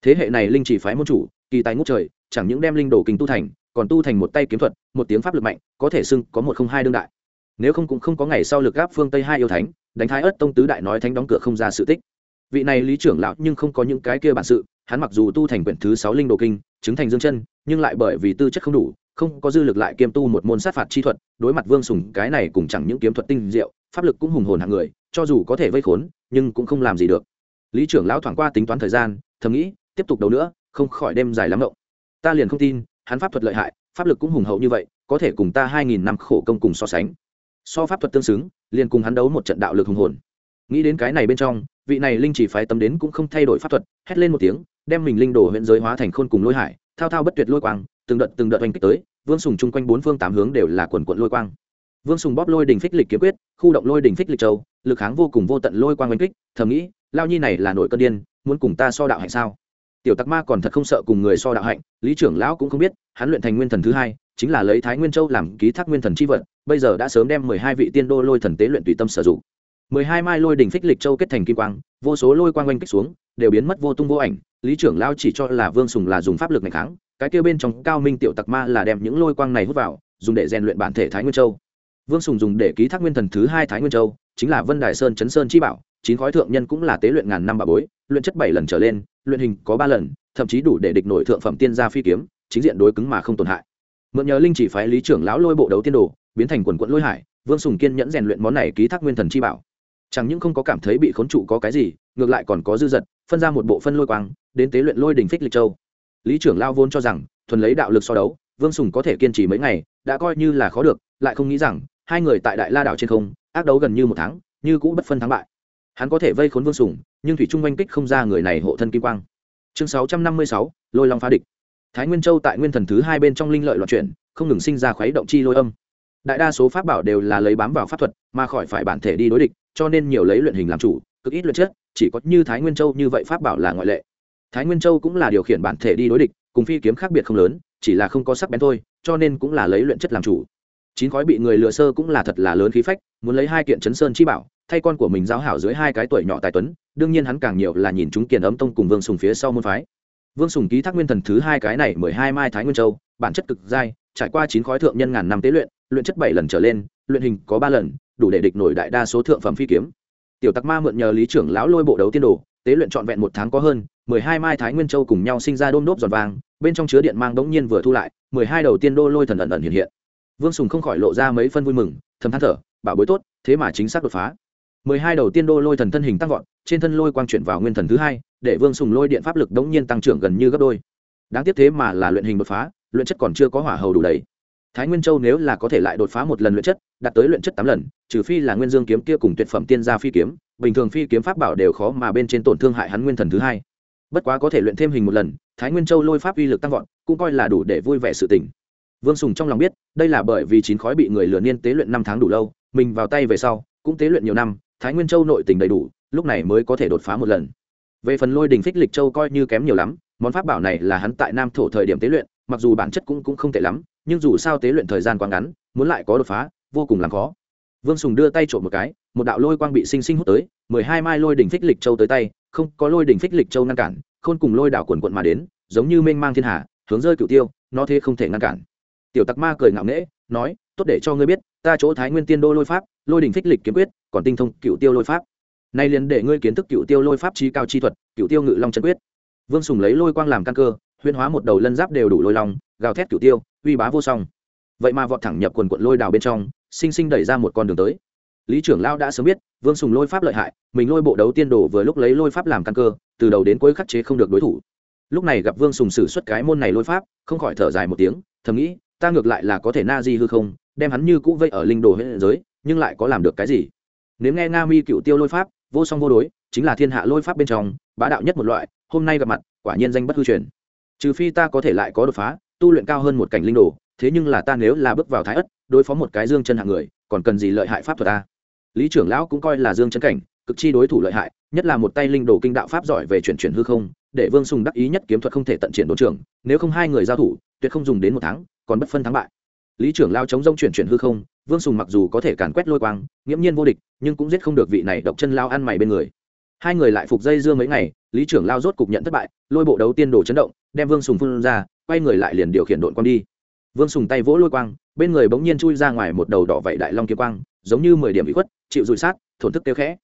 Thế hệ này linh chỉ phái môn chủ, kỳ tài ngút trời, chẳng những đem linh đồ kinh tu thành, còn tu thành một tay kiếm thuật, một tiếng pháp lực mạnh, có thể xưng có một không hai đương đại. Nếu không cũng không có ngày sau lực gáp phương tây hai yêu thánh đánh thái ớt tông tứ đại nói thánh đóng cửa không ra sự tích. Vị này lý trưởng lão nhưng không có những cái kia bản sự, hắn mặc dù tu thành quyển thứ sáu linh đồ kinh, chứng thành dương chân, nhưng lại bởi vì tư chất không đủ, không có dư lực lại kiêm tu một môn sát phạt chi thuật, đối mặt vương sùng, cái này cùng chẳng những kiếm thuật tinh diệu, pháp lực cũng hùng hồn hạng người, cho dù có thể vây khốn, nhưng cũng không làm gì được. Lý trưởng lão thoảng qua tính toán thời gian, thầm nghĩ, tiếp tục đấu nữa, không khỏi đêm dài lắm động. Ta liền không tin, hắn pháp thuật lợi hại, pháp lực cũng hùng hậu như vậy, có thể cùng ta hai nghìn năm khổ công cùng so sánh. So pháp thuật tương xứng liền cùng hắn đấu một trận đạo lực hùng hồn. Nghĩ đến cái này bên trong, vị này linh chỉ phái tâm đến cũng không thay đổi pháp thuật, hét lên một tiếng, đem mình linh đồ huyện giới hóa thành khôn cùng lôi hải, thao thao bất tuyệt lôi quang, từng đợt từng đợt oanh kích tới, vương sùng chung quanh bốn phương tám hướng đều là quần quận lôi quang. Vương sùng bóp lôi đình phích lịch kiếm quyết, khu động lôi đình phích lịch châu, lực kháng vô cùng vô tận lôi quang oanh kích, thầm nghĩ, lao nhi này là nội cơn điên, muốn cùng ta so đạo hạnh sao? Tiểu tặc ma còn thật không sợ cùng người so đạo hạnh, lý trưởng lão cũng không biết, hắn luyện thành nguyên thần thứ hai chính là lấy thái nguyên châu làm ký thác nguyên thần c h i vật, bây giờ đã sớm đem mười hai vị tiên đô lôi thần tế luyện tùy tâm sử dụng. mười hai mai lôi đỉnh phích lịch châu kết thành kim quang, vô số lôi quang oanh kích xuống, đều biến mất vô tung vô ảnh, lý trưởng lao chỉ cho là vương sùng là dùng pháp lực này kháng, cái kêu bên trong cao minh tiểu tặc ma là đem những lôi quang này hút vào, dùng để rèn luyện bản thể thái nguyên châu. Vương sùng dùng để ký thác nguyên thần thứ hai thái nguyên châu, chính là vân đài sơn chấn sơn chi bảo, chín khói thượng nhân cũng là tế luyện ngàn năm bà bối, luyện chất bảy lần trở lên, luyện hình có ba lần, thậm chí đủ để địch nổi thượng phẩm tiên gia phi kiếm, chính diện đối cứng mà không tổn hại mượn nhờ linh chỉ phái lý trưởng lão lôi bộ đấu tiên đồ, biến thành quần quận lôi hải, vương sùng kiên nhẫn rèn luyện món này ký thác nguyên thần chi bảo. Chẳng những không có cảm thấy bị khốn trụ có cái gì, ngược lại còn có dư dật, phân ra một bộ phân lôi quang, đến tế luyện lôi đình phích lịch châu. Lý trưởng lao vốn cho rằng, thuần lấy đạo lực so đấu, vương sùng có thể kiên trì mấy ngày, đã coi như là khó được, lại không nghĩ rằng, hai người tại đại la đảo trên không, ác đấu gần như một tháng, như cũ bất phân thắng bại. Hắn có thể vây khốn vương sùng, nhưng thủy trung oanh kích không ra người này hộ thân kim quang. Chương sáu trăm năm mươi sáu, lôi long phá địch thái nguyên châu tại nguyên thần thứ hai bên trong linh lợi loạn chuyển, không ngừng sinh ra khuấy động chi lôi âm. Đại đa số pháp bảo đều là lấy bám vào pháp thuật, mà khỏi phải bản thể đi đối địch, cho nên nhiều lấy luyện hình làm chủ, cực ít luyện chất, chỉ có như thái nguyên châu như vậy pháp bảo là ngoại lệ. Thái nguyên châu cũng là điều khiển bản thể đi đối địch, cùng phi kiếm khác biệt không lớn, chỉ là không có sắc bén thôi, cho nên cũng là lấy luyện chất làm chủ. Chín khói bị người lừa sơ cũng là thật là lớn khí phách, muốn lấy hai kiện chấn sơn chi bảo, thay con của mình giáo hảo dưới hai cái tuổi nhỏ tài tuấn, đương nhiên hắn càng nhiều là nhìn chúng kiền ấm tông cùng vương sùng phía sau môn phái vương sùng ký thác nguyên thần thứ hai cái này mười hai mai thái nguyên châu, bản chất cực dai, trải qua chín khói thượng nhân ngàn năm tế luyện luyện chất bảy lần trở lên, luyện hình có ba lần, đủ để địch nổi đại đa số thượng phẩm phi kiếm. Tiểu tặc ma mượn nhờ lý trưởng lão lôi bộ đấu tiên đồ, tế luyện trọn vẹn một tháng có hơn, mười hai mai thái nguyên châu cùng nhau sinh ra đôm đốp giòn vàng, bên trong chứa điện mang đống nhiên vừa thu lại, mười hai đầu tiên đô lôi thần ẩn ẩn hiện hiện. Vương sùng không khỏi lộ ra mấy phân vui mừng, thầm than thở, bảo bối tốt, thế mà chính xác đột phá. mười hai đầu tiên đô lôi thần thân hình tăng vọt, trên thân lôi quang chuyển vào nguyên thần thứ hai để vương sùng lôi điện pháp lực đống nhiên tăng trưởng gần như gấp đôi. Đáng tiếc thế mà là luyện hình đột phá, luyện chất còn chưa có hỏa hầu đủ đầy. Thái nguyên châu nếu là có thể lại đột phá một lần luyện chất, đạt tới luyện chất tám lần, trừ phi là nguyên dương kiếm kia cùng tuyệt phẩm tiên gia phi kiếm, bình thường phi kiếm pháp bảo đều khó mà bên trên tổn thương hại hắn nguyên thần thứ hai. Bất quá có thể luyện thêm hình một lần, thái nguyên châu lôi pháp uy lực tăng vọt, cũng coi là đủ để vui vẻ sự tình. Vương sùng trong lòng biết, đây là bởi vì chín khói bị người lừa niên tế luyện năm tháng đủ lâu, mình vào tay về sau, cũng tế luyện nhiều năm, thái nguyên châu nội tình đầy đủ, lúc này mới có thể đột phá một lần về phần lôi đình phích lịch châu coi như kém nhiều lắm món pháp bảo này là hắn tại nam thổ thời điểm tế luyện mặc dù bản chất cũng, cũng không tệ lắm nhưng dù sao tế luyện thời gian quá ngắn muốn lại có đột phá vô cùng làm khó. Vương sùng đưa tay trộm một cái một đạo lôi quang bị sinh sinh hút tới mười hai mai lôi đỉnh phích lịch châu tới tay không có lôi đỉnh phích lịch châu ngăn cản khôn cùng lôi đảo quần quận mà đến giống như mênh mang thiên hạ hướng rơi cựu tiêu nó thế không thể ngăn cản. Tiểu tặc ma cười ngạo nghễ nói tốt để cho ngươi biết ta chỗ thái nguyên tiên đô lôi pháp lôi đỉnh phích lịch kiếm quyết còn tinh thông cựu tiêu lôi pháp nay liền để ngươi kiến thức cựu tiêu lôi pháp trí cao chi thuật, cựu tiêu ngự long chân quyết. Vương sùng lấy lôi quang làm căn cơ huyên hóa một đầu lân giáp đều đủ lôi long, gào thét cựu tiêu, uy bá vô song. Vậy mà vọt thẳng nhập quần quận lôi đào bên trong, sinh sinh đẩy ra một con đường tới. Lý trưởng lao đã sớm biết, vương sùng lôi pháp lợi hại, mình lôi bộ đấu tiên đồ vừa lúc lấy lôi pháp làm căn cơ, từ đầu đến cuối khắc chế không được đối thủ. Lúc này gặp vương sùng xử suất cái môn này lôi pháp, không khỏi thở dài một tiếng, thầm nghĩ, ta ngược lại là có thể na di hư không, đem hắn như cũ vây ở linh đồ hệ giới, nhưng lại có làm được cái gì? Nếu nghe nga mi cựu tiêu lôi pháp vô song vô đối, chính là thiên hạ lôi pháp bên trong, bá đạo nhất một loại, hôm nay gặp mặt, quả nhiên danh bất hư truyền. Trừ phi ta có thể lại có đột phá, tu luyện cao hơn một cảnh linh đồ, thế nhưng là ta nếu là bước vào thái ất, đối phó một cái dương chân hạng người, còn cần gì lợi hại pháp thuật ta? Lý trưởng lão cũng coi là dương chân cảnh, cực chi đối thủ lợi hại, nhất là một tay linh đồ kinh đạo pháp giỏi về chuyển chuyển hư không, để vương sùng đắc ý nhất kiếm thuật không thể tận triển đồn trưởng, nếu không hai người giao thủ, tuyệt không dùng đến một tháng, còn bất phân thắng bại lý trưởng lao chống rông chuyển chuyển hư không, vương sùng mặc dù có thể càn quét lôi quang, nghiễm nhiên vô địch, nhưng cũng giết không được vị này độc chân lao ăn mày bên người. Hai người lại phục dây dưa mấy ngày, lý trưởng lao rốt cục nhận thất bại, lôi bộ đấu tiên đồ chấn động, đem vương sùng phun ra, quay người lại liền điều khiển đội quang đi. Vương sùng tay vỗ lôi quang, bên người bỗng nhiên chui ra ngoài một đầu đỏ vậy đại long kiếm quang, giống như mười điểm bị khuất, chịu dụi sát, thổn thức kêu khẽ.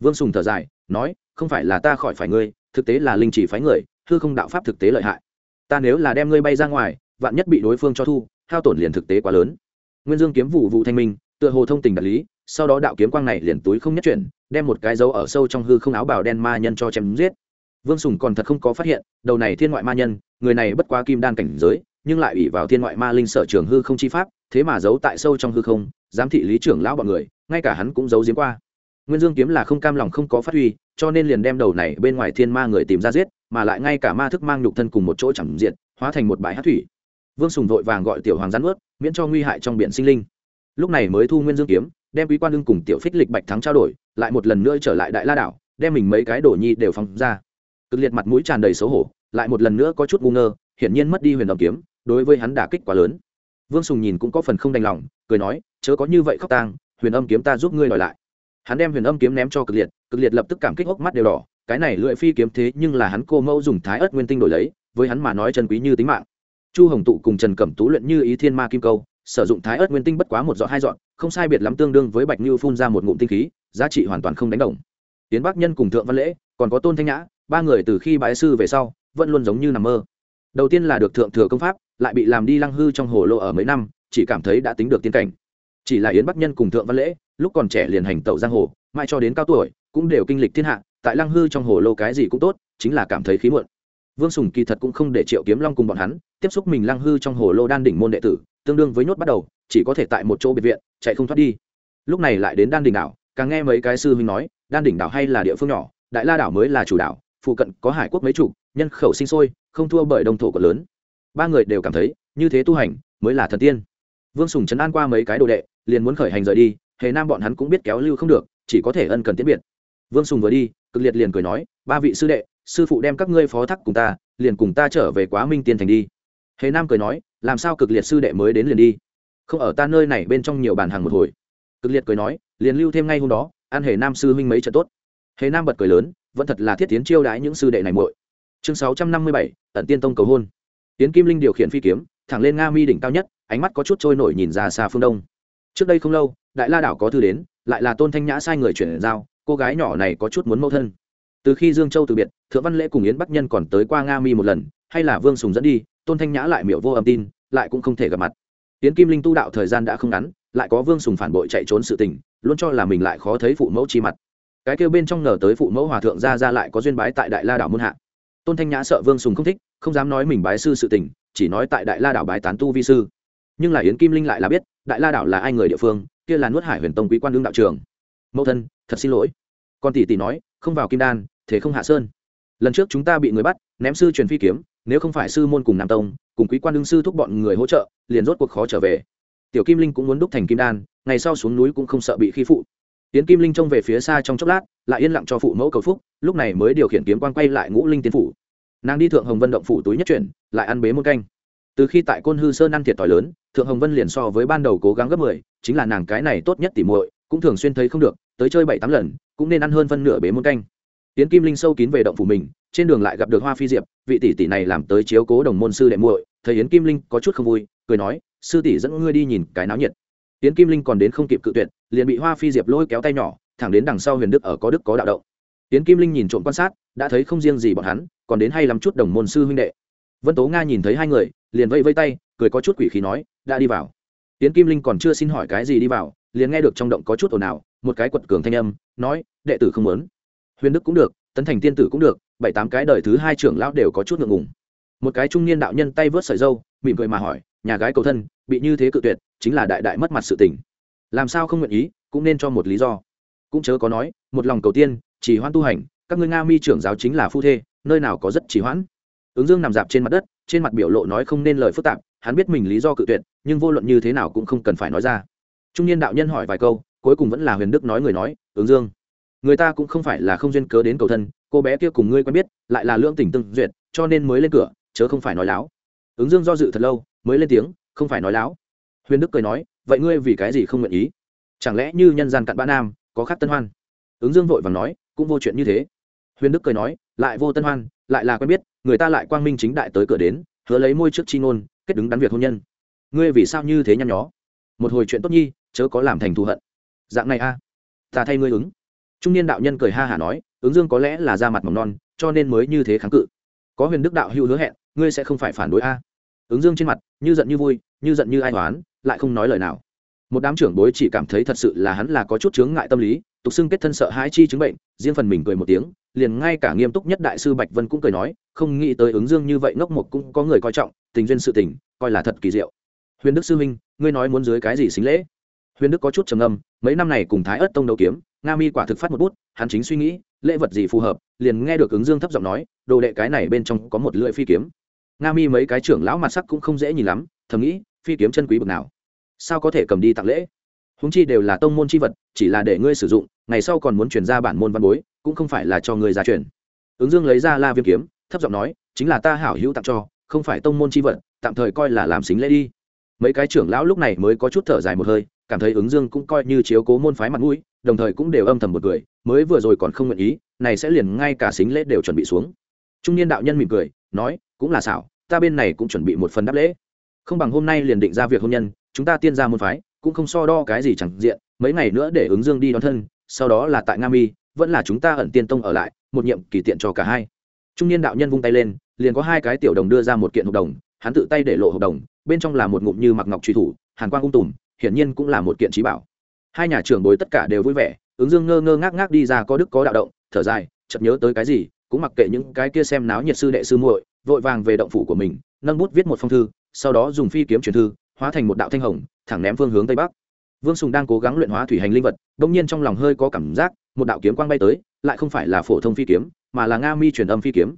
Vương sùng thở dài, nói, không phải là ta khỏi phải ngươi, thực tế là linh chỉ phái người, hư không đạo pháp thực tế lợi hại. Ta nếu là đem ngươi bay ra ngoài, vạn nhất bị đối phương cho thu hao tổn liền thực tế quá lớn. Nguyên dương kiếm vụ vụ thanh minh, tựa hồ thông tình đạt lý, sau đó đạo kiếm quang này liền túi không nhất chuyển, đem một cái dấu ở sâu trong hư không áo bào đen ma nhân cho chém giết. Vương sùng còn thật không có phát hiện, đầu này thiên ngoại ma nhân, người này bất quá kim đan cảnh giới, nhưng lại ủy vào thiên ngoại ma linh sở trường hư không chi pháp, thế mà giấu tại sâu trong hư không, giám thị lý trưởng lão bọn người, ngay cả hắn cũng giấu giếm qua. Nguyên dương kiếm là không cam lòng không có phát huy, cho nên liền đem đầu này bên ngoài thiên ma người tìm ra giết, mà lại ngay cả ma thức mang nhục thân cùng một chỗ chẳng diện, hóa thành một bãi hát thủy vương sùng vội vàng gọi tiểu hoàng rắn ướt miễn cho nguy hại trong biển sinh linh. Lúc này mới thu nguyên dương kiếm, đem quý quan đương cùng tiểu phích lịch bạch thắng trao đổi, lại một lần nữa trở lại đại la đảo, đem mình mấy cái đồ nhi đều phóng ra. Cực liệt mặt mũi tràn đầy xấu hổ, lại một lần nữa có chút ngu ngơ, hiển nhiên mất đi huyền đồng kiếm, đối với hắn đả kích quá lớn. Vương sùng nhìn cũng có phần không đành lòng, cười nói, chớ có như vậy khóc tang, huyền âm kiếm ta giúp ngươi đòi lại. Hắn đem huyền âm kiếm ném cho cực liệt cực liệt lập tức cảm kích hốc mắt đều đỏ, cái này lưỡi phi kiếm thế nhưng là hắn cô mẫu dùng thái ớt nguyên tinh đổi lấy, với hắn mà nói chân quý như tính mạng chu hồng tụ cùng trần cẩm tú luyện như ý thiên ma kim câu, sử dụng thái ớt nguyên tinh bất quá một dọn hai dọn không sai biệt lắm tương đương với bạch như phun ra một ngụm tinh khí, giá trị hoàn toàn không đánh đồng. Tiến bắc nhân cùng thượng văn lễ, còn có tôn thanh nhã, ba người từ khi bái sư về sau, vẫn luôn giống như nằm mơ. Đầu tiên là được thượng thừa công pháp, lại bị làm đi lăng hư trong hồ lô ở mấy năm, chỉ cảm thấy đã tính được tiên cảnh. Chỉ là yến bắc nhân cùng thượng văn lễ, lúc còn trẻ liền hành tẩu giang hồ mai cho đến cao tuổi, cũng đều kinh lịch thiên hạ, tại lăng hư trong hồ lô cái gì cũng tốt, chính là cảm thấy khí muộn vương sùng kỳ thật cũng không để triệu kiếm long cùng bọn hắn tiếp xúc mình lăng hư trong hồ lô đan đỉnh môn đệ tử, tương đương với nhốt bắt đầu, chỉ có thể tại một chỗ biệt viện, chạy không thoát đi. Lúc này lại đến đan đỉnh đảo, càng nghe mấy cái sư huynh nói, đan đỉnh đảo hay là địa phương nhỏ, đại la đảo mới là chủ đảo, phụ cận có hải quốc mấy chủ, nhân khẩu sinh sôi, không thua bởi đông thổ cỡ lớn. Ba người đều cảm thấy, như thế tu hành mới là thần tiên. Vương sùng chấn an qua mấy cái đồ đệ, liền muốn khởi hành rời đi, hề nam bọn hắn cũng biết kéo lưu không được, chỉ có thể ân cần tiễn biệt. Vương sùng vừa đi, cực liệt liền cười nói, ba vị sư đệ sư phụ đem các ngươi phó thác cùng ta, liền cùng ta trở về quá minh tiên thành đi. Hề nam cười nói, làm sao cực liệt sư đệ mới đến liền đi? Không ở ta nơi này bên trong nhiều bàn hàng một hồi. Cực liệt cười nói, liền lưu thêm ngay hôm đó ăn hề nam sư huynh mấy trận tốt. Hề nam bật cười lớn, vẫn thật là thiết tiến chiêu đãi những sư đệ này muội. Chương sáu trăm năm mươi bảy tận tiên tông cầu hôn. Tiến kim linh điều khiển phi kiếm, thẳng lên nga mi đỉnh cao nhất, ánh mắt có chút trôi nổi nhìn ra xa phương đông. Trước đây không lâu, đại la đảo có thư đến, lại là tôn thanh nhã sai người chuyển giao, cô gái nhỏ này có chút muốn mâu thân từ khi dương châu từ biệt, thượng văn lễ cùng yến bắc nhân còn tới qua nga mi một lần, hay là vương sùng dẫn đi, tôn thanh nhã lại miệng vô âm tin, lại cũng không thể gặp mặt. Yến kim linh tu đạo thời gian đã không ngắn, lại có vương sùng phản bội chạy trốn sự tình, luôn cho là mình lại khó thấy phụ mẫu chi mặt. Cái kêu bên trong ngờ tới phụ mẫu hòa thượng ra ra lại có duyên bái tại đại la đảo muôn hạ. Tôn thanh nhã sợ vương sùng không thích, không dám nói mình bái sư sự tình, chỉ nói tại đại la đảo bái tán tu vi sư. Nhưng là yến kim linh lại là biết, đại la đảo là ai người địa phương, kia là nuốt hải huyền tông quý quan đương đạo trường. Mẫu thân, thật xin lỗi. Con tỷ tỷ nói, không vào kim đan thế không hạ sơn. Lần trước chúng ta bị người bắt, ném sư truyền phi kiếm, nếu không phải sư môn cùng nam tông, cùng quý quan đương sư thúc bọn người hỗ trợ, liền rốt cuộc khó trở về. Tiểu kim linh cũng muốn đúc thành kim đan, ngày sau xuống núi cũng không sợ bị khi phụ. Tiến kim linh trông về phía xa trong chốc lát, lại yên lặng cho phụ mẫu cầu phúc, lúc này mới điều khiển kiếm quan quay lại ngũ linh tiến phủ. Nàng đi thượng hồng vân động phủ túi nhất chuyển, lại ăn bế một canh. Từ khi tại côn hư sơn ăn thiệt t lớn, thượng hồng vân liền so với ban đầu cố gắng gấp mười, chính là nàng cái này tốt nhất tỉ muội, cũng thường xuyên thấy không được, tới chơi bảy tám lần, cũng nên ăn hơn phân nửa bế muôn canh tiến kim linh sâu kín về động phủ mình, trên đường lại gặp được hoa phi diệp, vị tỷ tỷ này làm tới chiếu cố đồng môn sư đệ muội, thấy yến kim linh có chút không vui, cười nói, sư tỷ dẫn ngươi đi nhìn cái náo nhiệt. Yến kim linh còn đến không kịp cự tuyệt, liền bị hoa phi diệp lôi kéo tay nhỏ, thẳng đến đằng sau huyền đức ở có đức có đạo động. Yến kim linh nhìn trộm quan sát, đã thấy không riêng gì bọn hắn, còn đến hay lắm chút đồng môn sư huynh đệ. Vân tố nga nhìn thấy hai người, liền vây vây tay, cười có chút quỷ khí nói, đã đi vào. Yến kim linh còn chưa xin hỏi cái gì đi vào, liền nghe được trong động có chút ồn ào, một cái quật cường thanh âm, nói, đệ tử không muốn huyền đức cũng được, tấn thành tiên tử cũng được, bảy tám cái đời thứ hai trưởng lão đều có chút ngượng ngùng. Một cái trung niên đạo nhân tay vớt sợi dâu, mỉm cười mà hỏi, nhà gái cầu thân, bị như thế cự tuyệt, chính là đại đại mất mặt sự tình. Làm sao không nguyện ý, cũng nên cho một lý do. Cũng chớ có nói, một lòng cầu tiên, chỉ hoãn tu hành, các ngươi nga mi trưởng giáo chính là phu thê, nơi nào có rất chỉ hoãn. Ứng dương nằm dạp trên mặt đất, trên mặt biểu lộ nói không nên lời phức tạp, hắn biết mình lý do cự tuyệt, nhưng vô luận như thế nào cũng không cần phải nói ra. Trung niên đạo nhân hỏi vài câu, cuối cùng vẫn là huyền đức nói người nói, ứng dương người ta cũng không phải là không duyên cớ đến cầu thân, cô bé kia cùng ngươi quen biết, lại là lương tình tương duyệt, cho nên mới lên cửa, chớ không phải nói láo. Ứng dương do dự thật lâu, mới lên tiếng, không phải nói láo. Huyền đức cười nói, vậy ngươi vì cái gì không nguyện ý? Chẳng lẽ như nhân gian cặn bã nam, có khác tân hoan? Ứng dương vội vàng nói, cũng vô chuyện như thế. Huyền đức cười nói, lại vô tân hoan, lại là quen biết, người ta lại quang minh chính đại tới cửa đến, hứa lấy môi trước chi ngôn, kết đứng đắn việc hôn nhân. Ngươi vì sao như thế nhăn nhó? Một hồi chuyện tốt nhi, chớ có làm thành thù hận. Dạng này a, ta thay ngươi ứng trung niên đạo nhân cười ha hả nói, ứng dương có lẽ là da mặt mỏng non, cho nên mới như thế kháng cự. Có huyền đức đạo hữu hứa hẹn, ngươi sẽ không phải phản đối a. Ứng dương trên mặt, như giận như vui, như giận như ai toán lại không nói lời nào. Một đám trưởng bối chỉ cảm thấy thật sự là hắn là có chút chướng ngại tâm lý, tục xưng kết thân sợ hãi chi chứng bệnh, riêng phần mình cười một tiếng, liền ngay cả nghiêm túc nhất đại sư bạch vân cũng cười nói, không nghĩ tới ứng dương như vậy ngốc mục cũng có người coi trọng, tình duyên sự tình, coi là thật kỳ diệu. Huyền đức sư huynh, ngươi nói muốn dưới cái gì xính lễ? Huyền đức có chút trầm âm mấy năm này cùng thái ất tông đấu kiếm nga mi quả thực phát một bút, hắn chính suy nghĩ, lễ vật gì phù hợp, liền nghe được ứng dương thấp giọng nói, đồ đệ cái này bên trong có một lưỡi phi kiếm. Nga mi mấy cái trưởng lão mặt sắc cũng không dễ nhìn lắm, thầm nghĩ, phi kiếm chân quý bực nào. Sao có thể cầm đi tặng lễ? Húng chi đều là tông môn chi vật, chỉ là để ngươi sử dụng, ngày sau còn muốn chuyển ra bản môn văn bối, cũng không phải là cho ngươi ra truyền. Ứng dương lấy ra la viêm kiếm, thấp giọng nói, chính là ta hảo hữu tặng cho, không phải tông môn chi vật, tạm thời coi là làm xính lễ đi. Mấy cái trưởng lão lúc này mới có chút thở dài một hơi, cảm thấy ứng dương cũng coi như chiếu cố môn phái mặt mũi đồng thời cũng đều âm thầm một cười mới vừa rồi còn không nguyện ý, này sẽ liền ngay cả xính lễ đều chuẩn bị xuống. Trung niên đạo nhân mỉm cười, nói, cũng là xảo, ta bên này cũng chuẩn bị một phần đáp lễ. Không bằng hôm nay liền định ra việc hôn nhân, chúng ta tiên ra môn phái, cũng không so đo cái gì chẳng diện, mấy ngày nữa để ứng dương đi đón thân, sau đó là tại nga mi, vẫn là chúng ta ẩn tiên tông ở lại, một nhiệm kỳ tiện cho cả hai. Trung niên đạo nhân vung tay lên, liền có hai cái tiểu đồng đưa ra một kiện hợp đồng, hắn tự tay để lộ hợp đồng, bên trong là một ngụm như mặc ngọc truy thủ, hàn quang ung tùm, hiển nhiên cũng là một kiện trí bảo hai nhà trưởng bối tất cả đều vui vẻ, ứng dương ngơ ngơ ngác ngác đi ra có đức có đạo động, thở dài, chợt nhớ tới cái gì, cũng mặc kệ những cái kia xem náo nhiệt sư đệ sư muội, vội vàng về động phủ của mình, nâng bút viết một phong thư, sau đó dùng phi kiếm truyền thư, hóa thành một đạo thanh hồng, thẳng ném phương hướng tây bắc. Vương sùng đang cố gắng luyện hóa thủy hành linh vật, bỗng nhiên trong lòng hơi có cảm giác, một đạo kiếm quang bay tới, lại không phải là phổ thông phi kiếm, mà là nga mi truyền âm phi kiếm.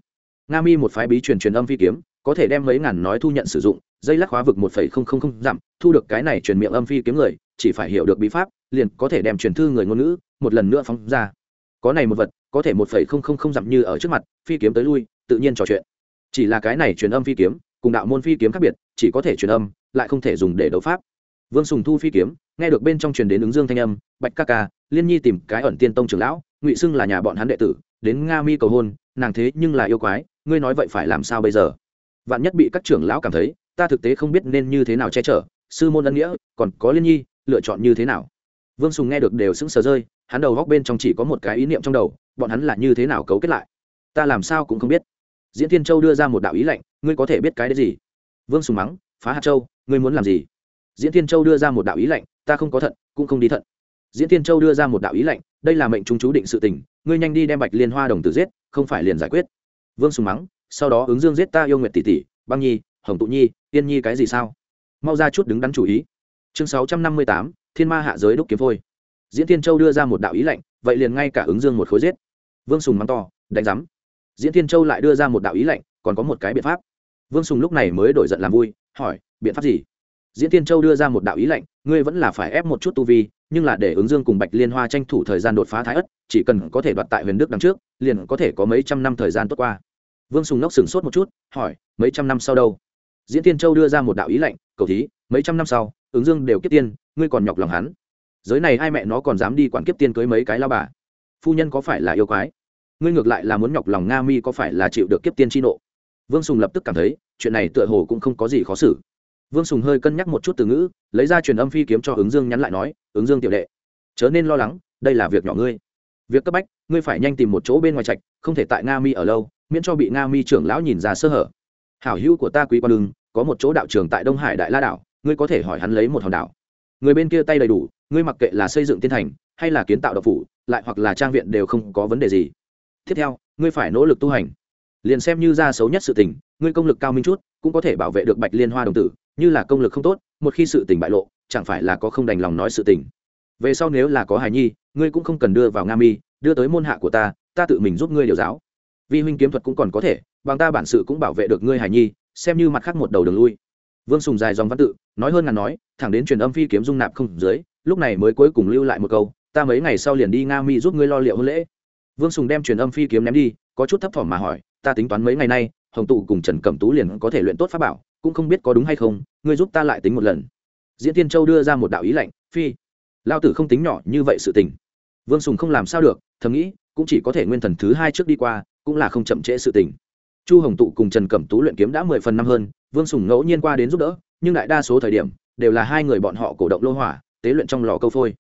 Nga mi một phái bí truyền truyền âm phi kiếm, có thể đem mấy ngàn nói thu nhận sử dụng, dây lắc khóa vực một phẩy không không không dặm, thu được cái này truyền miệng âm phi kiếm người, chỉ phải hiểu được bí pháp liền có thể đem truyền thư người ngôn ngữ một lần nữa phóng ra. Có này một vật, có thể một phẩy không không không dặm như ở trước mặt, phi kiếm tới lui, tự nhiên trò chuyện. Chỉ là cái này truyền âm phi kiếm, cùng đạo môn phi kiếm khác biệt, chỉ có thể truyền âm, lại không thể dùng để đấu pháp. Vương sùng thu phi kiếm, nghe được bên trong truyền đến ứng dương thanh âm, bạch ca ca, liên nhi tìm cái ẩn tiên tông trưởng lão, ngụy xưng là nhà bọn hắn đệ tử, đến nga mi cầu hôn, nàng thế nhưng là yêu quái, ngươi nói vậy phải làm sao bây giờ? Vạn nhất bị các trưởng lão cảm thấy, ta thực tế không biết nên như thế nào che chở, sư môn ân nghĩa, còn có liên nhi, lựa chọn như thế nào? Vương sùng nghe được đều sững sờ rơi, hắn đầu góc bên trong chỉ có một cái ý niệm trong đầu, bọn hắn là như thế nào cấu kết lại? Ta làm sao cũng không biết. Diễn thiên châu đưa ra một đạo ý lệnh ngươi có thể biết cái đấy gì? Vương sùng mắng, phá hạt châu, ngươi muốn làm gì? Diễn thiên châu đưa ra một đạo ý lệnh ta không có thận, cũng không đi thận. Diễn thiên châu đưa ra một đạo ý lệnh đây là mệnh chúng chú định sự tình, ngươi nhanh đi đem bạch liên hoa đồng tử giết, không phải liền giải quyết. Vương sùng mắng, sau đó ứng dương giết ta yêu nguyệt tỷ tỷ, băng nhi, hồng tụ nhi tiên nhi cái gì sao? Mau ra chút đứng đắn chủ ý. Chương sáu trăm năm mươi tám thiên ma hạ giới đúc kiếm phôi. Diễn thiên châu đưa ra một đạo ý lệnh, vậy liền ngay cả ứng dương một khối giết. Vương sùng mắng to, đánh rắm diễn thiên châu lại đưa ra một đạo ý lệnh, còn có một cái biện pháp. Vương sùng lúc này mới đổi giận làm vui, hỏi, biện pháp gì? Diễn thiên châu đưa ra một đạo ý lệnh, ngươi vẫn là phải ép một chút tu vi, nhưng là để ứng dương cùng bạch liên hoa tranh thủ thời gian đột phá thái ất, chỉ cần có thể đoạt tại huyền đức đằng trước, liền có thể có mấy trăm năm thời gian tốt qua. Vương sùng nốc sửng sốt một chút, hỏi, mấy trăm năm sau đâu? Diễn tiên châu đưa ra một đạo ý lệnh, cầu thí, mấy trăm năm sau, ứng dương đều kiếp tiên ngươi còn nhọc lòng hắn. Giới này hai mẹ nó còn dám đi quản kiếp tiên cưới mấy cái lao bà. Phu nhân có phải là yêu quái? Ngươi ngược lại là muốn nhọc lòng nga mi có phải là chịu được kiếp tiên chi nộ? Vương sùng lập tức cảm thấy, chuyện này tựa hồ cũng không có gì khó xử. Vương sùng hơi cân nhắc một chút từ ngữ, lấy ra truyền âm phi kiếm cho ứng dương nhắn lại nói, ứng dương tiểu đệ, chớ nên lo lắng, đây là việc nhỏ ngươi. Việc cấp bách, ngươi phải nhanh tìm một chỗ bên ngoài trạch, không thể tại nga mi ở lâu, miễn cho bị nga mi trưởng lão nhìn ra sơ hở. Hảo hữu của ta quý quan lưng có một chỗ đạo trường tại đông hải đại la đảo, ngươi có thể hỏi hắn lấy một hòn đảo người bên kia tay đầy đủ, ngươi mặc kệ là xây dựng tiên thành, hay là kiến tạo độc phủ, lại hoặc là trang viện đều không có vấn đề gì. Tiếp theo, ngươi phải nỗ lực tu hành. Liền xem như ra xấu nhất sự tình, ngươi công lực cao minh chút, cũng có thể bảo vệ được bạch liên hoa đồng tử, như là công lực không tốt, một khi sự tình bại lộ, chẳng phải là có không đành lòng nói sự tình. Về sau nếu là có hài nhi, ngươi cũng không cần đưa vào nga mi, đưa tới môn hạ của ta ta tự mình giúp ngươi điều giáo. Vi huynh kiếm thuật cũng còn có thể, bằng ta bản sự cũng bảo vệ được ngươi hài nhi, xem như mặt khác một đầu đường lui vương sùng dài dòng văn tự, nói hơn ngàn nói, thẳng đến truyền âm phi kiếm dung nạp không dưới, lúc này mới cuối cùng lưu lại một câu, ta mấy ngày sau liền đi nga mi giúp ngươi lo liệu hôn lễ. Vương sùng đem truyền âm phi kiếm ném đi, có chút thấp thỏm mà hỏi, ta tính toán mấy ngày nay, hồng tụ cùng trần cẩm tú liền có thể luyện tốt pháp bảo, cũng không biết có đúng hay không, ngươi giúp ta lại tính một lần. Diễn tiên châu đưa ra một đạo ý lệnh, phi, lao tử không tính nhỏ như vậy sự tình. Vương sùng không làm sao được, thầm nghĩ, cũng chỉ có thể nguyên thần thứ hai trước đi qua, cũng là không chậm trễ sự tình. Chu hồng tụ cùng trần cẩm tú luyện kiếm đã mười phần năm hơn vương sùng ngẫu nhiên qua đến giúp đỡ, nhưng đại đa số thời điểm, đều là hai người bọn họ cổ động lô hỏa, tế luyện trong lò câu phôi.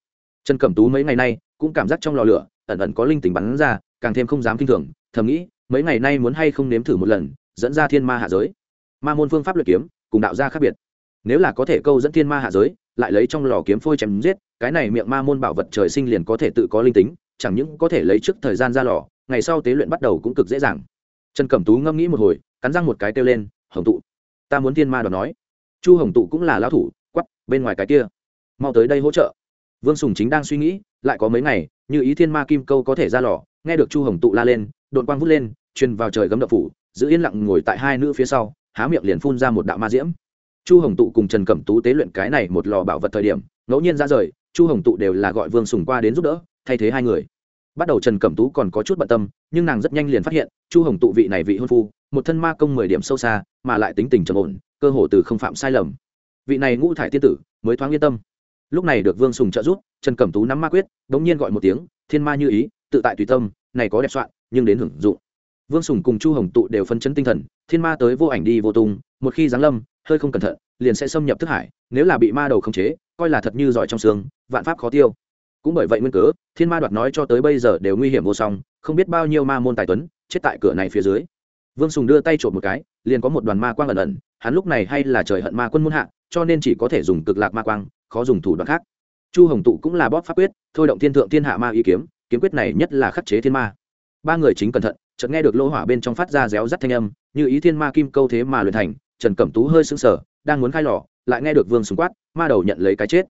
Trần cẩm tú mấy ngày nay, cũng cảm giác trong lò lửa, ẩn ẩn có linh tính bắn ra, càng thêm không dám k i n h thường, thầm nghĩ, mấy ngày nay muốn hay không nếm thử một lần, dẫn ra thiên ma hạ giới. Ma môn phương pháp luyện kiếm, cùng đạo gia khác biệt. Nếu là có thể câu dẫn thiên ma hạ giới, lại lấy trong lò kiếm phôi chém giết, cái này miệng ma môn bảo vật trời sinh liền có thể tự có linh tính, chẳng những có thể lấy trước thời gian ra lò, ngày sau tế luyện bắt đầu cũng cực dễ dàng. Trần cẩm tú ngâm nghĩ một hồi, cắn răng một cái kêu lên, hồng tụ ta muốn thiên ma đoàn nói. Chu hồng tụ cũng là lão thủ quắp bên ngoài cái kia. Mau tới đây hỗ trợ. Vương sùng chính đang suy nghĩ, lại có mấy ngày, như ý thiên ma kim câu có thể ra lò, nghe được chu hồng tụ la lên đội quang vút lên, truyền vào trời gấm đập phủ, giữ yên lặng ngồi tại hai nữ phía sau, há miệng liền phun ra một đạo ma diễm. Chu hồng tụ cùng trần cẩm tú tế luyện cái này một lò bảo vật thời điểm, ngẫu nhiên ra rời, chu hồng tụ đều là gọi vương sùng qua đến giúp đỡ, thay thế hai người. Bắt đầu trần cẩm tú còn có chút bận tâm, nhưng nàng rất nhanh liền phát hiện, chu hồng tụ vị này vị hôn phu một thân ma công mười điểm sâu xa, mà lại tính tình trầm ổn, cơ hồ từ không phạm sai lầm. Vị này ngũ thải tiên tử, mới thoáng yên tâm. Lúc này được vương sùng trợ giúp, trần cẩm tú nắm ma quyết đ ỗ n g nhiên gọi một tiếng, thiên ma như ý, tự tại tùy tâm, này có đẹp soạn, nhưng đến hưởng dụng. Vương sùng cùng chu hồng tụ đều phân chấn tinh thần, thiên ma tới vô ảnh đi vô tung, một khi giáng lâm, hơi không cẩn thận, liền sẽ xâm nhập thức hải, nếu là bị ma đầu khống chế, coi là thật như giỏi trong xương, vạn pháp khó tiêu. Cũng bởi vậy nguyên cớ, thiên ma đoạt nói cho tới bây giờ đều nguy hiểm vô song, không biết bao nhiêu ma môn tài tuấn, chết tại cửa này phía dưới vương sùng đưa tay trộm một cái, liền có một đoàn ma quang ẩn ẩn, hắn lúc này hay là trời hận ma quân muôn hạ, cho nên chỉ có thể dùng cực lạc ma quang, khó dùng thủ đoạn khác. Chu hồng tụ cũng là bóp pháp quyết, thôi động thiên thượng thiên hạ ma ý kiếm kiếm quyết này nhất là khắc chế thiên ma. Ba người chính cẩn thận, chợt nghe được lỗ hỏa bên trong phát ra réo rắt thanh âm, như ý thiên ma kim câu thế mà luyện thành, trần cẩm tú hơi sững sờ, đang muốn khai lò, lại nghe được vương sùng quát, ma đầu nhận lấy cái chết.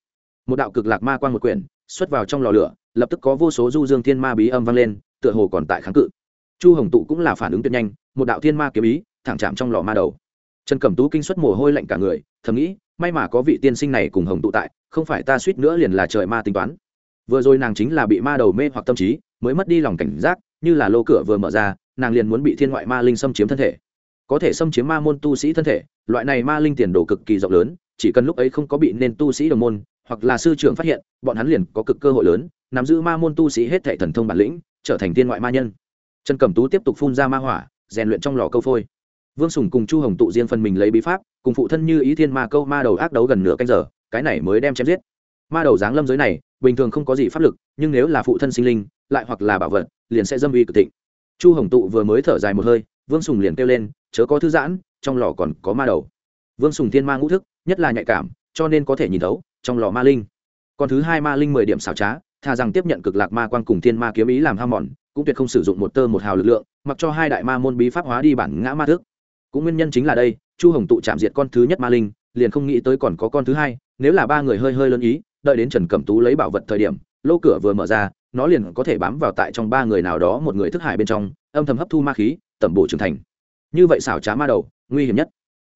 Một đạo cực lạc ma quang một quyển, xuất vào trong lò lửa, lập tức có vô số du dương thiên ma bí âm vang lên, tựa hồ còn tại kháng cự chu hồng tụ cũng là phản ứng tuyệt nhanh, một đạo thiên ma kiếm ý, thẳng chạm trong lò ma đầu. Trần cẩm tú kinh xuất mồ hôi lạnh cả người, thầm nghĩ, may mà có vị tiên sinh này cùng hồng tụ tại, không phải ta suýt nữa liền là trời ma tính toán. Vừa rồi nàng chính là bị ma đầu mê hoặc tâm trí, mới mất đi lòng cảnh giác, như là lô cửa vừa mở ra, nàng liền muốn bị thiên ngoại ma linh xâm chiếm thân thể. Có thể xâm chiếm ma môn tu sĩ thân thể, loại này ma linh tiền đồ cực kỳ rộng lớn, chỉ cần lúc ấy không có bị nên tu sĩ đồng môn, hoặc là sư trưởng phát hiện, bọn hắn liền có cực cơ hội lớn, nắm giữ ma môn tu sĩ hết thệ thần thông bản lĩnh, trở thành thiên ngoại ma nhân trần cẩm tú tiếp tục phun ra ma hỏa, rèn luyện trong lò câu phôi. Vương sùng cùng chu hồng tụ riêng phần mình lấy bí pháp, cùng phụ thân như ý thiên ma câu ma đầu ác đấu gần nửa canh giờ, cái này mới đem chém giết. Ma đầu giáng lâm giới này, bình thường không có gì pháp lực, nhưng nếu là phụ thân sinh linh, lại hoặc là bảo vật, liền sẽ dâm uy cực thịnh. Chu hồng tụ vừa mới thở dài một hơi, vương sùng liền kêu lên, chớ có thư giãn, trong lò còn có ma đầu. Vương sùng thiên ma ngũ thức, nhất là nhạy cảm, cho nên có thể nhìn thấu, trong lò ma linh. Còn thứ hai ma linh mười điểm xảo trá thà rằng tiếp nhận cực lạc ma quang cùng thiên ma kiếm ý làm ham mòn, cũng tuyệt không sử dụng một tơ một hào lực lượng, mặc cho hai đại ma môn bí pháp hóa đi bản ngã ma thức. Cũng nguyên nhân chính là đây, chu hồng tụ chạm diệt con thứ nhất ma linh, liền không nghĩ tới còn có con thứ hai, nếu là ba người hơi hơi lớn ý, đợi đến trần cẩm tú lấy bảo vật thời điểm, lô cửa vừa mở ra, nó liền có thể bám vào tại trong ba người nào đó một người thức hải bên trong, âm thầm hấp thu ma khí, tẩm bổ trưởng thành. Như vậy xảo trá ma đầu, nguy hiểm nhất.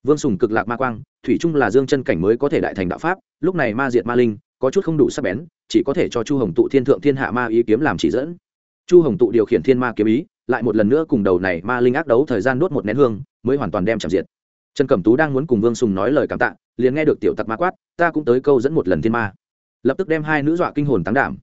Vương sùng cực lạc ma quang, thủy chung là dương chân cảnh mới có thể đại thành đạo pháp, lúc này ma diệt ma linh có chút không đủ sắc bén, chỉ có thể cho chu hồng tụ thiên thượng thiên hạ ma ý kiếm làm chỉ dẫn. Chu hồng tụ điều khiển thiên ma kiếm ý, lại một lần nữa cùng đầu này ma linh ác đấu thời gian đốt một nén hương, mới hoàn toàn đem chạm diệt. Trần cẩm tú đang muốn cùng vương sùng nói lời cảm tạ, liền nghe được tiểu tặc ma quát, ta cũng tới câu dẫn một lần thiên ma. Lập tức đem hai nữ dọa kinh hồn tán đảm.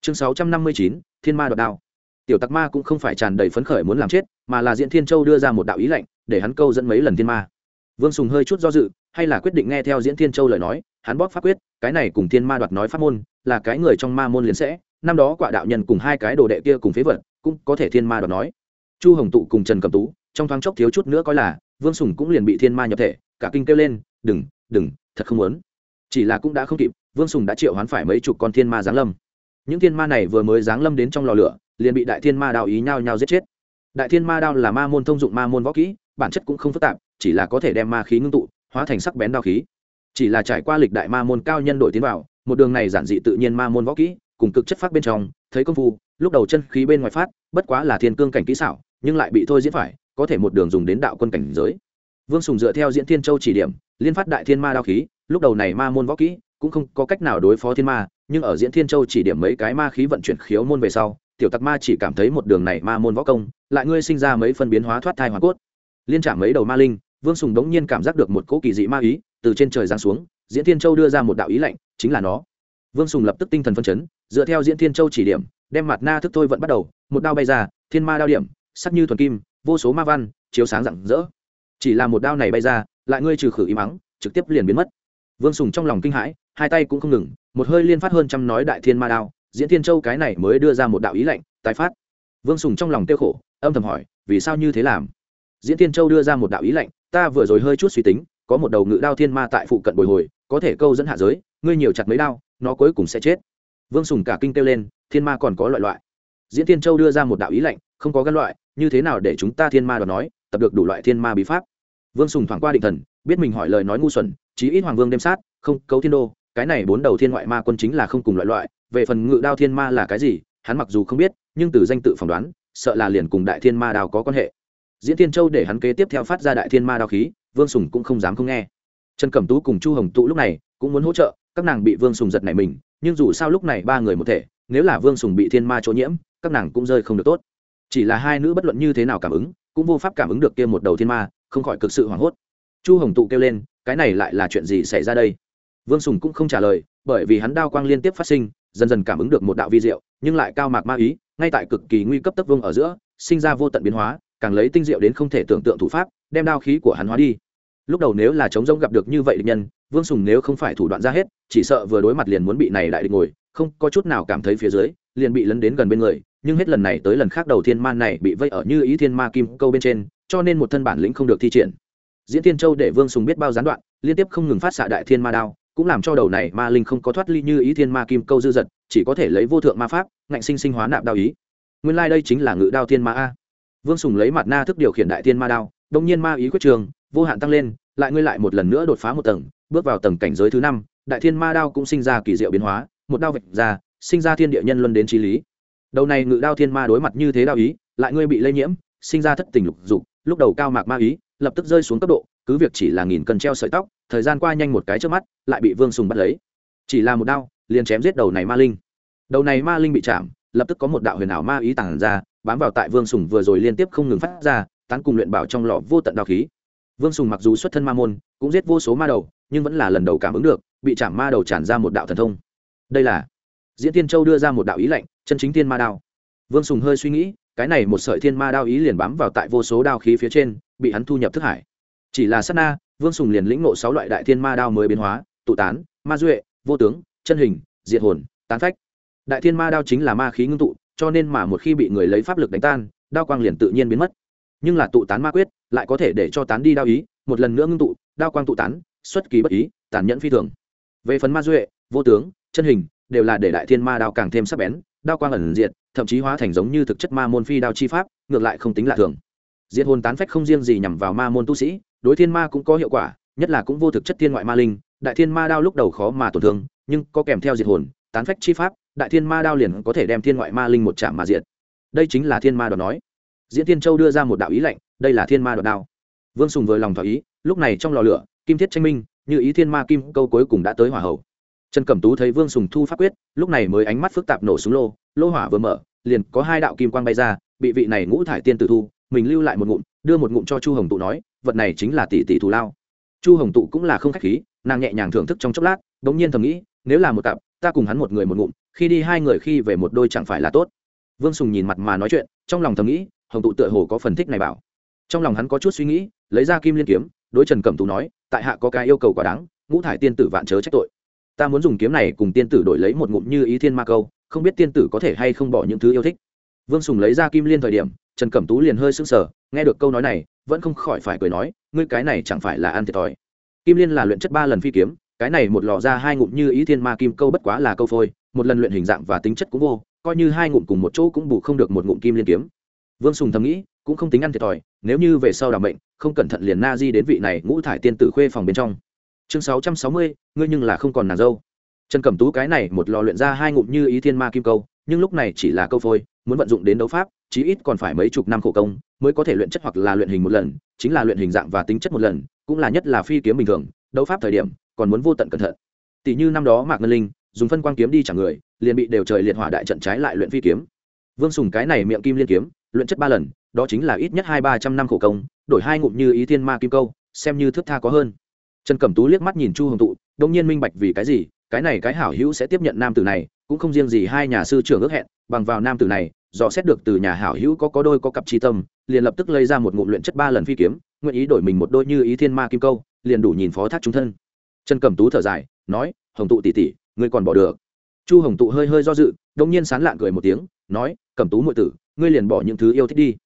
Chương sáu trăm năm mươi chín, thiên ma đoạt đao. Tiểu tặc ma cũng không phải tràn đầy phấn khởi muốn làm chết, mà là diễn thiên châu đưa ra một đạo ý lệnh, để hắn câu dẫn mấy lần thiên ma. Vương sùng hơi chút do dự, hay là quyết định nghe theo diễn thiên châu lời nói hắn bóp pháp quyết, cái này cùng thiên ma đoạt nói pháp môn, là cái người trong ma môn liền sẽ, năm đó quả đạo nhân cùng hai cái đồ đệ kia cùng phế vật, cũng có thể thiên ma đoạt nói. Chu hồng tụ cùng trần cầm tú, trong thoáng chốc thiếu chút nữa coi là, vương sùng cũng liền bị thiên ma nhập thể, cả kinh kêu lên, đừng đừng, thật không muốn. Chỉ là cũng đã không kịp, vương sùng đã triệu hoán phải mấy chục con thiên ma giáng lâm. Những thiên ma này vừa mới giáng lâm đến trong lò lửa, liền bị đại thiên ma đao ý nhau nhau giết chết. Đại thiên ma đao là ma môn thông dụng ma môn võ kỹ, bản chất cũng không phức tạp, chỉ là có thể đem ma khí ngưng tụ, hóa thành sắc bén đao khí chỉ là trải qua lịch đại ma môn cao nhân đổi tiến vào, một đường này giản dị tự nhiên ma môn võ kỹ, cùng cực chất phát bên trong, thấy công phu, lúc đầu chân khí bên ngoài phát, bất quá là thiên cương cảnh kỹ xảo, nhưng lại bị thôi diễn phải, có thể một đường dùng đến đạo quân cảnh giới. Vương sùng dựa theo diễn thiên châu chỉ điểm, liên phát đại thiên ma đao khí, lúc đầu này ma môn võ kỹ cũng không có cách nào đối phó thiên ma, nhưng ở diễn thiên châu chỉ điểm mấy cái ma khí vận chuyển khiếu môn về sau, tiểu tặc ma chỉ cảm thấy một đường này ma môn võ công, lại ngươi sinh ra mấy phân biến hóa thoát thai hoàn cốt. Liên trả mấy đầu ma linh, vương sùng đống nhiên cảm giác được một cỗ kỳ dị ma ý từ trên trời giáng xuống, diễn thiên châu đưa ra một đạo ý lạnh, chính là nó. Vương sùng lập tức tinh thần phân chấn, dựa theo diễn thiên châu chỉ điểm, đem mặt na thức thôi vẫn bắt đầu, một đao bay ra, thiên ma đao điểm, sắc như thuần kim, vô số ma văn, chiếu sáng rạng rỡ. Chỉ là một đao này bay ra, lại ngươi trừ khử ý mắng, trực tiếp liền biến mất. Vương sùng trong lòng kinh hãi, hai tay cũng không ngừng, một hơi liên phát hơn trăm nói đại thiên ma đao, diễn thiên châu cái này mới đưa ra một đạo ý lệnh tái phát. Vương sùng trong lòng tiêu khổ, âm thầm hỏi, vì sao như thế làm? Diễn thiên châu đưa ra một đạo ý lệnh ta vừa rồi hơi chút suy tính có một đầu ngự đao thiên ma tại phụ cận bồi hồi, có thể câu dẫn hạ giới, ngươi nhiều chặt mấy đao, nó cuối cùng sẽ chết. Vương sùng cả kinh kêu lên, thiên ma còn có loại loại. Diễn thiên châu đưa ra một đạo ý lệnh, không có gắn loại, như thế nào để chúng ta thiên ma đoạt nói, tập được đủ loại thiên ma bí pháp. Vương sùng thoảng qua định thần, biết mình hỏi lời nói ngu xuẩn, chí ít hoàng vương đêm sát, không, cấu thiên đô, cái này bốn đầu thiên ngoại ma quân chính là không cùng loại loại, về phần ngự đao thiên ma là cái gì, hắn mặc dù không biết, nhưng từ danh tự phỏng đoán, sợ là liền cùng đại thiên ma đào có quan hệ. Diễn thiên châu để hắn kế tiếp theo phát ra đại thiên ma đao khí vương sùng cũng không dám không nghe. Trần cẩm tú cùng chu hồng tụ lúc này cũng muốn hỗ trợ, các nàng bị vương sùng giật này mình, nhưng dù sao lúc này ba người một thể, nếu là vương sùng bị thiên ma chỗ nhiễm, các nàng cũng rơi không được tốt. Chỉ là hai nữ bất luận như thế nào cảm ứng, cũng vô pháp cảm ứng được kia một đầu thiên ma, không khỏi cực sự hoảng hốt. Chu hồng tụ kêu lên, cái này lại là chuyện gì xảy ra đây? Vương sùng cũng không trả lời, bởi vì hắn đao quang liên tiếp phát sinh, dần dần cảm ứng được một đạo vi diệu, nhưng lại cao mạc ma ý, ngay tại cực kỳ nguy cấp tấp vương ở giữa, sinh ra vô tận biến hóa, càng lấy tinh diệu đến không thể tưởng tượng thủ pháp, đem đao khí của hắn hóa đi lúc đầu nếu là chống rông gặp được như vậy địch nhân, vương sùng nếu không phải thủ đoạn ra hết, chỉ sợ vừa đối mặt liền muốn bị này đại địch ngồi, không có chút nào cảm thấy phía dưới, liền bị lấn đến gần bên người, nhưng hết lần này tới lần khác đầu thiên ma này bị vây ở như ý thiên ma kim câu bên trên, cho nên một thân bản lĩnh không được thi triển. Diễn thiên châu để vương sùng biết bao gián đoạn, liên tiếp không ngừng phát xạ đại thiên ma đao, cũng làm cho đầu này ma linh không có thoát ly như ý thiên ma kim câu dư dật, chỉ có thể lấy vô thượng ma pháp, ngạnh sinh sinh hóa nạp đao ý. Nguyên lai、like、đây chính là ngự đao thiên ma a. Vương sùng lấy mặt na thức điều khiển đại thiên ma đao, đông nhiên ma ý quyết trường vô hạn tăng lên, lại ngươi lại một lần nữa đột phá một tầng, bước vào tầng cảnh giới thứ năm, đại thiên ma đao cũng sinh ra kỳ diệu biến hóa, một đao vạch ra, sinh ra thiên địa nhân luân đến trí lý. Đầu này ngự đao thiên ma đối mặt như thế đao ý, lại ngươi bị lây nhiễm, sinh ra thất tình lục dục, lúc đầu cao mạc ma ý, lập tức rơi xuống cấp độ, cứ việc chỉ là nghìn cân treo sợi tóc, thời gian qua nhanh một cái trước mắt, lại bị vương sùng bắt lấy. Chỉ là một đao, liền chém giết đầu này ma linh. Đầu này ma linh bị chạm, lập tức có một đạo huyền ảo ma ý tản ra, bám vào tại vương sùng vừa rồi liên tiếp không ngừng phát ra, tán cùng luyện bảo trong lọ vô tận đao khí vương sùng mặc dù xuất thân ma môn, cũng giết vô số ma đầu, nhưng vẫn là lần đầu cảm ứng được, bị chạm ma đầu tràn ra một đạo thần thông. Đây là diễn tiên châu đưa ra một đạo ý lệnh, chân chính thiên ma đao. Vương sùng hơi suy nghĩ, cái này một sợi thiên ma đao ý liền bám vào tại vô số đao khí phía trên, bị hắn thu nhập thức hải. Chỉ là sát na, vương sùng liền lĩnh ngộ sáu loại đại thiên ma đao mới biến hóa, tụ tán, ma duệ, vô tướng, chân hình, diệt hồn, tán phách. Đại thiên ma đao chính là ma khí ngưng tụ, cho nên mà một khi bị người lấy pháp lực đánh tan, đao quang liền tự nhiên biến mất nhưng là tụ tán ma quyết, lại có thể để cho tán đi đao ý, một lần nữa ngưng tụ, đao quang tụ tán, xuất kỳ bất ý, tàn nhẫn phi thường. Về phần ma duệ, vô tướng, chân hình, đều là để đại thiên ma đao càng thêm sắc bén, đao quang ẩn diệt, thậm chí hóa thành giống như thực chất ma môn phi đao chi pháp, ngược lại không tính lạ thường. Diệt hồn tán phách không riêng gì nhằm vào ma môn tu sĩ, đối thiên ma cũng có hiệu quả, nhất là cũng vô thực chất thiên ngoại ma linh, đại thiên ma đao lúc đầu khó mà tổn thương, nhưng có kèm theo diệt hồn, tán phách chi pháp, đại thiên ma đao liền có thể đem thiên ngoại ma linh một chạm mà diệt. Đây chính là thiên ma đoạt nói diễn tiên châu đưa ra một đạo ý lệnh đây là thiên ma đoạt đao. Vương sùng vừa lòng thỏa ý, lúc này trong lò lửa, kim thiết tranh minh, như ý thiên ma kim câu cuối cùng đã tới hỏa hậu trần cẩm tú thấy vương sùng thu pháp quyết, lúc này mới ánh mắt phức tạp nổ súng lô lô hỏa vừa mở, liền có hai đạo kim quang bay ra, bị vị này ngũ thải tiên tử thu, mình lưu lại một ngụm, đưa một ngụm cho chu hồng tụ nói, vật này chính là tỷ tỷ thù lao. Chu hồng tụ cũng là không khách khí, nàng nhẹ nhàng thưởng thức trong chốc lát đ ỗ n g nhiên thầm nghĩ, nếu là một cặp, ta cùng hắn một người một ngụm, khi đi hai người khi về một đôi chẳng phải là tốt. Vương sùng nhìn mặt mà nói chuyện, trong lòng thầm nghĩ hồng tụ tựa hồ có phần thích này bảo. Trong lòng hắn có chút suy nghĩ, lấy ra kim liên kiếm, đối trần cẩm tú nói, tại hạ có cái yêu cầu quả đáng, ngũ thải tiên tử vạn chớ trách tội. Ta muốn dùng kiếm này cùng tiên tử đổi lấy một ngụm như ý thiên ma câu, không biết tiên tử có thể hay không bỏ những thứ yêu thích. Vương sùng lấy ra kim liên thời điểm, trần cẩm tú liền hơi sững sờ, nghe được câu nói này, vẫn không khỏi phải cười nói, ngươi cái này chẳng phải là ăn thiệt thòi. Kim liên là luyện chất ba lần phi kiếm, cái này một lò ra hai ngụm như ý thiên ma kim câu bất quá là câu phôi, một lần luyện hình dạng và tính chất cũng vô, coi như hai ngụm cùng một chỗ cũng bù không được một ngụm kim liên kiếm vương sùng thầm nghĩ, cũng không tính ăn thiệt thòi, nếu như về sau đảm bệnh không cẩn thận liền na di đến vị này ngũ thải tiên tử khuê phòng bên trong. Chương sáu trăm sáu mươi, ngươi nhưng là không còn nàng dâu. Trần cẩm tú cái này một lò luyện ra hai ngụm như ý thiên ma kim câu, nhưng lúc này chỉ là câu phôi, muốn vận dụng đến đấu pháp, chí ít còn phải mấy chục năm khổ công, mới có thể luyện chất hoặc là luyện hình một lần, chính là luyện hình dạng và tính chất một lần, cũng là nhất là phi kiếm bình thường, đấu pháp thời điểm, còn muốn vô tận cẩn thận. Tỷ như năm đó mạc ngân linh, dùng phân quang kiếm đi chẳng người, liền bị đều trời liệt hỏa đại trận trái lại luyện phi kiếm. Vương sùng cái này miệng kim liên kiếm luyện chất ba lần, đó chính là ít nhất hai ba trăm năm khổ công, đổi hai ngụm như ý thiên ma kim câu, xem như thước tha có hơn. Trần cẩm tú liếc mắt nhìn chu hồng tụ, đông nhiên minh bạch vì cái gì, cái này cái hảo hữu sẽ tiếp nhận nam tử này, cũng không riêng gì hai nhà sư trưởng ước hẹn, bằng vào nam tử này, dò xét được từ nhà hảo hữu có có đôi có cặp tri tâm, liền lập tức lấy ra một ngụm luyện chất ba lần phi kiếm, nguyện ý đổi mình một đôi như ý thiên ma kim câu, liền đủ nhìn phó thác chúng thân. Trần cẩm tú thở dài, nói, hồng tụ tỉ tỉ ngươi còn bỏ được. Chu hồng tụ hơi hơi do dự, đông nhiên sán lạng cười một tiếng, nói, cẩm tú muội tử ngươi liền bỏ những thứ yêu thích đi.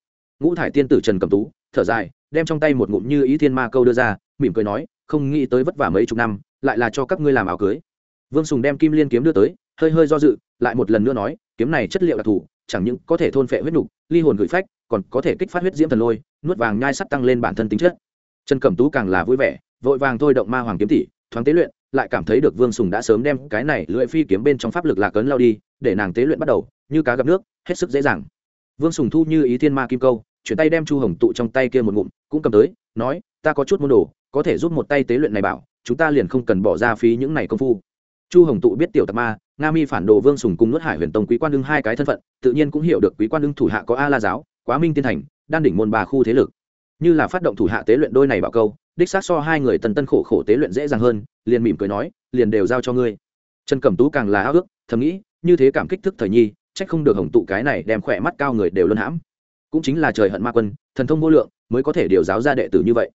Ngũ thải tiên tử trần cẩm tú, thở dài, đem trong tay một ngụm như ý thiên ma câu đưa ra, mỉm cười nói, không nghĩ tới vất vả mấy chục năm, lại là cho các ngươi làm áo cưới. Vương sùng đem kim liên kiếm đưa tới, hơi hơi do dự, lại một lần nữa nói, kiếm này chất liệu đặc thù, chẳng những có thể thôn phệ huyết nục, ly hồn gửi phách, còn có thể kích phát huyết diễm thần lôi, nuốt vàng nhai sắt tăng lên bản thân tính chất. Trần cẩm tú càng là vui vẻ, vội vàng thôi động ma hoàng kiếm tỷ, thoáng tế luyện, lại cảm thấy được vương sùng đã sớm đem cái này lưỡi phi kiếm bên trong pháp lực lạc cấn lao đi, để nàng tế luyện bắt đầu, như cá gặp nước, hết sức dễ dàng vương sùng thu như ý thiên ma kim câu, chuyển tay đem chu hồng tụ trong tay kia một ngụm, cũng cầm tới, nói, ta có chút môn đồ có thể giúp một tay tế luyện này bảo, chúng ta liền không cần bỏ ra phí những này công phu. Chu hồng tụ biết tiểu tạc ma, nga mi phản đồ vương sùng cùng nuốt hải huyền tông quý quan đương hai cái thân phận, tự nhiên cũng hiểu được quý quan đương thủ hạ có a la giáo, quá minh tiên thành, đan đỉnh môn bà khu thế lực. Như là phát động thủ hạ tế luyện đôi này bảo câu, đích xác so hai người tần tân khổ khổ tế luyện dễ dàng hơn, liền mỉm cười nói, liền đều giao cho ngươi. Trần cẩm tú càng là ao ước, thầm nghĩ, như thế cảm kích thức thời nhi trách không được hồng tụ cái này đem khỏe mắt cao người đều luân hãm. Cũng chính là trời hận ma quân, thần thông vô lượng, mới có thể điều giáo ra đệ tử như vậy.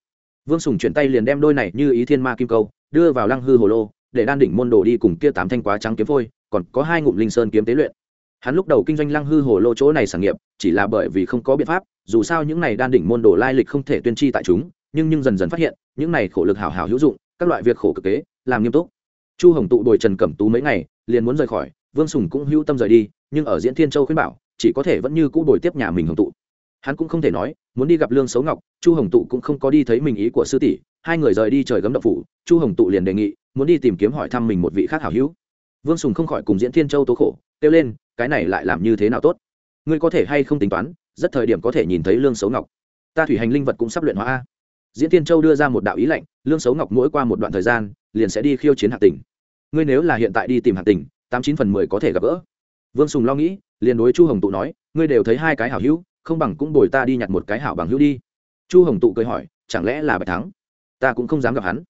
Vương sùng chuyển tay liền đem đôi này như ý thiên ma kim câu, đưa vào lăng hư hồ lô, để đan đỉnh môn đồ đi cùng kia tám thanh quá trắng kiếm phôi, còn có hai ngụm linh sơn kiếm tế luyện. Hắn lúc đầu kinh doanh lăng hư hồ lô chỗ này sản nghiệp, chỉ là bởi vì không có biện pháp, dù sao những này đan đỉnh môn đồ lai lịch không thể tuyên chi tại chúng, nhưng nhưng dần dần phát hiện, những này khổ lực hảo hảo hữu dụng, các loại việc khổ cực kế, làm nghiêm túc. Chu hồng tụ đồi trần cẩm tú mấy ngày, liền muốn rời khỏi vương sùng cũng hưu tâm rời đi, nhưng ở diễn thiên châu khuyên bảo, chỉ có thể vẫn như cũ đổi tiếp nhà mình hồng tụ. Hắn cũng không thể nói, muốn đi gặp lương xấu ngọc, chu hồng tụ cũng không có đi thấy mình ý của sư tỷ, hai người rời đi trời gấm động phủ, chu hồng tụ liền đề nghị, muốn đi tìm kiếm hỏi thăm mình một vị khác hảo hữu. Vương sùng không khỏi cùng diễn thiên châu tố khổ, kêu lên, cái này lại làm như thế nào tốt? Ngươi có thể hay không tính toán, rất thời điểm có thể nhìn thấy lương xấu ngọc. Ta thủy hành linh vật cũng sắp luyện hóa a. Diễn tiên châu đưa ra một đạo ý lệnh, lương xấu ngọc mỗi qua một đoạn thời gian, liền sẽ đi khiêu chiến hạt tỉnh. Ngươi nếu là hiện tại đi tìm hạt tỉnh tám chín phần mười có thể gặp gỡ. Vương sùng lo nghĩ, liền đối chu hồng tụ nói, ngươi đều thấy hai cái hảo hữu, không bằng cũng bồi ta đi nhặt một cái hảo bằng hữu đi. Chu hồng tụ cười hỏi, chẳng lẽ là bạch thắng? Ta cũng không dám gặp hắn.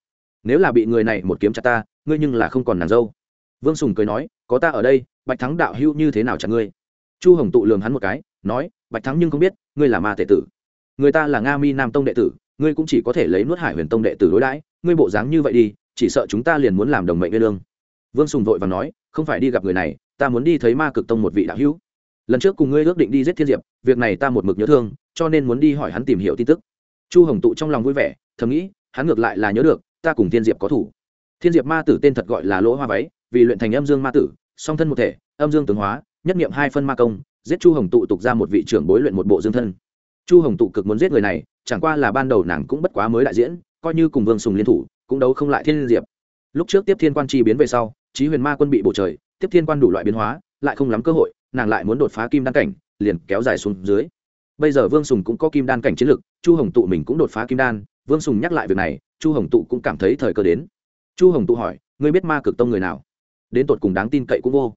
Nếu là bị người này một kiếm chặt ta, ngươi nhưng là không còn nàng dâu. Vương sùng cười nói, có ta ở đây, bạch thắng đạo hữu như thế nào chặt ngươi? Chu hồng tụ lường hắn một cái, nói, bạch thắng nhưng không biết, ngươi là ma tệ tử. Người ta là nga mi nam tông đệ tử, ngươi cũng chỉ có thể lấy nuốt hải huyền tông đệ tử đối đãi, ngươi bộ dáng như vậy đi, chỉ sợ chúng ta liền muốn làm đồng mệnh nguyên lương vương sùng vội và nói, không phải đi gặp người này, ta muốn đi thấy ma cực tông một vị đạo hữu. Lần trước cùng ngươi ước định đi giết thiên diệp, việc này ta một mực nhớ thương, cho nên muốn đi hỏi hắn tìm hiểu tin tức. Chu hồng tụ trong lòng vui vẻ, thầm nghĩ, hắn ngược lại là nhớ được, ta cùng thiên diệp có thủ. Thiên diệp ma tử tên thật gọi là lỗ hoa váy, vì luyện thành âm dương ma tử, song thân một thể, âm dương tướng hóa, nhất nghiệm hai phân ma công, giết chu hồng tụ tục ra một vị trưởng bối luyện một bộ dương thân. Chu hồng tụ cực muốn giết người này, chẳng qua là ban đầu nàng cũng bất quá mới đại diễn, coi như cùng vương sùng liên thủ, cũng đấu không lại thiên diệp. Lúc trước tiếp thiên quan chi biến về sau trí huyền ma quân bị bổ trời, tiếp thiên quan đủ loại biến hóa, lại không lắm cơ hội, nàng lại muốn đột phá kim đan cảnh, liền kéo dài xuống dưới. Bây giờ vương sùng cũng có kim đan cảnh chiến lực, chu hồng tụ mình cũng đột phá kim đan, vương sùng nhắc lại việc này, chu hồng tụ cũng cảm thấy thời cơ đến. Chu hồng tụ hỏi, ngươi biết ma cực tông người nào? Đến tột cùng đáng tin cậy cũng vô.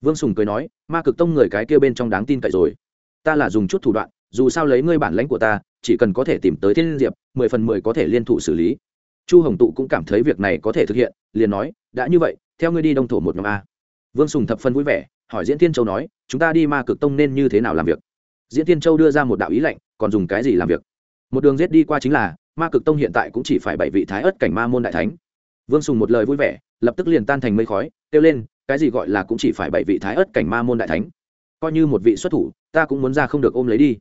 Vương sùng cười nói, ma cực tông người cái kia bên trong đáng tin cậy rồi. Ta là dùng chút thủ đoạn, dù sao lấy ngươi bản lãnh của ta, chỉ cần có thể tìm tới thiên diệp, mười phần mười có thể liên thủ xử lý. Chu hồng tụ cũng cảm thấy việc này có thể thực hiện, liền nói, đã như vậy theo ngươi đi đông thổ một nhóm a. Vương sùng thập phân vui vẻ, hỏi diễn tiên châu nói, chúng ta đi ma cực tông nên như thế nào làm việc? Diễn tiên châu đưa ra một đạo ý lệnh, còn dùng cái gì làm việc? Một đường giết đi qua chính là, ma cực tông hiện tại cũng chỉ phải bảy vị thái ớt cảnh ma môn đại thánh. Vương sùng một lời vui vẻ, lập tức liền tan thành mây khói, kêu lên, cái gì gọi là cũng chỉ phải bảy vị thái ớt cảnh ma môn đại thánh? Coi như một vị xuất thủ, ta cũng muốn ra không được ôm lấy đi.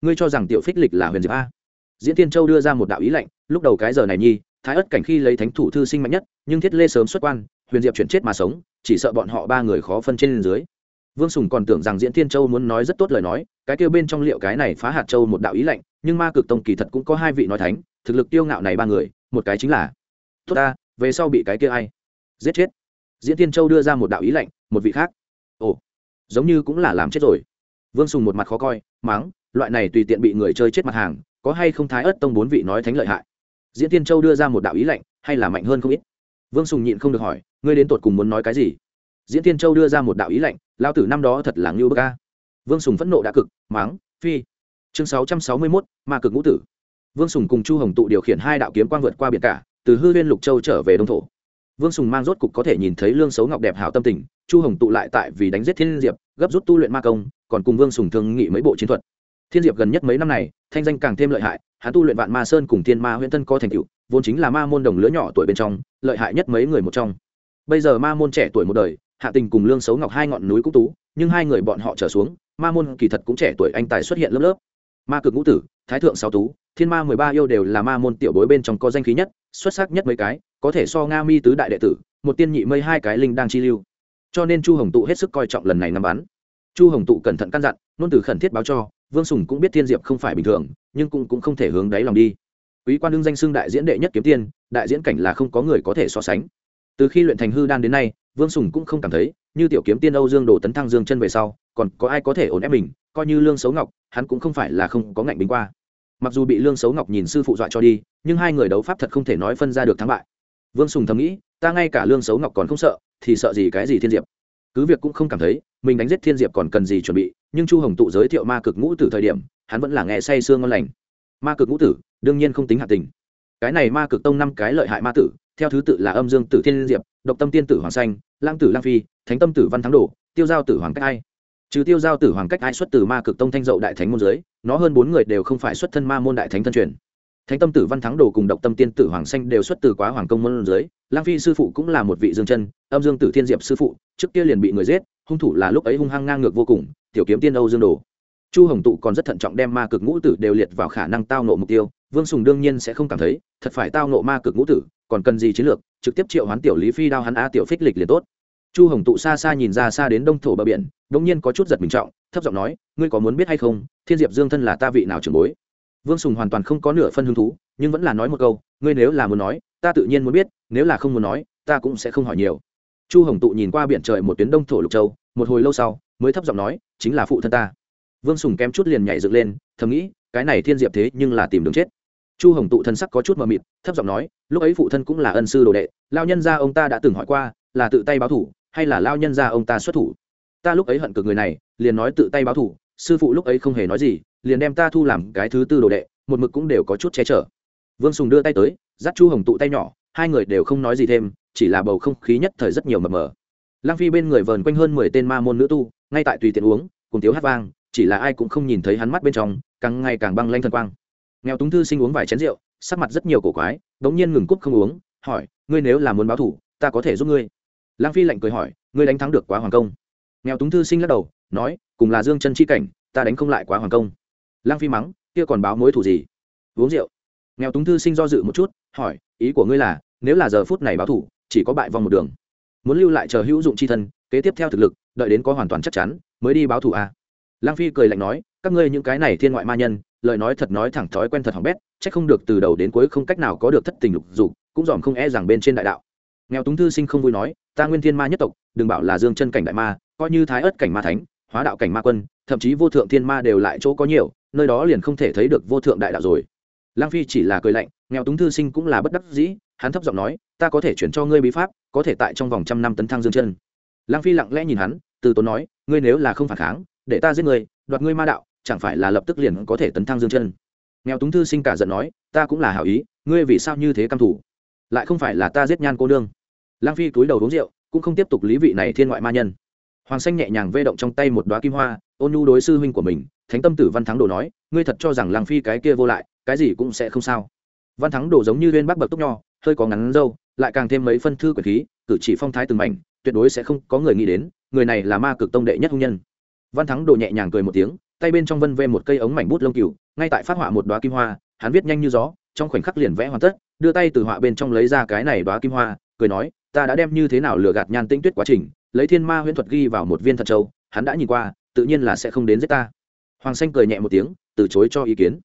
Ngươi cho rằng tiểu phích lịch là huyền diệp a? Diễn tiên châu đưa ra một đạo ý lệnh, lúc đầu cái giờ này nhi, thái ớt cảnh khi lấy thánh thủ thư sinh mạnh nhất, nhưng thiết lê sớm xuất quan huyền diệp chuyển chết mà sống, chỉ sợ bọn họ ba người khó phân trên dưới. Vương sùng còn tưởng rằng diễn Thiên châu muốn nói rất tốt lời nói, cái kêu bên trong liệu cái này phá hạt châu một đạo ý lệnh nhưng ma cực tông kỳ thật cũng có hai vị nói thánh, thực lực tiêu ngạo này ba người, một cái chính là tốt ta, về sau bị cái kia ai? Giết chết. Diễn Thiên châu đưa ra một đạo ý lệnh một vị khác. Ồ, giống như cũng là làm chết rồi. Vương sùng một mặt khó coi máng loại này tùy tiện bị người chơi chết mặt hàng, có hay không thái ớt tông bốn vị nói thánh lợi hại? Diễn Thiên châu đưa ra một đạo ý lệnh hay là mạnh hơn không ít? Vương sùng nhịn không được hỏi, ngươi đến tột cùng muốn nói cái gì? Diễn tiên châu đưa ra một đạo ý lệnh lao tử năm đó thật là ngưu bơ ca vương sùng phẫn nộ đã cực, máng, phi. Chương sáu trăm sáu mươi mốt, ma cực ngũ tử. Vương sùng cùng chu hồng tụ điều khiển hai đạo kiếm quang vượt qua biển cả, từ hư huyên lục châu trở về đông thổ. Vương sùng mang rốt cục có thể nhìn thấy lương xấu ngọc đẹp hảo tâm tình, chu hồng tụ lại tại vì đánh giết thiên diệp, gấp rút tu luyện ma công, còn cùng vương sùng thương nghị mấy bộ chiến thuật. Thiên diệp gần nhất mấy năm này, thanh danh càng thêm lợi hại, hắn tu luyện vạn ma sơn cùng thiên ma huyễn tân có thành tựu vốn chính là ma môn đồng lứa nhỏ tuổi bên trong lợi hại nhất mấy người một trong. Bây giờ ma môn trẻ tuổi một đời hạ tình cùng lương xấu ngọc hai ngọn núi cũng tú nhưng hai người bọn họ trở xuống ma môn kỳ thật cũng trẻ tuổi anh tài xuất hiện lớp lớp. Ma cực ngũ tử thái thượng sáu tú thiên ma mười ba yêu đều là ma môn tiểu bối bên trong có danh khí nhất xuất sắc nhất mấy cái có thể so nga mi tứ đại đệ tử một tiên nhị mây hai cái linh đang chi lưu. Cho nên chu hồng tụ hết sức coi trọng lần này nắm bắn chu hồng tụ cẩn thận căn dặn nôn từ khẩn thiết báo cho vương sùng cũng biết thiên diệp không phải bình thường nhưng cũng, cũng không thể hướng đáy lòng đi quý quan đương danh xưng đại diễn đệ nhất kiếm tiên, đại diễn cảnh là không có người có thể so sánh. Từ khi luyện thành hư đan đến nay, vương sùng cũng không cảm thấy, như tiểu kiếm tiên âu dương đồ tấn thăng dương chân về sau, còn có ai có thể ổn ép mình, coi như lương xấu ngọc, hắn cũng không phải là không có ngạnh bình qua. Mặc dù bị lương xấu ngọc nhìn sư phụ dọa cho đi, nhưng hai người đấu pháp thật không thể nói phân ra được thắng bại. Vương sùng thầm nghĩ, ta ngay cả lương xấu ngọc còn không sợ, thì sợ gì cái gì thiên diệp? Cứ việc cũng không cảm thấy, mình đánh giết thiên diệp còn cần gì chuẩn bị, nhưng chu hồng tụ giới thiệu ma cực ngũ tử thời điểm, hắn vẫn là nghe say sương ngon lành. Ma cực ngũ tử đương nhiên không tính hạ tình. Cái này ma cực tông năm cái lợi hại ma tử, theo thứ tự là âm dương tử thiên diệp, độc tâm tiên tử hoàng xanh lang tử lang phi, thánh tâm tử văn thắng đồ tiêu giao tử hoàng cách ai. Trừ tiêu giao tử hoàng cách ai xuất từ ma cực tông thanh dậu đại thánh môn giới nó hơn bốn người đều không phải xuất thân ma môn đại thánh thân truyền. Thánh tâm tử văn thắng đồ cùng độc tâm tiên tử hoàng xanh đều xuất từ quá hoàng công môn giới lang phi sư phụ cũng là một vị dương chân, âm dương tử thiên diệp sư phụ, trước kia liền bị người giết, hung thủ là lúc ấy hung hăng ngang ngược vô cùng, tiểu kiếm tiên âu dương đồ. Chu hồng tụ còn rất thận trọng đem ma cực ngũ tử đều liệt vào khả năng tao nộ mục tiêu vương sùng đương nhiên sẽ không cảm thấy, thật phải tao nộ ma cực ngũ tử, còn cần gì chiến lược, trực tiếp triệu hoán tiểu lý phi đao hắn a tiểu phích lịch liền tốt. Chu hồng tụ xa xa nhìn ra xa đến đông thổ bờ biển đ ỗ n g nhiên có chút giật mình trọng, thấp giọng nói, ngươi có muốn biết hay không, thiên diệp dương thân là ta vị nào trường bối? Vương sùng hoàn toàn không có nửa phân hứng thú, nhưng vẫn là nói một câu, ngươi nếu là muốn nói, ta tự nhiên muốn biết, nếu là không muốn nói, ta cũng sẽ không hỏi nhiều. Chu hồng tụ nhìn qua biển trời một tuyến đông thổ lục châu, một hồi lâu sau, mới thấp giọng nói, chính là phụ thân ta. Vương sùng kém chút liền nhảy dựng lên, thầm nghĩ, cái này thiên diệp thế nhưng là tìm đường chết chu hồng tụ thân sắc có chút mờ mịt, thấp giọng nói, lúc ấy phụ thân cũng là ân sư đồ đệ lao nhân gia ông ta đã từng hỏi qua, là tự tay báo thủ, hay là lao nhân gia ông ta xuất thủ? Ta lúc ấy hận cực người này, liền nói tự tay báo thủ, sư phụ lúc ấy không hề nói gì, liền đem ta thu làm cái thứ tư đồ đệ, một mực cũng đều có chút che chở. Vương sùng đưa tay tới, dắt chu hồng tụ tay nhỏ, hai người đều không nói gì thêm, chỉ là bầu không khí nhất thời rất nhiều mờ mờ. Lăng phi bên người vờn quanh hơn mười tên ma môn nữ tu, ngay tại tùy tiện uống, cùng tiếu hát vang, chỉ là ai cũng không nhìn thấy hắn mắt bên trong, càng ngày càng băng lanh thần quang nghèo túng thư sinh uống vài chén rượu, sắc mặt rất nhiều cổ quái đ ố n g nhiên ngừng cúp không uống, hỏi, ngươi nếu là muốn báo thủ, ta có thể giúp ngươi? Lang phi lạnh cười hỏi, ngươi đánh thắng được quá hoàng công. Nghèo túng thư sinh lắc đầu, nói, cùng là dương chân chi cảnh, ta đánh không lại quá hoàng công. Lang phi mắng, kia còn báo mối thủ gì? Uống rượu. Nghèo túng thư sinh do dự một chút, hỏi, ý của ngươi là, nếu là giờ phút này báo thủ, chỉ có bại vong một đường, muốn lưu lại chờ hữu dụng c h i thân, kế tiếp theo thực lực, đợi đến có hoàn toàn chắc chắn, mới đi báo thủ à? a lang phi cười lạnh nói, các ngươi những cái này thiên ngoại ma nhân lời nói thật nói thẳng thói quen thật hỏng bét c h ắ c không được từ đầu đến cuối không cách nào có được thất tình lục dục, cũng dòm không e rằng bên trên đại đạo. Nghèo túng thư sinh không vui nói, ta nguyên thiên ma nhất tộc, đừng bảo là dương chân cảnh đại ma, coi như thái ớt cảnh ma thánh, hóa đạo cảnh ma quân, thậm chí vô thượng thiên ma đều lại chỗ có nhiều, nơi đó liền không thể thấy được vô thượng đại đạo rồi. Lang phi chỉ là cười lạnh, nghèo túng thư sinh cũng là bất đắc dĩ, hắn thấp giọng nói, ta có thể chuyển cho ngươi bí pháp, có thể tại trong vòng trăm năm tấn thăng dương chân. Lang phi lặng lẽ nhìn hắn, từ tốn nói, ngươi nếu là không phản kháng, để ta giết ngươi, đoạt ngươi ma đạo chẳng phải là lập tức liền có thể tấn thăng dương chân. Nghèo túng thư sinh cả giận nói, ta cũng là hảo ý, ngươi vì sao như thế căm thủ lại không phải là ta giết nhan cô nương. Lang phi cúi đầu uống rượu, cũng không tiếp tục lý vị này thiên ngoại ma nhân. Hoàng xanh nhẹ nhàng vê động trong tay một đoá kim hoa, ôn nhu đối sư huynh của mình, thánh tâm tử văn thắng đồ nói, ngươi thật cho rằng lang phi cái kia vô lại, cái gì cũng sẽ không sao? Văn thắng đồ giống như viên bắc bậc túc nho, hơi có ngắn râu lại càng thêm mấy phân thư quyền khí, cử chỉ phong thái từng mảnh, tuyệt đối sẽ không có người nghĩ đến, người này là ma cực tông đệ nhất hung nhân. Văn thắng đồ nhẹ nhàng cười một tiếng tay bên trong vân vê một cây ống mảnh bút lông cừu, ngay tại phát họa một đoá kim hoa, hắn viết nhanh như gió, trong khoảnh khắc liền vẽ hoàn tất, đưa tay từ họa bên trong lấy ra cái này đoá kim hoa, cười nói, ta đã đem như thế nào lừa gạt nhan tĩnh tuyết quá trình, lấy thiên ma huyễn thuật ghi vào một viên thật châu, hắn đã nhìn qua, tự nhiên là sẽ không đến giết ta. Hoàng xanh cười nhẹ một tiếng, từ chối cho ý kiến.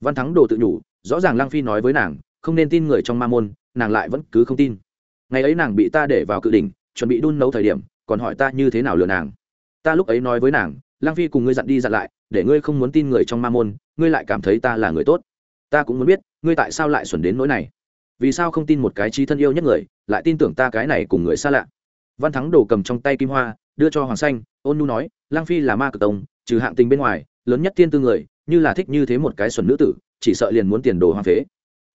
Văn thắng đồ tự nhủ, rõ ràng Lang phi nói với nàng, không nên tin người trong ma môn, nàng lại vẫn cứ không tin. Ngày ấy nàng bị ta để vào cự đỉnh, chuẩn bị đun nấu thời điểm, còn hỏi ta như thế nào lừa nàng. Ta lúc ấy nói với nàng lang phi cùng ngươi dặn đi dặn lại, để ngươi không muốn tin người trong ma môn, ngươi lại cảm thấy ta là người tốt. Ta cũng muốn biết, ngươi tại sao lại xuẩn đến nỗi này? Vì sao không tin một cái trí thân yêu nhất người, lại tin tưởng ta cái này cùng người xa lạ? Văn thắng đồ cầm trong tay kim hoa, đưa cho hoàng xanh, ôn nu nói, lang phi là ma cực tông, trừ hạng tình bên ngoài, lớn nhất thiên tư người, như là thích như thế một cái xuẩn nữ tử, chỉ sợ liền muốn tiền đồ hoàng phế.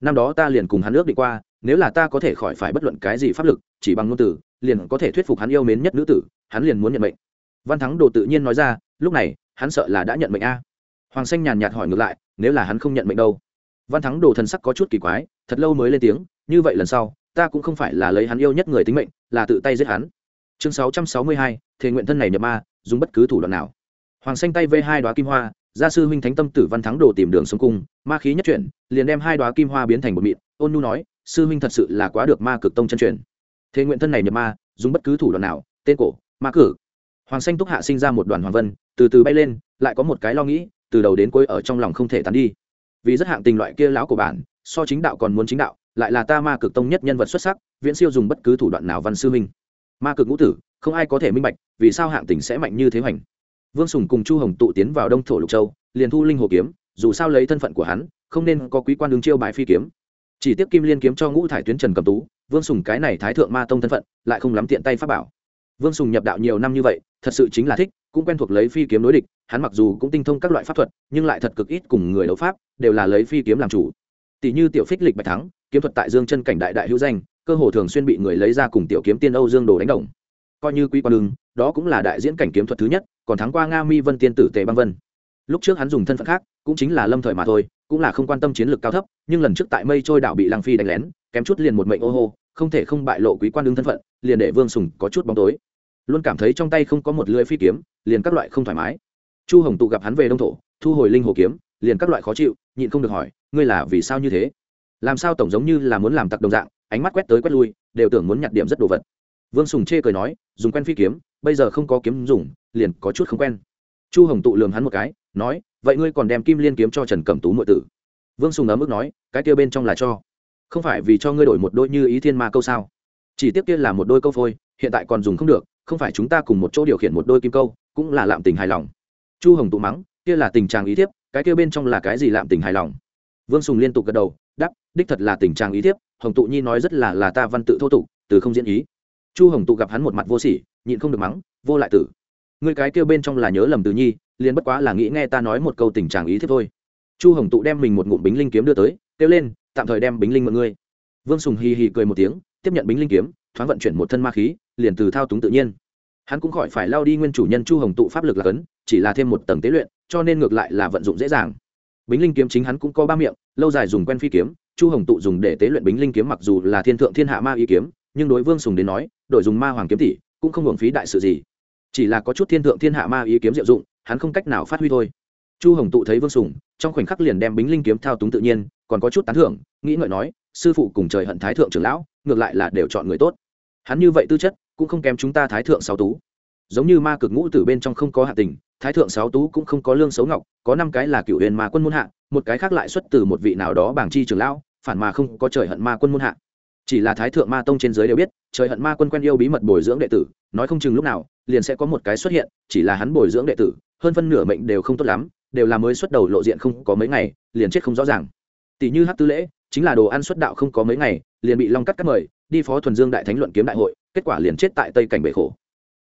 Năm đó ta liền cùng hắn ước đi qua, nếu là ta có thể khỏi phải bất luận cái gì pháp lực, chỉ bằng ngôn từ, liền có thể thuyết phục hắn yêu mến nhất nữ tử, hắn liền muốn nhận mệnh. Văn thắng đồ tự nhiên nói ra lúc này, hắn sợ là đã nhận mệnh a. Hoàng xanh nhàn nhạt hỏi ngược lại, nếu là hắn không nhận mệnh đâu? Văn thắng đồ thần sắc có chút kỳ quái, thật lâu mới lên tiếng, như vậy lần sau, ta cũng không phải là lấy hắn yêu nhất người tính mệnh, là tự tay giết hắn. Chương sáu trăm sáu mươi hai thể nguyện thân này nhập ma, dùng bất cứ thủ đoạn nào. Hoàng xanh tay vê hai đoá kim hoa, gia sư huynh thánh tâm tử văn thắng đồ tìm đường sống cung, ma khí nhất chuyển, liền đem hai đoá kim hoa biến thành một mịn. Ôn nu nói, sư huynh thật sự là quá được ma cực tông chân truyền. Thế nguyện thân này nhập ma, dùng bất cứ thủ đoạn nào, tên cổ, ma cử hoàng xanh túc hạ sinh ra một đoàn hoàng vân, từ từ bay lên, lại có một cái lo nghĩ, từ đầu đến cuối ở trong lòng không thể tán đi. Vì rất hạng tình loại kia lão của bản, so chính đạo còn muốn chính đạo, lại là ta ma cực tông nhất nhân vật xuất sắc, viễn siêu dùng bất cứ thủ đoạn nào văn sư minh ma cực ngũ tử, không ai có thể minh bạch, vì sao hạng tình sẽ mạnh như thế hoành. Vương sùng cùng chu hồng tụ tiến vào đông thổ lục châu, liền thu linh hồ kiếm, dù sao lấy thân phận của hắn, không nên có quý quan đường chiêu bài phi kiếm. Chỉ tiếp kim liên kiếm cho ngũ thải tuyến trần cầm tú, vương sùng cái này thái thượng ma tông thân phận, lại không lắm tiện tay pháp bảo vương sùng nhập đạo nhiều năm như vậy, thật sự chính là thích, cũng quen thuộc lấy phi kiếm đối địch, hắn mặc dù cũng tinh thông các loại pháp thuật, nhưng lại thật cực ít cùng người đấu pháp, đều là lấy phi kiếm làm chủ. Tỷ như tiểu phích lịch bạch thắng, kiếm thuật tại dương chân cảnh đại đại hữu danh, cơ hồ thường xuyên bị người lấy ra cùng tiểu kiếm tiên âu dương đồ đánh đồng. Coi như quý quan lưng đó cũng là đại diễn cảnh kiếm thuật thứ nhất, còn thắng qua nga mi vân tiên tử tề băng vân. Lúc trước hắn dùng thân phận khác, cũng chính là lâm thời mà thôi, cũng là không quan tâm chiến lược cao thấp, nhưng lần trước tại mây trôi đảo bị lăng phi đánh lén, kém chút liền một mệnh ô hô, không thể không bại lộ quý quan đương thân phận, liền để vương sùng có chút bóng tối luôn cảm thấy trong tay không có một lưỡi phi kiếm, liền các loại không thoải mái. Chu hồng tụ gặp hắn về đông thổ, thu hồi linh hồ kiếm, liền các loại khó chịu, nhịn không được hỏi, ngươi là vì sao như thế? Làm sao tổng giống như là muốn làm tặc đồng dạng, ánh mắt quét tới quét lui, đều tưởng muốn nhặt điểm rất đồ vật. Vương sùng chê cười nói, dùng quen phi kiếm, bây giờ không có kiếm dùng, liền có chút không quen. Chu hồng tụ lường hắn một cái, nói, vậy ngươi còn đem kim liên kiếm cho trần cẩm tú nội tử? Vương sùng ấm ức nói, cái kia bên trong là cho. Không phải vì cho ngươi đổi một đôi như ý thiên ma câu sao? Chỉ tiếc kia là một đôi câu phôi, hiện tại còn dùng không được không phải chúng ta cùng một chỗ điều khiển một đôi kim câu, cũng là lạm tình hài lòng. Chu hồng tụ mắng, kia là tình trạng ý thiếp, cái kia bên trong là cái gì lạm tình hài lòng? Vương sùng liên tục gật đầu đắp đích thật là tình trạng ý thiếp, hồng tụ nhi nói rất là là ta văn tự thô tục, từ không diễn ý. Chu hồng tụ gặp hắn một mặt vô sỉ, nhịn không được mắng, vô lại tử. Người cái kia bên trong là nhớ lầm từ nhi, liền bất quá là nghĩ nghe ta nói một câu tình trạng ý thiếp thôi. Chu hồng tụ đem mình một ngụm bính linh kiếm đưa tới, kêu lên, tạm thời đem bính linh mọi ngươi. Vương sùng hì hì cười một tiếng, tiếp nhận bính linh kiếm thoáng vận chuyển một thân ma khí, liền từ thao túng tự nhiên. Hắn cũng khỏi phải lao đi nguyên chủ nhân chu hồng tụ pháp lực là cấn, chỉ là thêm một tầng tế luyện, cho nên ngược lại là vận dụng dễ dàng. Bính linh kiếm chính hắn cũng có ba miệng, lâu dài dùng quen phi kiếm, chu hồng tụ dùng để tế luyện bính linh kiếm mặc dù là thiên thượng thiên hạ ma y kiếm, nhưng đối vương sùng đến nói, đổi dùng ma hoàng kiếm tỷ, cũng không hưởng phí đại sự gì. Chỉ là có chút thiên thượng thiên hạ ma y kiếm diệu dụng, hắn không cách nào phát huy thôi. Chu hồng tụ thấy vương sùng, trong khoảnh khắc liền đem bính linh kiếm thao túng tự nhiên, còn có chút tán thưởng, nghĩ ngợi nói, sư phụ cùng trời hận thái thượng trưởng lão ngược lại là đều chọn người tốt. Hắn như vậy tư chất, cũng không kém chúng ta thái thượng sáu tú. Giống như ma cực ngũ từ bên trong không có hạ tình, thái thượng sáu tú cũng không có lương xấu ngọc, có năm cái là cựu huyền ma quân môn hạ, một cái khác lại xuất từ một vị nào đó bảng chi trưởng lão, phản mà không có trời hận ma quân môn hạ. Chỉ là thái thượng ma tông trên giới đều biết, trời hận ma quân quen yêu bí mật bồi dưỡng đệ tử, nói không chừng lúc nào, liền sẽ có một cái xuất hiện, chỉ là hắn bồi dưỡng đệ tử, hơn phân nửa mệnh đều không tốt lắm, đều là mới xuất đầu lộ diện không có mấy ngày, liền chết không rõ ràng. Tỷ như hát tư lễ, chính là đồ ăn xuất đạo không có mấy ngày liền bị long cắt cắt mời, đi phó thuần dương đại thánh luận kiếm đại hội, kết quả liền chết tại tây cảnh bể khổ.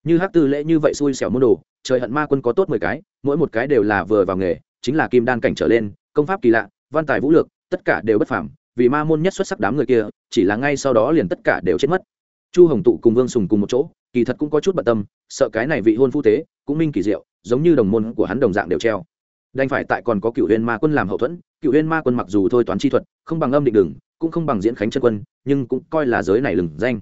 Như hát tư lễ như vậy xui xẻo môn đồ, trời hận ma quân có tốt mười cái, mỗi một cái đều là vừa vào nghề, chính là kim đan cảnh trở lên, công pháp kỳ lạ, văn tài vũ lược, tất cả đều bất phàm, vì ma môn nhất xuất sắc đám người kia, chỉ là ngay sau đó liền tất cả đều chết mất. Chu hồng tụ cùng vương sùng cùng một chỗ, kỳ thật cũng có chút bận tâm, sợ cái này vị hôn phu tế, cũng minh kỳ diệu, giống như đồng môn của hắn đồng dạng đều treo. Đành phải tại còn có cựu huyền ma quân làm hậu thuẫn cựu huyên ma quân mặc dù thôi toán chi thuật, không bằng âm định đường, cũng không bằng diễn khánh chân quân, nhưng cũng coi là giới này lừng danh.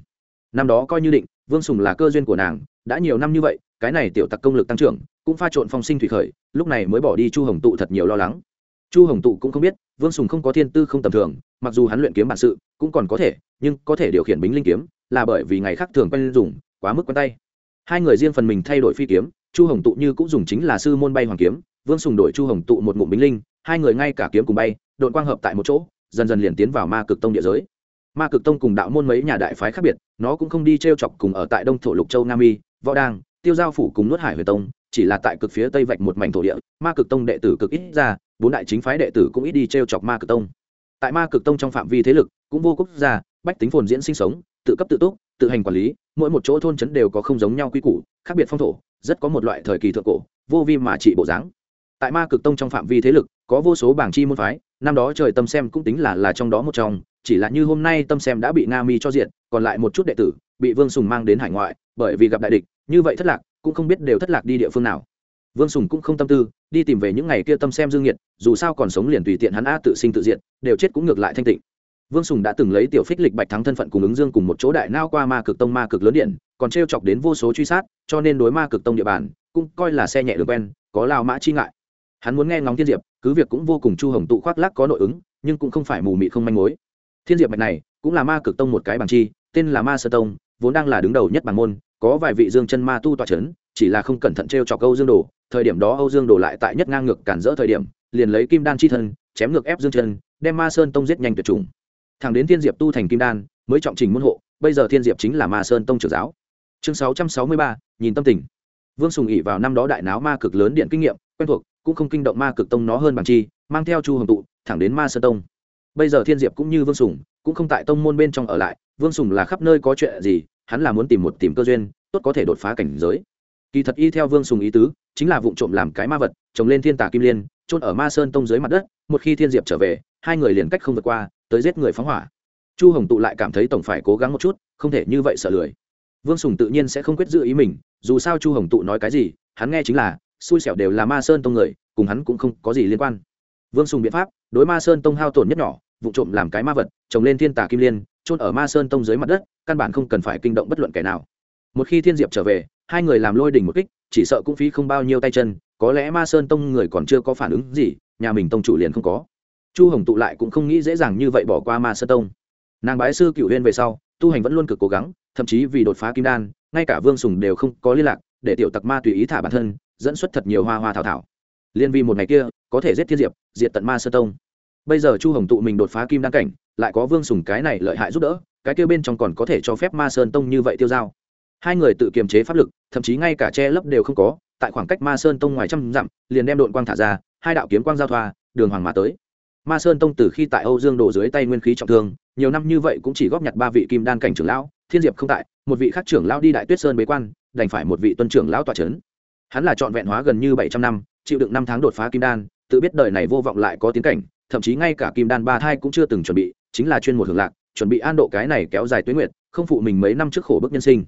Năm đó coi như định, vương sùng là cơ duyên của nàng, đã nhiều năm như vậy, cái này tiểu tặc công lực tăng trưởng, cũng pha trộn phong sinh thủy khởi, lúc này mới bỏ đi chu hồng tụ thật nhiều lo lắng. Chu hồng tụ cũng không biết, vương sùng không có thiên tư không tầm thường, mặc dù hắn luyện kiếm bản sự, cũng còn có thể, nhưng có thể điều khiển bính linh kiếm, là bởi vì ngày khác thường quen dùng, quá mức quen tay. Hai người riêng phần mình thay đổi phi kiếm, chu hồng tụ như cũng dùng chính là sư môn bay hoàng kiếm, vương sùng đổi chu hồng tụ một ngụm bính linh hai người ngay cả kiếm cùng bay, đội quang hợp tại một chỗ, dần dần liền tiến vào ma cực tông địa giới. Ma cực tông cùng đạo môn mấy nhà đại phái khác biệt, nó cũng không đi t r e o chọc cùng ở tại đông thổ lục châu nam y võ đang tiêu giao phủ cùng nuốt hải huyền tông, chỉ là tại cực phía tây vạch một mảnh thổ địa, ma cực tông đệ tử cực ít ra, bốn đại chính phái đệ tử cũng ít đi t r e o chọc ma cực tông. Tại ma cực tông trong phạm vi thế lực, cũng vô quốc gia, bách tính phồn diễn sinh sống, tự cấp tự túc, tự hành quản lý, mỗi một chỗ thôn trấn đều có không giống nhau quy củ, khác biệt phong thổ, rất có một loại thời kỳ thượng cổ, vô vi mà trị bộ dáng tại ma cực tông trong phạm vi thế lực, có vô số bảng chi môn phái, năm đó trời tâm xem cũng tính là là trong đó một trong, chỉ là như hôm nay tâm xem đã bị nga mi cho diện còn lại một chút đệ tử, bị vương sùng mang đến hải ngoại, bởi vì gặp đại địch, như vậy thất lạc, cũng không biết đều thất lạc đi địa phương nào. Vương sùng cũng không tâm tư, đi tìm về những ngày kia tâm xem dương nhiệt, dù sao còn sống liền tùy tiện hắn a tự sinh tự diện đều chết cũng ngược lại thanh tịnh. Vương sùng đã từng lấy tiểu phích lịch bạch thắng thân phận cùng ứng dương cùng một chỗ đại nao qua ma cực tông ma cực lớn điện, còn t r e o chọc đến vô số truy sát, cho nên đối ma cực tông địa bàn, cũng coi là xe nhẹ được quen, có lao mã chi ngại hắn muốn nghe ngóng thiên diệp, cứ việc cũng vô cùng chu hồng tụ khoác lắc có nội ứng, nhưng cũng không phải mù mị không manh mối. Thiên diệp mạch này, cũng là ma cực tông một cái bằng chi, tên là ma sơ tông, vốn đang là đứng đầu nhất bằng môn, có vài vị dương chân ma tu tọa c h ấ n chỉ là không cẩn thận t r e o chọc âu dương đồ. Thời điểm đó âu dương đồ lại tại nhất ngang ngược cản rỡ thời điểm, liền lấy kim đan chi thân, chém ngược ép dương chân, đem ma sơn tông giết nhanh tuyệt chủng. Thẳng đến thiên diệp tu thành kim đan, mới trọng trình môn hộ, bây giờ thiên diệp chính là ma sơn tông trưởng giáo. Chương sáu trăm sáu mươi ba, nhìn tâm tình. Vương sùng ỉ vào năm đó đại náo ma cực lớn điện kinh nghiệm, quen thuộc cũng không kinh động ma cực tông nó hơn bằng chi, mang theo chu hồng tụ, thẳng đến ma sơn tông. Bây giờ thiên diệp cũng như vương sùng, cũng không tại tông môn bên trong ở lại, vương sùng là khắp nơi có chuyện gì, hắn là muốn tìm một tìm cơ duyên, tốt có thể đột phá cảnh giới. Kỳ thật y theo vương sùng ý tứ, chính là vụ trộm làm cái ma vật, trồng lên thiên tà kim liên trôn ở ma sơn tông dưới mặt đất, một khi thiên diệp trở về, hai người liền cách không vượt qua, tới giết người phóng hỏa. Chu hồng tụ lại cảm thấy tổng phải cố gắng một chút, không thể như vậy sợ lười. Vương sùng tự nhiên sẽ không quyết giữ ý mình, dù sao chu hồng tụ nói cái gì, hắn nghe chính là xui xẻo đều là ma sơn tông người, cùng hắn cũng không có gì liên quan. Vương sùng biện pháp, đối ma sơn tông hao tổn nhất nhỏ, vụ trộm làm cái ma vật, trồng lên thiên tà kim liên trôn ở ma sơn tông dưới mặt đất, căn bản không cần phải kinh động bất luận kẻ nào. Một khi thiên diệp trở về, hai người làm lôi đỉnh một kích, chỉ sợ cũng phí không bao nhiêu tay chân, có lẽ ma sơn tông người còn chưa có phản ứng gì, nhà mình tông chủ liền không có. Chu hồng tụ lại cũng không nghĩ dễ dàng như vậy bỏ qua ma sơn tông. Nàng bái sư cựu huyên về sau, tu hành vẫn luôn cực cố gắng, thậm chí vì đột phá kim đan, ngay cả vương sùng đều không có liên lạc, để tiểu tặc ma tùy ý thả bản thân dẫn xuất thật nhiều hoa hoa thảo thảo. Liên vi một ngày kia, có thể giết thiên diệp, diệt tận ma sơ tông. Bây giờ chu hồng tụ mình đột phá kim đăng cảnh, lại có vương sùng cái này lợi hại giúp đỡ, cái kia bên trong còn có thể cho phép ma sơn tông như vậy tiêu dao. Hai người tự kiềm chế pháp lực, thậm chí ngay cả che lấp đều không có, tại khoảng cách ma sơn tông ngoài trăm dặm, liền đem đội quang thả ra, hai đạo kiếm quang giao thoa, đường hoàng mà tới. Ma sơn tông từ khi tại âu dương đổ dưới tay nguyên khí trọng thương, nhiều năm như vậy cũng chỉ góp nhặt ba vị kim đan cảnh trưởng lão, thiên diệp không tại, một vị khác trưởng lão đi đại tuyết sơn bế quan, đành phải một vị tuân trưởng lão tòa c h ấ n hắn là trọn vẹn hóa gần như bảy trăm năm, chịu đựng năm tháng đột phá kim đan, tự biết đời này vô vọng lại có tiến cảnh, thậm chí ngay cả kim đan ba thai cũng chưa từng chuẩn bị, chính là chuyên một hưởng lạc, chuẩn bị an độ cái này kéo dài tuyến nguyện không phụ mình mấy năm trước khổ bức nhân sinh.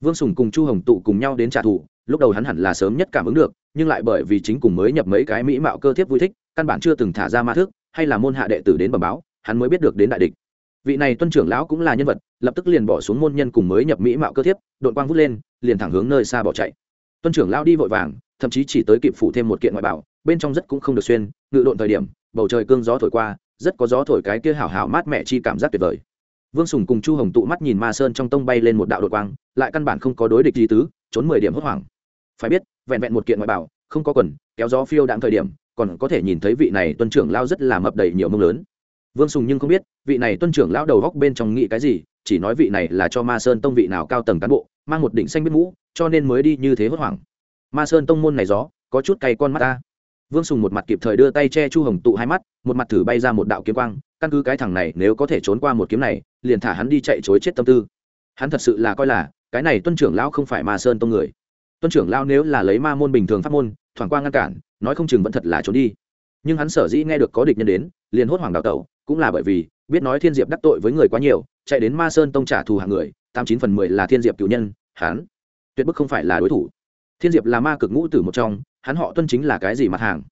Vương sùng cùng chu hồng tụ cùng nhau đến trả thù, lúc đầu hắn hẳn là sớm nhất cảm ứng được, nhưng lại bởi vì chính cùng mới nhập mấy cái mỹ mạo cơ thiếp vui thích, căn bản chưa từng thả ra ma thước hay là môn hạ đệ tử đến bẩm báo, hắn mới biết được đến đại địch. Vị này tuân trưởng lão cũng là nhân vật, lập tức liền bỏ xuống môn nhân cùng mới nhập mỹ mạo cơ thiếp đội quang vút lên, liền thẳng hướng nơi xa bỏ chạy tuân trưởng lao đi vội vàng, thậm chí chỉ tới kịp phủ thêm một kiện ngoại bảo, bên trong rất cũng không được xuyên, ngự lộn thời điểm, bầu trời cương gió thổi qua, rất có gió thổi cái kia hảo hảo mát mẻ chi cảm giác tuyệt vời. Vương sùng cùng chu hồng tụ mắt nhìn ma sơn trong tông bay lên một đạo đội quang, lại căn bản không có đối địch gì tứ, trốn mười điểm hốt hoảng. Phải biết, vẹn vẹn một kiện ngoại bảo, không có quần, kéo gió phiêu đạn thời điểm, còn có thể nhìn thấy vị này tuân trưởng lao rất là mập đầy nhiều mông lớn. Vương sùng nhưng không biết, vị này tuân trưởng lao đầu góc bên trong nghĩ cái gì chỉ nói vị này là cho ma sơn tông vị nào cao tầng cán bộ, mang một đỉnh xanh biết mũ, cho nên mới đi như thế hốt hoảng. Ma sơn tông môn này gió, có chút cay con mắt ta. Vương sùng một mặt kịp thời đưa tay che chu hồng tụ hai mắt, một mặt thử bay ra một đạo kiếm quang, căn cứ cái thằng này, nếu có thể trốn qua một kiếm này, liền thả hắn đi chạy chối chết tâm tư. Hắn thật sự là coi là, cái này tuân trưởng lão không phải ma sơn tông người. Tuân trưởng lão nếu là lấy ma môn bình thường pháp môn, thoảng qua ngăn cản, nói không chừng vẫn thật là trốn đi. Nhưng hắn sở dĩ nghe được có địch nhân đến, liền hốt hoảng đào tẩu, cũng là bởi vì, biết nói thiên diệp đắc tội với người quá nhiều chạy đến ma sơn tông trả thù hàng người, tám chín phần mười là thiên diệp cựu nhân, hắn tuyệt bức không phải là đối thủ. Thiên diệp là ma cực ngũ tử một trong, hắn họ tuân chính là cái gì mặt hàng?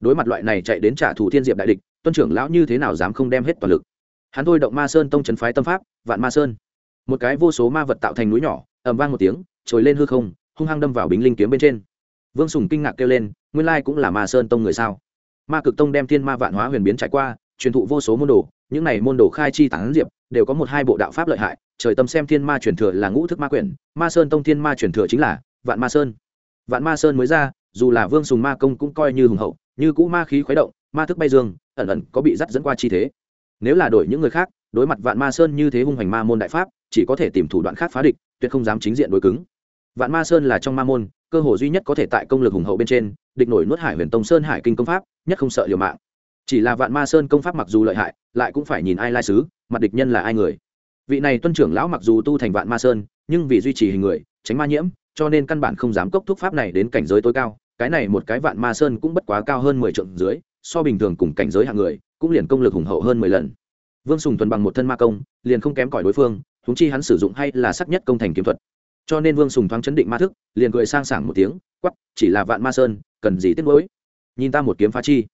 Đối mặt loại này chạy đến trả thù thiên diệp đại địch, tuân trưởng lão như thế nào dám không đem hết toàn lực? Hắn thôi động ma sơn tông trấn phái tâm pháp, vạn ma sơn. Một cái vô số ma vật tạo thành núi nhỏ, ầm vang một tiếng, trồi lên hư không, hung hăng đâm vào bính linh kiếm bên trên. Vương sùng kinh ngạc kêu lên, nguyên lai cũng là ma sơn tông người sao? Ma cực tông đem thiên ma vạn hóa huyền biến trải qua, truyền thụ vô số môn đồ, những này môn đồ khai chi tán diệp đều có một hai bộ đạo pháp lợi hại, trời tâm xem thiên ma truyền thừa là ngũ thức ma quyển, ma sơn tông thiên ma truyền thừa chính là vạn ma sơn. Vạn ma sơn mới ra, dù là vương sùng ma công cũng coi như hùng hậu, như cũ ma khí khuấy động, ma thức bay dương, ẩn ẩn có bị dắt dẫn qua chi thế. Nếu là đổi những người khác, đối mặt vạn ma sơn như thế hung hành ma môn đại pháp, chỉ có thể tìm thủ đoạn khác phá địch, tuyệt không dám chính diện đối cứng. Vạn ma sơn là trong ma môn, cơ hội duy nhất có thể tại công lực hùng hậu bên trên, địch nổi nuốt hải huyền tông sơn hải kinh công pháp, nhất không sợ liều mạng chỉ là vạn ma sơn công pháp mặc dù lợi hại, lại cũng phải nhìn ai lai sứ mặt địch nhân là ai người. Vị này tuân trưởng lão mặc dù tu thành vạn ma sơn, nhưng vì duy trì hình người, tránh ma nhiễm, cho nên căn bản không dám cốc thuốc pháp này đến cảnh giới tối cao. Cái này một cái vạn ma sơn cũng bất quá cao hơn mười trượng dưới, so bình thường cùng cảnh giới hạng người, cũng liền công lực hùng hậu hơn mười lần. Vương sùng thuần bằng một thân ma công, liền không kém cỏi đối phương thúng chi hắn sử dụng hay là sắc nhất công thành kiếm thuật. Cho nên vương sùng thoáng chấn định ma thức, liền cười sang sảng một tiếng quắp chỉ là vạn ma sơn, cần gì tiếc nuối? Nhìn ta một kiếm phá chi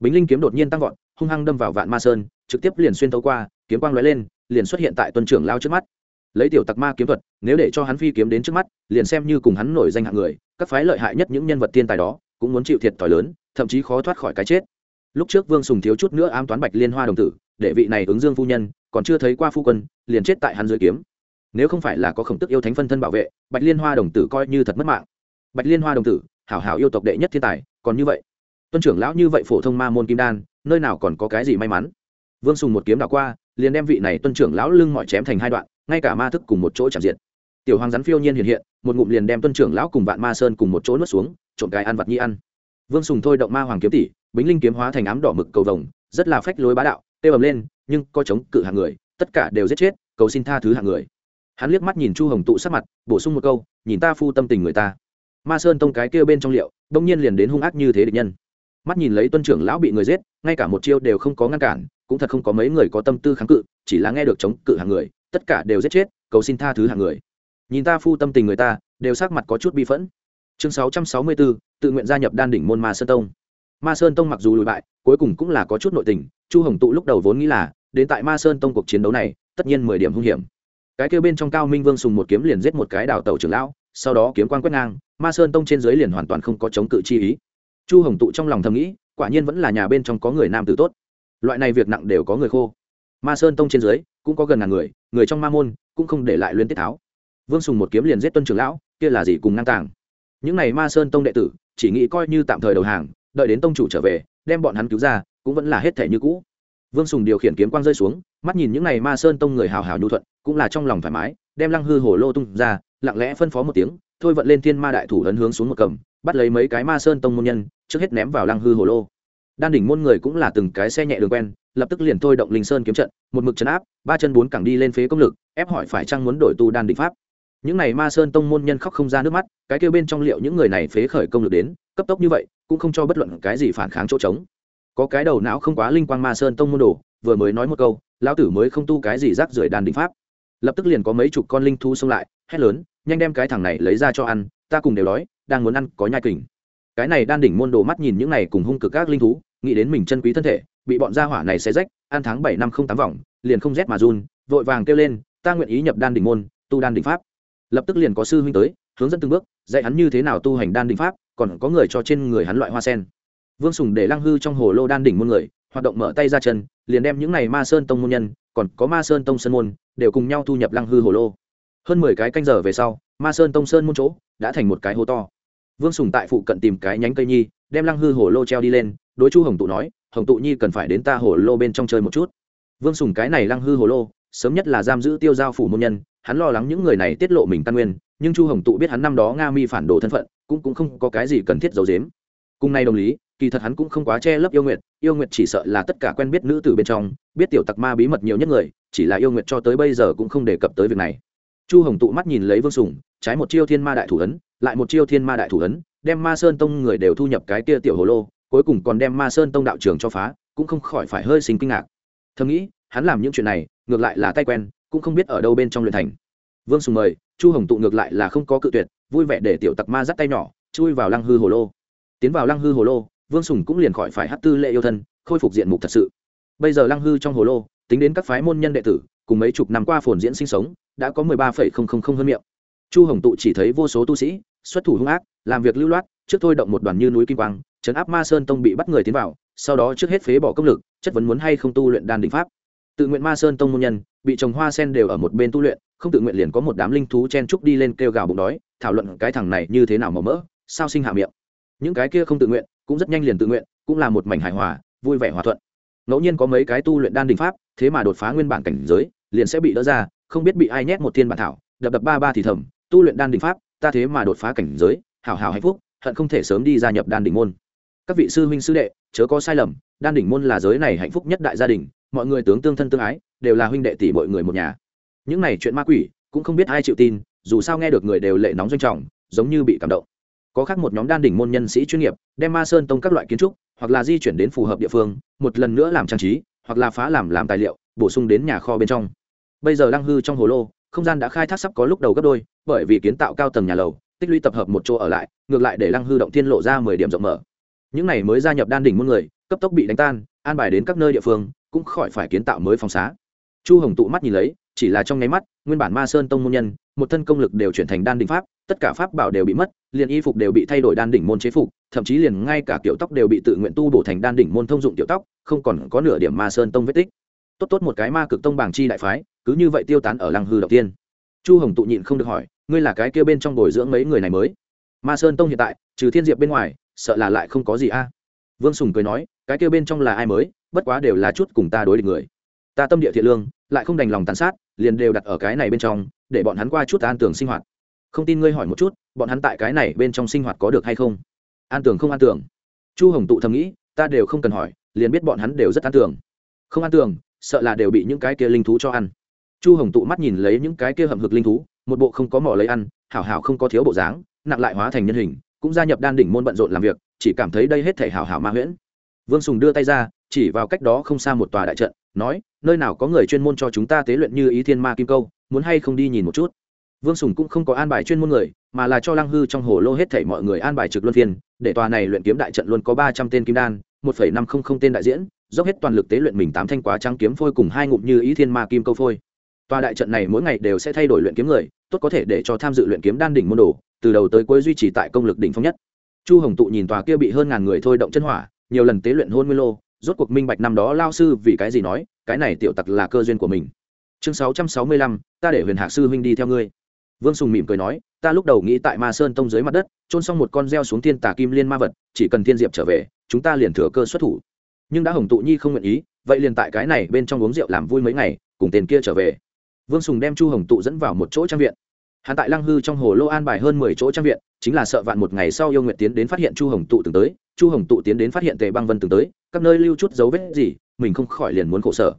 bính linh kiếm đột nhiên tăng vọt, hung hăng đâm vào vạn ma sơn, trực tiếp liền xuyên tấu qua, kiếm quang lóe lên, liền xuất hiện tại tuần trưởng lao trước mắt. Lấy tiểu tặc ma kiếm thuật, nếu để cho hắn phi kiếm đến trước mắt, liền xem như cùng hắn nổi danh hạng người, các phái lợi hại nhất những nhân vật thiên tài đó, cũng muốn chịu thiệt thòi lớn, thậm chí khó thoát khỏi cái chết. Lúc trước vương sùng thiếu chút nữa ám toán bạch liên hoa đồng tử, để vị này ứng dương phu nhân, còn chưa thấy qua phu quân, liền chết tại hắn dưới kiếm. Nếu không phải là có khổng tức yêu thánh phân thân bảo vệ, bạch liên hoa đồng tử coi như thật mất mạng. Bạch liên hoa đồng tử, hảo hảo yêu tộc đệ nhất thiên tài, còn như vậy tuân trưởng lão như vậy phổ thông ma môn kim đan, nơi nào còn có cái gì may mắn? Vương sùng một kiếm đảo qua, liền đem vị này tuân trưởng lão lưng mọi chém thành hai đoạn, ngay cả ma thức cùng một chỗ chạm diện. Tiểu hoàng rắn phiêu nhiên hiện hiện, một ngụm liền đem tuân trưởng lão cùng vạn ma sơn cùng một chỗ nuốt xuống, trộm cái ăn vặt nhi ăn. Vương sùng thôi động ma hoàng kiếm tỷ, bính linh kiếm hóa thành ám đỏ mực cầu vồng, rất là phách lối bá đạo, tê ầm lên, nhưng có chống cự hàng người, tất cả đều giết chết, cầu xin tha thứ hàng người. Hắn liếc mắt nhìn chu hồng tụ sắc mặt, bổ sung một câu, nhìn ta phu tâm tình người ta. Ma sơn tông cái kêu bên trong liệu, đông nhiên liền đến hung ác như thế địch nhân mắt nhìn lấy tuân trưởng lão bị người giết, ngay cả một chiêu đều không có ngăn cản, cũng thật không có mấy người có tâm tư kháng cự, chỉ là nghe được chống cự hàng người, tất cả đều giết chết, cầu xin tha thứ hàng người. Nhìn ta phu tâm tình người ta, đều sắc mặt có chút bi phẫn. Chương sáu trăm sáu mươi bốn tự nguyện gia nhập đan đỉnh môn ma sơn tông. Ma sơn tông mặc dù lùi bại cuối cùng cũng là có chút nội tình, chu hồng tụ lúc đầu vốn nghĩ là, đến tại ma sơn tông cuộc chiến đấu này, tất nhiên mười điểm hung hiểm. Cái kêu bên trong cao minh vương sùng một kiếm liền giết một cái đào tàu trưởng lão, sau đó kiếm quan quét ngang, ma sơn tông trên dưới liền hoàn toàn không có chống cự chi ý chu hồng tụ trong lòng thầm nghĩ, quả nhiên vẫn là nhà bên trong có người nam tử tốt. Loại này việc nặng đều có người khô. Ma sơn tông trên dưới, cũng có gần ngàn người người trong ma môn, cũng không để lại luyến tiết tháo. Vương sùng một kiếm liền giết tuân trưởng lão, kia là gì cùng ngang tàng. Những n à y ma sơn tông đệ tử, chỉ nghĩ coi như tạm thời đầu hàng, đợi đến tông chủ trở về, đem bọn hắn cứu ra, cũng vẫn là hết thể như cũ. Vương sùng điều khiển kiếm quang rơi xuống, mắt nhìn những n à y ma sơn tông người hào hào nhu thuận, cũng là trong lòng thoải mái, đem lăng hư hồ lô tung ra, lặng lẽ phân phó một tiếng, thôi vận lên thiên ma đại thủ ấn hướng xuống một cầm, bắt lấy mấy cái ma sơn tông môn nhân trước hết ném vào lăng hư hồ lô. Đan đỉnh môn người cũng là từng cái xe nhẹ đường quen, lập tức liền thôi động linh sơn kiếm trận, một mực chấn áp, ba chân bốn cẳng đi lên phế công lực, ép hỏi phải chăng muốn đổi tu đan đỉnh pháp. Những này ma sơn tông môn nhân khóc không ra nước mắt, cái kêu bên trong liệu những người này phế khởi công lực đến, cấp tốc như vậy, cũng không cho bất luận cái gì phản kháng chỗ trống. Có cái đầu não không quá linh quang ma sơn tông môn đồ, vừa mới nói một câu, lão tử mới không tu cái gì rác rưởi đan đỉnh pháp. Lập tức liền có mấy chục con linh thu xông lại, hét lớn, nhanh đem cái thằng này lấy ra cho ăn, ta cùng đều đói, đang muốn ăn có nhai kình cái này đan đỉnh môn đồ mắt nhìn những này cùng hung cực các linh thú, nghĩ đến mình chân quý thân thể, bị bọn gia hỏa này xé rách an tháng bảy năm không tám vòng, liền không rét mà run, vội vàng kêu lên, ta nguyện ý nhập đan đỉnh môn, tu đan đỉnh pháp. Lập tức liền có sư huynh tới, hướng dẫn từng bước, dạy hắn như thế nào tu hành đan đỉnh pháp, còn có người cho trên người hắn loại hoa sen. Vương sùng để lăng hư trong hồ lô đan đỉnh môn người, hoạt động mở tay ra chân, liền đem những này ma sơn tông môn nhân, còn có ma sơn tông sơn môn, đều cùng nhau thu nhập lăng hư hồ lô. Hơn mười cái canh giờ về sau, ma sơn tông sơn môn chỗ, đã thành một cái hố to vương sùng tại phụ cận tìm cái nhánh cây nhi, đem lăng hư hồ lô treo đi lên, đối chu hồng tụ nói, hồng tụ nhi cần phải đến ta hồ lô bên trong chơi một chút. Vương sùng cái này lăng hư hồ lô, sớm nhất là giam giữ tiêu giao phủ môn nhân, hắn lo lắng những người này tiết lộ mình căn nguyên, nhưng chu hồng tụ biết hắn năm đó nga mi phản đồ thân phận, cũng cũng không có cái gì cần thiết giấu dếm cùng nay đồng lý, kỳ thật hắn cũng không quá che lấp yêu nguyệt yêu nguyệt chỉ sợ là tất cả quen biết nữ tử bên trong, biết tiểu tặc ma bí mật nhiều nhất người, chỉ là yêu nguyệt cho tới bây giờ cũng không đề cập tới việc này. Chu hồng tụ mắt nhìn lấy vương sùng, trái một chiêu thiên ma đại thủ ấn lại một chiêu thiên ma đại thủ ấn, đem ma sơn tông người đều thu nhập cái kia tiểu hồ lô, cuối cùng còn đem ma sơn tông đạo trường cho phá, cũng không khỏi phải hơi sinh kinh ngạc. Thầm nghĩ, hắn làm những chuyện này, ngược lại là tay quen, cũng không biết ở đâu bên trong luyện thành. Vương sùng mời, chu hồng tụ ngược lại là không có cự tuyệt, vui vẻ để tiểu tặc ma dắt tay nhỏ, chui vào lăng hư hồ lô. Tiến vào lăng hư hồ lô, vương sùng cũng liền khỏi phải hát tư lệ yêu thân, khôi phục diện mục thật sự. Bây giờ lăng hư trong hồ lô, tính đến các phái môn nhân đệ tử, cùng mấy chục năm qua phồn diễn sinh sống, đã có mười ba phẩy không không không hơn miệng chu hồng tụ chỉ thấy vô số tu sĩ, xuất thủ hung ác, làm việc lưu loát, trước thôi động một đoàn như núi kim quang, chấn áp ma sơn tông bị bắt người tiến vào, sau đó trước hết phế bỏ công lực, chất vấn muốn hay không tu luyện đan định pháp. Tự nguyện ma sơn tông môn nhân, bị trồng hoa sen đều ở một bên tu luyện, không tự nguyện liền có một đám linh thú chen trúc đi lên kêu gào bụng đói, thảo luận cái thằng này như thế nào màu mỡ, sao sinh hạ miệng. Những cái kia không tự nguyện, cũng rất nhanh liền tự nguyện, cũng là một mảnh hài hòa, vui vẻ hòa thuận. Ngẫu nhiên có mấy cái tu luyện đan đình pháp, thế mà đột phá nguyên bản cảnh giới, liền sẽ bị đỡ ra, không biết bị ai nhét một thiên bản thảo, đập đập ba ba thì thầm tu luyện đan đỉnh pháp, ta thế mà đột phá cảnh giới, hảo hảo hạnh phúc, hận không thể sớm đi gia nhập đan đỉnh môn. Các vị sư huynh sư đệ, chớ có sai lầm, đan đỉnh môn là giới này hạnh phúc nhất đại gia đình, mọi người tướng tương thân tương ái, đều là huynh đệ tỷ mọi người một nhà. Những này chuyện ma quỷ, cũng không biết ai chịu tin, dù sao nghe được người đều lệ nóng doanh trọng, giống như bị cảm động. Có khác một nhóm đan đỉnh môn nhân sĩ chuyên nghiệp, đem ma sơn tông các loại kiến trúc, hoặc là di chuyển đến phù hợp địa phương, một lần nữa làm trang trí, hoặc là phá làm làm tài liệu, bổ sung đến nhà kho bên trong. Bây giờ lăng hư trong hồ lô không gian đã khai thác sắp có lúc đầu gấp đôi, bởi vì kiến tạo cao tầng nhà lầu, tích lũy tập hợp một chỗ ở lại, ngược lại để lăng hư động thiên lộ ra mười điểm rộng mở. Những này mới gia nhập đan đỉnh môn người, cấp tốc bị đánh tan, an bài đến các nơi địa phương, cũng khỏi phải kiến tạo mới phòng xá. Chu hồng tụ mắt nhìn lấy, chỉ là trong nháy mắt, nguyên bản ma sơn tông môn nhân, một thân công lực đều chuyển thành đan đỉnh pháp, tất cả pháp bảo đều bị mất, liền y phục đều bị thay đổi đan đỉnh môn chế phục, thậm chí liền ngay cả kiểu tóc đều bị tự nguyện tu bổ thành đan đỉnh môn thông dụng tiểu tóc, không còn có nửa điểm ma sơn tông vết tích. Tốt tốt một cái ma cực tông bảng chi đại phái cứ như vậy tiêu tán ở lăng hư đầu tiên. Chu hồng tụ nhịn không được hỏi, ngươi là cái kia bên trong bồi dưỡng mấy người này mới? Ma sơn tông hiện tại, trừ thiên diệp bên ngoài, sợ là lại không có gì a. Vương sùng cười nói, cái kia bên trong là ai mới, bất quá đều là chút cùng ta đối địch người. Ta tâm địa thiện lương, lại không đành lòng tàn sát, liền đều đặt ở cái này bên trong, để bọn hắn qua chút an tường sinh hoạt. Không tin ngươi hỏi một chút, bọn hắn tại cái này bên trong sinh hoạt có được hay không? An tường không an tường chu hồng tụ thầm nghĩ, ta đều không cần hỏi, liền biết bọn hắn đều rất an tường không an tường sợ là đều bị những cái kia linh thú cho ăn chu hồng tụ mắt nhìn lấy những cái kia hầm hực linh thú, một bộ không có mỏ lấy ăn, hảo hảo không có thiếu bộ dáng, nặng lại hóa thành nhân hình, cũng gia nhập đan đỉnh môn bận rộn làm việc, chỉ cảm thấy đây hết thể hảo hảo ma huyễn. Vương sùng đưa tay ra, chỉ vào cách đó không xa một tòa đại trận, nói, nơi nào có người chuyên môn cho chúng ta tế luyện như ý thiên ma kim câu, muốn hay không đi nhìn một chút? Vương sùng cũng không có an bài chuyên môn người, mà là cho lăng hư trong hồ lô hết thảy mọi người an bài trực luân phiên, để tòa này luyện kiếm đại trận luôn có ba trăm tên kim đan, một phẩy năm không không tên đại diễn, dốc hết toàn lực tế luyện mình tám thanh quá trắng kiếm phôi cùng hai ngụm như ý thiên ma kim câu phôi tòa đại trận này mỗi ngày đều sẽ thay đổi luyện kiếm người, tốt có thể để cho tham dự luyện kiếm đan đỉnh môn đồ, từ đầu tới cuối duy trì tại công lực đỉnh phong nhất. Chu hồng tụ nhìn tòa kia bị hơn ngàn người thôi động chân hỏa, nhiều lần tế luyện hôn nguyên lô, rốt cuộc minh bạch năm đó lao sư vì cái gì nói, cái này tiểu tặc là cơ duyên của mình. Chương sáu trăm sáu mươi lăm, ta để huyền hạ sư huynh đi theo ngươi. Vương sùng mỉm cười nói, ta lúc đầu nghĩ tại ma sơn tông dưới mặt đất trôn xong một con gieo xuống thiên tà kim liên ma vật, chỉ cần thiên diệp trở về, chúng ta liền thừa cơ xuất thủ. Nhưng đã hồng tụ nhi không nguyện ý, vậy liền tại cái này bên trong uống rượu làm vui mấy ngày, cùng tiền kia trở về vương sùng đem chu hồng tụ dẫn vào một chỗ trang viện. Hắn tại lăng hư trong hồ lô an bài hơn mười chỗ trang viện, chính là sợ vạn một ngày sau yêu nguyện tiến đến phát hiện chu hồng tụ từng tới, chu hồng tụ tiến đến phát hiện tề băng vân từng tới, các nơi lưu chút dấu vết gì, mình không khỏi liền muốn khổ sở.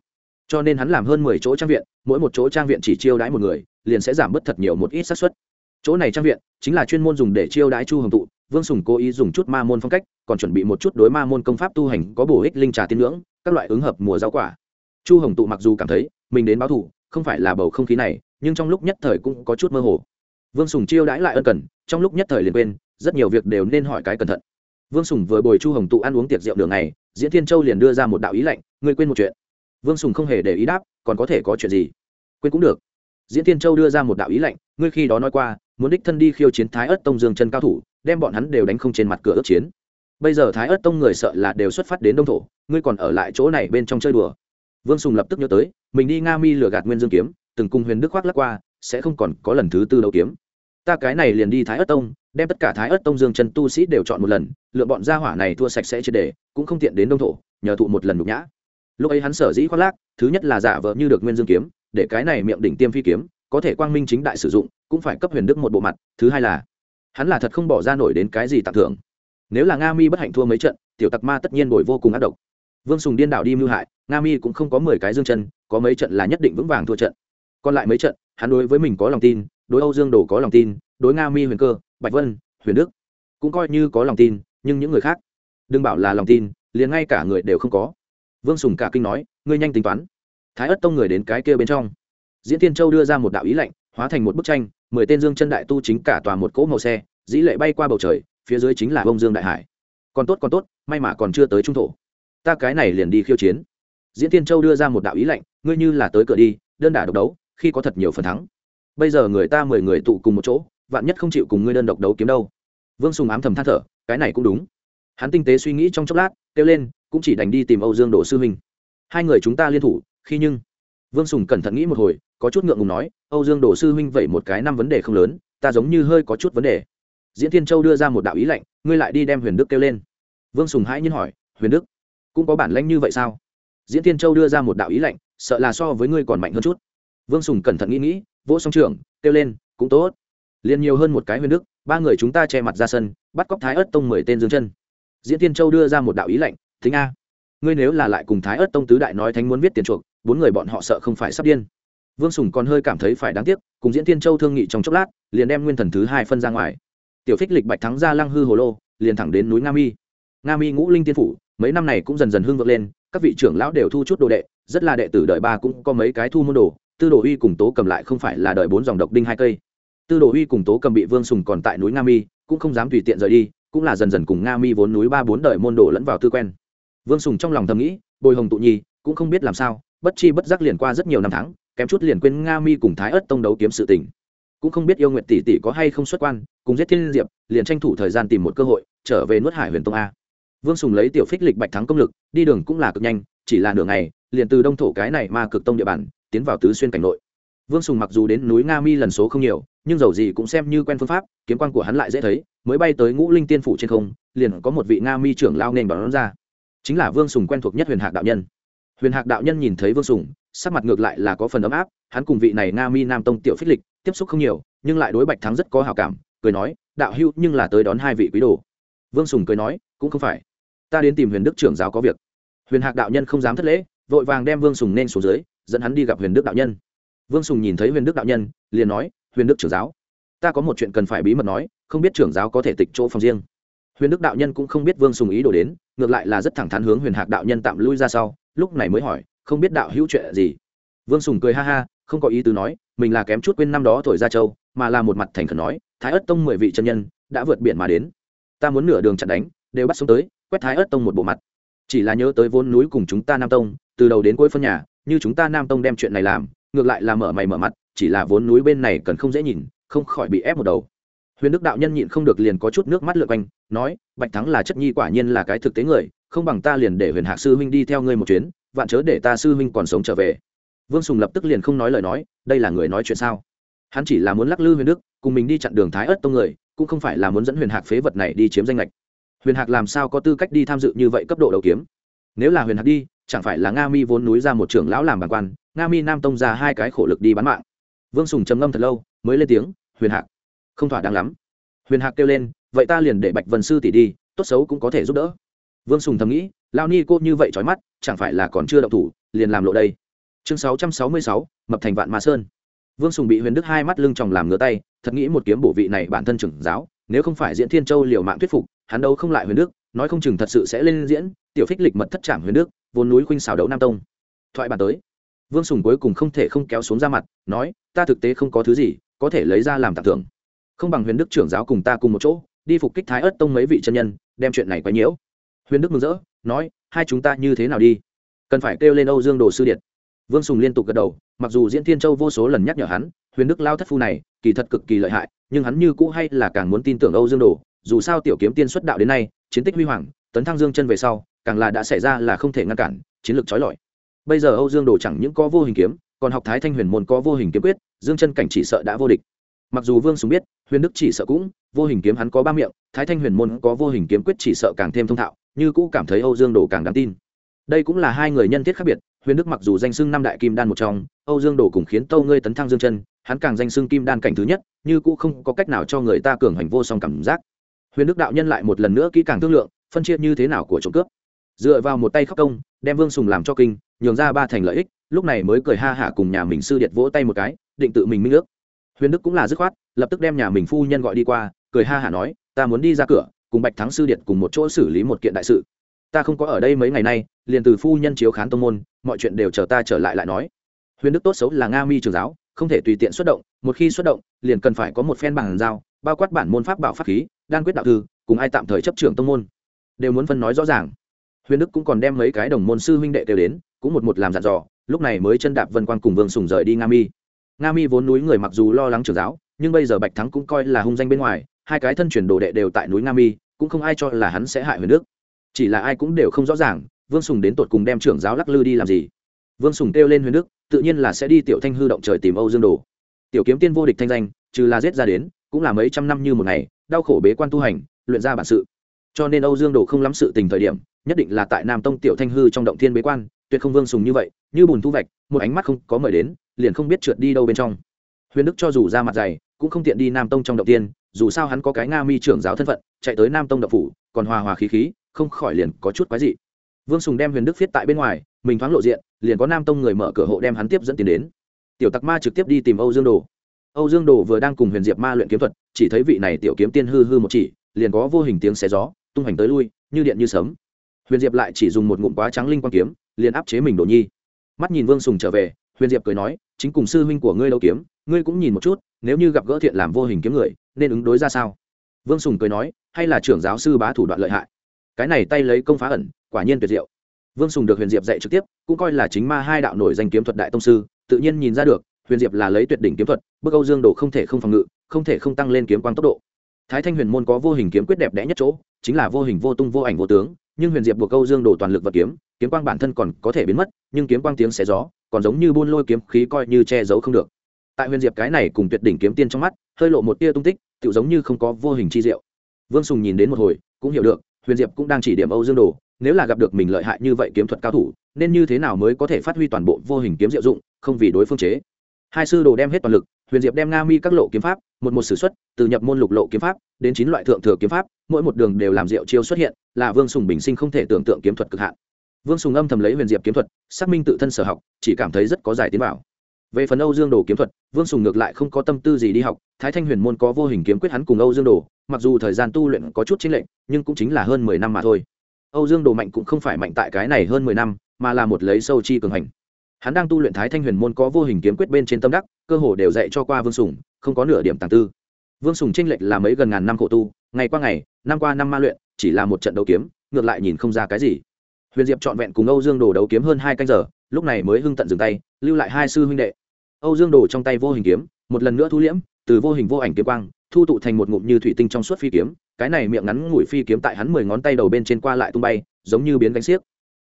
Cho nên hắn làm hơn mười chỗ trang viện, mỗi một chỗ trang viện chỉ chiêu đãi một người, liền sẽ giảm bớt thật nhiều một ít xác suất. Chỗ này trang viện chính là chuyên môn dùng để chiêu đãi chu hồng tụ, vương sùng cố ý dùng chút ma môn phong cách, còn chuẩn bị một chút đối ma môn công pháp tu hành có bổ ích linh trà tiên ngưỡng, các loại ứng hợp mùa rau quả. Chu hồng tụ mặc dù cảm thấy mình đến báo thủ không phải là bầu không khí này, nhưng trong lúc nhất thời cũng có chút mơ hồ. Vương sùng chiêu đãi lại ân cần, trong lúc nhất thời liền quên, rất nhiều việc đều nên hỏi cái cẩn thận. Vương sùng vừa bồi chu hồng tụ ăn uống tiệc rượu đường này, diễn thiên châu liền đưa ra một đạo ý lệnh, ngươi quên một chuyện. Vương sùng không hề để ý đáp, còn có thể có chuyện gì? Quên cũng được. Diễn thiên châu đưa ra một đạo ý lệnh, ngươi khi đó nói qua, muốn đích thân đi khiêu chiến thái ất tông dương chân cao thủ, đem bọn hắn đều đánh không trên mặt cửa ước chiến. Bây giờ thái ất tông người sợ là đều xuất phát đến đông thổ, ngươi còn ở lại chỗ này bên trong chơi đùa vương sùng lập tức nhớ tới, mình đi nga mi lừa gạt nguyên dương kiếm, từng cùng huyền đức khoác lắc qua, sẽ không còn có lần thứ tư đấu kiếm. Ta cái này liền đi thái ất tông, đem tất cả thái ất tông dương chân tu sĩ đều chọn một lần, lựa bọn gia hỏa này thua sạch sẽ triệt đề cũng không tiện đến đông thổ, nhờ thụ một lần nhục nhã. Lúc ấy hắn sở dĩ khoác lác, thứ nhất là giả vợ như được nguyên dương kiếm, để cái này miệng đỉnh tiêm phi kiếm, có thể quang minh chính đại sử dụng, cũng phải cấp huyền đức một bộ mặt, thứ hai là, hắn là thật không bỏ ra nổi đến cái gì tặng thưởng. Nếu là nga mi bất hạnh thua mấy trận, tiểu tặc ma tất nhiên bồi vô cùng ác độc vương sùng điên đảo đi mưu hại, nga mi cũng không có mười cái dương chân, có mấy trận là nhất định vững vàng thua trận. Còn lại mấy trận, hắn đối với mình có lòng tin, đối âu dương đồ có lòng tin, đối nga mi huyền cơ, bạch vân, huyền đức cũng coi như có lòng tin, nhưng những người khác, đừng bảo là lòng tin, liền ngay cả người đều không có. Vương sùng cả kinh nói, ngươi nhanh tính toán. Thái ất tông người đến cái kia bên trong. Diễn tiên châu đưa ra một đạo ý lệnh hóa thành một bức tranh, mười tên dương chân đại tu chính cả tòa một cỗ màu xe, dĩ lệ bay qua bầu trời, phía dưới chính là bông dương đại hải. Còn tốt còn tốt, may mà còn chưa tới trung thổ ta cái này liền đi khiêu chiến. Diễn tiên châu đưa ra một đạo ý lệnh ngươi như là tới cửa đi, đơn đả độc đấu, khi có thật nhiều phần thắng. Bây giờ người ta mười người tụ cùng một chỗ, vạn nhất không chịu cùng ngươi đơn độc đấu kiếm đâu. Vương sùng ám thầm than thở, cái này cũng đúng. Hắn tinh tế suy nghĩ trong chốc lát, kêu lên, cũng chỉ đành đi tìm âu dương Đổ sư huynh. Hai người chúng ta liên thủ, khi nhưng. Vương sùng cẩn thận nghĩ một hồi, có chút ngượng ngùng nói, âu dương Đổ sư huynh vậy một cái năm vấn đề không lớn, ta giống như hơi có chút vấn đề. Diễn thiên châu đưa ra một đạo ý lệnh ngươi lại đi đem huyền đức kêu lên. Vương sùng hãi nhiên hỏi, huyền đức? Cũng có bản lãnh như vậy sao? Diễn thiên châu đưa ra một đạo ý lệnh sợ là so với ngươi còn mạnh hơn chút. Vương sùng cẩn thận nghĩ nghĩ, vỗ song trường, kêu lên, cũng tốt. Liền nhiều hơn một cái huyền đức, ba người chúng ta che mặt ra sân, bắt cóc thái ớt tông mười tên dương chân. Diễn tiên châu đưa ra một đạo ý lệnh thính a, ngươi nếu là lại cùng thái ớt tông tứ đại nói thánh muốn viết tiền chuộc, bốn người bọn họ sợ không phải sắp điên. Vương sùng còn hơi cảm thấy phải đáng tiếc, cùng diễn tiên châu thương nghị trong chốc lát, liền đem nguyên thần thứ hai phân ra ngoài. Tiểu phích lịch bạch thắng ra lăng hư hồ lô, liền thẳng đến núi nga mi. Nga mi ngũ linh tiên phủ mấy năm này cũng dần dần hưng vượng lên, các vị trưởng lão đều thu chút đồ đệ, rất là đệ tử đời ba cũng có mấy cái thu môn đồ, tư đồ uy cùng tố cầm lại không phải là đời bốn dòng độc đinh hai cây. Tư đồ uy cùng tố cầm bị vương sùng còn tại núi nga mi, cũng không dám tùy tiện rời đi, cũng là dần dần cùng nga mi vốn núi ba bốn đời môn đồ lẫn vào tư quen. Vương sùng trong lòng thầm nghĩ, bồi hồng tụ nhi, cũng không biết làm sao, bất chi bất giác liền qua rất nhiều năm tháng, kém chút liền quên nga mi cùng thái ất tông đấu kiếm sự tình. Cũng không biết yêu nguyện tỷ tỷ có hay không xuất quan, cùng giết thiên diệp, liền tranh thủ thời gian tìm một cơ hội, trở về nuốt hải huyền tông a vương sùng lấy tiểu phích lịch bạch thắng công lực, đi đường cũng là cực nhanh, chỉ là nửa ngày, liền từ đông thổ cái này mà cực tông địa bàn, tiến vào tứ xuyên cảnh nội. Vương sùng mặc dù đến núi nga mi lần số không nhiều, nhưng dầu gì cũng xem như quen phương pháp, kiếm quan của hắn lại dễ thấy, mới bay tới ngũ linh tiên phủ trên không, liền có một vị nga mi trưởng lao nên đón ra. Chính là vương sùng quen thuộc nhất huyền hạc đạo nhân. Huyền hạc đạo nhân nhìn thấy vương sùng, sắc mặt ngược lại là có phần ấm áp, hắn cùng vị này nga mi nam tông tiểu phích lịch tiếp xúc không nhiều, nhưng lại đối bạch thắng rất có hào cảm, cười nói, đạo hữu nhưng là tới đón hai vị quý đồ vương sùng cười nói, cũng không phải. Ta đến tìm huyền đức trưởng giáo có việc. Huyền hạc đạo nhân không dám thất lễ, vội vàng đem vương sùng nên xuống dưới, dẫn hắn đi gặp huyền đức đạo nhân. Vương sùng nhìn thấy huyền đức đạo nhân, liền nói, huyền đức trưởng giáo, ta có một chuyện cần phải bí mật nói, không biết trưởng giáo có thể tịch chỗ phòng riêng. Huyền đức đạo nhân cũng không biết vương sùng ý đồ đến, ngược lại là rất thẳng thắn hướng huyền hạc đạo nhân tạm lui ra sau, lúc này mới hỏi, không biết đạo hữu chuyện gì? Vương sùng cười ha ha, không có ý tứ nói, mình là kém chút quên năm đó thổi ra châu, mà là một mặt thành khẩn nói, thái ất tông mười vị chân nhân, đã vượt biển mà đến ta muốn nửa đường chặn đánh, đều bắt xuống tới, quét thái ớt tông một bộ mặt. Chỉ là nhớ tới vốn núi cùng chúng ta nam tông, từ đầu đến cuối phân nhà, như chúng ta nam tông đem chuyện này làm, ngược lại là mở mày mở mặt, chỉ là vốn núi bên này cần không dễ nhìn, không khỏi bị ép một đầu. Huyền đức đạo nhân nhịn không được liền có chút nước mắt lượt quanh, nói, bạch thắng là chất nhi quả nhiên là cái thực tế người, không bằng ta liền để huyền hạc sư huynh đi theo ngươi một chuyến, vạn chớ để ta sư huynh còn sống trở về. Vương sùng lập tức liền không nói lời nói, đây là người nói chuyện sao? Hắn chỉ là muốn lắc lư huyền đức, cùng mình đi chặn đường thái ớt tông người cũng không phải là muốn dẫn huyền hạc phế vật này đi chiếm danh lệch. Huyền hạc làm sao có tư cách đi tham dự như vậy cấp độ đầu kiếm? Nếu là huyền hạc đi, chẳng phải là nga mi vốn núi ra một trưởng lão làm bàn quan, nga mi nam tông ra hai cái khổ lực đi bán mạng. Vương sùng trầm ngâm thật lâu, mới lên tiếng, huyền hạc, không thỏa đáng lắm. Huyền hạc kêu lên, vậy ta liền để bạch vân sư tỷ đi, tốt xấu cũng có thể giúp đỡ. Vương sùng thầm nghĩ lao ni cô như vậy trói mắt, chẳng phải là còn chưa động thủ, liền làm lộ đây. Chương sáu trăm sáu mươi sáu, mập thành vạn ma sơn vương sùng bị huyền đức hai mắt lưng tròng làm ngửa tay, thật nghĩ một kiếm bổ vị này bản thân trưởng giáo, nếu không phải diễn thiên châu liều mạng thuyết phục, hắn đâu không lại huyền đức, nói không chừng thật sự sẽ lên diễn, tiểu phích lịch mật thất trảm huyền đức, vốn núi khuynh xào đấu nam tông. Thoại bàn tới. Vương sùng cuối cùng không thể không kéo xuống ra mặt, nói, ta thực tế không có thứ gì có thể lấy ra làm tặng thưởng. Không bằng huyền đức trưởng giáo cùng ta cùng một chỗ, đi phục kích thái ớt tông mấy vị chân nhân, đem chuyện này quấy nhiễu. Huyền đức mừng rỡ, nói, hai chúng ta như thế nào đi? Cần phải kêu lên âu dương đồ sư điện. Vương sùng liên tục gật đầu mặc dù diễn thiên châu vô số lần nhắc nhở hắn, huyền đức lao thất phu này, kỳ thật cực kỳ lợi hại, nhưng hắn như cũ hay là càng muốn tin tưởng âu dương đồ, dù sao tiểu kiếm tiên xuất đạo đến nay, chiến tích huy hoàng, tấn thăng dương chân về sau, càng là đã xảy ra là không thể ngăn cản, chiến lược trói lọi. Bây giờ âu dương đồ chẳng những có vô hình kiếm, còn học thái thanh huyền môn có vô hình kiếm quyết, dương chân cảnh chỉ sợ đã vô địch. Mặc dù vương sùng biết, huyền đức chỉ sợ cũng, vô hình kiếm hắn có ba miệng, thái thanh huyền môn có vô hình kiếm quyết chỉ sợ càng thêm thông thạo, như cũ cảm thấy âu dương đồ càng đáng tin đây cũng là hai người nhân thiết khác biệt, huyền đức mặc dù danh xưng năm đại kim đan một trong, âu dương đồ cùng khiến tâu ngươi tấn thăng dương chân, hắn càng danh xưng kim đan cảnh thứ nhất, như cũ không có cách nào cho người ta cường hành vô song cảm giác. Huyền đức đạo nhân lại một lần nữa kỹ càng thương lượng, phân chia như thế nào của trộm cướp. Dựa vào một tay khắc công, đem vương sùng làm cho kinh, nhường ra ba thành lợi ích, lúc này mới cười ha hả cùng nhà mình sư điệt vỗ tay một cái, định tự mình minh nước huyền đức cũng là dứt khoát, lập tức đem nhà mình phu nhân gọi đi qua, cười ha hả nói, ta muốn đi ra cửa, cùng bạch thắng sư điệt cùng một chỗ xử lý một kiện đại sự ta không có ở đây mấy ngày nay, liền từ phu nhân chiếu khán tông môn, mọi chuyện đều chờ ta trở lại lại nói. Huyền đức tốt xấu là nga mi trường giáo, không thể tùy tiện xuất động, một khi xuất động, liền cần phải có một phen bản giao, bao quát bản môn pháp bảo pháp khí, đan quyết đạo thư, cùng ai tạm thời chấp trưởng tông môn. Đều muốn phân nói rõ ràng. Huyền đức cũng còn đem mấy cái đồng môn sư huynh đệ đều đến, cũng một một làm dặn dò, lúc này mới chân đạp vân quan cùng vương sùng rời đi nga mi. Nga mi vốn núi người mặc dù lo lắng trường giáo, nhưng bây giờ bạch thắng cũng coi là hung danh bên ngoài, hai cái thân chuyển đồ đệ đều tại núi nga mi, cũng không ai cho là hắn sẽ hại huyền đức chỉ là ai cũng đều không rõ ràng, vương sùng đến tột cùng đem trưởng giáo lắc lư đi làm gì. Vương sùng kêu lên huyền đức, tự nhiên là sẽ đi tiểu thanh hư động trời tìm âu dương đồ. Tiểu kiếm tiên vô địch thanh danh, trừ là giết ra đến, cũng là mấy trăm năm như một ngày, đau khổ bế quan tu hành, luyện ra bản sự. Cho nên âu dương đồ không lắm sự tình thời điểm, nhất định là tại nam tông tiểu thanh hư trong động thiên bế quan, tuyệt không vương sùng như vậy, như bùn thu vạch, một ánh mắt không có mời đến, liền không biết trượt đi đâu bên trong. Huyền đức cho dù ra mặt dày, cũng không tiện đi nam tông trong động tiên dù sao hắn có cái nga mi trưởng giáo thân phận, chạy tới nam tông đậu phủ, còn hòa hòa khí khí không khỏi liền có chút quái dị. Vương sùng đem huyền đức viết tại bên ngoài, mình thoáng lộ diện, liền có nam tông người mở cửa hộ đem hắn tiếp dẫn tiền đến. Tiểu tặc ma trực tiếp đi tìm âu dương đồ. Âu dương đồ vừa đang cùng huyền diệp ma luyện kiếm thuật, chỉ thấy vị này tiểu kiếm tiên hư hư một chỉ, liền có vô hình tiếng xé gió, tung hành tới lui, như điện như sấm. Huyền diệp lại chỉ dùng một ngụm quá trắng linh quang kiếm, liền áp chế mình đồ nhi. Mắt nhìn vương sùng trở về, huyền diệp cười nói, chính cùng sư huynh của ngươi đấu kiếm, ngươi cũng nhìn một chút, nếu như gặp gỡ thiện làm vô hình kiếm người, nên ứng đối ra sao? Vương sùng cười nói, hay là trưởng giáo sư bá thủ đoạn lợi hại cái này tay lấy công phá ẩn, quả nhiên tuyệt diệu. Vương sùng được huyền diệp dạy trực tiếp, cũng coi là chính ma hai đạo nổi danh kiếm thuật đại tông sư, tự nhiên nhìn ra được, huyền diệp là lấy tuyệt đỉnh kiếm thuật, bức âu dương đồ không thể không phòng ngự, không thể không tăng lên kiếm quang tốc độ. Thái thanh huyền môn có vô hình kiếm quyết đẹp đẽ nhất chỗ, chính là vô hình vô tung vô ảnh vô tướng, nhưng huyền diệp buộc âu dương đồ toàn lực vật kiếm kiếm quang bản thân còn có thể biến mất, nhưng kiếm quang tiếng xé gió, còn giống như buôn lôi kiếm khí coi như che giấu không được. Tại huyền diệp cái này cùng tuyệt đỉnh kiếm tiên trong mắt, hơi lộ một tia tung tích tự giống như không có vô hình chi diệu. Vương sùng nhìn đến một hồi, cũng hiểu được huyền diệp cũng đang chỉ điểm âu dương đồ, nếu là gặp được mình lợi hại như vậy kiếm thuật cao thủ, nên như thế nào mới có thể phát huy toàn bộ vô hình kiếm diệu dụng, không vì đối phương chế. Hai sư đồ đem hết toàn lực, huyền diệp đem nga mi các lộ kiếm pháp, một một s ử x u ấ t từ nhập môn lục lộ kiếm pháp, đến chín loại thượng thừa kiếm pháp, mỗi một đường đều làm diệu chiêu xuất hiện, là vương sùng bình sinh không thể tưởng tượng kiếm thuật cực hạn. Vương sùng âm thầm lấy huyền diệp kiếm thuật, xác minh tự thân sở học, chỉ cảm thấy rất có giải tiến bảo về phần âu dương đồ kiếm thuật, vương sùng ngược lại không có tâm tư gì đi học, thái thanh huyền môn có vô hình kiếm quyết hắn cùng âu dương đồ, mặc dù thời gian tu luyện có chút chính lệnh nhưng cũng chính là hơn mười năm mà thôi. Âu dương đồ mạnh cũng không phải mạnh tại cái này hơn mười năm, mà là một lấy sâu chi cường hành. Hắn đang tu luyện thái thanh huyền môn có vô hình kiếm quyết bên trên tâm đắc, cơ hồ đều dạy cho qua vương sùng, không có nửa điểm tàng tư. Vương sùng tranh lệch là mấy gần ngàn năm khổ tu, ngày qua ngày, năm qua năm ma luyện, chỉ là một trận đấu kiếm, ngược lại nhìn không ra cái gì. Huyền diệp trọn vẹn cùng âu dương đồ đấu kiếm hơn hai canh giờ, lúc này mới hưng tận dừng tay lưu lại hai sư huynh đệ. Âu dương đồ trong tay vô hình kiếm, một lần nữa thu liễm, từ vô hình vô ảnh kiếm quang, thu tụ thành một ngụm như thủy tinh trong suốt phi kiếm, cái này miệng ngắn ngủi phi kiếm tại hắn mười ngón tay đầu bên trên qua lại tung bay, giống như biến gánh xiếc.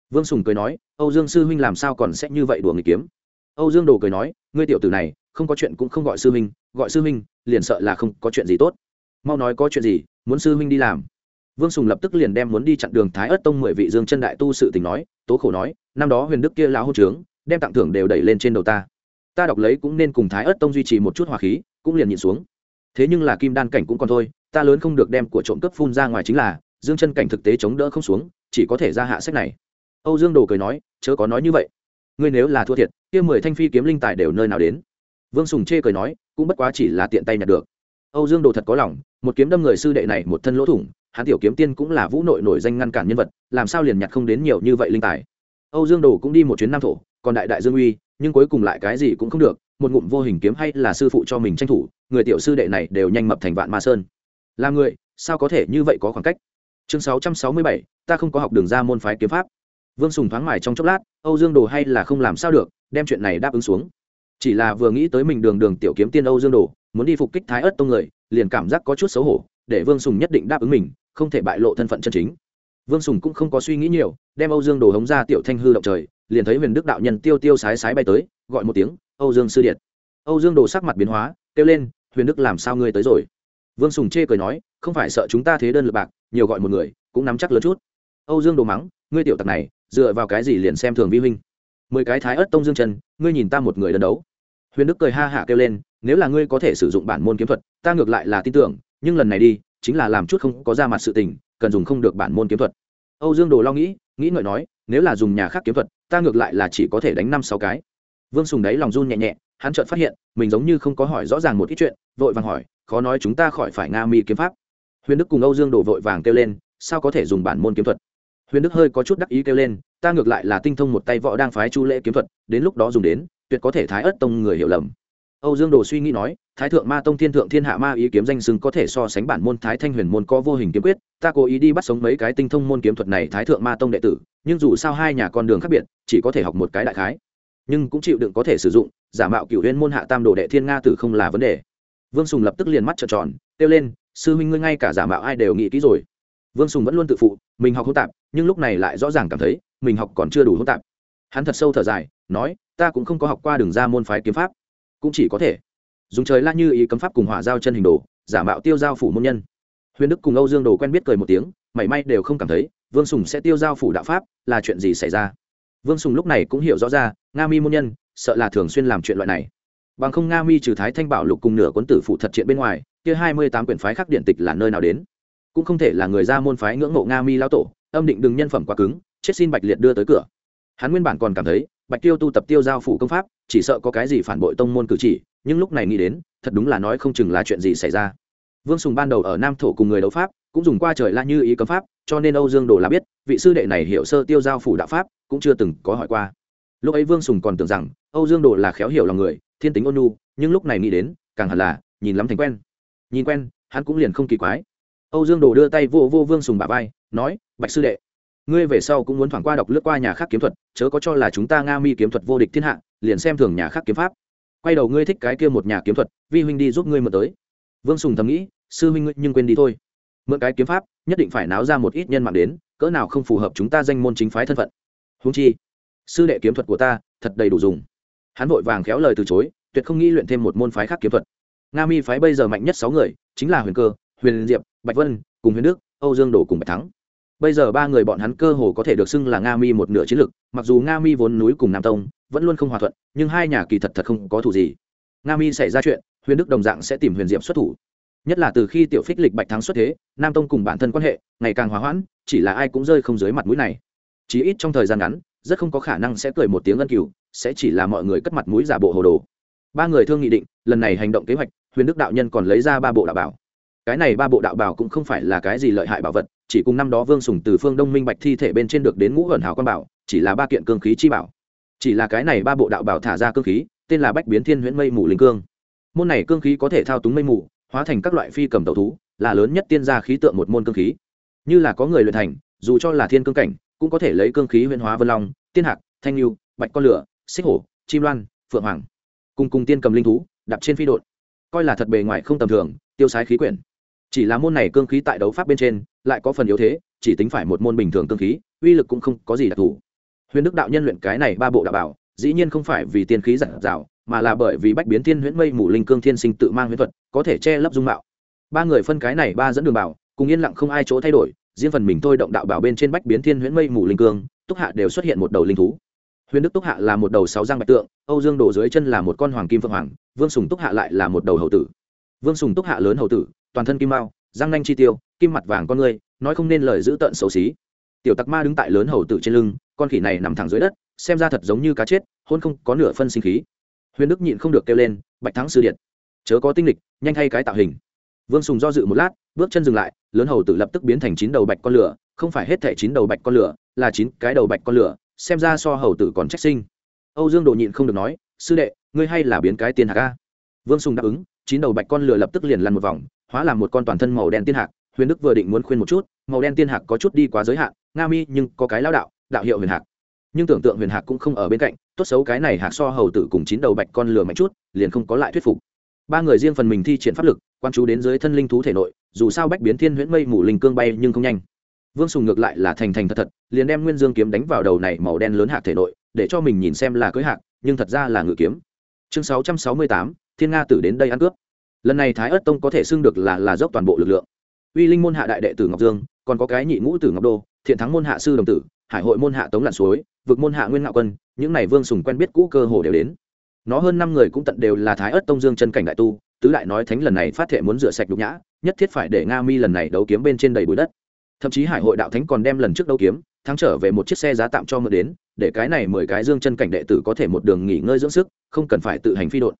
Vương sùng cười nói, âu dương sư huynh làm sao còn sẽ như vậy đùa người kiếm? Âu dương đồ cười nói, ngươi tiểu tử này, không có chuyện cũng không gọi sư huynh, gọi sư huynh, liền sợ là không có chuyện gì tốt. Mau nói có chuyện gì, muốn sư huynh đi làm. Vương sùng lập tức liền đem muốn đi chặn đường thái ất tông mười vị dương chân đại tu sự tình nói, tố khổ nói, năm đó huyền đức kia lão hô trướng đem tặng thưởng đều đẩy lên trên đầu ta. Ta đọc lấy cũng nên cùng thái ớt tông duy trì một chút hòa khí, cũng liền nhịn xuống. Thế nhưng là kim đan cảnh cũng còn thôi, ta lớn không được đem của trộm cướp phun ra ngoài chính là, dương chân cảnh thực tế chống đỡ không xuống, chỉ có thể ra hạ sách này. Âu dương đồ cười nói, chớ có nói như vậy. Ngươi nếu là thua thiệt, kia mười thanh phi kiếm linh tài đều nơi nào đến? Vương sùng chê cười nói, cũng bất quá chỉ là tiện tay nhặt được. Âu dương đồ thật có lòng, một kiếm đâm người sư đệ này một thân lỗ thủng, hắn tiểu kiếm tiên cũng là vũ nội nổi danh ngăn cản nhân vật, làm sao liền nhặt không đến nhiều như vậy linh tài? Âu dương đồ cũng đi một chuyến nam thổ còn đại đại dương uy, nhưng cuối cùng lại cái gì cũng không được, một ngụm vô hình kiếm hay là sư phụ cho mình tranh thủ, người tiểu sư đệ này đều nhanh mập thành vạn ma sơn. Là người, sao có thể như vậy có khoảng cách? Chương sáu trăm sáu mươi bảy, ta không có học đường ra môn phái kiếm pháp. Vương sùng thoáng mải trong chốc lát, âu dương đồ hay là không làm sao được, đem chuyện này đáp ứng xuống. Chỉ là vừa nghĩ tới mình đường đường tiểu kiếm tiên âu dương đồ, muốn đi phục kích thái ớt tông người, liền cảm giác có chút xấu hổ, để vương sùng nhất định đáp ứng mình, không thể bại lộ thân phận chân chính. Vương sùng cũng không có suy nghĩ nhiều, đem âu dương đồ hống ra tiểu thanh hư động trời liền thấy huyền đức đạo nhân tiêu tiêu sái sái bay tới, gọi một tiếng, âu dương sư điện. Âu dương đồ sắc mặt biến hóa, kêu lên, huyền đức làm sao ngươi tới rồi? Vương sùng chê cười nói, không phải sợ chúng ta thế đơn lực bạc, nhiều gọi một người, cũng nắm chắc lớn chút. Âu dương đồ mắng, ngươi tiểu tặc này, dựa vào cái gì liền xem thường vi huynh? Mười cái thái ớt tông dương chân, ngươi nhìn ta một người đơn đấu. Huyền đức cười ha hả kêu lên, nếu là ngươi có thể sử dụng bản môn kiếm thuật, ta ngược lại là tin tưởng, nhưng lần này đi, chính là làm chút không có ra mặt sự tình, cần dùng không được bản môn kiếm thuật. Âu dương đồ lo nghĩ nghĩ ngợi nói, nếu là dùng nhà khác kiếm thuật ta ngược lại là chỉ có thể đánh năm sáu cái. Vương sùng đáy lòng run nhẹ nhẹ, hắn chợt phát hiện, mình giống như không có hỏi rõ ràng một ít chuyện, vội vàng hỏi, khó nói chúng ta khỏi phải nga mi kiếm pháp. Huyền đức cùng âu dương đổ vội vàng kêu lên, sao có thể dùng bản môn kiếm thuật? Huyền đức hơi có chút đắc ý kêu lên, ta ngược lại là tinh thông một tay võ đang phái chu lễ kiếm thuật, đến lúc đó dùng đến, tuyệt có thể thái ớt tông người hiểu lầm âu dương đồ suy nghĩ nói, thái thượng ma tông, thiên thượng thiên hạ ma ý kiếm danh xưng có thể so sánh bản môn thái thanh huyền môn có vô hình kiếm quyết. Ta cố ý đi bắt sống mấy cái tinh thông môn kiếm thuật này thái thượng ma tông đệ tử, nhưng dù sao hai nhà con đường khác biệt, chỉ có thể học một cái đại khái. Nhưng cũng chịu đựng có thể sử dụng, giả mạo cửu Huyền môn hạ tam đồ đệ thiên nga tử không là vấn đề. Vương sùng lập tức liền mắt trợn tròn, kêu lên, sư huynh ngươi ngay cả giả mạo ai đều nghĩ kỹ rồi. Vương sùng vẫn luôn tự phụ, mình học hỗn tạp, nhưng lúc này lại rõ ràng cảm thấy, mình học còn chưa đủ hỗn tạp. Hắn thật sâu thở dài, nói, ta cũng không có học qua đường ra môn phái kiếm pháp cũng chỉ có thể dùng trời la như ý cấm pháp cùng hỏa giao chân hình đồ, giả mạo tiêu giao phủ môn nhân. Huyền đức cùng âu dương đồ quen biết cười một tiếng, mảy may đều không cảm thấy, vương sùng sẽ tiêu giao phủ đạo pháp là chuyện gì xảy ra? Vương sùng lúc này cũng hiểu rõ ra, nga mi môn nhân, sợ là thường xuyên làm chuyện loại này. Bằng không nga mi trừ thái thanh bảo lục cùng nửa cuốn tử phụ thật triện bên ngoài, kia hai mươi tám quyển phái khác điện tịch là nơi nào đến? Cũng không thể là người ra môn phái ngưỡng mộ nga mi lao tổ, âm định đừng nhân phẩm quá cứng, chết xin bạch liệt đưa tới cửa. Hắn nguyên bản còn cảm thấy bạch tiêu tu tập tiêu giao phủ công pháp, chỉ sợ có cái gì phản bội tông môn cử chỉ, nhưng lúc này nghĩ đến, thật đúng là nói không chừng là chuyện gì xảy ra. Vương sùng ban đầu ở nam thổ cùng người đấu pháp, cũng dùng qua trời la như ý cấm pháp, cho nên âu dương đồ là biết, vị sư đệ này hiểu sơ tiêu giao phủ đạo pháp, cũng chưa từng có hỏi qua. Lúc ấy vương sùng còn tưởng rằng, âu dương đồ là khéo hiểu lòng người, thiên tính ôn nhu, nhưng lúc này nghĩ đến, càng hẳn là, nhìn lắm thành quen. Nhìn quen, hắn cũng liền không kỳ quái. Âu dương đồ đưa tay vô vô vương sùng bà vai, nói, bạch sư đệ ngươi về sau cũng muốn thoảng qua đọc lướt qua nhà khác kiếm thuật, chớ có cho là chúng ta nga mi kiếm thuật vô địch thiên hạ, liền xem thường nhà khác kiếm pháp. Quay đầu ngươi thích cái kia một nhà kiếm thuật, vi huynh đi giúp ngươi mượn tới. Vương sùng thầm nghĩ, sư huynh ngươi nhưng quên đi thôi. Mượn cái kiếm pháp, nhất định phải náo ra một ít nhân mạng đến, cỡ nào không phù hợp chúng ta danh môn chính phái thân phận. Húng chi, sư đệ kiếm thuật của ta, thật đầy đủ dùng. Hắn vội vàng khéo lời từ chối, tuyệt không nghĩ luyện thêm một môn phái khác kiếm thuật. Nga mi phái bây giờ mạnh nhất sáu người, chính là huyền cơ, huyền diệp, bạch vân, cùng huyền đức, âu dương đổ cùng bạch thắng bây giờ ba người bọn hắn cơ hồ có thể được xưng là nga mi một nửa chiến lực, mặc dù nga mi vốn núi cùng nam tông vẫn luôn không hòa thuận, nhưng hai nhà kỳ thật thật không có thủ gì. Nga mi xảy ra chuyện, huyền đức đồng dạng sẽ tìm huyền Diệm xuất thủ. Nhất là từ khi tiểu phích lịch bạch thắng xuất thế, nam tông cùng bản thân quan hệ ngày càng hòa hoãn, chỉ là ai cũng rơi không dưới mặt mũi này. Chí ít trong thời gian ngắn, rất không có khả năng sẽ cười một tiếng ân cửu sẽ chỉ là mọi người cất mặt mũi giả bộ hồ đồ. Ba người thương nghị định, lần này hành động kế hoạch, huyền đức đạo nhân còn lấy ra ba bộ đạo bảo cái này ba bộ đạo bảo cũng không phải là cái gì lợi hại bảo vật, chỉ cùng năm đó vương sùng từ phương đông minh bạch thi thể bên trên được đến ngũ hẩn hào quan bảo, chỉ là ba kiện cương khí chi bảo. Chỉ là cái này ba bộ đạo bảo thả ra cương khí, tên là bách biến thiên huyễn mây mù linh cương. Môn này cương khí có thể thao túng mây mù, hóa thành các loại phi cầm tàu thú, là lớn nhất tiên gia khí tượng một môn cương khí. Như là có người luyện thành, dù cho là thiên cương cảnh, cũng có thể lấy cương khí huyễn hóa vân long, tiên hạc, thanh lưu, bạch con lửa, xích hổ, chim loan, phượng hoàng. Cùng cùng tiên cầm linh thú, đạp trên phi đột coi là thật bề ngoài không tầm thường, tiêu sái khí quyển chỉ là môn này cương khí tại đấu pháp bên trên, lại có phần yếu thế, chỉ tính phải một môn bình thường cương khí, uy lực cũng không có gì đặc thù. Huyền đức đạo nhân luyện cái này ba bộ đạo bảo, dĩ nhiên không phải vì tiên khí giản dạo mà là bởi vì bách biến thiên huyễn mây mù linh cương thiên sinh tự mang huyễn thuật, có thể che lấp dung mạo. Ba người phân cái này ba dẫn đường bảo, cùng yên lặng không ai chỗ thay đổi, riêng phần mình thôi động đạo bảo bên trên bách biến thiên huyễn mây mù linh cương, túc hạ đều xuất hiện một đầu linh thú. Huyền đức túc hạ là một đầu sáu giang bạch tượng, âu dương đổ dưới chân là một con hoàng kim phượng hoàng, vương sùng túc hạ lại là một đầu hậu tử. Vương sùng túc hạ lớn hậu tử toàn thân kim mao, răng nanh chi tiêu, kim mặt vàng con người, nói không nên lời giữ tợn xấu xí. Tiểu tặc ma đứng tại lớn hầu tử trên lưng, con khỉ này nằm thẳng dưới đất, xem ra thật giống như cá chết, hôn không có nửa phân sinh khí. Huyền đức nhịn không được kêu lên, bạch thắng sư điện, chớ có tinh lịch, nhanh thay cái tạo hình. Vương sùng do dự một lát, bước chân dừng lại, lớn hầu tử lập tức biến thành chín đầu bạch con lửa, không phải hết thẻ chín đầu bạch con lửa, là chín cái đầu bạch con lửa, xem ra so hầu tử còn trách sinh. Âu dương đồ nhịn không được nói, sư đệ, ngươi hay là biến cái tiền hạ ca vương sùng đáp ứng, chín đầu bạch con lửa lập tức liền lăn một vòng hóa làm một con toàn thân màu đen tiên hạc, huyền đức vừa định muốn khuyên một chút, màu đen tiên hạc có chút đi quá giới hạn, nga mi nhưng có cái lao đạo đạo hiệu huyền hạc. Nhưng tưởng tượng huyền hạc cũng không ở bên cạnh, tốt xấu cái này hạc so hầu tử cùng chín đầu bạch con lừa mạnh chút, liền không có lại thuyết phục. Ba người riêng phần mình thi triển pháp lực, quan chú đến dưới thân linh thú thể nội, dù sao bách biến thiên huyễn mây mù linh cương bay nhưng không nhanh. Vương sùng ngược lại là thành thành thật thật, liền đem nguyên dương kiếm đánh vào đầu này màu đen lớn hạc thể nội, để cho mình nhìn xem là cưới hạc, nhưng thật ra là ngự kiếm. Chương sáu trăm sáu mươi tám, thiên nga tử đến đây ăn cướp lần này thái ất tông có thể xưng được là là dốc toàn bộ lực lượng. Uy linh môn hạ đại đệ tử ngọc dương, còn có cái nhị ngũ tử ngọc đô, thiện thắng môn hạ sư đồng tử, hải hội môn hạ tống lặn suối, vực môn hạ nguyên ngạo quân, những này vương sùng quen biết cũ cơ hồ đều đến. Nó hơn năm người cũng tận đều là thái ất tông dương chân cảnh đại tu, tứ đại nói thánh lần này phát thệ muốn rửa sạch nhục nhã, nhất thiết phải để nga mi lần này đấu kiếm bên trên đầy bụi đất. Thậm chí hải hội đạo thánh còn đem lần trước đấu kiếm, thắng trở về một chiếc xe giá tạm cho mượn đến, để cái này mười cái dương chân cảnh đệ tử có thể một đường nghỉ ngơi dưỡng sức, không cần phải tự hành phi đột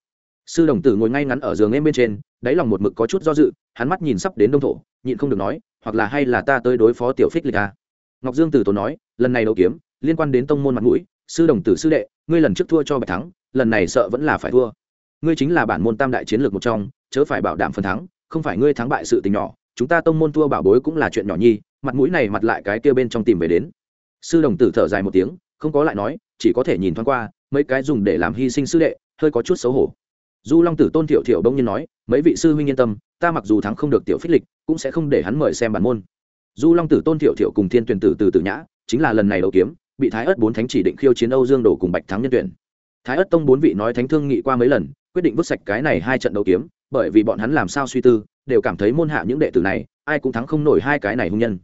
sư đồng tử ngồi ngay ngắn ở giường em bên trên, đáy lòng một mực có chút do dự, hắn mắt nhìn sắp đến đông thổ, nhịn không được nói, hoặc là hay là ta tới đối phó tiểu phích lịch à. ngọc dương tử tốn nói, lần này đấu kiếm, liên quan đến tông môn mặt mũi, sư đồng tử sư đệ, ngươi lần trước thua cho bạch thắng, lần này sợ vẫn là phải thua. Ngươi chính là bản môn tam đại chiến lược một trong, chớ phải bảo đảm phần thắng, không phải ngươi thắng bại sự tình nhỏ, chúng ta tông môn thua bảo bối cũng là chuyện nhỏ nhi, mặt mũi này mặt lại cái kia bên trong tìm về đến. Sư đồng tử thở dài một tiếng, không có lại nói, chỉ có thể nhìn thoáng qua, mấy cái dùng để làm hy sinh sư đệ, hơi có chút xấu hổ du long tử tôn thiệu thiệu đông nhiên nói, mấy vị sư huynh yên tâm, ta mặc dù thắng không được tiểu phích lịch, cũng sẽ không để hắn mời xem bản môn. Du long tử tôn thiệu thiệu cùng thiên tuyển tử từ Tử nhã, chính là lần này đấu kiếm, bị thái ất bốn thánh chỉ định khiêu chiến âu dương đổ cùng bạch thắng nhân tuyển. Thái ất tông bốn vị nói thánh thương nghị qua mấy lần, quyết định vứt sạch cái này hai trận đấu kiếm, bởi vì bọn hắn làm sao suy tư, đều cảm thấy môn hạ những đệ tử này, ai cũng thắng không nổi hai cái này hung nhân.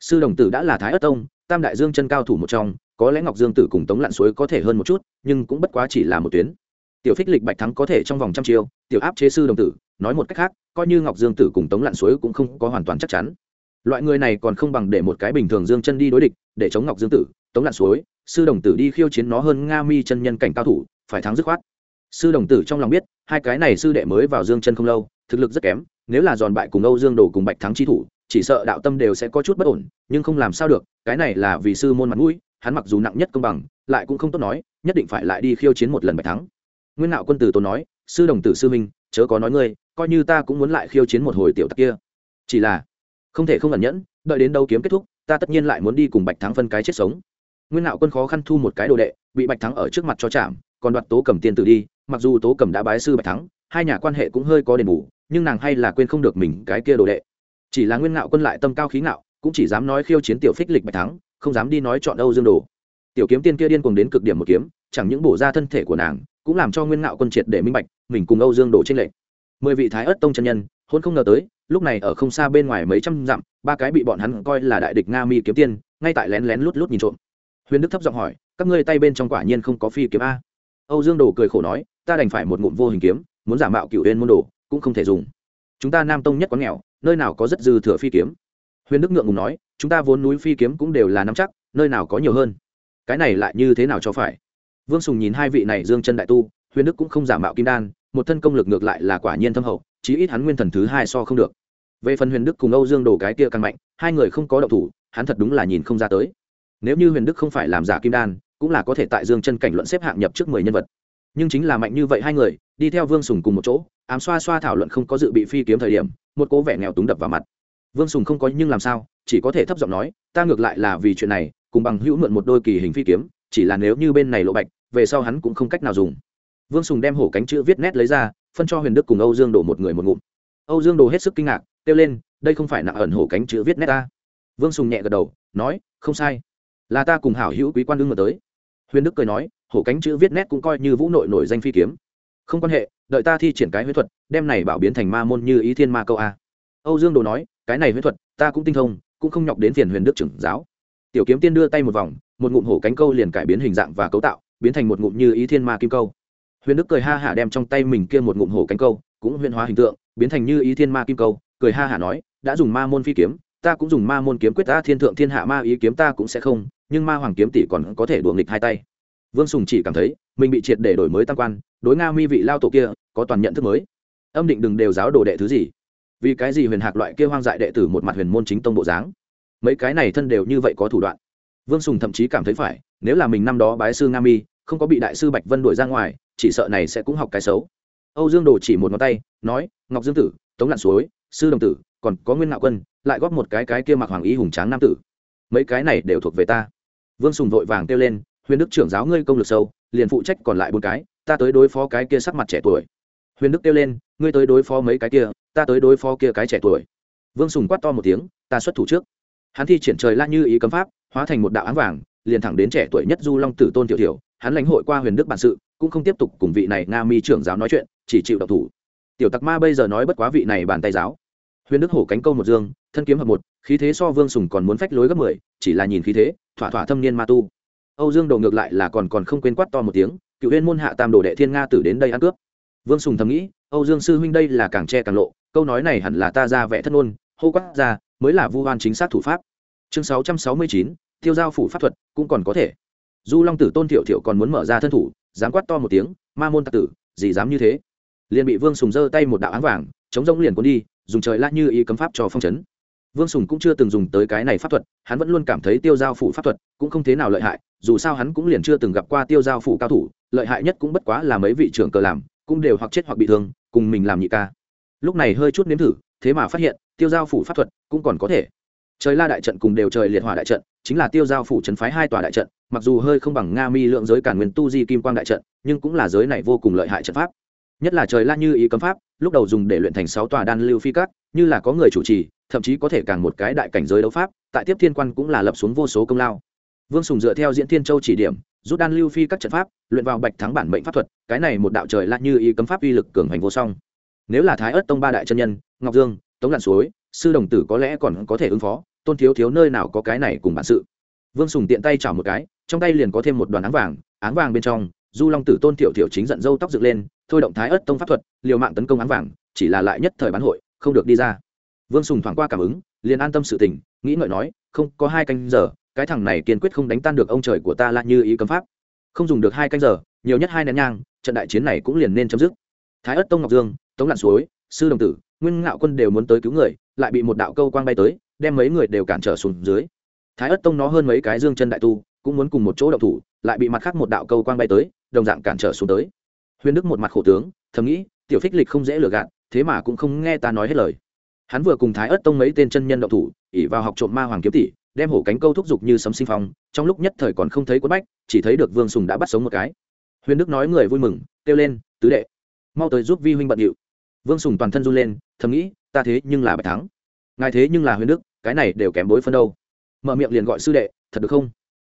Sư đồng tử đã là thái ất tông, tam đại dương chân cao thủ một trong, có lẽ ngọc dương tử cùng tống lặn suối có thể hơn một chút, nhưng cũng bất quá chỉ là một tuyến tiểu phích lịch bạch thắng có thể trong vòng trăm chiêu, tiểu áp chế sư đồng tử, nói một cách khác, coi như ngọc dương tử cùng tống lặn suối cũng không có hoàn toàn chắc chắn. Loại người này còn không bằng để một cái bình thường dương chân đi đối địch, để chống ngọc dương tử, tống lặn suối, sư đồng tử đi khiêu chiến nó hơn nga mi chân nhân cảnh cao thủ, phải thắng dứt khoát. Sư đồng tử trong lòng biết, hai cái này sư đệ mới vào dương chân không lâu, thực lực rất kém, nếu là giòn bại cùng âu dương đồ cùng bạch thắng chi thủ, chỉ sợ đạo tâm đều sẽ có chút bất ổn, nhưng không làm sao được, cái này là vì sư môn mặt mũi, hắn mặc dù nặng nhất công bằng, lại cũng không tốt nói, nhất định phải lại đi khiêu chiến một lần bạch thắng nguyên nạo quân tử tôn nói, sư đồng tử sư minh chớ có nói ngươi, coi như ta cũng muốn lại khiêu chiến một hồi tiểu tặc kia. Chỉ là, không thể không ẩn nhẫn, đợi đến đâu kiếm kết thúc, ta tất nhiên lại muốn đi cùng bạch thắng phân cái chết sống. Nguyên nạo quân khó khăn thu một cái đồ đệ, bị bạch thắng ở trước mặt cho chạm, còn đoạt tố cầm tiền tử đi, mặc dù tố cầm đã bái sư bạch thắng, hai nhà quan hệ cũng hơi có đền bù, nhưng nàng hay là quên không được mình cái kia đồ đệ. Chỉ là nguyên Nạo quân lại tâm cao khí ngạo, cũng chỉ dám nói khiêu chiến tiểu phích lịch bạch thắng, không dám đi nói chọn âu dương đồ. Tiểu kiếm tiên kia điên cuồng đến cực điểm một kiếm chẳng những bổ ra thân thể của nàng, cũng làm cho nguyên ngạo quân triệt để minh bạch, mình cùng âu dương đổ trên lệ mười vị thái ớt tông chân nhân, hôn không ngờ tới, lúc này ở không xa bên ngoài mấy trăm dặm, ba cái bị bọn hắn coi là đại địch nga mi kiếm tiên, ngay tại lén lén lút lút nhìn trộm. Huyền đức thấp giọng hỏi, các ngươi tay bên trong quả nhiên không có phi kiếm a? Âu dương đồ cười khổ nói, ta đành phải một ngụm vô hình kiếm, muốn giả mạo cựu huyền môn đồ, cũng không thể dùng. Chúng ta nam tông nhất có nghèo, nơi nào có rất dư thừa phi kiếm? Huyền đức ngượng ngùng nói, chúng ta vốn núi phi kiếm cũng đều là nắm chắc, nơi nào có nhiều hơn? Cái này lại như thế nào cho phải? Vương sùng nhìn hai vị này dương chân đại tu, huyền đức cũng không giả mạo kim đan, một thân công lực ngược lại là quả nhiên thâm hậu, chí ít hắn nguyên thần thứ hai so không được. Về phần huyền đức cùng âu dương đồ cái kia càng mạnh, hai người không có động thủ, hắn thật đúng là nhìn không ra tới. Nếu như huyền đức không phải làm giả kim đan, cũng là có thể tại dương chân cảnh luận xếp hạng nhập trước mười nhân vật. Nhưng chính là mạnh như vậy hai người, đi theo vương sùng cùng một chỗ, ám xoa xoa thảo luận không có dự bị phi kiếm thời điểm, một cố vẻ nghèo túng đập vào mặt. Vương sùng không có nhưng làm sao, chỉ có thể thấp giọng nói, ta ngược lại là vì chuyện này, cùng bằng hữu mượn một đôi kỳ hình phi kiếm chỉ là nếu như bên này lộ bạch, về sau hắn cũng không cách nào dùng. Vương sùng đem hổ cánh chữ viết nét lấy ra, phân cho huyền đức cùng âu dương đổ một người một ngụm. Âu dương đồ hết sức kinh ngạc, kêu lên, đây không phải nặng ẩn hổ cánh chữ viết nét ta? Vương sùng nhẹ gật đầu, nói, không sai. Là ta cùng hảo hữu quý quan đương mà tới. Huyền đức cười nói, hổ cánh chữ viết nét cũng coi như vũ nội nổi danh phi kiếm. Không quan hệ, đợi ta thi triển cái huyết thuật, đem này bảo biến thành ma môn như ý thiên ma câu a. Âu dương đồ nói, cái này huyết thuật, ta cũng tinh thông, cũng không nhọc đến phiền huyền đức trưởng giáo. Tiểu kiếm tiên đưa tay một vòng một ngụm hổ cánh câu liền cải biến hình dạng và cấu tạo, biến thành một ngụm như ý thiên ma kim câu. Huyền đức cười ha hả đem trong tay mình kia một ngụm hổ cánh câu, cũng huyền hóa hình tượng, biến thành như ý thiên ma kim câu, cười ha hả nói, đã dùng ma môn phi kiếm, ta cũng dùng ma môn kiếm quyết ta thiên thượng thiên hạ ma ý kiếm ta cũng sẽ không, nhưng ma hoàng kiếm tỷ còn có thể đùa nghịch hai tay. Vương sùng chỉ cảm thấy, mình bị triệt để đổi mới tăng quan, đối nga mi vị lao tổ kia, có toàn nhận thức mới. Âm định đừng đều giáo đồ đệ thứ gì? Vì cái gì huyền hạc loại kia hoang dại đệ tử một mặt huyền môn chính tông bộ dáng? Mấy cái này thân đều như vậy có thủ đoạn vương sùng thậm chí cảm thấy phải, nếu là mình năm đó bái sư nga mi, không có bị đại sư bạch vân đuổi ra ngoài, chỉ sợ này sẽ cũng học cái xấu. Âu dương đồ chỉ một ngón tay, nói, ngọc dương tử, tống lặn suối, sư đồng tử, còn có nguyên ngạo quân, lại góp một cái cái kia mặc hoàng ý hùng tráng nam tử. Mấy cái này đều thuộc về ta. Vương sùng vội vàng kêu lên, huyền đức trưởng giáo ngươi công lực sâu, liền phụ trách còn lại bốn cái, ta tới đối phó cái kia sắc mặt trẻ tuổi. Huyền đức kêu lên, ngươi tới đối phó mấy cái kia, ta tới đối phó kia cái trẻ tuổi. Vương sùng quát to một tiếng, ta xuất thủ trước. Hắn thi triển trời la như ý cấm pháp hóa thành một đạo áng vàng, liền thẳng đến trẻ tuổi nhất du long tử tôn tiểu tiểu hắn lãnh hội qua huyền đức bản sự, cũng không tiếp tục cùng vị này nga mi trưởng giáo nói chuyện, chỉ chịu độc thủ. Tiểu tặc ma bây giờ nói bất quá vị này bàn tay giáo. Huyền đức hổ cánh câu một dương, thân kiếm hợp một, khí thế so vương sùng còn muốn phách lối gấp mười, chỉ là nhìn khí thế, thỏa thỏa thâm niên ma tu. Âu dương đồ ngược lại là còn còn không quên quát to một tiếng, cựu huyên môn hạ tam đồ đệ thiên nga tử đến đây ăn cướp. Vương sùng thầm nghĩ, âu dương sư huynh đây là càng che càng lộ, câu nói này hẳn là ta ra vẽ thân ôn, hô quát ra, mới là vu hoan chính xác thủ pháp chương sáu trăm sáu mươi chín, tiêu giao phủ pháp thuật, cũng còn có thể. Du long tử tôn thiệu thiệu còn muốn mở ra thân thủ, dám quát to một tiếng, ma môn tạc tử, gì dám như thế? Liền bị vương sùng giơ tay một đạo áng vàng, chống rông liền cuốn đi, dùng trời la như ý cấm pháp cho phong chấn. Vương sùng cũng chưa từng dùng tới cái này pháp thuật, hắn vẫn luôn cảm thấy tiêu giao phủ pháp thuật cũng không thế nào lợi hại, dù sao hắn cũng liền chưa từng gặp qua tiêu giao phủ cao thủ, lợi hại nhất cũng bất quá là mấy vị trưởng cờ làm, cũng đều hoặc chết hoặc bị thương, cùng mình làm nhị ca. Lúc này hơi chút nếm thử, thế mà phát hiện tiêu giao phủ pháp thuật cũng còn có thể trời la đại trận cùng đều trời liệt hỏa đại trận, chính là tiêu giao phủ trấn phái hai tòa đại trận, mặc dù hơi không bằng nga mi lượng giới cản nguyên tu di kim quang đại trận, nhưng cũng là giới này vô cùng lợi hại trận pháp. Nhất là trời la như ý cấm pháp, lúc đầu dùng để luyện thành sáu tòa đan lưu phi cát như là có người chủ trì, thậm chí có thể càng một cái đại cảnh giới đấu pháp, tại tiếp thiên quan cũng là lập xuống vô số công lao. Vương sùng dựa theo diễn thiên châu chỉ điểm, rút đan lưu phi các trận pháp, luyện vào bạch thắng bản mệnh pháp thuật, cái này một đạo trời la như ý cấm pháp uy lực cường hành vô song. Nếu là thái ớt tông ba đại chân nhân, ngọc dương, tống lặn suối, sư đồng tử có lẽ còn có thể ứng phó tôn thiếu thiếu nơi nào có cái này cùng bản sự. Vương sùng tiện tay chảo một cái, trong tay liền có thêm một đoàn áng vàng áng vàng bên trong, du long tử tôn tiểu tiểu chính giận dâu tóc dựng lên, thôi động thái ớt tông pháp thuật, liều mạng tấn công áng vàng, chỉ là lại nhất thời bán hội, không được đi ra. Vương sùng thoảng qua cảm ứng, liền an tâm sự tình, nghĩ ngợi nói, không, có hai canh giờ, cái thằng này kiên quyết không đánh tan được ông trời của ta là như ý cấm pháp. Không dùng được hai canh giờ, nhiều nhất hai nén nhang, trận đại chiến này cũng liền nên chấm dứt. Thái ất tông ngọc dương, tống lạn suối, sư đồng tử, nguyên ngạo quân đều muốn tới cứu người, lại bị một đạo câu quang bay tới đem mấy người đều cản trở xuống dưới. Thái ất tông nó hơn mấy cái dương chân đại tu, cũng muốn cùng một chỗ đậu thủ, lại bị mặt khác một đạo câu quang bay tới, đồng dạng cản trở xuống tới. Huyền đức một mặt khổ tướng, thầm nghĩ, tiểu phích lịch không dễ lừa gạt, thế mà cũng không nghe ta nói hết lời. Hắn vừa cùng thái ất tông mấy tên chân nhân đậu thủ ỉ vào học trộm ma hoàng kiếm tỷ, đem hổ cánh câu thúc giục như sấm sinh phong, trong lúc nhất thời còn không thấy quất bách, chỉ thấy được vương sùng đã bắt sống một cái. Huyền đức nói người vui mừng, kêu lên, tứ đệ, mau tới giúp vi huynh bận điệu. Vương sùng toàn thân run lên, thầm nghĩ, ta thế nhưng là bạch thắng. Ngài thế nhưng là huyền đức cái này đều kém bối phân đâu. Mở miệng liền gọi sư đệ, thật được không?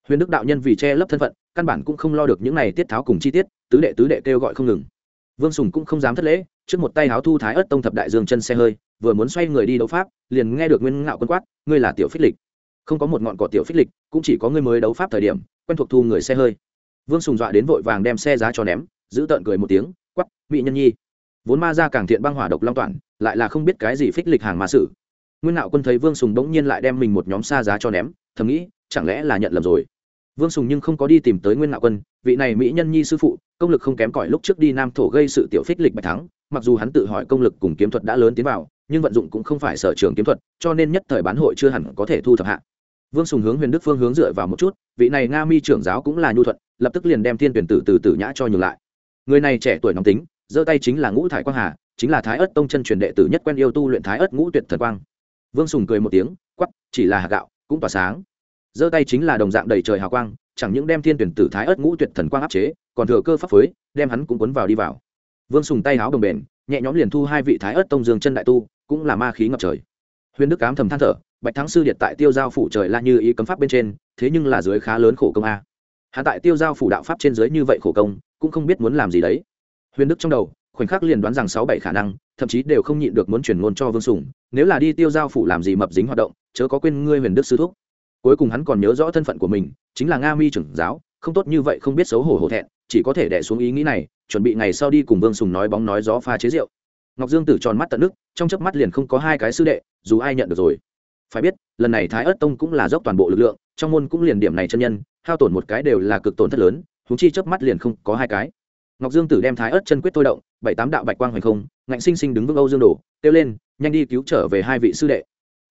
Huyền đức đạo nhân vì che lấp thân phận, căn bản cũng không lo được những này tiết tháo cùng chi tiết, tứ đệ tứ đệ kêu gọi không ngừng. Vương sùng cũng không dám thất lễ, trước một tay háo thu thái ớt tông thập đại dương chân xe hơi, vừa muốn xoay người đi đấu pháp, liền nghe được nguyên ngạo quân quát, ngươi là tiểu phích lịch. Không có một ngọn cỏ tiểu phích lịch, cũng chỉ có ngươi mới đấu pháp thời điểm, quen thuộc thu người xe hơi. Vương sùng dọa đến vội vàng đem xe giá cho ném, giữ tợn cười một tiếng quắp mỹ nhân nhi. Vốn ma ra càng thiện băng hỏa độc long toàn, lại là không biết cái gì phích lịch hàng ma sử nguyên ngạo quân thấy vương sùng bỗng nhiên lại đem mình một nhóm xa giá cho ném, thầm nghĩ, chẳng lẽ là nhận lầm rồi? Vương sùng nhưng không có đi tìm tới nguyên ngạo quân, vị này mỹ nhân nhi sư phụ, công lực không kém cỏi lúc trước đi nam thổ gây sự tiểu phích lịch bạch thắng, mặc dù hắn tự hỏi công lực cùng kiếm thuật đã lớn tiến vào, nhưng vận dụng cũng không phải sở trường kiếm thuật, cho nên nhất thời bán hội chưa hẳn có thể thu thập hạ. Vương sùng hướng huyền đức phương hướng dựa vào một chút, vị này nga mi trưởng giáo cũng là nhu thuận, lập tức liền đem thiên tuyển tử từ Tử nhã cho nhường lại. Người này trẻ tuổi nóng tính, giơ tay chính là ngũ thải quang hà, chính là thái ất tông chân truyền đệ tử nhất quen yêu tu luyện thái ất ngũ tuyệt thần quang vương sùng cười một tiếng quắp chỉ là hạt gạo, cũng tỏa sáng. Giơ tay chính là đồng dạng đầy trời hào quang, chẳng những đem thiên tuyển tử thái ất ngũ tuyệt thần quang áp chế, còn thừa cơ pháp phối, đem hắn cũng cuốn vào đi vào. Vương sùng tay háo đồng bền, nhẹ nhõm liền thu hai vị thái ớt tông dương chân đại tu, cũng là ma khí ngập trời. Huyền đức cám thầm than thở, bạch thắng sư điệt tại tiêu giao phủ trời la như ý cấm pháp bên trên, thế nhưng là dưới khá lớn khổ công a. Hạ tại tiêu giao phủ đạo pháp trên dưới như vậy khổ công, cũng không biết muốn làm gì đấy. Huyền đức trong đầu, khoảnh khắc liền đoán rằng sáu bảy khả năng thậm chí đều không nhịn được muốn chuyển ngôn cho vương sùng, nếu là đi tiêu giao phủ làm gì mập dính hoạt động, chớ có quên ngươi huyền đức sư thúc. Cuối cùng hắn còn nhớ rõ thân phận của mình, chính là nga mi trưởng giáo, không tốt như vậy không biết xấu hổ hổ thẹn, chỉ có thể đẻ xuống ý nghĩ này, chuẩn bị ngày sau đi cùng vương sùng nói bóng nói gió pha chế rượu. Ngọc dương tử tròn mắt tận nước, trong chớp mắt liền không có hai cái sư đệ, dù ai nhận được rồi. Phải biết, lần này thái ớt tông cũng là dốc toàn bộ lực lượng, trong môn cũng liền điểm này chân nhân, hao tổn một cái đều là cực tổn thất lớn húng chi chớp mắt liền không có hai cái ngọc dương tử đem thái ớt chân quyết thôi động, bảy tám đạo bạch quang hoành không, ngạnh sinh sinh đứng vững âu dương Đồ. kêu lên, nhanh đi cứu trở về hai vị sư đệ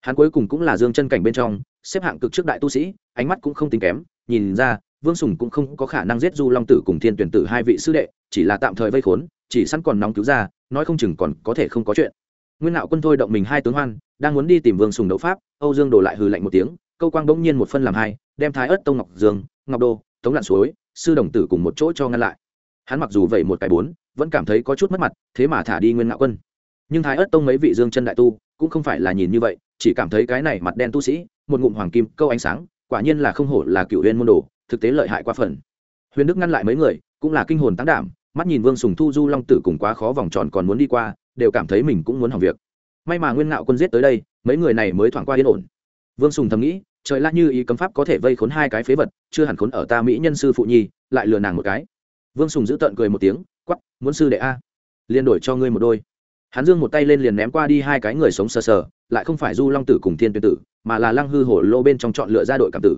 hắn cuối cùng cũng là dương chân cảnh bên trong, xếp hạng cực trước đại tu sĩ, ánh mắt cũng không tính kém, nhìn ra, vương sùng cũng không có khả năng giết du long tử cùng thiên tuyển tử hai vị sư đệ, chỉ là tạm thời vây khốn, chỉ sẵn còn nóng cứu ra, nói không chừng còn có thể không có chuyện nguyên nạo quân thôi động mình hai tướng hoan, đang muốn đi tìm vương sùng đấu pháp, âu dương đổ lại hừ lạnh một tiếng, câu quang bỗng nhiên một phân làm hai, đem thái ớt tông ngọc dương, ngọc đô tống Lạn suối, sư đồng tử cùng một chỗ cho ngăn lại hắn mặc dù vậy một cái bốn, vẫn cảm thấy có chút mất mặt, thế mà thả đi nguyên nạo quân. Nhưng thái ớt tông mấy vị dương chân đại tu cũng không phải là nhìn như vậy, chỉ cảm thấy cái này mặt đen tu sĩ, một ngụm hoàng kim, câu ánh sáng, quả nhiên là không hổ là cựu huyên môn đồ, thực tế lợi hại quá phần. Huyền đức ngăn lại mấy người, cũng là kinh hồn tăng đảm, mắt nhìn vương sùng thu du long tử cùng quá khó vòng tròn còn muốn đi qua, đều cảm thấy mình cũng muốn hỏng việc. May mà nguyên ngạo quân giết tới đây, mấy người này mới thoảng qua yên ổn. Vương sùng thầm nghĩ, trời la như ý cấm pháp có thể vây khốn hai cái phế vật, chưa hẳn khốn ở ta mỹ nhân sư phụ nhi, lại lừa nàng một cái vương sùng giữ tợn cười một tiếng quắp muốn sư đệ a, liền đổi cho ngươi một đôi. Hắn dương một tay lên liền ném qua đi hai cái người sống sờ sờ, lại không phải du long tử cùng thiên tuyển tử, mà là lăng hư hồ lô bên trong chọn lựa ra đội cảm tử.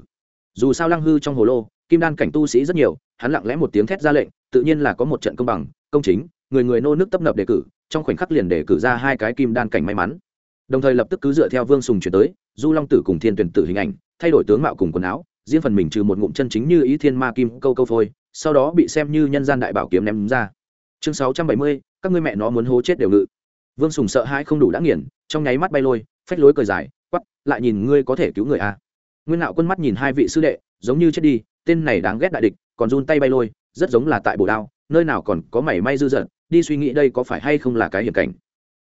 Dù sao lăng hư trong hồ lô, kim đan cảnh tu sĩ rất nhiều, hắn lặng lẽ một tiếng thét ra lệnh, tự nhiên là có một trận công bằng, công chính, người người nô nước tấp nập đề cử, trong khoảnh khắc liền đề cử ra hai cái kim đan cảnh may mắn. Đồng thời lập tức cứ dựa theo vương sùng chuyển tới, du long tử cùng thiên tuyển tử hình ảnh, thay đổi tướng mạo cùng quần áo, riêng phần mình trừ một ngụm chân chính như ý thiên ma kim câu câu phôi sau đó bị xem như nhân gian đại bảo kiếm ném ra. Chương sáu trăm bảy mươi, các ngươi mẹ nó muốn hố chết đều ngự. Vương sùng sợ hãi không đủ đã nghiền, trong nháy mắt bay lôi, phách lối cười dài quắp lại nhìn ngươi có thể cứu người à. nguyên nạo quân mắt nhìn hai vị sư đệ, giống như chết đi, tên này đáng ghét đại địch, còn run tay bay lôi, rất giống là tại bồ đao, nơi nào còn có mảy may dư dật, đi suy nghĩ đây có phải hay không là cái hiểm cảnh.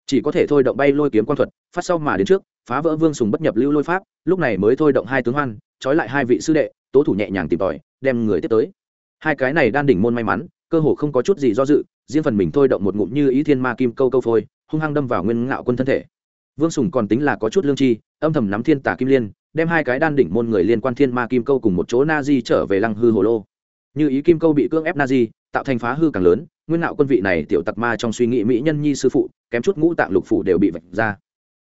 Chỉ có thể thôi động bay lôi kiếm quan thuật, phát sau mà đến trước, phá vỡ vương sùng bất nhập lưu lôi pháp, lúc này mới thôi động hai tướng hoan, trói lại hai vị sư đệ, tố thủ nhẹ nhàng tìm tòi, đem người tiếp tới hai cái này đan đỉnh môn may mắn, cơ hồ không có chút gì do dự, riêng phần mình thôi động một ngụm như ý thiên ma kim câu câu phôi, hung hăng đâm vào nguyên ngạo quân thân thể. Vương sùng còn tính là có chút lương tri âm thầm nắm thiên tả kim liên, đem hai cái đan đỉnh môn người liên quan thiên ma kim câu cùng một chỗ na di trở về lăng hư hồ lô. Như ý kim câu bị cưỡng ép na di, tạo thành phá hư càng lớn, nguyên nạo quân vị này tiểu tặc ma trong suy nghĩ mỹ nhân nhi sư phụ, kém chút ngũ tạng lục phủ đều bị vạch ra.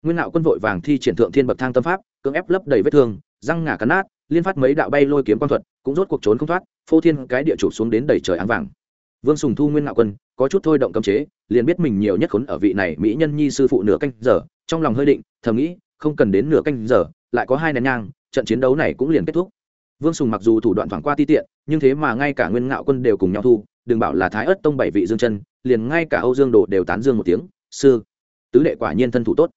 Nguyên nạo quân vội vàng thi triển thượng thiên bậc thang tâm pháp, cưỡng ép lấp đầy vết thương, răng ngả cắn nát, liên phát mấy đạo bay lôi kiếm quan thuật, cũng rốt cuộc trốn không thoát phô thiên cái địa chụp xuống đến đầy trời áng vàng. Vương sùng thu nguyên ngạo quân, có chút thôi động cấm chế, liền biết mình nhiều nhất khốn ở vị này mỹ nhân nhi sư phụ nửa canh giờ, trong lòng hơi định, thầm nghĩ, không cần đến nửa canh giờ, lại có hai nén nhang, trận chiến đấu này cũng liền kết thúc. Vương sùng mặc dù thủ đoạn thoảng qua ti tiện, nhưng thế mà ngay cả nguyên ngạo quân đều cùng nhau thu, đừng bảo là thái ất tông bảy vị dương chân, liền ngay cả âu dương đồ đều tán dương một tiếng, sư, tứ đệ quả nhiên thân thủ tốt.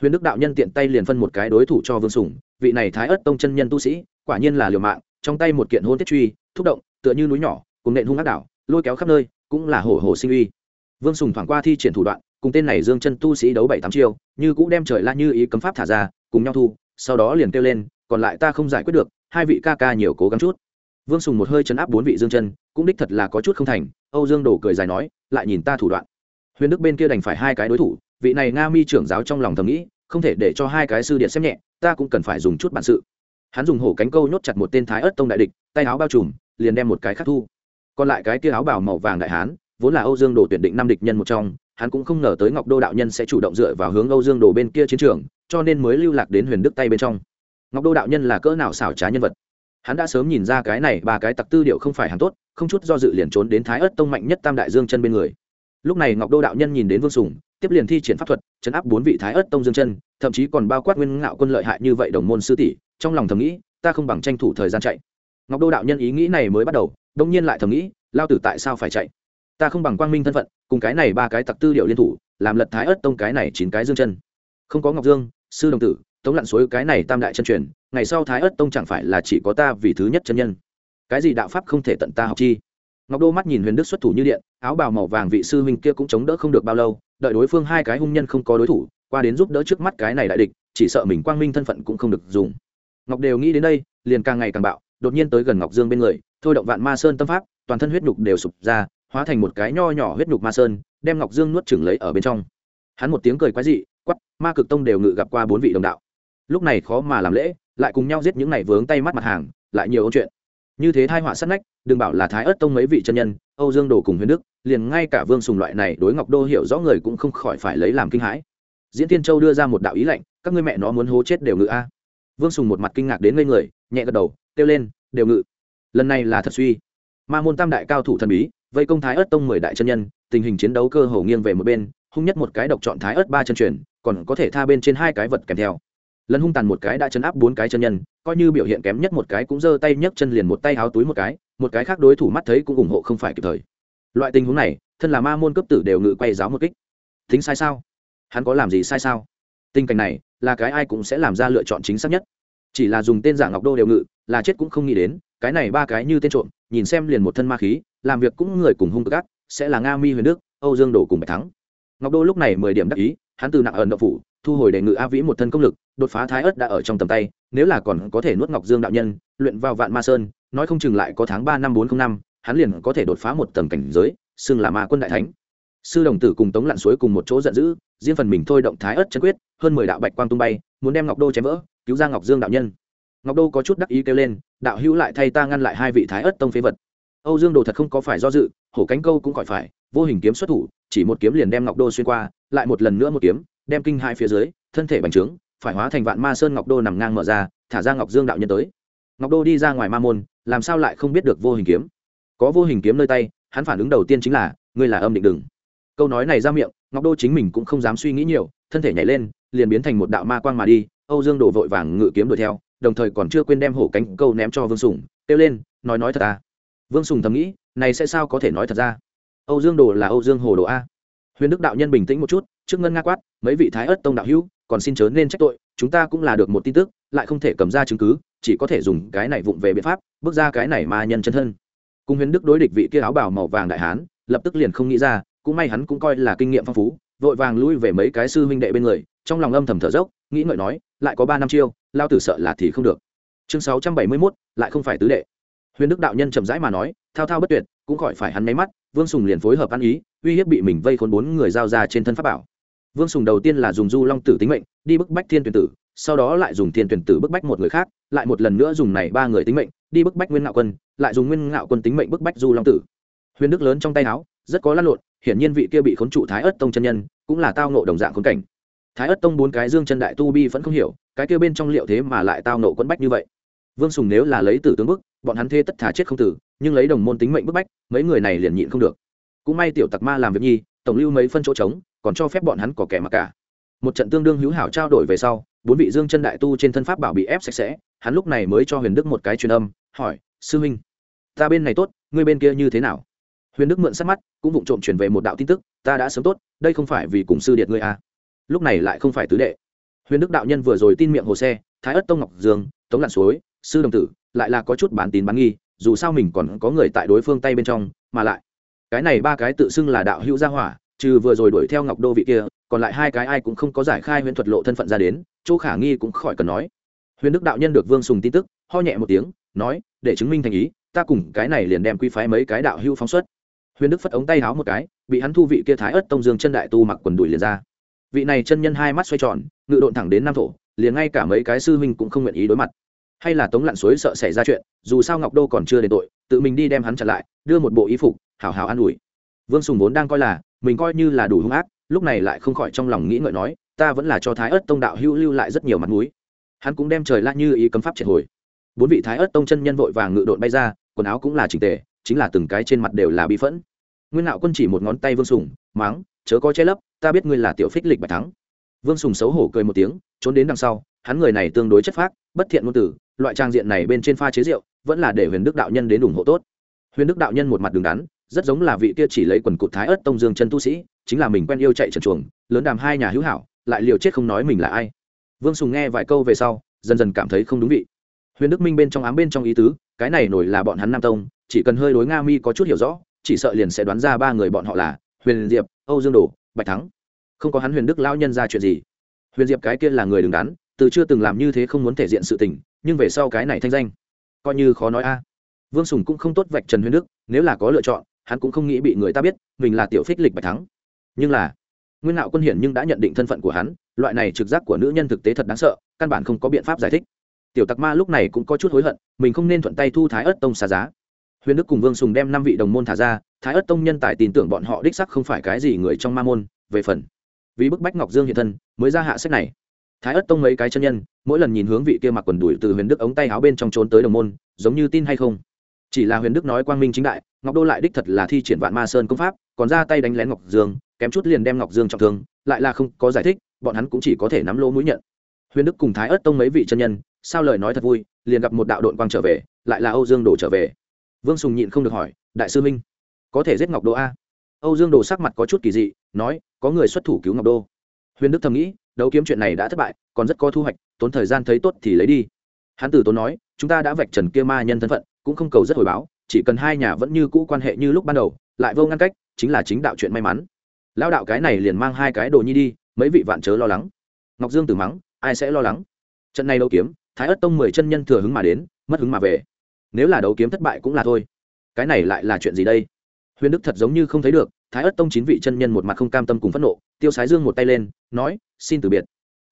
Huyền đức đạo nhân tiện tay liền phân một cái đối thủ cho vương sùng, vị này thái ất tông chân nhân tu sĩ, quả nhiên là liều mạng trong tay một kiện hôn tiết truy, thúc động, tựa như núi nhỏ, cùng nện hung ác đảo, lôi kéo khắp nơi, cũng là hổ hổ sinh uy. Vương sùng thoảng qua thi triển thủ đoạn, cùng tên này dương chân tu sĩ đấu bảy tám chiêu, như cũng đem trời la như ý cấm pháp thả ra, cùng nhau thu, sau đó liền kêu lên, còn lại ta không giải quyết được, hai vị ca ca nhiều cố gắng chút. Vương sùng một hơi chấn áp bốn vị dương chân, cũng đích thật là có chút không thành, âu dương đổ cười dài nói, lại nhìn ta thủ đoạn. Huyền đức bên kia đành phải hai cái đối thủ, vị này nga mi trưởng giáo trong lòng thầm nghĩ, không thể để cho hai cái sư điện xem nhẹ, ta cũng cần phải dùng chút bản sự hắn dùng hổ cánh câu nhốt chặt một tên thái ớt tông đại địch, tay áo bao trùm, liền đem một cái khắc thu. Còn lại cái kia áo bảo màu vàng đại hán, vốn là âu dương đồ tuyển định năm địch nhân một trong, hắn cũng không ngờ tới ngọc đô đạo nhân sẽ chủ động dựa vào hướng âu dương đồ bên kia chiến trường, cho nên mới lưu lạc đến huyền đức tay bên trong. Ngọc đô đạo nhân là cỡ nào xảo trá nhân vật? Hắn đã sớm nhìn ra cái này ba cái tặc tư điệu không phải hắn tốt, không chút do dự liền trốn đến thái ớt tông mạnh nhất tam đại dương chân bên người. Lúc này ngọc đô đạo nhân nhìn đến vương sùng, tiếp liền thi triển pháp thuật, chấn áp bốn vị thái ớt tông dương chân, thậm chí còn bao quát nguyên ngạo quân lợi hại như vậy đồng môn sư tỷ trong lòng thầm nghĩ, ta không bằng tranh thủ thời gian chạy. Ngọc đô đạo nhân ý nghĩ này mới bắt đầu, đông nhiên lại thầm nghĩ, lao tử tại sao phải chạy? Ta không bằng quang minh thân phận, cùng cái này ba cái tặc tư điệu liên thủ, làm lật thái ớt tông cái này chín cái dương chân. Không có ngọc dương, sư đồng tử, tống lặn suối cái này tam đại chân truyền, ngày sau thái ớt tông chẳng phải là chỉ có ta vì thứ nhất chân nhân. Cái gì đạo pháp không thể tận ta học chi? Ngọc đô mắt nhìn huyền đức xuất thủ như điện, áo bào màu vàng vị sư huynh kia cũng chống đỡ không được bao lâu, đợi đối phương hai cái hung nhân không có đối thủ, qua đến giúp đỡ trước mắt cái này đại địch, chỉ sợ mình quang minh thân phận cũng không được dùng ngọc đều nghĩ đến đây, liền càng ngày càng bạo, đột nhiên tới gần ngọc dương bên người, thôi động vạn ma sơn tâm pháp, toàn thân huyết nhục đều sụp ra, hóa thành một cái nho nhỏ huyết nhục ma sơn, đem ngọc dương nuốt chửng lấy ở bên trong. Hắn một tiếng cười quái dị quắp ma cực tông đều ngự gặp qua bốn vị đồng đạo. Lúc này khó mà làm lễ, lại cùng nhau giết những này vướng tay mắt mặt hàng, lại nhiều câu chuyện. Như thế thai họa sát nách, đừng bảo là thái ớt tông mấy vị chân nhân, âu dương đồ cùng huyền đức, liền ngay cả vương sùng loại này đối ngọc đô hiểu rõ người cũng không khỏi phải lấy làm kinh hãi. Diễn tiên châu đưa ra một đạo ý lệnh các ngươi mẹ nó muốn hố chết đều ngự a vương sùng một mặt kinh ngạc đến ngây người, nhẹ gật đầu, kêu lên, đều ngự. Lần này là thật suy. Ma môn tam đại cao thủ thần bí, vây công thái ớt tông mười đại chân nhân, tình hình chiến đấu cơ hồ nghiêng về một bên, hung nhất một cái độc chọn thái ớt ba chân truyền, còn có thể tha bên trên hai cái vật kèm theo. Lần hung tàn một cái đã chấn áp bốn cái chân nhân, coi như biểu hiện kém nhất một cái cũng giơ tay nhấc chân liền một tay háo túi một cái một cái khác đối thủ mắt thấy cũng ủng hộ không phải kịp thời. Loại tình huống này, thân là ma môn cấp tử đều ngự quay giáo một kích. Thính sai sao? Hắn có làm gì sai sao? Tình cảnh này là cái ai cũng sẽ làm ra lựa chọn chính xác nhất. Chỉ là dùng tên giả ngọc đô đều ngự, là chết cũng không nghĩ đến, cái này ba cái như tên trộm, nhìn xem liền một thân ma khí, làm việc cũng người cùng hung cực ác, sẽ là nga mi huyền đức, âu dương đổ cùng bạch thắng. Ngọc đô lúc này mười điểm đắc ý, hắn từ nặng ẩn đậu phủ, thu hồi đề ngự a vĩ một thân công lực, đột phá thái ớt đã ở trong tầm tay, nếu là còn có thể nuốt ngọc dương đạo nhân, luyện vào vạn ma sơn, nói không chừng lại có tháng ba năm bốn không năm, hắn liền có thể đột phá một tầng cảnh giới, xưng là ma quân đại thánh sư đồng tử cùng tống lặn suối cùng một chỗ giận dữ, riêng phần mình thôi động thái ớt chân quyết, hơn mười đạo bạch quang tung bay, muốn đem ngọc đô chém vỡ, cứu ra ngọc dương đạo nhân. Ngọc đô có chút đắc ý kêu lên, đạo hữu lại thay ta ngăn lại hai vị thái ớt tông phế vật. Âu dương đồ thật không có phải do dự, hổ cánh câu cũng khỏi phải, vô hình kiếm xuất thủ, chỉ một kiếm liền đem ngọc đô xuyên qua, lại một lần nữa một kiếm, đem kinh hai phía dưới, thân thể bành trướng, phải hóa thành vạn ma sơn ngọc đô nằm ngang mở ra, thả ra ngọc dương đạo nhân tới. Ngọc đô đi ra ngoài ma môn, làm sao lại không biết được vô hình kiếm? Có vô hình kiếm nơi tay, hắn phản ứng đầu tiên chính là, ngươi là âm định đừng câu nói này ra miệng, ngọc đô chính mình cũng không dám suy nghĩ nhiều, thân thể nhảy lên, liền biến thành một đạo ma quang mà đi, âu dương đổ vội vàng ngự kiếm đuổi theo, đồng thời còn chưa quên đem hổ cánh câu ném cho vương sùng, kêu lên, nói nói thật à? Vương sùng thầm nghĩ, này sẽ sao có thể nói thật ra? Âu dương đồ là âu dương hồ đồ a. Huyền đức đạo nhân bình tĩnh một chút, trước ngân nga quát, mấy vị thái ất tông đạo hữu, còn xin chớ nên trách tội, chúng ta cũng là được một tin tức, lại không thể cầm ra chứng cứ, chỉ có thể dùng cái này vụng về biện pháp, bước ra cái này mà nhân chân thân. Cùng huyền đức đối địch vị kia áo bào màu vàng đại hán, lập tức liền không nghĩ ra cũng may hắn cũng coi là kinh nghiệm phong phú, vội vàng lui về mấy cái sư huynh đệ bên người, trong lòng âm thầm thở dốc, nghĩ ngợi nói, lại có ba năm chiêu, lao tử sợ là thì không được. Chương sáu trăm bảy mươi mốt, lại không phải tứ đệ. Huyền đức đạo nhân chậm rãi mà nói, thao thao bất tuyệt, cũng khỏi phải hắn máy mắt, vương sùng liền phối hợp ăn ý, uy hiếp bị mình vây khốn bốn người giao ra trên thân pháp bảo. Vương sùng đầu tiên là dùng du long tử tính mệnh, đi bức bách thiên tuyển tử, sau đó lại dùng thiên tuyển tử bức bách một người khác, lại một lần nữa dùng này ba người tính mệnh, đi bức bách nguyên ngạo quân, lại dùng nguyên ngạo quân tính mệnh bức bách du long tử. Huyền đức lớn trong tay áo, rất có lăn lộn hiển nhiên vị kia bị khốn trụ thái ất tông chân nhân cũng là tao nộ đồng dạng khốn cảnh. Thái ất tông bốn cái dương chân đại tu bi vẫn không hiểu, cái kia bên trong liệu thế mà lại tao nộ quẫn bách như vậy? Vương sùng nếu là lấy tử tướng bức, bọn hắn thê tất thả chết không tử, nhưng lấy đồng môn tính mệnh bức bách, mấy người này liền nhịn không được. Cũng may tiểu tặc ma làm việc nhi, tổng lưu mấy phân chỗ trống, còn cho phép bọn hắn có kẻ mặc cả. Một trận tương đương hữu hảo trao đổi về sau, bốn vị dương chân đại tu trên thân pháp bảo bị ép sạch sẽ, hắn lúc này mới cho huyền đức một cái truyền âm, hỏi, sư huynh ta bên này tốt, ngươi bên kia như thế nào? Huyền đức mượn sát mắt, cũng vụng trộm truyền về một đạo tin tức, ta đã sớm tốt, đây không phải vì cùng sư điệt ngươi à. lúc này lại không phải tứ đệ. Huyền đức đạo nhân vừa rồi tin miệng hồ xe, thái ất tông ngọc dương, tống lặn suối, sư đồng tử, lại là có chút bán tín bán nghi, dù sao mình còn có người tại đối phương tay bên trong, mà lại, cái này ba cái tự xưng là đạo hữu gia hỏa, trừ vừa rồi đuổi theo ngọc đô vị kia, còn lại hai cái ai cũng không có giải khai huyền thuật lộ thân phận ra đến, chỗ khả nghi cũng khỏi cần nói. Huyền đức đạo nhân được vương sùng tin tức, ho nhẹ một tiếng, nói, để chứng minh thành ý, ta cùng cái này liền đem quy phái mấy cái đạo hữu phóng xuất huyền đức phất ống tay háo một cái, bị hắn thu vị kia thái ớt tông dương chân đại tu mặc quần đùi liền ra. Vị này chân nhân hai mắt xoay tròn, ngự độn thẳng đến nam thổ, liền ngay cả mấy cái sư huynh cũng không nguyện ý đối mặt. Hay là tống lặn suối sợ xảy ra chuyện, dù sao ngọc đô còn chưa đến tội, tự mình đi đem hắn chặn lại, đưa một bộ y phục, hảo hảo an ủi. Vương sùng vốn đang coi là, mình coi như là đủ hung ác, lúc này lại không khỏi trong lòng nghĩ ngợi nói, ta vẫn là cho thái ớt tông đạo hữu lưu lại rất nhiều mặt mũi. Hắn cũng đem trời la như ý cấm pháp triệt hồi. Bốn vị thái ớt tông chân nhân vội vàng ngự độn bay ra, quần áo cũng là trình tề chính là từng cái trên mặt đều là bi phẫn. Nguyên nạo quân chỉ một ngón tay vương sùng, máng, chớ có che lấp, ta biết ngươi là tiểu phích lịch bạch thắng. Vương sùng xấu hổ cười một tiếng, trốn đến đằng sau, hắn người này tương đối chất phác, bất thiện ngôn tử, loại trang diện này bên trên pha chế rượu, vẫn là để huyền đức đạo nhân đến ủng hộ tốt. Huyền đức đạo nhân một mặt đứng đắn, rất giống là vị kia chỉ lấy quần cụt thái ớt tông dương chân tu sĩ, chính là mình quen yêu chạy trần chuồng, lớn đàm hai nhà hữu hảo, lại liều chết không nói mình là ai. Vương sùng nghe vài câu về sau, dần dần cảm thấy không đúng vị. Huyền đức minh bên trong ám bên trong ý tứ cái này nổi là bọn hắn nam tông, chỉ cần hơi đối nga mi có chút hiểu rõ, chỉ sợ liền sẽ đoán ra ba người bọn họ là huyền diệp, âu dương đồ, bạch thắng. Không có hắn huyền đức lão nhân ra chuyện gì. Huyền diệp cái kia là người đứng đắn, từ chưa từng làm như thế không muốn thể diện sự tình, nhưng về sau cái này thanh danh, coi như khó nói a. Vương sùng cũng không tốt vạch trần huyền đức, nếu là có lựa chọn, hắn cũng không nghĩ bị người ta biết, mình là tiểu phích lịch bạch thắng. Nhưng là, nguyên nạo quân hiển nhưng đã nhận định thân phận của hắn, loại này trực giác của nữ nhân thực tế thật đáng sợ, căn bản không có biện pháp giải thích tiểu tặc ma lúc này cũng có chút hối hận, mình không nên thuận tay thu thái ớt tông xa giá. Huyền đức cùng vương sùng đem năm vị đồng môn thả ra, thái ớt tông nhân tài tin tưởng bọn họ đích sắc không phải cái gì người trong ma môn. Về phần, vì bức bách ngọc dương hiện thân, mới ra hạ sách này. Thái ớt tông mấy cái chân nhân, mỗi lần nhìn hướng vị kia mặc quần đùi từ huyền đức ống tay áo bên trong trốn tới đồng môn, giống như tin hay không? Chỉ là huyền đức nói quang minh chính đại, ngọc đô lại đích thật là thi triển vạn ma sơn công pháp, còn ra tay đánh lén ngọc dương, kém chút liền đem ngọc dương trọng thương, lại là không có giải thích, bọn hắn cũng chỉ có thể nắm lỗ mũi nhận huyền đức cùng thái ớt tông mấy vị chân nhân, sao lời nói thật vui, liền gặp một đạo đội quang trở về, lại là âu dương Đồ trở về. Vương sùng nhịn không được hỏi, đại sư minh, có thể giết ngọc đô a? Âu dương Đồ sắc mặt có chút kỳ dị, nói, có người xuất thủ cứu ngọc đô. Huyền đức thầm nghĩ, đấu kiếm chuyện này đã thất bại, còn rất có thu hoạch, tốn thời gian thấy tốt thì lấy đi. Hán tử tốn nói, chúng ta đã vạch trần kia ma nhân thân phận, cũng không cầu rất hồi báo, chỉ cần hai nhà vẫn như cũ quan hệ như lúc ban đầu, lại vô ngăn cách, chính là chính đạo chuyện may mắn. Lao đạo cái này liền mang hai cái đồ nhi đi, mấy vị vạn chớ lo lắng. Ngọc dương tử mắng ai sẽ lo lắng? Trận này đấu kiếm, thái ất tông mười chân nhân thừa hứng mà đến, mất hứng mà về. Nếu là đấu kiếm thất bại cũng là thôi. Cái này lại là chuyện gì đây? Huyền đức thật giống như không thấy được, thái ất tông chín vị chân nhân một mặt không cam tâm cùng phẫn nộ, tiêu sái dương một tay lên, nói, xin từ biệt.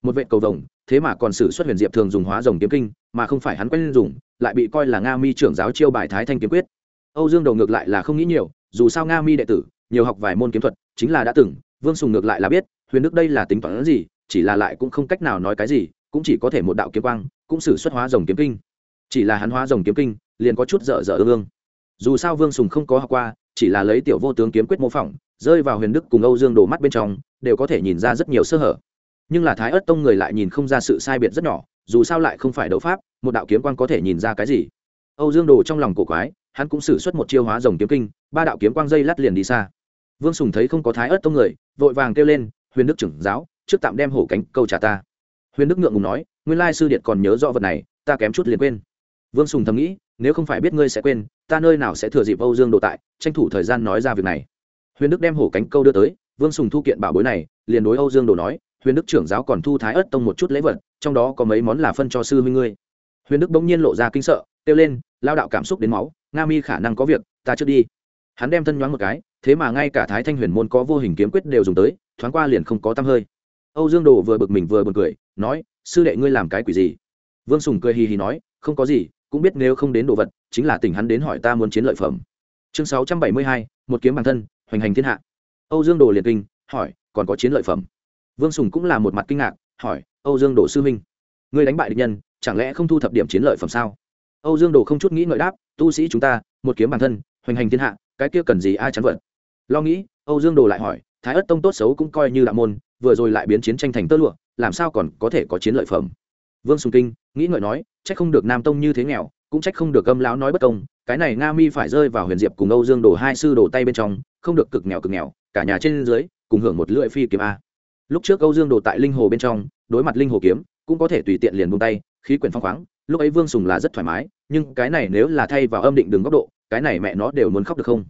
Một vệ cầu vồng, thế mà còn sử xuất huyền diệp thường dùng hóa rồng kiếm kinh, mà không phải hắn quen dùng, lại bị coi là nga mi trưởng giáo chiêu bài thái thanh kiếm quyết. Âu dương đầu ngược lại là không nghĩ nhiều, dù sao nga mi đệ tử, nhiều học vài môn kiếm thuật, chính là đã từng, vương sùng ngược lại là biết, huyền đức đây là tính toán gì chỉ là lại cũng không cách nào nói cái gì, cũng chỉ có thể một đạo kiếm quang, cũng sử xuất hóa rồng kiếm kinh. Chỉ là hắn hóa rồng kiếm kinh, liền có chút dở dở ương ương. Dù sao vương sùng không có học qua, chỉ là lấy tiểu vô tướng kiếm quyết mô phỏng, rơi vào huyền đức cùng âu dương đổ mắt bên trong, đều có thể nhìn ra rất nhiều sơ hở. Nhưng là thái ớt tông người lại nhìn không ra sự sai biệt rất nhỏ, dù sao lại không phải đấu pháp, một đạo kiếm quang có thể nhìn ra cái gì. Âu dương đồ trong lòng cổ quái, hắn cũng xử suất một chiêu hóa rồng kiếm kinh, ba đạo kiếm quang dây lắt liền đi xa. Vương sùng thấy không có thái ớt tông người, vội vàng kêu lên, huyền đức trưởng giáo trước tạm đem hổ cánh câu trả ta. Huyền đức ngượng ngùng nói, nguyên lai sư điện còn nhớ rõ vật này, ta kém chút liền quên. Vương sùng thầm nghĩ, nếu không phải biết ngươi sẽ quên, ta nơi nào sẽ thừa dịp âu dương đồ tại, tranh thủ thời gian nói ra việc này. Huyền đức đem hổ cánh câu đưa tới, vương sùng thu kiện bảo bối này, liền đối âu dương đồ nói, huyền đức trưởng giáo còn thu thái ớt tông một chút lễ vật, trong đó có mấy món là phân cho sư huynh ngươi. Huyền đức bỗng nhiên lộ ra kinh sợ, kêu lên, lao đạo cảm xúc đến máu, nga mi khả năng có việc, ta trước đi. Hắn đem thân nhoáng một cái, thế mà ngay cả thái thanh huyền môn có vô hình kiếm quyết đều dùng tới, thoáng qua liền không có tăm hơi âu dương đồ vừa bực mình vừa b u ồ n cười, nói, sư đệ ngươi làm cái quỷ gì? Vương sùng cười hì hì nói, không có gì, cũng biết nếu không đến đồ vật, chính là tỉnh hắn đến hỏi ta muốn chiến lợi phẩm. Chương sáu trăm bảy mươi hai, một kiếm bản thân, hoành hành thiên hạ. Âu dương đồ liệt kinh, hỏi, còn có chiến lợi phẩm? Vương sùng cũng là một mặt kinh ngạc, hỏi, âu dương đồ sư minh ngươi đánh bại địch nhân, chẳng lẽ không thu thập điểm chiến lợi phẩm sao? Âu dương đồ không chút nghĩ ngợi đáp, tu sĩ chúng ta, một kiếm bản thân, hoành hành thiên hạ, cái kia cần gì ai chắn vật lo nghĩ, âu dương đồ lại hỏi, thái ất tông tốt xấu cũng coi như đạo môn vừa rồi lại biến chiến tranh thành tơ lụa, làm sao còn có thể có chiến lợi phẩm? Vương sùng kinh nghĩ ngợi nói, trách không được nam tông như thế nghèo, cũng trách không được âm lão nói bất công, cái này nga mi phải rơi vào huyền diệp cùng âu dương đồ hai sư đồ tay bên trong, không được cực nghèo cực nghèo, cả nhà trên dưới cùng hưởng một lưỡi phi kiếm a. Lúc trước âu dương đồ tại linh hồ bên trong, đối mặt linh hồ kiếm, cũng có thể tùy tiện liền buông tay, khí quyển phong khoáng, lúc ấy vương sùng là rất thoải mái, nhưng cái này nếu là thay vào âm định đường góc độ, cái này mẹ nó đều muốn khóc được không?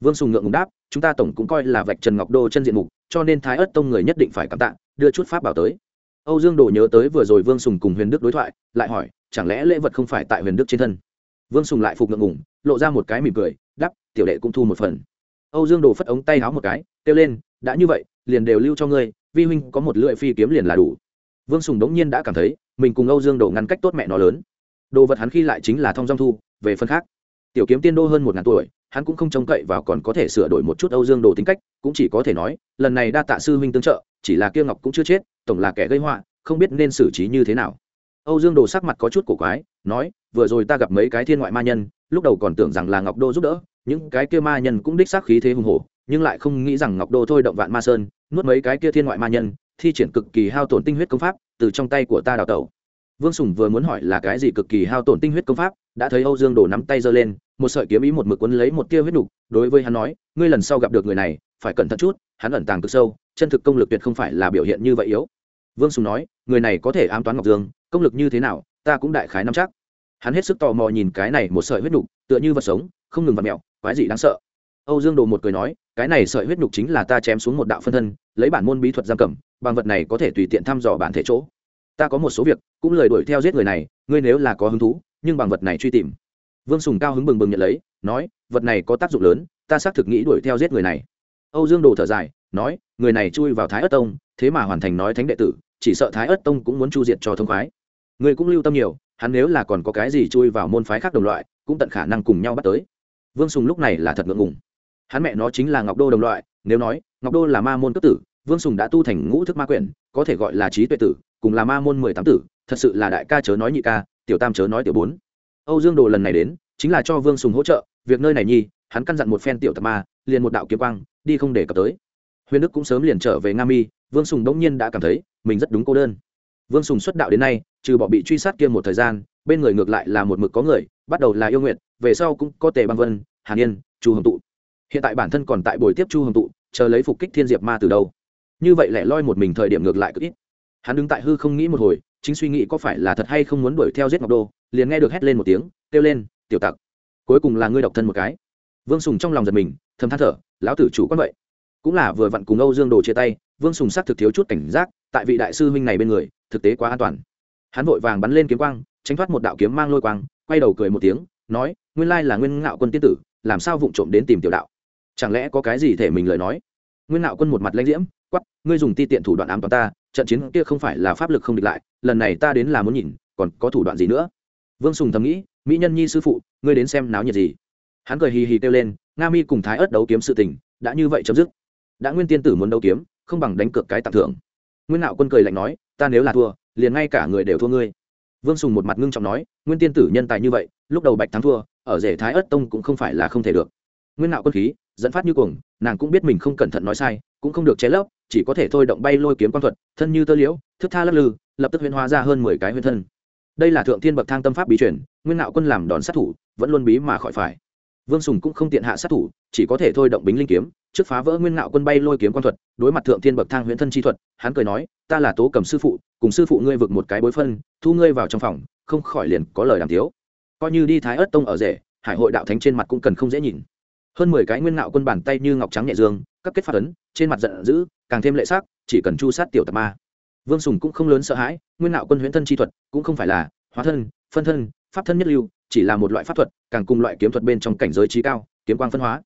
Vương sùng ngượng ngùng đáp, chúng ta tổng cũng coi là vạch trần ngọc đô chân diện mục, cho nên thái ất tông người nhất định phải cảm tạ, đưa chút pháp bảo tới. Âu dương đồ nhớ tới vừa rồi vương sùng cùng huyền đức đối thoại, lại hỏi, chẳng lẽ lễ vật không phải tại huyền đức trên thân? Vương sùng lại phục ngượng ngùng, lộ ra một cái mỉm cười đắp tiểu đệ cũng thu một phần. Âu dương đồ phất ống tay háo một cái, kêu lên, đã như vậy, liền đều lưu cho ngươi, vi huynh có một lưỡi phi kiếm liền là đủ. Vương sùng đống nhiên đã cảm thấy, mình cùng âu dương Đồ ngăn cách tốt mẹ nó lớn. Đồ vật hắn khi lại chính là thong dong thu, về phần khác tiểu kiếm tiên đô hơn một ngàn tuổi, hắn cũng không trông cậy vào còn có thể sửa đổi một chút âu dương đồ tính cách, cũng chỉ có thể nói, lần này đa tạ sư huynh tương trợ, chỉ là kia ngọc cũng chưa chết, tổng là kẻ gây họa, không biết nên xử trí như thế nào. Âu dương đồ sắc mặt có chút cổ quái, nói, vừa rồi ta gặp mấy cái thiên ngoại ma nhân, lúc đầu còn tưởng rằng là ngọc đô giúp đỡ, những cái kia ma nhân cũng đích xác khí thế hùng hổ, nhưng lại không nghĩ rằng ngọc đô thôi động vạn ma sơn, nuốt mấy cái kia thiên ngoại ma nhân, thi triển cực kỳ hao tổn tinh huyết công pháp, từ trong tay của ta đào tẩu. Vương sùng vừa muốn hỏi là cái gì cực kỳ hao tổn tinh huyết công pháp đã thấy âu dương đổ nắm tay giơ lên, một sợi kiếm ý một mực quấn lấy một tia huyết nục, đối với hắn nói, ngươi lần sau gặp được người này, phải cẩn thận chút, hắn ẩn tàng cực sâu, chân thực công lực tuyệt không phải là biểu hiện như vậy yếu. Vương sùng nói, người này có thể ám toán ngọc dương, công lực như thế nào, ta cũng đại khái nắm chắc. Hắn hết sức tò mò nhìn cái này một sợi huyết nục, tựa như vật sống, không ngừng vặt mẹo quái gì đáng sợ. Âu dương đồ một cười nói, cái này sợi huyết nhục chính là ta chém xuống một đạo phân thân, lấy bản môn bí thuật giam cầm, bằng vật này có thể tùy tiện thăm dò bản thể chỗ. Ta có một số việc, cũng lời đuổi theo giết người này, ngươi nếu là có hứng thú nhưng bằng vật này truy tìm. Vương sùng cao hứng bừng bừng nhận lấy, nói, vật này có tác dụng lớn, ta xác thực nghĩ đuổi theo giết người này. Âu dương đồ thở dài, nói, người này chui vào thái ất tông, thế mà hoàn thành nói thánh đệ tử, chỉ sợ thái ất tông cũng muốn chu diệt cho thông khoái. Người cũng lưu tâm nhiều, hắn nếu là còn có cái gì chui vào môn phái khác đồng loại, cũng tận khả năng cùng nhau bắt tới. Vương sùng lúc này là thật ngượng ngùng. Hắn mẹ nó chính là ngọc đô đồng loại, nếu nói, ngọc đô là ma môn cấp tử, vương sùng đã tu thành ngũ thức ma quyển, có thể gọi là trí tuệ tử, cùng là ma môn mười tám tử, thật sự là đại ca chớ nói nhị ca tiểu tam chớ nói tiểu bốn. Âu dương đồ lần này đến, chính là cho vương sùng hỗ trợ, việc nơi này nhi, hắn căn dặn một phen tiểu tập ma, liền một đạo kiếm quang, đi không để cập tới. Huyền đức cũng sớm liền trở về nga mi, vương sùng đống nhiên đã cảm thấy, mình rất đúng cô đơn. Vương sùng xuất đạo đến nay, trừ bỏ bị truy sát kia một thời gian, bên người ngược lại là một mực có người, bắt đầu là yêu nguyện về sau cũng có tề băng vân, hàn yên, chu hồng tụ. Hiện tại bản thân còn tại buổi tiếp chu hồng tụ, chờ lấy phục kích thiên diệp ma từ đâu. Như vậy lẻ loi một mình thời điểm ngược lại cực ít hắn đứng tại hư không nghĩ một hồi, chính suy nghĩ có phải là thật hay không muốn đuổi theo giết ngọc đô, liền nghe được hét lên một tiếng, kêu lên, tiểu tặc, cuối cùng là ngươi độc thân một cái. Vương sùng trong lòng giật mình, thầm than thở, lão tử chủ quan vậy. Cũng là vừa vặn cùng âu dương đồ chia tay, vương sùng xác thực thiếu chút cảnh giác, tại vị đại sư huynh này bên người, thực tế quá an toàn. Hắn vội vàng bắn lên kiếm quang, tránh thoát một đạo kiếm mang lôi quang, quay đầu cười một tiếng, nói, nguyên lai là nguyên ngạo quân tiên tử, làm sao vụng trộm đến tìm tiểu đạo? Chẳng lẽ có cái gì thể mình lời nói? Nguyên Ngạo quân một mặt lãnh diễm quắp ngươi dùng ti tiện thủ đoạn ám toàn ta trận chiến kia không phải là pháp lực không địch lại, lần này ta đến là muốn nhìn, còn có thủ đoạn gì nữa? Vương sùng thầm nghĩ, mỹ nhân nhi sư phụ, ngươi đến xem náo nhiệt gì? Hắn cười hì hì kêu lên, nga mi cùng thái ớt đấu kiếm sự tình, đã như vậy chấm dứt. Đã nguyên tiên tử muốn đấu kiếm, không bằng đánh cược cái tặng thưởng. Nguyên nạo quân cười lạnh nói, ta nếu là thua, liền ngay cả người đều thua ngươi. Vương sùng một mặt ngưng trọng nói, nguyên tiên tử nhân tài như vậy, lúc đầu bạch thắng thua, ở rể thái ớt tông cũng không phải là không thể được nguyên nạo quân khí, dẫn phát như cuồng, nàng cũng biết mình không cẩn thận nói sai, cũng không được chế lấp, chỉ có thể thôi động bay lôi kiếm quang thuật, thân như tơ liễu, thức tha lắc lư, lập tức huyễn hóa ra hơn mười cái huyễn thân. Đây là thượng thiên bậc thang tâm pháp bí truyền, nguyên nạo quân làm đòn sát thủ, vẫn luôn bí mà khỏi phải. Vương sùng cũng không tiện hạ sát thủ, chỉ có thể thôi động bính linh kiếm, trước phá vỡ nguyên nạo quân bay lôi kiếm quang thuật, đối mặt thượng thiên bậc thang huyễn thân chi thuật, hắn cười nói, ta là tố cầm sư phụ, cùng sư phụ ngươi vực một cái bối phân, thu ngươi vào trong phòng, không khỏi liền có lời đàm thiếu coi như đi thái ớt tông ở rể, hải hội đạo thánh trên mặt cũng cần không dễ nhìn hơn mười cái nguyên nạo quân bàn tay như ngọc trắng nhẹ dương, các kết phát ấn, trên mặt giận dữ, càng thêm lệ sắc, chỉ cần chu sát tiểu tạp ma. Vương sùng cũng không lớn sợ hãi, nguyên nạo quân huyễn thân chi thuật cũng không phải là hóa thân, phân thân, pháp thân nhất lưu, chỉ là một loại pháp thuật, càng cùng loại kiếm thuật bên trong cảnh giới trí cao, kiếm quang phân hóa.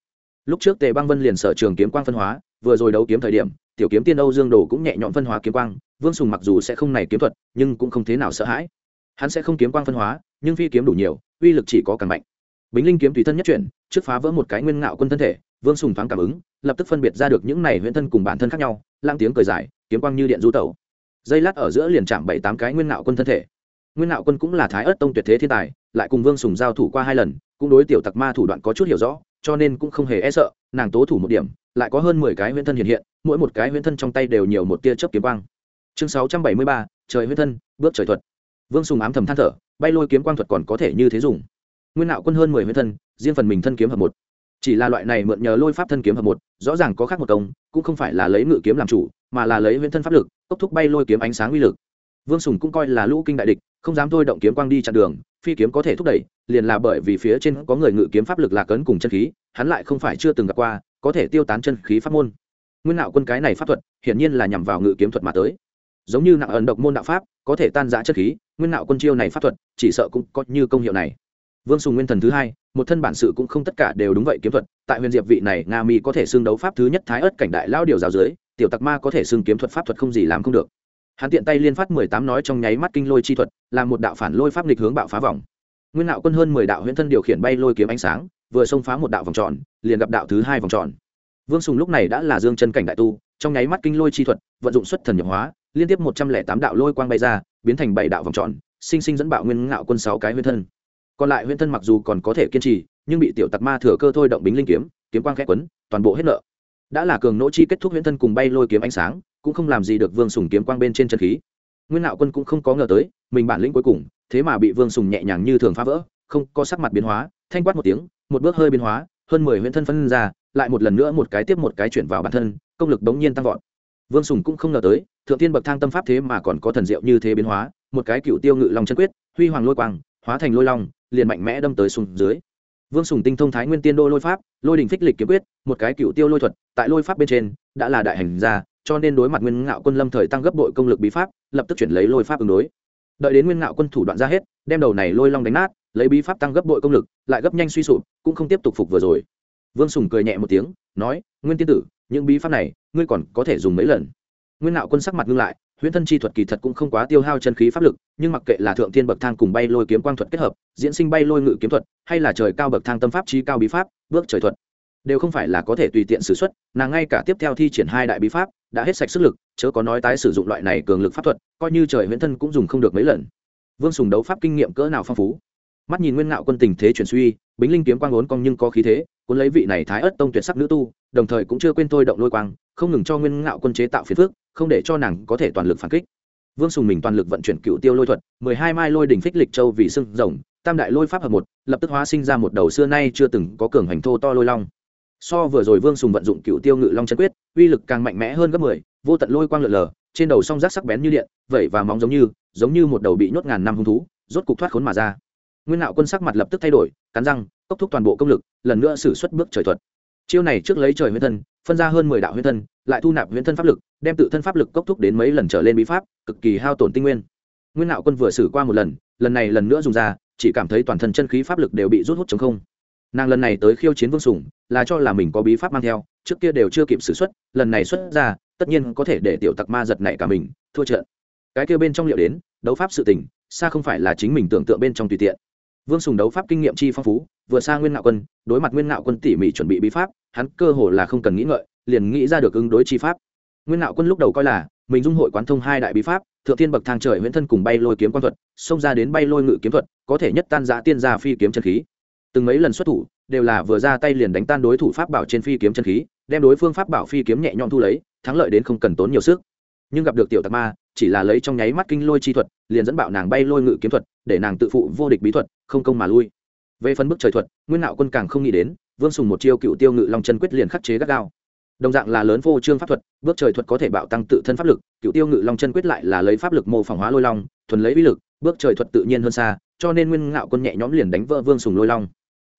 Lúc trước tề băng vân liền sở trường kiếm quang phân hóa, vừa rồi đấu kiếm thời điểm, tiểu kiếm tiên âu dương đồ cũng nhẹ nhõm phân hóa kiếm quang, vương sùng mặc dù sẽ không này kiếm thuật, nhưng cũng không thế nào sợ hãi. Hắn sẽ không kiếm quang phân hóa, nhưng phi kiếm đủ nhiều, uy lực chỉ có càng mạnh bính linh kiếm tùy thân nhất chuyển, trước phá vỡ một cái nguyên ngạo quân thân thể, vương sùng thoáng cảm ứng, lập tức phân biệt ra được những này huyễn thân cùng bản thân khác nhau lang tiếng cười dài, kiếm quang như điện du tẩu. Dây lát ở giữa liền chạm bảy tám cái nguyên ngạo quân thân thể. Nguyên ngạo quân cũng là thái ớt tông tuyệt thế thiên tài, lại cùng vương sùng giao thủ qua hai lần, cũng đối tiểu tặc ma thủ đoạn có chút hiểu rõ, cho nên cũng không hề e sợ, nàng tố thủ một điểm, lại có hơn mười cái huyễn thân hiện hiện, mỗi một cái huyễn thân trong tay đều nhiều một tia chớp kiếm quang. Chương sáu trăm bảy mươi ba, trời huyễn thân, bước trời thuật. Vương sùng ám thầm than thở, bay lôi kiếm quang thuật còn có thể như thế dùng nguyên nạo quân hơn mười huyết thân, riêng phần mình thân kiếm hợp một. Chỉ là loại này mượn nhờ lôi pháp thân kiếm hợp một, rõ ràng có khác một công, cũng không phải là lấy ngự kiếm làm chủ, mà là lấy huyễn thân pháp lực tốc thúc bay lôi kiếm ánh sáng uy lực. Vương sùng cũng coi là lũ kinh đại địch, không dám thôi động kiếm quang đi chặn đường, phi kiếm có thể thúc đẩy, liền là bởi vì phía trên có người ngự kiếm pháp lực lạc ấn cùng chân khí, hắn lại không phải chưa từng gặp qua, có thể tiêu tán chân khí pháp môn. Nguyên nạo quân cái này pháp thuật, hiển nhiên là nhằm vào ngự kiếm thuật mà tới. Giống như nặng ấn độc môn đạo pháp, có thể tan giã chất khí, nguyên nạo quân chiêu này pháp thuật, chỉ sợ cũng có như công hiệu này vương sùng nguyên thần thứ hai, một thân bản sự cũng không tất cả đều đúng vậy kiếm thuật, tại huyền diệp vị này nga mi có thể xưng đấu pháp thứ nhất thái ớt cảnh đại lao điều giáo dưới, tiểu tặc ma có thể xưng kiếm thuật pháp thuật không gì làm không được. Hắn tiện tay liên phát mười tám nói trong nháy mắt kinh lôi chi thuật là một đạo phản lôi pháp lịch hướng bạo phá vòng. Nguyên nạo quân hơn mười đạo huyễn thân điều khiển bay lôi kiếm ánh sáng, vừa xông phá một đạo vòng tròn, liền gặp đạo thứ hai vòng tròn. Vương sùng lúc này đã là dương chân cảnh đại tu, trong nháy mắt kinh lôi chi thuật, vận dụng xuất thần nhập hóa, liên tiếp một trăm lẻ tám đạo lôi quang bay ra, biến thành bảy đạo vòng tròn, sinh sinh dẫn bạo nguyên ngạo quân sáu cái huyễn thân còn lại huyễn thân mặc dù còn có thể kiên trì, nhưng bị tiểu tặc ma thừa cơ thôi động bính linh kiếm kiếm quang khẽ quấn, toàn bộ hết nợ. Đã là cường nỗ chi kết thúc huyễn thân cùng bay lôi kiếm ánh sáng, cũng không làm gì được vương sùng kiếm quang bên trên chân khí. Nguyên nạo quân cũng không có ngờ tới, mình bản lĩnh cuối cùng, thế mà bị vương sùng nhẹ nhàng như thường phá vỡ, không có sắc mặt biến hóa, thanh quát một tiếng, một bước hơi biến hóa, hơn mười huyễn thân phân ra, lại một lần nữa một cái tiếp một cái chuyển vào bản thân, công lực bỗng nhiên tăng vọt. Vương sùng cũng không ngờ tới, thượng tiên bậc thang tâm pháp thế mà còn có thần diệu như thế biến hóa, một cái cựu tiêu ngự long chân quyết, huy hoàng lôi quang, hóa thành lôi long liền mạnh mẽ đâm tới xuống dưới. Vương sùng tinh thông thái nguyên tiên đô lôi pháp, lôi đình phích lịch kiếm quyết, một cái cựu tiêu lôi thuật, tại lôi pháp bên trên, đã là đại hành gia, cho nên đối mặt nguyên ngạo quân lâm thời tăng gấp bội công lực bí pháp, lập tức chuyển lấy lôi pháp ứng đối. Đợi đến nguyên ngạo quân thủ đoạn ra hết, đem đầu này lôi long đánh nát, lấy bí pháp tăng gấp bội công lực, lại gấp nhanh suy sụp, cũng không tiếp tục phục vừa rồi. Vương sùng cười nhẹ một tiếng, nói, nguyên tiên tử, những bí pháp này, ngươi còn có thể dùng mấy lần? Nguyên ngạo quân sắc mặt ngưng lại huyễn thân chi thuật kỳ thật cũng không quá tiêu hao chân khí pháp lực, nhưng mặc kệ là thượng thiên bậc thang cùng bay lôi kiếm quang thuật kết hợp, diễn sinh bay lôi ngự kiếm thuật, hay là trời cao bậc thang tâm pháp chi cao bí pháp, bước trời thuật, đều không phải là có thể tùy tiện xử xuất, nàng ngay cả tiếp theo thi triển hai đại bí pháp, đã hết sạch sức lực, chớ có nói tái sử dụng loại này cường lực pháp thuật, coi như trời huyễn thân cũng dùng không được mấy lần. Vương sùng đấu pháp kinh nghiệm cỡ nào phong phú. Mắt nhìn nguyên ngạo quân tình thế chuyển suy, bính linh kiếm quang ốn cong nhưng có khí thế, cuốn lấy vị này thái ất tông tuyệt sắc nữ tu đồng thời cũng chưa quên thôi động lôi quang, không ngừng cho nguyên ngạo quân chế tạo phiền phước không để cho nàng có thể toàn lực phản kích. Vương sùng mình toàn lực vận chuyển cựu tiêu lôi thuật, mười hai mai lôi đỉnh phích lịch châu vì sưng rồng, tam đại lôi pháp hợp một, lập tức hóa sinh ra một đầu xưa nay chưa từng có cường hành thô to lôi long. So vừa rồi vương sùng vận dụng cựu tiêu ngự long chân quyết, uy lực càng mạnh mẽ hơn gấp mười, vô tận lôi quang lượn lờ trên đầu song rác sắc bén như điện, vẩy và móng giống như giống như một đầu bị nhốt ngàn năm hung thú, rốt cục thoát khốn mà ra. Nguyên nạo quân sắc mặt lập tức thay đổi, cắn răng, cốc thúc toàn bộ công lực, lần nữa xử suất bước trời thuật chiêu này trước lấy trời huyễn thân, phân ra hơn mười đạo huyễn thân, lại thu nạp huyễn thân pháp lực, đem tự thân pháp lực cốc thúc đến mấy lần trở lên bí pháp, cực kỳ hao tổn tinh nguyên. Nguyên nạo quân vừa xử qua một lần lần này lần nữa dùng ra, chỉ cảm thấy toàn thân chân khí pháp lực đều bị rút hút chống không. Nàng lần này tới khiêu chiến vương sùng, là cho là mình có bí pháp mang theo, trước kia đều chưa kịp xử xuất, lần này xuất ra, tất nhiên có thể để tiểu tặc ma giật nảy cả mình, thua trận. Cái kia bên trong liệu đến, đấu pháp sự tình, xa không phải là chính mình tưởng tượng bên trong tùy tiện vương sùng đấu pháp kinh nghiệm chi phong phú, vừa xa nguyên ngạo quân, đối mặt nguyên ngạo quân tỉ mỉ chuẩn bị bí pháp, hắn cơ hồ là không cần nghĩ ngợi, liền nghĩ ra được ứng đối chi pháp. Nguyên ngạo quân lúc đầu coi là, mình dung hội quán thông hai đại bí pháp, thượng thiên bậc thang trời huyễn thân cùng bay lôi kiếm quan thuật, xông ra đến bay lôi ngự kiếm thuật, có thể nhất tan giã tiên gia phi kiếm chân khí. Từng mấy lần xuất thủ, đều là vừa ra tay liền đánh tan đối thủ pháp bảo trên phi kiếm chân khí, đem đối phương pháp bảo phi kiếm nhẹ nhõm thu lấy, thắng lợi đến không cần tốn nhiều sức. Nhưng gặp được tiểu tạc ma, chỉ là lấy trong nháy mắt kinh lôi chi thuật liền dẫn bạo nàng bay lôi ngự kiếm thuật, để nàng tự phụ vô địch bí thuật, không công mà lui. Về phần bức trời thuật, nguyên nạo quân càng không nghĩ đến, vương sùng một chiêu cựu tiêu ngự long chân quyết liền khắc chế gắt gao. Đồng dạng là lớn vô trương pháp thuật bước trời thuật có thể bạo tăng tự thân pháp lực, cựu tiêu ngự long chân quyết lại là lấy pháp lực mô phỏng hóa lôi long, thuần lấy uy lực bước trời thuật tự nhiên hơn xa, cho nên nguyên ngạo quân nhẹ nhõm liền đánh vỡ vương sùng lôi long.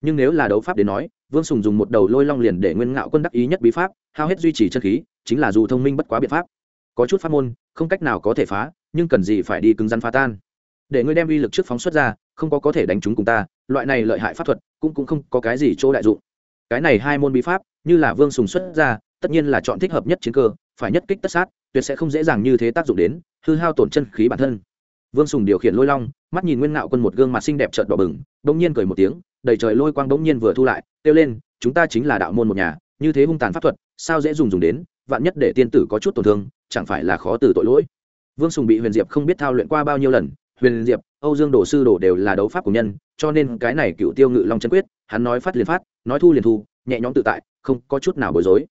Nhưng nếu là đấu pháp đến nói, vương sùng dùng một đầu lôi long liền để nguyên ngạo quân đắc ý nhất bí pháp, hao hết duy trì chân khí, chính là dù thông minh bất quá biện pháp. Có chút pháp môn, không cách nào có thể phá nhưng cần gì phải đi cứng rắn phá tan. Để ngươi đem uy lực trước phóng xuất ra, không có có thể đánh chúng cùng ta, loại này lợi hại pháp thuật, cũng cũng không có cái gì chỗ đại dụng. Cái này hai môn bí pháp, như là vương sùng xuất ra, tất nhiên là chọn thích hợp nhất chiến cơ, phải nhất kích tất sát, tuyệt sẽ không dễ dàng như thế tác dụng đến, hư hao tổn chân khí bản thân. Vương sùng điều khiển lôi long, mắt nhìn nguyên ngạo quân một gương mặt xinh đẹp trợn đỏ bừng, bỗng nhiên cười một tiếng, đầy trời lôi quang bỗng nhiên vừa thu lại, kêu lên, chúng ta chính là đạo môn một nhà, như thế hung tàn pháp thuật, sao dễ dùng dùng đến, vạn nhất để tiên tử có chút tổn thương, chẳng phải là khó từ tội lỗi vương sùng bị huyền diệp không biết thao luyện qua bao nhiêu lần, huyền diệp, âu dương đồ sư đồ đều là đấu pháp của nhân, cho nên cái này cựu tiêu ngự long chân quyết, hắn nói phát liền phát, nói thu liền thu, nhẹ nhõm tự tại, không có chút nào bối rối.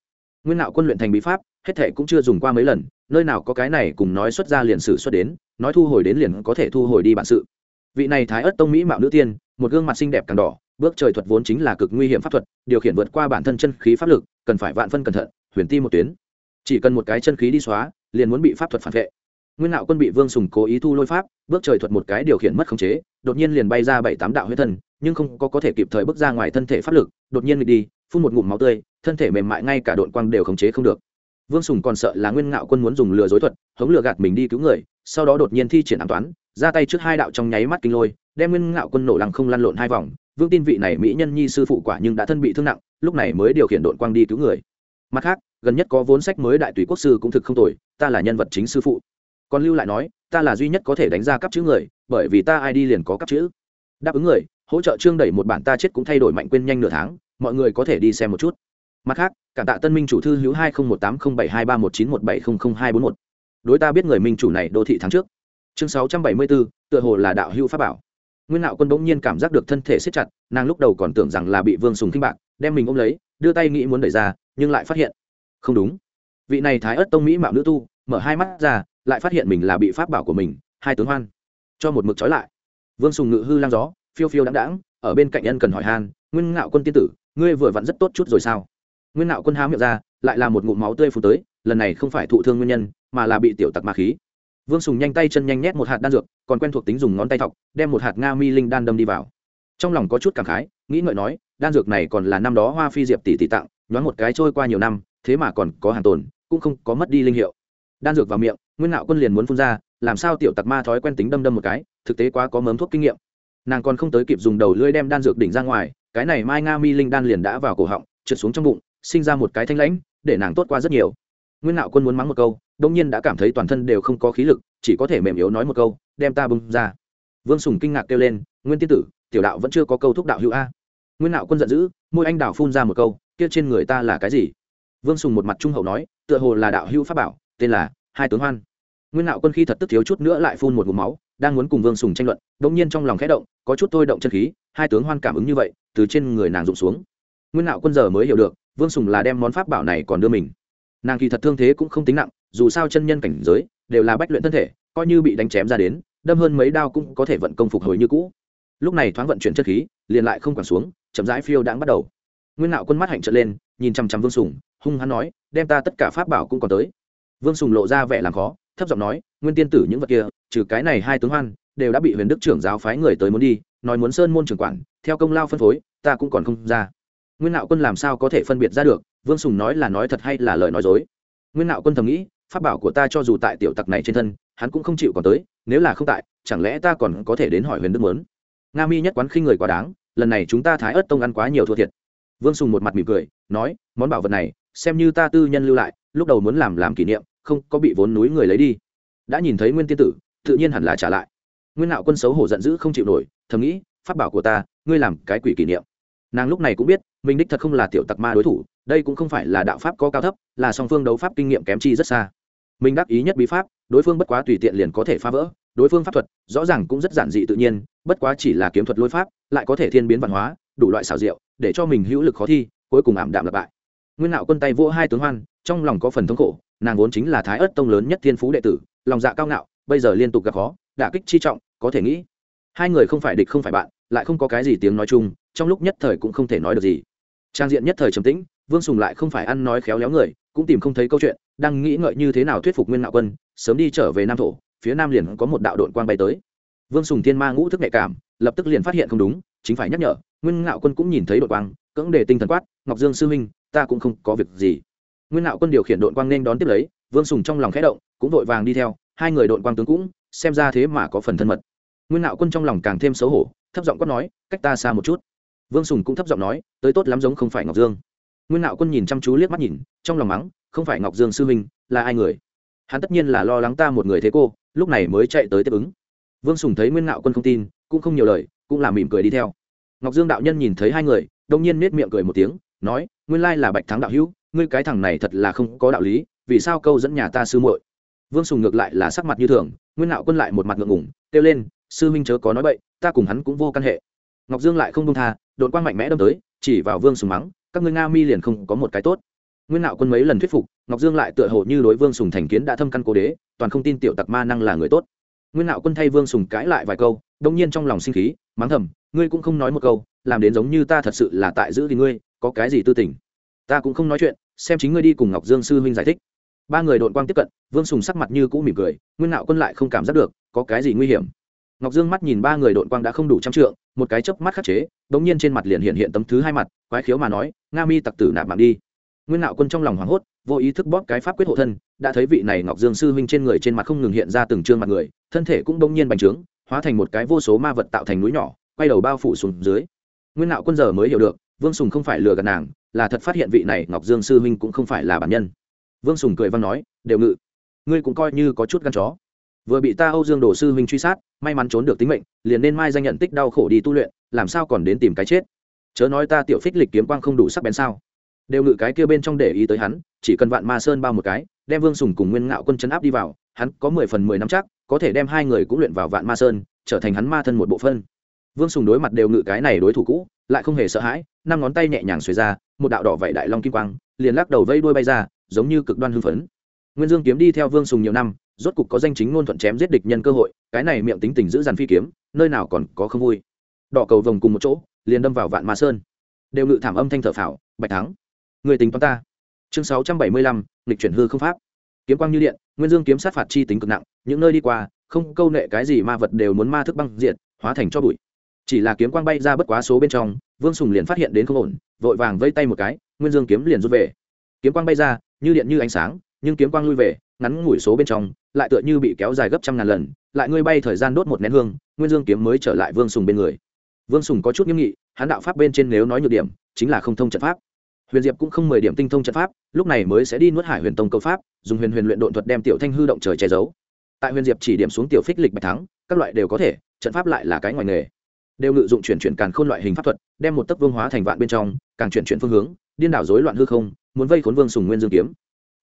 Nguyên nạo quân luyện thành bí pháp, hết thệ cũng chưa dùng qua mấy lần, nơi nào có cái này cùng nói xuất ra liền sử xuất đến, nói thu hồi đến liền có thể thu hồi đi bản sự. Vị này thái ất tông mỹ mạo nữ tiên, một gương mặt xinh đẹp càng đỏ, bước trời thuật vốn chính là cực nguy hiểm pháp thuật, điều khiển vượt qua bản thân chân khí pháp lực, cần phải vạn phân cẩn thận, huyền ti một tuyến. Chỉ cần một cái chân khí đi xóa, liền muốn bị pháp thuật phản vệ nguyên nạo quân bị vương sùng cố ý thu lôi pháp, bước trời thuật một cái điều khiển mất khống chế, đột nhiên liền bay ra bảy tám đạo huyết thân, nhưng không có có thể kịp thời bước ra ngoài thân thể pháp lực, đột nhiên nghịch đi, phun một ngụm máu tươi, thân thể mềm mại ngay cả đội quang đều khống chế không được. Vương sùng còn sợ là nguyên ngạo quân muốn dùng lừa dối thuật, hống lừa gạt mình đi cứu người, sau đó đột nhiên thi triển an toán, ra tay trước hai đạo trong nháy mắt kinh lôi, đem nguyên ngạo quân nổ lăng không lăn lộn hai vòng. Vương tin vị này mỹ nhân nhi sư phụ quả nhưng đã thân bị thương nặng, lúc này mới điều khiển đội quang đi cứu người. Mặt khác, gần nhất có vốn sách mới đại tùy quốc sư cũng thực không tồi, ta là nhân vật chính sư phụ còn lưu lại nói, ta là duy nhất có thể đánh ra cấp chữ người, bởi vì ta ai đi liền có cấp chữ. Đáp ứng người, hỗ trợ trương đẩy một bản ta chết cũng thay đổi mạnh quên nhanh nửa tháng, mọi người có thể đi xem một chút. Mặt khác, cảm tạ tân minh chủ thư hữu hai nghìn một tám không bảy hai ba một chín một bảy không không hai bốn một. Đối ta biết người minh chủ này đô thị tháng trước. Chương sáu trăm bảy mươi bốn, tựa hồ là đạo hữu pháp bảo. Nguyên nạo quân bỗng nhiên cảm giác được thân thể siết chặt, nàng lúc đầu còn tưởng rằng là bị vương sùng kinh bạc, đem mình ôm lấy, đưa tay nghĩ muốn đẩy ra, nhưng lại phát hiện, không đúng. Vị này thái ất tông mỹ mạo nữ tu, mở hai mắt ra lại phát hiện mình là bị pháp bảo của mình, hai tướng hoan. Cho một mực trói lại. Vương sùng ngự hư lang gió, phiêu phiêu đáng đáng ở bên cạnh ân cần hỏi han, nguyên ngạo quân tiên tử, ngươi vừa vặn rất tốt chút rồi sao? Nguyên ngạo quân há miệng ra, lại là một ngụm máu tươi phù tới, lần này không phải thụ thương nguyên nhân, mà là bị tiểu tặc ma khí. Vương sùng nhanh tay chân nhanh nhét một hạt đan dược, còn quen thuộc tính dùng ngón tay thọc, đem một hạt nga mi linh đan đâm đi vào. Trong lòng có chút cảm khái, nghĩ ngợi nói, đan dược này còn là năm đó hoa phi diệp tỷ tỷ tặng, nhoáng một cái trôi qua nhiều năm, thế mà còn có hàng tồn, cũng không có mất đi linh hiệu. Đan dược vào miệng nguyên ngạo quân liền muốn phun ra, làm sao tiểu tặc ma thói quen tính đâm đâm một cái, thực tế quá có mớm thuốc kinh nghiệm. Nàng còn không tới kịp dùng đầu lưỡi đem đan dược đỉnh ra ngoài, cái này mai nga mi linh đan liền đã vào cổ họng, trượt xuống trong bụng, sinh ra một cái thanh lãnh, để nàng tốt qua rất nhiều. Nguyên nạo quân muốn mắng một câu đông nhiên đã cảm thấy toàn thân đều không có khí lực, chỉ có thể mềm yếu nói một câu, đem ta bung ra. Vương sùng kinh ngạc kêu lên, nguyên tiên tử, tiểu đạo vẫn chưa có câu thúc đạo hữu a. Nguyên nạo quân giận dữ, môi anh đào phun ra một câu, kia trên người ta là cái gì? Vương sùng một mặt trung hậu nói, tựa hồ là đạo hữu pháp bảo, tên là hai tướng hoan nguyên nạo quân khi thật tức thiếu chút nữa lại phun một ngụm máu, đang muốn cùng vương sùng tranh luận đ ỗ n g nhiên trong lòng khẽ động, có chút thôi động chân khí, hai tướng hoan cảm ứng như vậy, từ trên người nàng rụng xuống. Nguyên nạo quân giờ mới hiểu được, vương sùng là đem món pháp bảo này còn đưa mình. Nàng kỳ thật thương thế cũng không tính nặng, dù sao chân nhân cảnh giới, đều là bách luyện thân thể, coi như bị đánh chém ra đến, đâm hơn mấy đao cũng có thể vận công phục hồi như cũ. Lúc này thoáng vận chuyển chất khí, liền lại không quản xuống, chậm rãi phiêu đãng bắt đầu. Nguyên nạo quân mắt hạnh trợn lên, nhìn chằm chằm vương sùng, hung hắn nói, đem ta tất cả pháp bảo cũng còn tới. Vương sùng lộ ra vẻ làm khó thấp giọng nói, nguyên tiên tử những vật kia, trừ cái này hai tướng hoan, đều đã bị huyền đức trưởng giáo phái người tới muốn đi, nói muốn sơn môn trưởng quản, theo công lao phân phối, ta cũng còn không ra. Nguyên nạo quân làm sao có thể phân biệt ra được, vương sùng nói là nói thật hay là lời nói dối? Nguyên nạo quân thầm nghĩ, pháp bảo của ta cho dù tại tiểu tặc này trên thân, hắn cũng không chịu còn tới, nếu là không tại, chẳng lẽ ta còn có thể đến hỏi huyền đức mớn nga mi nhất quán khi người quá đáng, lần này chúng ta thái ớt tông ăn quá nhiều thua thiệt. Vương sùng một mặt mỉm cười, nói, món bảo vật này, xem như ta tư nhân lưu lại, lúc đầu muốn làm làm kỷ niệm không có bị vốn núi người lấy đi. Đã nhìn thấy nguyên tiên tử, tự nhiên hẳn là trả lại. Nguyên nạo quân xấu hổ giận dữ không chịu nổi, thầm nghĩ, pháp bảo của ta, ngươi làm cái quỷ kỷ niệm. Nàng lúc này cũng biết, mình đích thật không là tiểu tặc ma đối thủ, đây cũng không phải là đạo pháp có cao thấp, là song phương đấu pháp kinh nghiệm kém chi rất xa. Mình đắc ý nhất bí pháp, đối phương bất quá tùy tiện liền có thể phá vỡ, đối phương pháp thuật, rõ ràng cũng rất giản dị tự nhiên, bất quá chỉ là kiếm thuật lôi pháp, lại có thể thiên biến văn hóa, đủ loại xảo diệu, để cho mình hữu lực khó thi, cuối cùng ảm đạm lặp bại nguyên nạo quân tay vỗ hai tướng hoan, trong lòng có phần thống khổ, nàng vốn chính là thái ớt tông lớn nhất thiên phú đệ tử, lòng dạ cao ngạo, bây giờ liên tục gặp khó, đả kích chi trọng, có thể nghĩ, hai người không phải địch không phải bạn, lại không có cái gì tiếng nói chung, trong lúc nhất thời cũng không thể nói được gì. Trang diện nhất thời trầm tĩnh, vương sùng lại không phải ăn nói khéo léo người, cũng tìm không thấy câu chuyện, đang nghĩ ngợi như thế nào thuyết phục nguyên nạo quân, sớm đi trở về nam thổ, phía nam liền có một đạo đội quang bay tới. Vương sùng thiên ma ngũ thức nhạy cảm, lập tức liền phát hiện không đúng, chính phải nhắc nhở, nguyên ngạo quân cũng nhìn thấy đội quang, cưỡng để tinh thần quát, ngọc dương sư huynh ta cũng không có việc gì. Nguyên nạo quân điều khiển đội quang nên đón tiếp lấy, vương sùng trong lòng khẽ động, cũng vội vàng đi theo, hai người đội quang tướng cũng, xem ra thế mà có phần thân mật. Nguyên nạo quân trong lòng càng thêm xấu hổ, thấp giọng quát nói, cách ta xa một chút. Vương sùng cũng thấp giọng nói, tới tốt lắm giống không phải ngọc dương. Nguyên nạo quân nhìn chăm chú liếc mắt nhìn, trong lòng mắng, không phải ngọc dương sư huynh, là ai người? Hắn tất nhiên là lo lắng ta một người thế cô, lúc này mới chạy tới tiếp ứng. Vương sùng thấy nguyên nạo quân không tin, cũng không nhiều lời, cũng là mỉm cười đi theo. Ngọc dương đạo nhân nhìn thấy hai người, đông nhiên nết miệng cười một tiếng nói, nguyên lai là bạch thắng đạo hữu, ngươi cái thằng này thật là không có đạo lý, vì sao câu dẫn nhà ta sư muội? Vương sùng ngược lại là sắc mặt như thường, nguyên nạo quân lại một mặt ngượng ngủng kêu lên, sư minh chớ có nói bậy, ta cùng hắn cũng vô căn hệ. Ngọc dương lại không đông tha, đột quang mạnh mẽ đâm tới, chỉ vào vương sùng mắng, các ngươi nga mi liền không có một cái tốt. Nguyên nạo quân mấy lần thuyết phục, ngọc dương lại tựa hồ như đối vương sùng thành kiến đã thâm căn cố đế, toàn không tin tiểu tặc ma năng là người tốt. Nguyên nạo quân thay vương sùng cãi lại vài câu đông nhiên trong lòng sinh khí, mắng thầm, ngươi cũng không nói một câu, làm đến giống như ta thật sự là tại giữ thì ngươi có cái gì tư tình? Ta cũng không nói chuyện, xem chính ngươi đi cùng ngọc dương sư huynh giải thích. Ba người đội quang tiếp cận, vương sùng sắc mặt như cũ mỉm cười, nguyên nạo quân lại không cảm giác được, có cái gì nguy hiểm. Ngọc dương mắt nhìn ba người đội quang đã không đủ trăm trượng, một cái chớp mắt khắc chế đ ỗ n g nhiên trên mặt liền hiện hiện tấm thứ hai mặt, quái khiếu mà nói, nga mi tặc tử nạp mạng đi. Nguyên nạo quân trong lòng hoảng hốt, vô ý thức bóp cái pháp quyết hộ thân, đã thấy vị này ngọc dương sư huynh trên người trên mặt không ngừng hiện ra từng trương mặt người, thân thể cũng đông nhiên bành trướng, hóa thành một cái vô số ma vật tạo thành núi nhỏ, quay đầu bao phủ xuống dưới. Nguyên nạo quân giờ mới hiểu được vương sùng không phải lừa gạt nàng, là thật phát hiện vị này ngọc dương sư huynh cũng không phải là bản nhân. Vương sùng cười văn nói, đều ngự, ngươi cũng coi như có chút gan chó. Vừa bị ta âu dương đồ sư huynh truy sát, may mắn trốn được tính mệnh, liền nên mai danh nhận tích đau khổ đi tu luyện, làm sao còn đến tìm cái chết? Chớ nói ta tiểu phích lịch kiếm quang không đủ sắc bén sao? Đều ngự cái kia bên trong để ý tới hắn, chỉ cần vạn ma sơn bao một cái, đem vương sùng cùng nguyên ngạo quân chấn áp đi vào, hắn có mười phần mười năm chắc, có thể đem hai người cũng luyện vào vạn ma sơn, trở thành hắn ma thân một bộ phân. Vương sùng đối mặt đều ngự cái này đối thủ cũ, lại không hề sợ hãi năm ngón tay nhẹ nhàng xuề ra, một đạo đỏ vảy đại long kim quang liền lắc đầu vây đuôi bay ra, giống như cực đoan hưng phấn. Nguyên dương kiếm đi theo vương sùng nhiều năm, rốt cục có danh chính ngôn thuận chém giết địch nhân cơ hội, cái này miệng tính tình giữ dằn phi kiếm, nơi nào còn có không vui. Đỏ cầu vồng cùng một chỗ, liền đâm vào vạn ma sơn. Đều ngự thảm âm thanh thở phào, bạch thắng, người tính toán ta. Chương sáu trăm bảy mươi lăm, lịch chuyển hư không pháp. Kiếm quang như điện, nguyên dương kiếm sát phạt chi tính cực nặng, những nơi đi qua, không câu nệ cái gì ma vật đều muốn ma thức băng diệt, hóa thành cho bụi chỉ là kiếm quang bay ra bất quá số bên trong, vương sùng liền phát hiện đến không ổn, vội vàng vây tay một cái, nguyên dương kiếm liền rút về. Kiếm quang bay ra, như điện như ánh sáng, nhưng kiếm quang lui về, ngắn ngủi số bên trong, lại tựa như bị kéo dài gấp trăm ngàn lần, lại ngươi bay thời gian đốt một nén hương, nguyên dương kiếm mới trở lại vương sùng bên người. Vương sùng có chút nghiêm nghị, hắn đạo pháp bên trên nếu nói nhược điểm, chính là không thông trận pháp. Huyền diệp cũng không mười điểm tinh thông trận pháp, lúc này mới sẽ đi nuốt hải huyền tông câu pháp, dùng huyền huyền luyện độn thuật đem tiểu thanh hư động trời che giấu. Tại huyền diệp chỉ điểm xuống tiểu phích lịch bạch thắng, các loại đều có thể, trận pháp lại là cái ngoài nghề đều ngự dụng chuyển chuyển càn khôn loại hình pháp thuật, đem một tấc vương hóa thành vạn bên trong, càng chuyển chuyển phương hướng, điên đảo rối loạn hư không, muốn vây khốn vương sùng nguyên dương kiếm.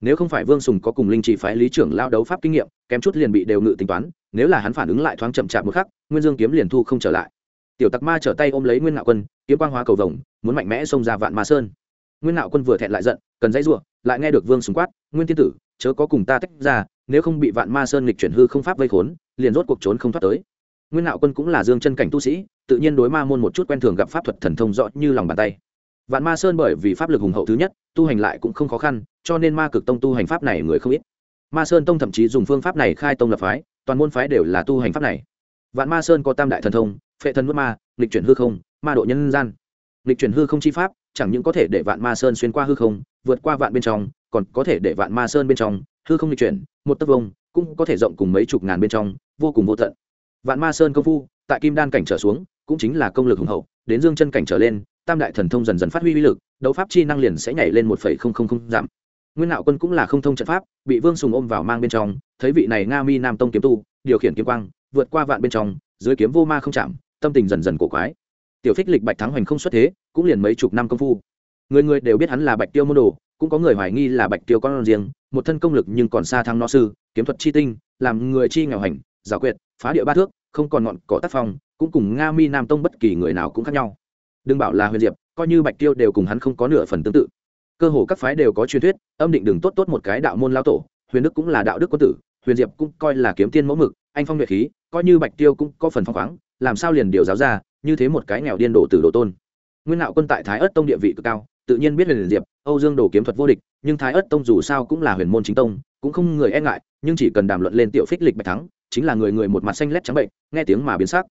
Nếu không phải vương sùng có cùng linh chỉ phái lý trưởng lao đấu pháp kinh nghiệm, kém chút liền bị đều ngự tính toán, nếu là hắn phản ứng lại thoáng chậm chạp một khắc, nguyên dương kiếm liền thu không trở lại. Tiểu tặc ma trở tay ôm lấy nguyên ngạo quân, kiếm quang hóa cầu vồng, muốn mạnh mẽ xông ra vạn ma sơn. Nguyên ngạo quân vừa thẹn lại giận, cần dãy ruộng lại nghe được vương sùng quát, nguyên tiên tử, chớ có cùng ta tách ra, nếu không bị vạn ma sơn nghịch chuyển hư không pháp vây khốn, liền rốt cuộc trốn không thoát tới nguyên ngạo quân cũng là dương chân cảnh tu sĩ, tự nhiên đối ma môn một chút quen thường gặp pháp thuật thần thông rõ như lòng bàn tay. Vạn ma sơn bởi vì pháp lực hùng hậu thứ nhất, tu hành lại cũng không khó khăn, cho nên ma cực tông tu hành pháp này người không ít. Ma sơn tông thậm chí dùng phương pháp này khai tông lập phái, toàn môn phái đều là tu hành pháp này. Vạn ma sơn có tam đại thần thông, phệ thần mất ma lịch chuyển hư không, ma độ nhân gian. Lịch chuyển hư không chi pháp, chẳng những có thể để vạn ma sơn xuyên qua hư không, vượt qua vạn bên trong, còn có thể để vạn ma sơn bên trong, hư không lịch chuyển, một tấc vông cũng có thể rộng cùng mấy chục ngàn bên trong, vô cùng vô tận vạn ma sơn công phu, tại kim đan cảnh trở xuống, cũng chính là công lực hùng hậu, đến dương chân cảnh trở lên, tam đại thần thông dần dần phát huy uy lực, đấu pháp chi năng liền sẽ nhảy lên một phẩy không không không giảm. Nguyên nạo quân cũng là không thông trận pháp, bị vương sùng ôm vào mang bên trong, thấy vị này nga mi nam tông kiếm tu, điều khiển kiếm quang, vượt qua vạn bên trong, dưới kiếm vô ma không chạm, tâm tình dần dần cổ quái. Tiểu phích lịch bạch thắng hoành không xuất thế, cũng liền mấy chục năm công phu. Người người đều biết hắn là bạch tiêu môn đồ, cũng có người hoài nghi là bạch tiêu con riêng, một thân công lực nhưng còn xa thắng nó sư, kiếm thuật chi tinh, làm người chi nghèo hành giả quyệt, phá địa ba thước không còn ngọn cỏ tác phong, cũng cùng nga mi nam tông bất kỳ người nào cũng khác nhau. Đừng bảo là huyền diệp, coi như bạch tiêu đều cùng hắn không có nửa phần tương tự. Cơ hồ các phái đều có truyền thuyết, âm định đừng tốt tốt một cái đạo môn lao tổ, huyền đức cũng là đạo đức quân tử, huyền diệp cũng coi là kiếm tiên mẫu mực, anh phong nhuệ khí, coi như bạch tiêu cũng có phần phong khoáng, làm sao liền điều giáo ra, như thế một cái nghèo điên đổ từ đồ tôn. Nguyên nạo quân tại thái ất tông địa vị cực cao, tự nhiên biết huyền diệp, âu dương đồ kiếm thuật vô địch, nhưng thái ất tông dù sao cũng là huyền môn chính tông, cũng không người e ngại, nhưng chỉ cần đàm luận lên tiểu phích lịch bạch thắng chính là người người một mặt xanh lét trắng bệnh, nghe tiếng mà biến sắc.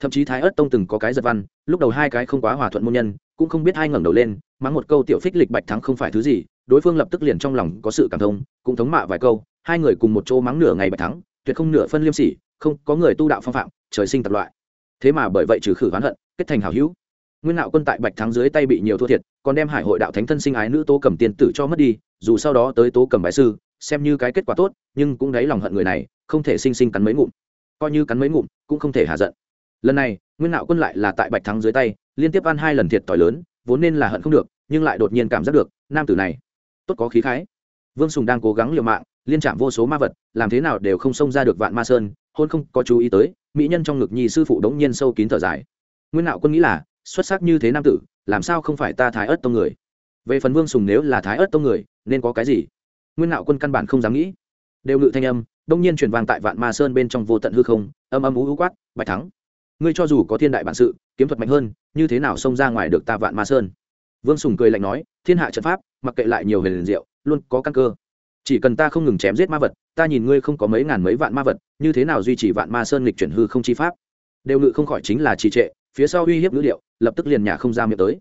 Thậm chí thái ớt tông từng có cái giật văn, lúc đầu hai cái không quá hòa thuận môn nhân, cũng không biết hai ngẩng đầu lên, mắng một câu tiểu phích lịch bạch thắng không phải thứ gì, đối phương lập tức liền trong lòng có sự cảm thông, cũng thống mạ vài câu, hai người cùng một chỗ mắng nửa ngày bạch thắng, tuyệt không nửa phân liêm sỉ, không, có người tu đạo phong phạm, trời sinh tập loại. Thế mà bởi vậy trừ khử oán hận, kết thành hảo hữu. Nguyên nạo quân tại bạch thắng dưới tay bị nhiều thua thiệt, còn đem hải hội đạo thánh thân sinh ái nữ tố cầm tiền tử cho mất đi, dù sau đó tới tố cầm bài sư, xem như cái kết quả tốt, nhưng cũng đáy lòng hận người này không thể sinh sinh cắn mấy ngụm. Coi như cắn mấy ngụm, cũng không thể hạ giận. Lần này, nguyên nạo quân lại là tại bạch thắng dưới tay, liên tiếp ăn hai lần thiệt t lớn, vốn nên là hận không được, nhưng lại đột nhiên cảm giác được, nam tử này, tốt có khí khái. Vương sùng đang cố gắng liều mạng, liên chạm vô số ma vật, làm thế nào đều không xông ra được vạn ma sơn, hôn không có chú ý tới, mỹ nhân trong ngực nhi sư phụ đống nhiên sâu kín thở dài. Nguyên nạo quân nghĩ là, xuất sắc như thế nam tử, làm sao không phải ta thái ớt tông người? Về phần vương sùng nếu là thái ớt tông người, nên có cái gì? Nguyên nạo quân căn bản không dám nghĩ. Đều ngự thanh âm đông nhiên truyền vang tại vạn ma sơn bên trong vô tận hư không, âm âm ú ú quát, bạch thắng, ngươi cho dù có thiên đại bản sự, kiếm thuật mạnh hơn, như thế nào xông ra ngoài được ta vạn ma sơn? Vương sùng cười lạnh nói, thiên hạ trận pháp, mặc kệ lại nhiều huyền diệu, luôn có căn cơ. Chỉ cần ta không ngừng chém giết ma vật, ta nhìn ngươi không có mấy ngàn mấy vạn ma vật, như thế nào duy trì vạn ma sơn lịch chuyển hư không chi pháp? Đều ngự không khỏi chính là trì trệ, phía sau uy hiếp ngữ liệu lập tức liền nhà không ra miệng tới.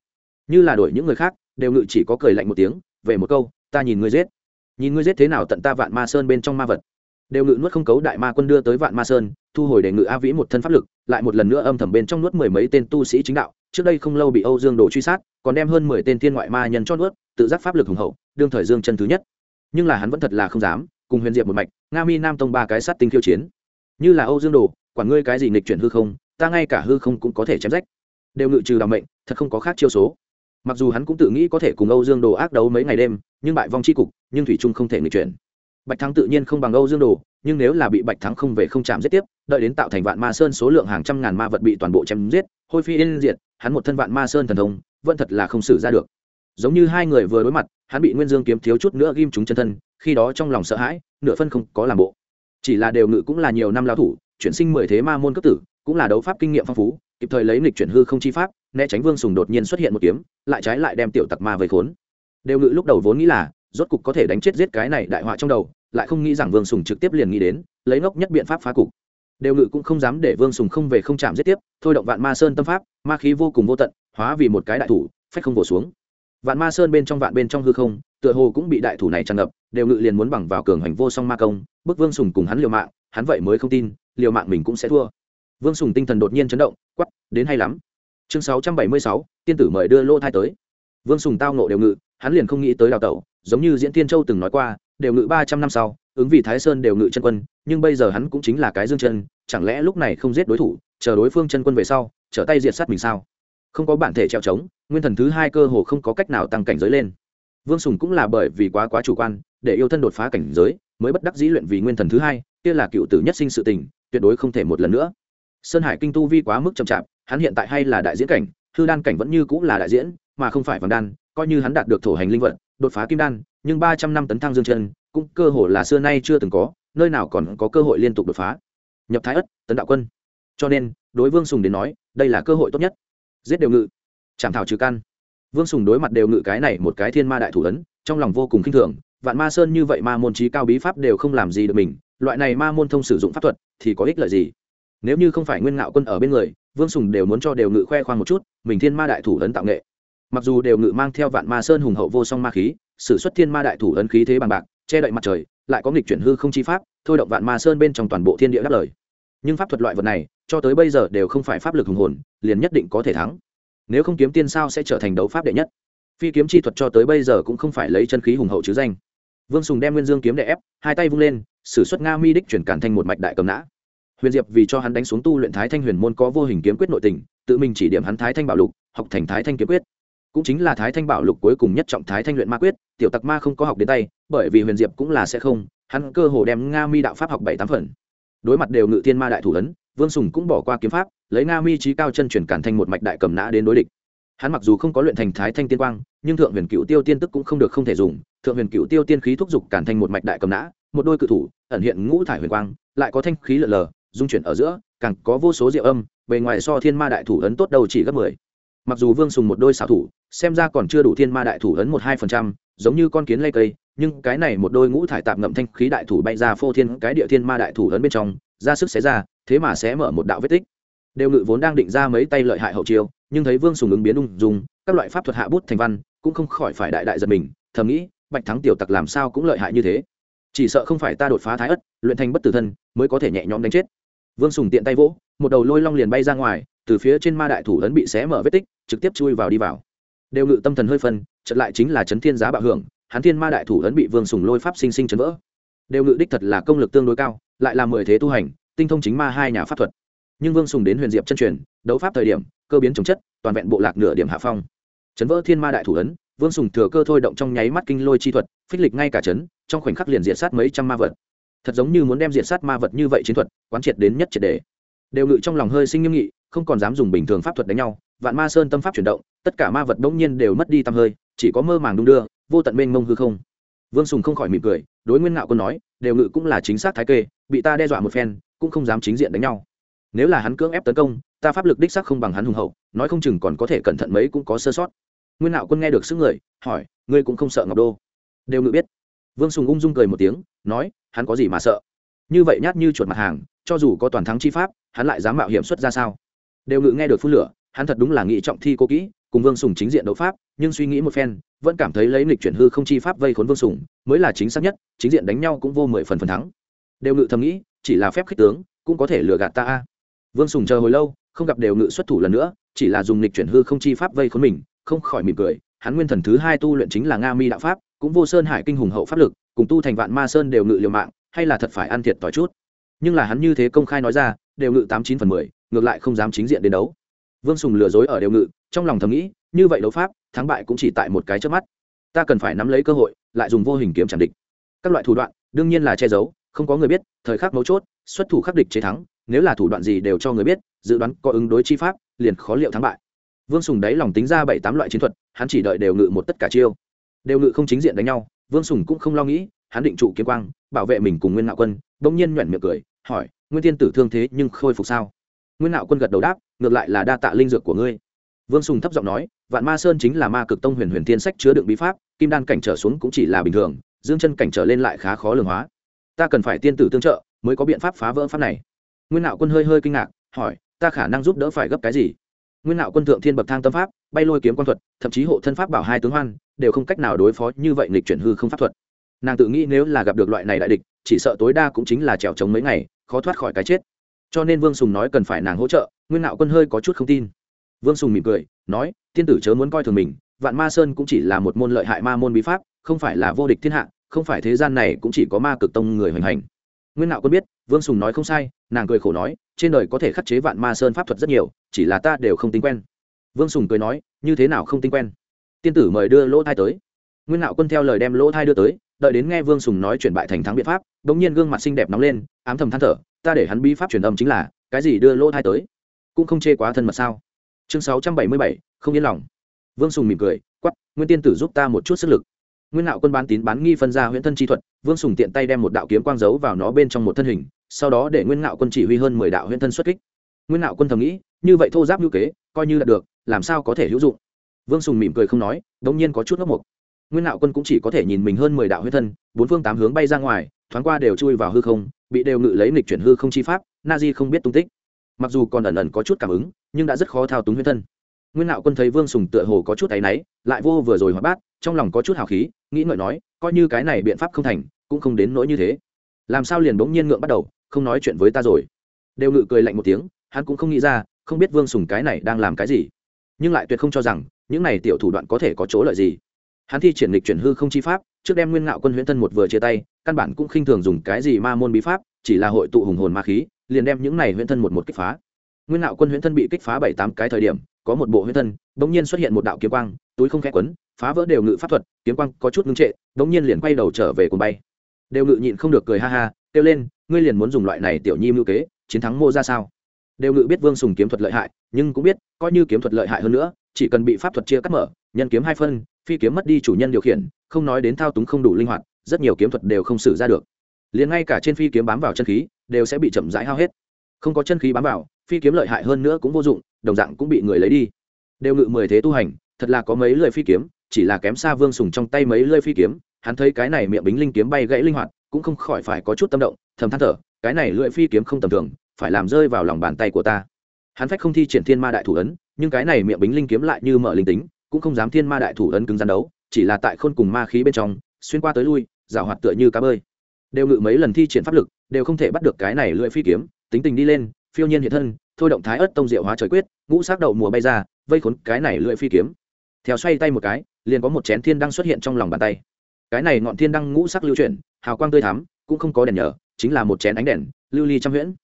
Như là đổi những người khác, đều ngự chỉ có cười lạnh một tiếng, về một câu, ta nhìn ngươi giết. Nhìn ngươi giết thế nào tận ta vạn ma sơn bên trong ma vật đều ngự nuốt không cấu đại ma quân đưa tới vạn ma sơn, thu hồi đề ngự a vĩ một thân pháp lực, lại một lần nữa âm thầm bên trong nuốt mười mấy tên tu sĩ chính đạo. Trước đây không lâu bị âu dương đồ truy sát, còn đem hơn mười tên thiên ngoại ma nhân cho nuốt, tự giác pháp lực hùng hậu, đương thời dương chân thứ nhất. Nhưng là hắn vẫn thật là không dám, cùng huyền diệp một mạch, nga mi nam tông ba cái sát tinh khiêu chiến. Như là âu dương đồ, quản ngươi cái gì nghịch chuyển hư không, ta ngay cả hư không cũng có thể chém rách. Đều ngự trừ đ mệnh, thật không có khác chiêu số. Mặc dù hắn cũng tự nghĩ có thể cùng âu dương đồ ác đấu mấy ngày đêm, nhưng bại vong c h i cục, nhưng thủy trung không thể nghịch chuyển bạch thắng tự nhiên không bằng âu dương đồ, nhưng nếu là bị bạch thắng không về không chạm giết tiếp, đợi đến tạo thành vạn ma sơn số lượng hàng trăm ngàn ma vật bị toàn bộ chém giết, hôi phi yên diệt, hắn một thân vạn ma sơn thần thông, vẫn thật là không xử ra được. Giống như hai người vừa đối mặt, hắn bị nguyên dương kiếm thiếu chút nữa ghim chúng chân thân, khi đó trong lòng sợ hãi, nửa phân không có làm bộ. Chỉ là đều ngự cũng là nhiều năm lao thủ, chuyển sinh mười thế ma môn cấp tử, cũng là đấu pháp kinh nghiệm phong phú, kịp thời lấy nghịch chuyển hư không chi pháp, né tránh vương sùng đột nhiên xuất hiện một kiếm, lại trái lại đem tiểu tặc ma vây khốn. Đều ngự lúc đầu vốn nghĩ là rốt cục có thể đánh chết giết cái này đại họa trong đầu, lại không nghĩ rằng vương sùng trực tiếp liền nghĩ đến, lấy ngốc nhất biện pháp phá cục. Đều ngự cũng không dám để vương sùng không về không chạm giết tiếp, thôi động vạn ma sơn tâm pháp, ma khí vô cùng vô tận, hóa vì một cái đại thủ, phách không vồ xuống. Vạn ma sơn bên trong vạn bên trong hư không, tựa hồ cũng bị đại thủ này tràn ngập, đều ngự liền muốn bằng vào cường hành vô song ma công, bức vương sùng cùng hắn liều mạng, hắn vậy mới không tin, liều mạng mình cũng sẽ thua. Vương sùng tinh thần đột nhiên chấn động quắp đến hay lắm. Chương sáu trăm bảy mươi sáu, tiên tử mời đưa lô thai tới. Vương sùng tao nộ đều ngự hắn liền không nghĩ tới đào tẩu, giống như diễn tiên châu từng nói qua, đều ngự ba trăm năm sau, ứng vì thái sơn đều ngự chân quân, nhưng bây giờ hắn cũng chính là cái dương chân, chẳng lẽ lúc này không giết đối thủ, chờ đối phương chân quân về sau, trở tay diệt sát mình sao? Không có bản thể treo trống, nguyên thần thứ hai cơ hồ không có cách nào tăng cảnh giới lên. Vương sùng cũng là bởi vì quá quá chủ quan, để yêu thân đột phá cảnh giới, mới bất đắc dĩ luyện vì nguyên thần thứ hai, kia là cựu tử nhất sinh sự tình, tuyệt đối không thể một lần nữa. Sơn hải kinh tu vi quá mức chậm chạp, hắn hiện tại hay là đại diễn cảnh, hư đan cảnh vẫn như cũng là đại diễn, mà không phải vàng đan coi như hắn đạt được thổ hành linh vật, đột phá kim đan, nhưng ba trăm năm tấn thăng dương chân, cũng cơ hội là xưa nay chưa từng có, nơi nào còn có cơ hội liên tục đột phá. Nhập thái ất, tấn đạo quân. Cho nên, đối vương sùng đến nói, đây là cơ hội tốt nhất. Giết đều ngự. Chảm thảo trừ căn. Vương sùng đối mặt đều ngự cái này một cái thiên ma đại thủ ấn, trong lòng vô cùng khinh thường, vạn ma sơn như vậy ma môn trí cao bí pháp đều không làm gì được mình, loại này ma môn thông sử dụng pháp thuật thì có ích lợi gì? Nếu như không phải nguyên ngạo quân ở bên người, vương sùng đều muốn cho đều ngự khoe khoang một chút, mình thiên ma đại thủ ấn tạo nghệ mặc dù đều ngự mang theo vạn ma sơn hùng hậu vô song ma khí s ử suất thiên ma đại thủ ấn khí thế bằng bạc, che đậy mặt trời, lại có nghịch chuyển hư không chi pháp, thôi động vạn ma sơn bên trong toàn bộ thiên địa đáp lời. Nhưng pháp thuật loại vật này, cho tới bây giờ đều không phải pháp lực hùng hồn, liền nhất định có thể thắng. Nếu không kiếm tiên sao sẽ trở thành đấu pháp đệ nhất? Phi kiếm chi thuật cho tới bây giờ cũng không phải lấy chân khí hùng hậu chứ danh. Vương sùng đem nguyên dương kiếm đè ép, hai tay vung lên s ử suất nga mi đích chuyển cản thành một mạch đại cầm nã. Huyền diệp vì cho hắn đánh xuống tu luyện thái thanh huyền môn có vô hình kiếm quyết nội tình, tự mình chỉ điểm hắn thái thanh bảo lục, học thành thái thanh kiếm quyết cũng chính là thái thanh bảo lục cuối cùng nhất trọng thái thanh luyện ma quyết, tiểu tặc ma không có học đến tay, bởi vì huyền diệp cũng là sẽ không, hắn cơ hồ đem nga mi đạo pháp học bảy tám phần. Đối mặt đều ngự thiên ma đại thủ ấn, vương sùng cũng bỏ qua kiếm pháp, lấy nga mi trí cao chân chuyển cản thành một mạch đại cầm nã đến đối địch. Hắn mặc dù không có luyện thành thái thanh tiên quang, nhưng thượng huyền cựu tiêu tiên tức cũng không được không thể dùng. Thượng huyền cựu tiêu tiên khí thúc giục cản thành một mạch đại cầm nã, một đôi cự thủ, ẩn hiện ngũ thải huyền quang, lại có thanh khí lờ lờ, dung chuyển ở giữa, càng có vô số diệu âm, bề ngoài so thiên ma đại thủ ấn tốt đầu chỉ gấp mười mặc dù vương sùng một đôi xảo thủ, xem ra còn chưa đủ thiên ma đại thủ ấn một hai phần trăm, giống như con kiến lây cây, nhưng cái này một đôi ngũ thải tạp ngậm thanh khí đại thủ bay ra phô thiên cái địa thiên ma đại thủ ấn bên trong, ra sức xé ra, thế mà sẽ mở một đạo vết tích. Đều ngự vốn đang định ra mấy tay lợi hại hậu chiêu, nhưng thấy vương sùng ứng biến ung dùng các loại pháp thuật hạ bút thành văn, cũng không khỏi phải đại đại giật mình, thầm nghĩ, bạch thắng tiểu tặc làm sao cũng lợi hại như thế. Chỉ sợ không phải ta đột phá thái ất, luyện thành bất tử thân, mới có thể nhẹ nhõm đánh chết vương sùng tiện tay vỗ, một đầu lôi long liền bay ra ngoài, từ phía trên ma đại thủ ấn bị xé mở vết tích, trực tiếp chui vào đi vào. Đều ngự tâm thần hơi phân chật lại chính là chấn thiên giá bạo hưởng, hắn thiên ma đại thủ ấn bị vương sùng lôi pháp sinh sinh chấn vỡ. Đều ngự đích thật là công lực tương đối cao, lại là mười thế tu hành, tinh thông chính ma hai nhà pháp thuật. Nhưng vương sùng đến huyền diệp chân truyền, đấu pháp thời điểm, cơ biến chống chất, toàn vẹn bộ lạc nửa điểm hạ phong. Chấn vỡ thiên ma đại thủ ấn, vương sùng thừa cơ thôi động trong nháy mắt kinh lôi chi thuật, phích lịch ngay cả chấn, trong khoảnh khắc liền diện sát mấy trăm ma vật thật giống như muốn đem diệt sát ma vật như vậy chiến thuật, quán triệt đến nhất triệt đề đều ngự trong lòng hơi sinh nghiêm nghị, không còn dám dùng bình thường pháp thuật đánh nhau, vạn ma sơn tâm pháp chuyển động, tất cả ma vật đ ỗ n g nhiên đều mất đi tăm hơi, chỉ có mơ màng đung đưa, vô tận mênh mông hư không. Vương sùng không khỏi mỉm cười, đối nguyên ngạo quân nói, đều ngự cũng là chính xác thái kê, bị ta đe dọa một phen, cũng không dám chính diện đánh nhau. Nếu là hắn cưỡng ép tấn công, ta pháp lực đích sắc không bằng hắn hùng hậu, nói không chừng còn có thể cẩn thận mấy cũng có sơ sót. Nguyên ngạo quân nghe được sức người, hỏi, ngươi cũng không sợ ngọc đô? Đều ngự biết. Vương sùng ung dung cười một tiếng nói, hắn có gì mà sợ? Như vậy nhát như chuột mặt hàng, cho dù có toàn thắng chi pháp, hắn lại dám mạo hiểm xuất ra sao? Đều ngự nghe được phun lửa, hắn thật đúng là nghị trọng thi cố kỹ, cùng vương sùng chính diện đấu pháp, nhưng suy nghĩ một phen, vẫn cảm thấy lấy lịch chuyển hư không chi pháp vây khốn vương sùng, mới là chính xác nhất, chính diện đánh nhau cũng vô mười phần phần thắng. Đều ngự thầm nghĩ, chỉ là phép khích tướng, cũng có thể lừa gạt ta vương sùng chờ hồi lâu, không gặp đều ngự xuất thủ lần nữa, chỉ là dùng lịch chuyển hư không chi pháp vây khốn mình, không khỏi mỉm cười, hắn nguyên thần thứ hai tu luyện chính là nga mi đạo pháp, cũng vô sơn hải kinh hùng hậu pháp lực cùng tu thành vạn ma sơn đều ngự liều mạng, hay là thật phải ăn thiệt tỏi chút. Nhưng là hắn như thế công khai nói ra, đều ngự tám chín phần mười, ngược lại không dám chính diện đến đấu. Vương sùng lừa dối ở đều ngự, trong lòng thầm nghĩ, như vậy đấu pháp, thắng bại cũng chỉ tại một cái trước mắt. Ta cần phải nắm lấy cơ hội, lại dùng vô hình kiếm chẳng địch. Các loại thủ đoạn, đương nhiên là che giấu, không có người biết, thời khắc mấu chốt, xuất thủ khắc địch chế thắng, nếu là thủ đoạn gì đều cho người biết, dự đoán có ứng đối chi pháp, liền khó liệu thắng bại. Vương sùng đáy lòng tính ra bảy tám loại chiến thuật, hắn chỉ đợi đều ngự một tất cả chiêu. Đều ngự không chính diện đánh nhau vương sùng cũng không lo nghĩ, hắn định trụ kiếm quang, bảo vệ mình cùng nguyên Nạo quân, bỗng nhiên nhoẻn miệng cười, hỏi, nguyên tiên tử thương thế nhưng khôi phục sao? Nguyên Nạo quân gật đầu đáp, ngược lại là đa tạ linh dược của ngươi. Vương sùng thấp giọng nói, vạn ma sơn chính là ma cực tông huyền huyền tiên sách chứa đựng bí pháp, kim đan cảnh trở xuống cũng chỉ là bình thường, dương chân cảnh trở lên lại khá khó lường hóa. Ta cần phải tiên tử tương trợ mới có biện pháp phá vỡ pháp này. Nguyên Nạo quân hơi hơi kinh ngạc, hỏi, ta khả năng giúp đỡ phải gấp cái gì? Nguyên Nạo quân thượng thiên bậc thang tâm pháp, bay lôi kiếm quan thuật, thậm chí hộ thân pháp bảo hai tướng hoan đều không cách nào đối phó như vậy nghịch chuyển hư không pháp thuật. Nàng tự nghĩ nếu là gặp được loại này đại địch, chỉ sợ tối đa cũng chính là trèo trống mấy ngày, khó thoát khỏi cái chết. Cho nên vương sùng nói cần phải nàng hỗ trợ, nguyên Nạo quân hơi có chút không tin. Vương sùng mỉm cười, nói thiên tử chớ muốn coi thường mình, vạn ma sơn cũng chỉ là một môn lợi hại ma môn bí pháp, không phải là vô địch thiên hạ, không phải thế gian này cũng chỉ có ma cực tông người hoành hành. Nguyên Nạo quân biết, vương sùng nói không sai, nàng cười khổ nói, trên đời có thể khắc chế vạn ma sơn pháp thuật rất nhiều, chỉ là ta đều không tính quen. Vương sùng cười nói, như thế nào không tính quen? Tiên tử mời đưa lỗ thai tới. Nguyên Nạo quân theo lời đem lỗ thai đưa tới, đợi đến nghe vương sùng nói chuyển bại thành thắng biện pháp đ ỗ n g nhiên gương mặt xinh đẹp nóng lên, ám thầm than thở, ta để hắn bi pháp truyền âm chính là, cái gì đưa lỗ thai tới? Cũng không chê quá thân mật sao? Chương sáu trăm bảy mươi bảy, không yên lòng. Vương sùng mỉm cười quắp nguyên tiên tử giúp ta một chút sức lực. Nguyên nạo quân bán tín bán nghi phân ra huyễn thân chi thuật, vương sùng tiện tay đem một đạo kiếm quang giấu vào nó bên trong một thân hình, sau đó để nguyên nạo quân chỉ huy hơn mười đạo huyễn thân xuất kích. Nguyên nạo quân thầm nghĩ, như vậy thô giáp hữu kế, coi như đạt được, làm sao có thể hữu dụng? Vương sùng mỉm cười không nói, đống nhiên có chút ngốc mục. Nguyên nạo quân cũng chỉ có thể nhìn mình hơn mười đạo huyết thân, bốn phương tám hướng bay ra ngoài, thoáng qua đều chui vào hư không, bị đều ngự lấy lịch chuyển hư không chi pháp, na di không biết tung tích. Mặc dù còn ẩn ẩn có chút cảm ứng, nhưng đã rất khó thao túng huyết thân. Nguyên nạo quân thấy vương sùng tựa hồ có chút áy náy, lại vô vừa rồi hóa bát, trong lòng có chút hào khí, nghĩ ngợi nói, coi như cái này biện pháp không thành, cũng không đến nỗi như thế. Làm sao liền bỗng nhiên ngượng bắt đầu, không nói chuyện với ta rồi. Đều ngự cười lạnh một tiếng, hắn cũng không nghĩ ra, không biết vương sùng cái này đang làm cái gì. Nhưng lại tuyệt không cho rằng những này tiểu thủ đoạn có thể có chỗ lợi gì? Hắn thi triển lịch chuyển hư không chi pháp, trước đem nguyên ngạo quân huyễn thân một vừa chia tay, căn bản cũng khinh thường dùng cái gì ma môn bí pháp, chỉ là hội tụ hùng hồn ma khí, liền đem những này huyễn thân một một kích phá. Nguyên ngạo quân huyễn thân bị kích phá bảy tám cái thời điểm, có một bộ huyễn thân, bỗng nhiên xuất hiện một đạo kiếm quang, túi không khẽ quấn, phá vỡ đều ngự pháp thuật, kiếm quang có chút ngưng trệ, bỗng nhiên liền quay đầu trở về cùng bay. Đều ngự nhịn không được cười ha ha, kêu lên, ngươi liền muốn dùng loại này tiểu nhi mưu kế, chiến thắng mô ra sao? Đều ngự biết vương sùng kiếm thuật lợi hại, nhưng cũng biết, coi như kiếm thuật lợi hại hơn nữa chỉ cần bị pháp thuật chia cắt mở, nhân kiếm hai phân, phi kiếm mất đi chủ nhân điều khiển, không nói đến thao túng không đủ linh hoạt, rất nhiều kiếm thuật đều không xử ra được. Liền ngay cả trên phi kiếm bám vào chân khí, đều sẽ bị chậm rãi hao hết. Không có chân khí bám vào, phi kiếm lợi hại hơn nữa cũng vô dụng, đồng dạng cũng bị người lấy đi. Đều ngự mười thế tu hành, thật là có mấy lời phi kiếm, chỉ là kém xa vương sùng trong tay mấy lơi phi kiếm, hắn thấy cái này miệng bính linh kiếm bay gãy linh hoạt, cũng không khỏi phải có chút tâm động, thầm than thở, cái này lưỡi phi kiếm không tầm thường, phải làm rơi vào lòng bàn tay của ta. Hắn phách không thi triển thiên ma đại thủ ấn nhưng cái này miệng bính linh kiếm lại như mở linh tính, cũng không dám thiên ma đại thủ ấn cứng gian đấu, chỉ là tại khôn cùng ma khí bên trong, xuyên qua tới lui, giảo hoạt tựa như cá bơi. Đều ngự mấy lần thi triển pháp lực, đều không thể bắt được cái này lưỡi phi kiếm, tính tình đi lên, phiêu nhiên hiện thân, thôi động thái ớt tông diệu hóa trời quyết, ngũ sắc đậu mùa bay ra, vây khốn cái này lưỡi phi kiếm. Theo xoay tay một cái, liền có một chén thiên đăng xuất hiện trong lòng bàn tay. Cái này ngọn thiên đăng ngũ sắc lưu chuyển, hào quang tươi thắm, cũng không có đèn nhở chính là một chén ánh đèn, lưu ly trăm huyễn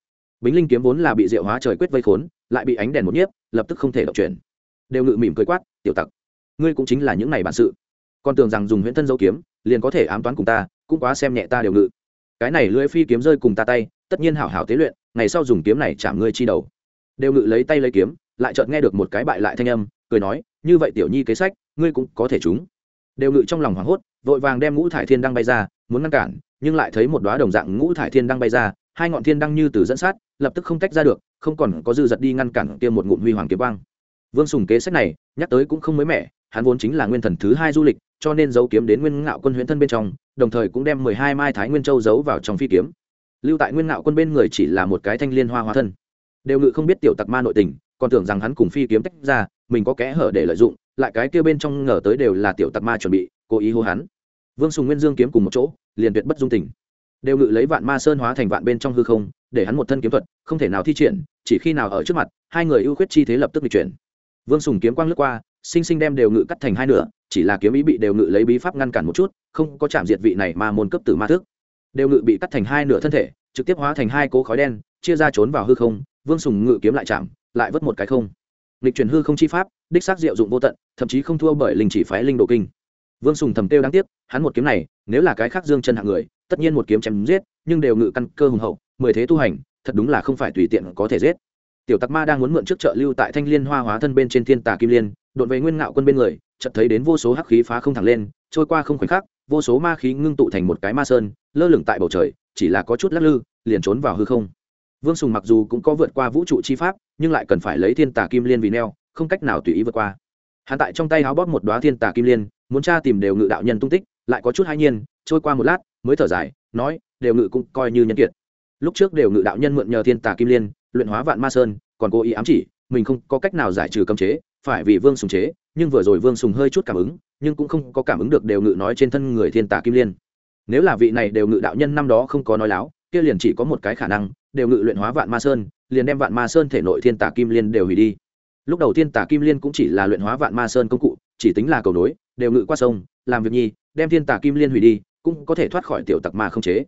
bính linh kiếm vốn là bị diệu hóa trời quyết vây khốn, lại bị ánh đèn một nhiếp, lập tức không thể động chuyển. Đều ngự mỉm cười quát, tiểu tặc, ngươi cũng chính là những này bản sự. Còn tưởng rằng dùng huyễn thân dấu kiếm, liền có thể ám toán cùng ta, cũng quá xem nhẹ ta đều ngự. Cái này lưỡi phi kiếm rơi cùng ta tay, tất nhiên hảo hảo tế luyện, ngày sau dùng kiếm này chạm ngươi chi đầu. Đều ngự lấy tay lấy kiếm, lại chợt nghe được một cái bại lại thanh âm, cười nói, như vậy tiểu nhi kế sách, ngươi cũng có thể trúng. Đều ngự trong lòng hoảng hốt, vội vàng đem ngũ thải thiên đăng bay ra, muốn ngăn cản, nhưng lại thấy một đóa đồng dạng ngũ thải thiên đăng bay ra, hai ngọn thiên đăng như từ dẫn sát lập tức không tách ra được, không còn có dư giật đi ngăn cản kia một ngụm huy hoàng kiếm quang. Vương sùng kế sách này, nhắc tới cũng không mới mẻ, hắn vốn chính là nguyên thần thứ hai du lịch, cho nên giấu kiếm đến nguyên ngạo quân huyễn thân bên trong, đồng thời cũng đem mười hai mai thái nguyên châu giấu vào trong phi kiếm. Lưu tại nguyên ngạo quân bên người chỉ là một cái thanh liên hoa hóa thân. Đều ngự không biết tiểu tặc ma nội tình, còn tưởng rằng hắn cùng phi kiếm tách ra, mình có kẽ hở để lợi dụng, lại cái kia bên trong ngờ tới đều là tiểu tặc ma chuẩn bị, cố ý hô hắn. Vương sùng nguyên dương kiếm cùng một chỗ, liền tuyệt bất dung tình. Đều ngự lấy vạn ma sơn hóa thành vạn bên trong hư không để hắn một thân kiếm thuật, không thể nào thi triển, chỉ khi nào ở trước mặt, hai người ưu khuyết chi thế lập tức bị chuyển. Vương sùng kiếm quang lướt qua, sinh sinh đem đều ngự cắt thành hai nửa, chỉ là kiếm ý bị đều ngự lấy bí pháp ngăn cản một chút, không có chạm diệt vị này mà môn cấp tử ma thức. Đều ngự bị cắt thành hai nửa thân thể, trực tiếp hóa thành hai cố khói đen, chia ra trốn vào hư không, vương sùng ngự kiếm lại chạm, lại vớt một cái không. Lịch chuyển hư không chi pháp, đích xác diệu dụng vô tận, thậm chí không thua bởi linh chỉ phái linh đồ kinh. Vương sùng thầm kêu đáng tiếc, hắn một kiếm này, nếu là cái khác dương chân hạng người, tất nhiên một kiếm chém giết, nhưng đều ngự căn cơ hùng hậu mười thế tu hành, thật đúng là không phải tùy tiện có thể giết. Tiểu tặc ma đang muốn mượn trước trợ lưu tại thanh liên hoa hóa thân bên trên thiên tà kim liên, đột về nguyên ngạo quân bên người, chợt thấy đến vô số hắc khí phá không thẳng lên, trôi qua không khoảnh khắc, vô số ma khí ngưng tụ thành một cái ma sơn, lơ lửng tại bầu trời, chỉ là có chút lắc lư, liền trốn vào hư không. Vương sùng mặc dù cũng có vượt qua vũ trụ chi pháp, nhưng lại cần phải lấy thiên tà kim liên vì neo, không cách nào tùy ý vượt qua. Hắn tại trong tay háo bóp một đoá thiên tà kim liên, muốn tra tìm đều ngự đạo nhân tung tích, lại có chút hai nhiên, trôi qua một lát, mới thở dài, nói, đều ngự cũng coi như nhân kiệt lúc trước đều ngự đạo nhân mượn nhờ thiên tà kim liên, luyện hóa vạn ma sơn, còn cố ý ám chỉ, mình không có cách nào giải trừ cấm chế, phải vì vương sùng chế, nhưng vừa rồi vương sùng hơi chút cảm ứng, nhưng cũng không có cảm ứng được đều ngự nói trên thân người thiên tà kim liên. Nếu là vị này đều ngự đạo nhân năm đó không có nói láo, kia liền chỉ có một cái khả năng, đều ngự luyện hóa vạn ma sơn, liền đem vạn ma sơn thể nội thiên tà kim liên đều hủy đi. Lúc đầu thiên tà kim liên cũng chỉ là luyện hóa vạn ma sơn công cụ, chỉ tính là cầu nối, đều ngự qua sông, làm việc nhi, đem thiên tà kim liên hủy đi, cũng có thể thoát khỏi tiểu tặc ma không chế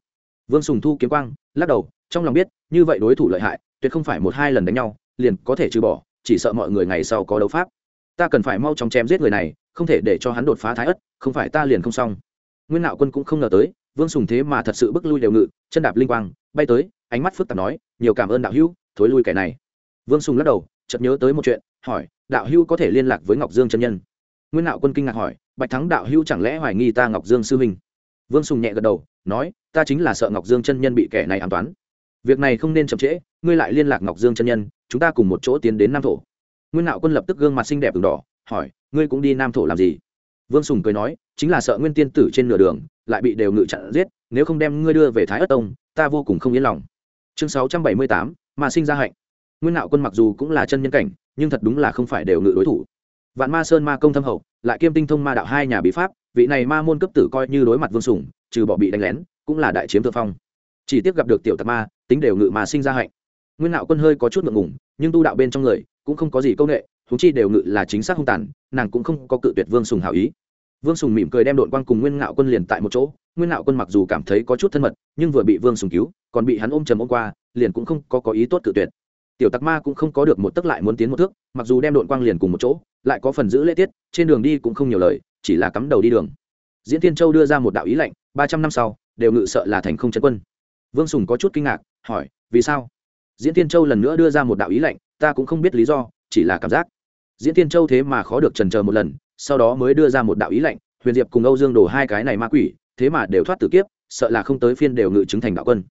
vương sùng thu kiếm quang, lắc đầu, trong lòng biết, như vậy đối thủ lợi hại, tuyệt không phải một hai lần đánh nhau, liền có thể trừ bỏ, chỉ sợ mọi người ngày sau có đấu pháp. Ta cần phải mau chóng chém giết người này, không thể để cho hắn đột phá thái ất, không phải ta liền không xong. Nguyên nạo quân cũng không ngờ tới, vương sùng thế mà thật sự bức lui đều ngự, chân đạp linh quang, bay tới, ánh mắt phức tạp nói, nhiều cảm ơn đạo hữu, thối lui kẻ này. Vương sùng lắc đầu, chợt nhớ tới một chuyện, hỏi, đạo hữu có thể liên lạc với ngọc dương chân nhân? Nguyên nạo quân kinh ngạc hỏi, bạch thắng đạo hữu chẳng lẽ hoài nghi ta ngọc dương sư huynh? Vương sùng nhẹ gật đầu, nói, ta chính là sợ ngọc dương chân nhân bị kẻ này an toán. Việc này không nên chậm trễ, ngươi lại liên lạc ngọc dương chân nhân, chúng ta cùng một chỗ tiến đến nam thổ. Nguyên nạo quân lập tức gương mặt xinh đẹp từng đỏ, hỏi, ngươi cũng đi nam thổ làm gì? Vương sùng cười nói, chính là sợ nguyên tiên tử trên nửa đường, lại bị đều ngự chặn giết, nếu không đem ngươi đưa về thái ất tông, ta vô cùng không yên lòng. Chương sáu trăm bảy mươi tám mà sinh ra hạnh. Nguyên nạo quân mặc dù cũng là chân nhân cảnh, nhưng thật đúng là không phải đều ngự đối thủ. Vạn ma sơn ma công thâm hậu, lại kiêm tinh thông ma đạo hai nhà bí pháp vị này ma môn cấp tử coi như đối mặt vương sủng trừ bỏ bị đánh lén, cũng là đại chiếm thượng phong. Chỉ tiếc gặp được tiểu tạc ma, tính đều ngự mà sinh ra hạnh. Nguyên nạo quân hơi có chút ngượng ngùng, nhưng tu đạo bên trong người cũng không có gì công nghệ húng chi đều ngự là chính xác hung tàn, nàng cũng không có cự tuyệt vương sùng hảo ý. Vương sùng mỉm cười đem đội quang cùng nguyên ngạo quân liền tại một chỗ, nguyên ngạo quân mặc dù cảm thấy có chút thân mật, nhưng vừa bị vương sùng cứu, còn bị hắn ôm trầm ôm qua, liền cũng không có có ý tốt cự tuyệt. Tiểu tặc ma cũng không có được một tấc lại muốn tiến một thước, mặc dù đem đội quang liền cùng một chỗ, lại có phần giữ lễ tiết, trên đường đi cũng không nhiều lời chỉ là cắm đầu đi đường. Diễn tiên châu đưa ra một đạo ý lệnh, ba trăm năm sau, đều ngự sợ là thành không chân quân. Vương sùng có chút kinh ngạc, hỏi, vì sao? Diễn tiên châu lần nữa đưa ra một đạo ý lệnh, ta cũng không biết lý do, chỉ là cảm giác. Diễn tiên châu thế mà khó được trần chờ một lần, sau đó mới đưa ra một đạo ý lệnh, huyền diệp cùng âu dương đổ hai cái này ma quỷ, thế mà đều thoát tử kiếp, sợ là không tới phiên đều ngự chứng thành đạo quân.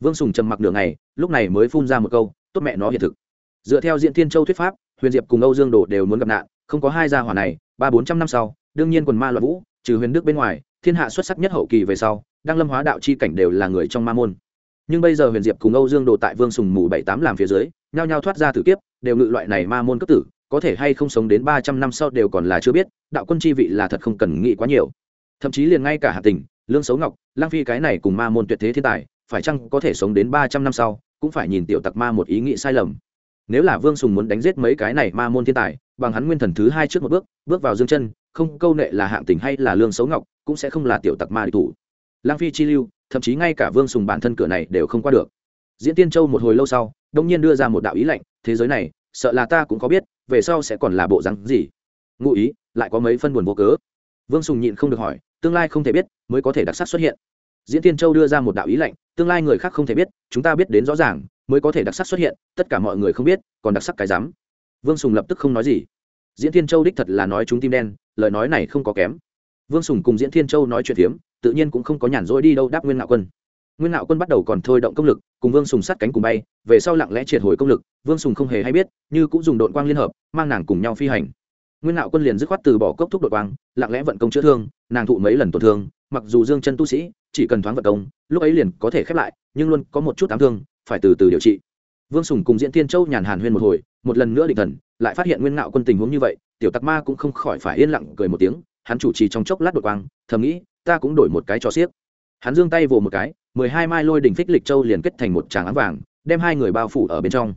Vương sùng trầm mặc nửa ngày, lúc này mới phun ra một câu, tốt mẹ nó hiện thực. Dựa theo diễn tiên châu thuyết pháp, huyền diệp cùng âu dương đổ đều muốn gặp nạn, không có hai gia hỏa này, ba bốn trăm năm sau đương nhiên quần ma loạn vũ, trừ huyền đức bên ngoài, thiên hạ xuất sắc nhất hậu kỳ về sau, đăng lâm hóa đạo chi cảnh đều là người trong ma môn. Nhưng bây giờ huyền diệp cùng âu dương đồ tại vương sùng mù bảy tám làm phía dưới, nhao nhao thoát ra tử kiếp, đều ngự loại này ma môn cấp tử, có thể hay không sống đến ba trăm năm sau đều còn là chưa biết, đạo quân chi vị là thật không cần nghĩ quá nhiều. Thậm chí liền ngay cả hạ tình, lương xấu ngọc, lang phi cái này cùng ma môn tuyệt thế thiên tài, phải chăng có thể sống đến ba trăm năm sau, cũng phải nhìn tiểu tặc ma một ý nghĩ sai lầm. Nếu là vương sùng muốn đánh giết mấy cái này ma môn thiên tài, bằng hắn nguyên thần thứ hai trước một bước bước vào dương chân không câu nệ là hạng tình hay là lương xấu ngọc, cũng sẽ không là tiểu tặc ma địch thủ. Lang phi chi lưu, thậm chí ngay cả vương sùng bản thân cửa này đều không qua được. Diễn tiên châu một hồi lâu sau đông nhiên đưa ra một đạo ý lệnh, thế giới này, sợ là ta cũng có biết, về sau sẽ còn là bộ rắn gì? Ngụ ý, lại có mấy phân buồn vô cớ. Vương sùng nhịn không được hỏi, tương lai không thể biết, mới có thể đặc sắc xuất hiện. Diễn tiên châu đưa ra một đạo ý lệnh, tương lai người khác không thể biết, chúng ta biết đến rõ ràng, mới có thể đặc sắc xuất hiện, tất cả mọi người không biết, còn đặc sắc cái dám vương sùng lập tức không nói gì diễn Thiên châu đích thật là nói chúng tim đen, lời nói này không có kém. Vương sùng cùng diễn thiên châu nói chuyện phiếm, tự nhiên cũng không có nhàn rỗi đi đâu đáp nguyên ngạo quân. Nguyên ngạo quân bắt đầu còn thôi động công lực, cùng vương sùng sát cánh cùng bay, về sau lặng lẽ triệt hồi công lực, vương sùng không hề hay biết, như cũng dùng đội quang liên hợp, mang nàng cùng nhau phi hành. Nguyên ngạo quân liền dứt khoát từ bỏ cốc thúc đội quang, lặng lẽ vận công chữa thương, nàng thụ mấy lần tổn thương, mặc dù dương chân tu sĩ, chỉ cần thoáng vận công, lúc ấy liền có thể khép lại, nhưng luôn có một chút ám thương, phải từ từ điều trị. Vương sùng cùng diễn tiên châu nhàn hàn huyên một hồi, một lần nữa định thần lại phát hiện nguyên ngạo quân tình huống như vậy, tiểu tặc ma cũng không khỏi phải yên lặng cười một tiếng, hắn chủ trì trong chốc lát đột quang, thầm nghĩ, ta cũng đổi một cái cho xiếc hắn giương tay vồ một cái, mười hai mai lôi đỉnh phích lịch châu liền kết thành một tràng áng vàng, đem hai người bao phủ ở bên trong.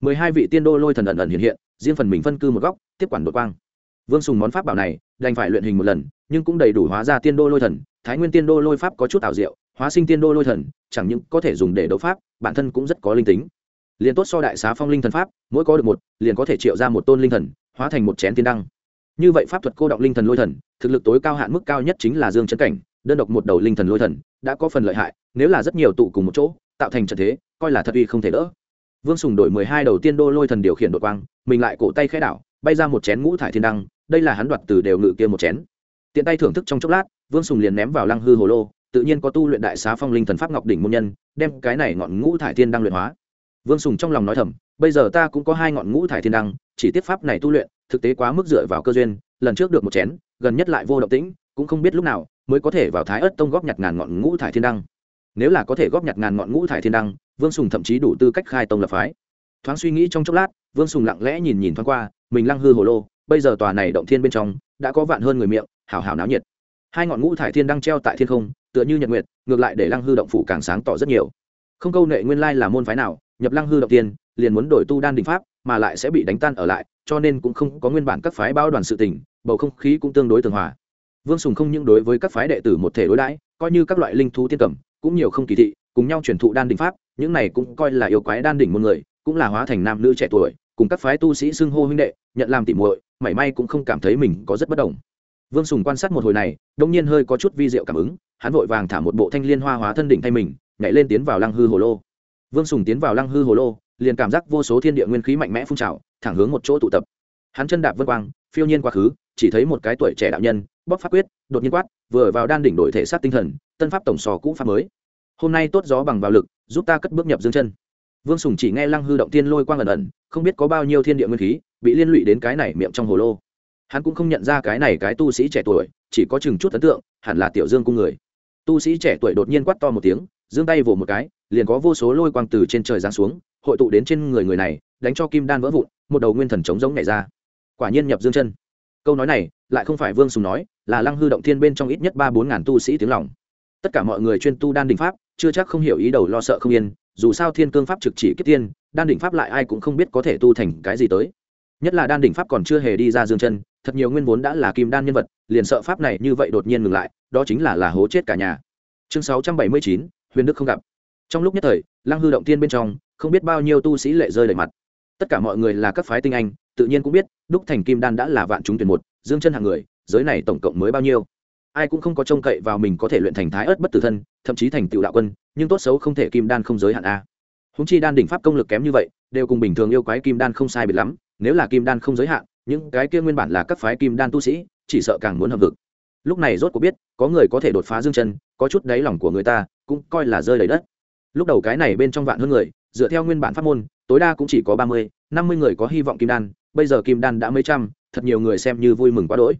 mười hai vị tiên đô lôi thần ẩn ẩn hiện hiện, riêng phần mình phân cư một góc, tiếp quản đột quang. Vương sùng món pháp bảo này, đành phải luyện hình một lần, nhưng cũng đầy đủ hóa ra tiên đô lôi thần, thái nguyên tiên đô lôi pháp có chút ảo diệu, hóa sinh tiên đô lôi thần, chẳng những có thể dùng để đấu pháp, bản thân cũng rất có linh tính liền tốt so đại xá phong linh thần pháp, mỗi có được một, liền có thể triệu ra một tôn linh thần, hóa thành một chén tiên đăng. Như vậy pháp thuật cô động linh thần lôi thần, thực lực tối cao hạn mức cao nhất chính là dương chân cảnh, đơn độc một đầu linh thần lôi thần, đã có phần lợi hại, nếu là rất nhiều tụ cùng một chỗ, tạo thành trận thế, coi là thật uy không thể đỡ. Vương sùng đổi mười hai đầu tiên đô lôi thần điều khiển đội quang, mình lại cổ tay khẽ đảo, bay ra một chén ngũ thải thiên đăng, đây là hắn đoạt từ đều ngự kia một chén. Tiện tay thưởng thức trong chốc lát, vương sùng liền ném vào lăng hư hồ lô, tự nhiên có tu luyện đại xá phong linh thần pháp ngọc đỉnh môn nhân, đem cái này ngọn ngũ thải thiên đăng luyện hóa vương sùng trong lòng nói thầm, bây giờ ta cũng có hai ngọn ngũ thải thiên đăng, chỉ tiếp pháp này tu luyện, thực tế quá mức dựa vào cơ duyên, lần trước được một chén, gần nhất lại vô động tĩnh, cũng không biết lúc nào mới có thể vào thái ớt tông góp nhặt ngàn ngọn ngũ thải thiên đăng. Nếu là có thể góp nhặt ngàn ngọn ngũ thải thiên đăng, vương sùng thậm chí đủ tư cách khai tông lập phái. Thoáng suy nghĩ trong chốc lát, vương sùng lặng lẽ nhìn nhìn thoáng qua, mình lăng hư hồ lô, bây giờ tòa này động thiên bên trong, đã có vạn hơn người miệng hào hào náo nhiệt. Hai ngọn ngũ thải thiên đăng treo tại thiên không, tựa như nhật nguyệt, ngược lại để lăng hư động phủ càng sáng tỏ rất nhiều. Không câu nệ nguyên lai là môn phái nào nhập lăng hư động tiên, liền muốn đổi tu đan đình pháp, mà lại sẽ bị đánh tan ở lại, cho nên cũng không có nguyên bản các phái bao đoàn sự tình, bầu không khí cũng tương đối tường hòa. Vương sùng không những đối với các phái đệ tử một thể đối đãi, coi như các loại linh thú tiên cẩm cũng nhiều không kỳ thị, cùng nhau truyền thụ đan đình pháp, những này cũng coi là yêu quái đan đỉnh một người, cũng là hóa thành nam nữ trẻ tuổi, cùng các phái tu sĩ xưng hô huynh đệ, nhận làm tỉ muội, mảy may cũng không cảm thấy mình có rất bất đồng. Vương sùng quan sát một hồi này, đông nhiên hơi có chút vi diệu cảm ứng, hắn vội vàng thả một bộ thanh liên hoa hóa thân đỉnh thay mình, nhảy lên tiến vào lăng hư hồ lô vương sùng tiến vào lăng hư hồ lô, liền cảm giác vô số thiên địa nguyên khí mạnh mẽ phun trào, thẳng hướng một chỗ tụ tập. Hắn chân đạp vân quang, phiêu nhiên quá khứ, chỉ thấy một cái tuổi trẻ đạo nhân bóc pháp quyết, đột nhiên quát, vừa vào đan đỉnh đổi thể sát tinh thần, tân pháp tổng sò cũ pháp mới. Hôm nay tốt gió bằng vào lực, giúp ta cất bước nhập dương chân. Vương sùng chỉ nghe lăng hư động tiên lôi quang ẩn ẩn, không biết có bao nhiêu thiên địa nguyên khí, bị liên lụy đến cái này miệng trong hồ lô. Hắn cũng không nhận ra cái này cái tu sĩ trẻ tuổi, chỉ có chừng chút ấn tượng, hẳn là tiểu dương cung người. Tu sĩ trẻ tuổi đột nhiên quát to một tiếng giương tay vồ một cái, liền có vô số lôi quang từ trên trời giáng xuống, hội tụ đến trên người người này, đánh cho kim đan vỡ vụn, một đầu nguyên thần trống giống nhảy ra. Quả nhiên nhập dương chân. Câu nói này, lại không phải vương sùng nói, là lăng hư động thiên bên trong ít nhất ba bốn ngàn tu sĩ tiếng lòng. Tất cả mọi người chuyên tu đan đình pháp, chưa chắc không hiểu ý đầu lo sợ không yên, dù sao thiên cương pháp trực chỉ kiếp tiên, đan đỉnh pháp lại ai cũng không biết có thể tu thành cái gì tới. Nhất là đan đỉnh pháp còn chưa hề đi ra dương chân, thật nhiều nguyên vốn đã là kim đan nhân vật, liền sợ pháp này như vậy đột nhiên ngừng lại, đó chính là là hố chết cả nhà. Chương sáu trăm bảy mươi chín huyền đức không gặp. Trong lúc nhất thời, lăng hư động tiên bên trong, không biết bao nhiêu tu sĩ lệ rơi đầy mặt. Tất cả mọi người là các phái tinh anh, tự nhiên cũng biết, đúc thành kim đan đã là vạn chúng tuyển một, dương chân hạng người, giới này tổng cộng mới bao nhiêu. Ai cũng không có trông cậy vào mình có thể luyện thành thái ớt bất tử thân, thậm chí thành tựu đạo quân, nhưng tốt xấu không thể kim đan không giới hạn a. Húng chi đan đỉnh pháp công lực kém như vậy, đều cùng bình thường yêu quái kim đan không sai biệt lắm, nếu là kim đan không giới hạn, những cái kia nguyên bản là các phái kim đan tu sĩ, chỉ sợ càng muốn hợp vực. Lúc này rốt cuộc biết, có người có thể đột phá dương chân, có chút đáy lòng của người ta cũng coi là rơi đầy đất. Lúc đầu cái này bên trong vạn hơn người, dựa theo nguyên bản pháp môn, tối đa cũng chỉ có ba mươi, năm mươi người có hy vọng kim đan, bây giờ kim đan đã mấy trăm, thật nhiều người xem như vui mừng quá đỗi.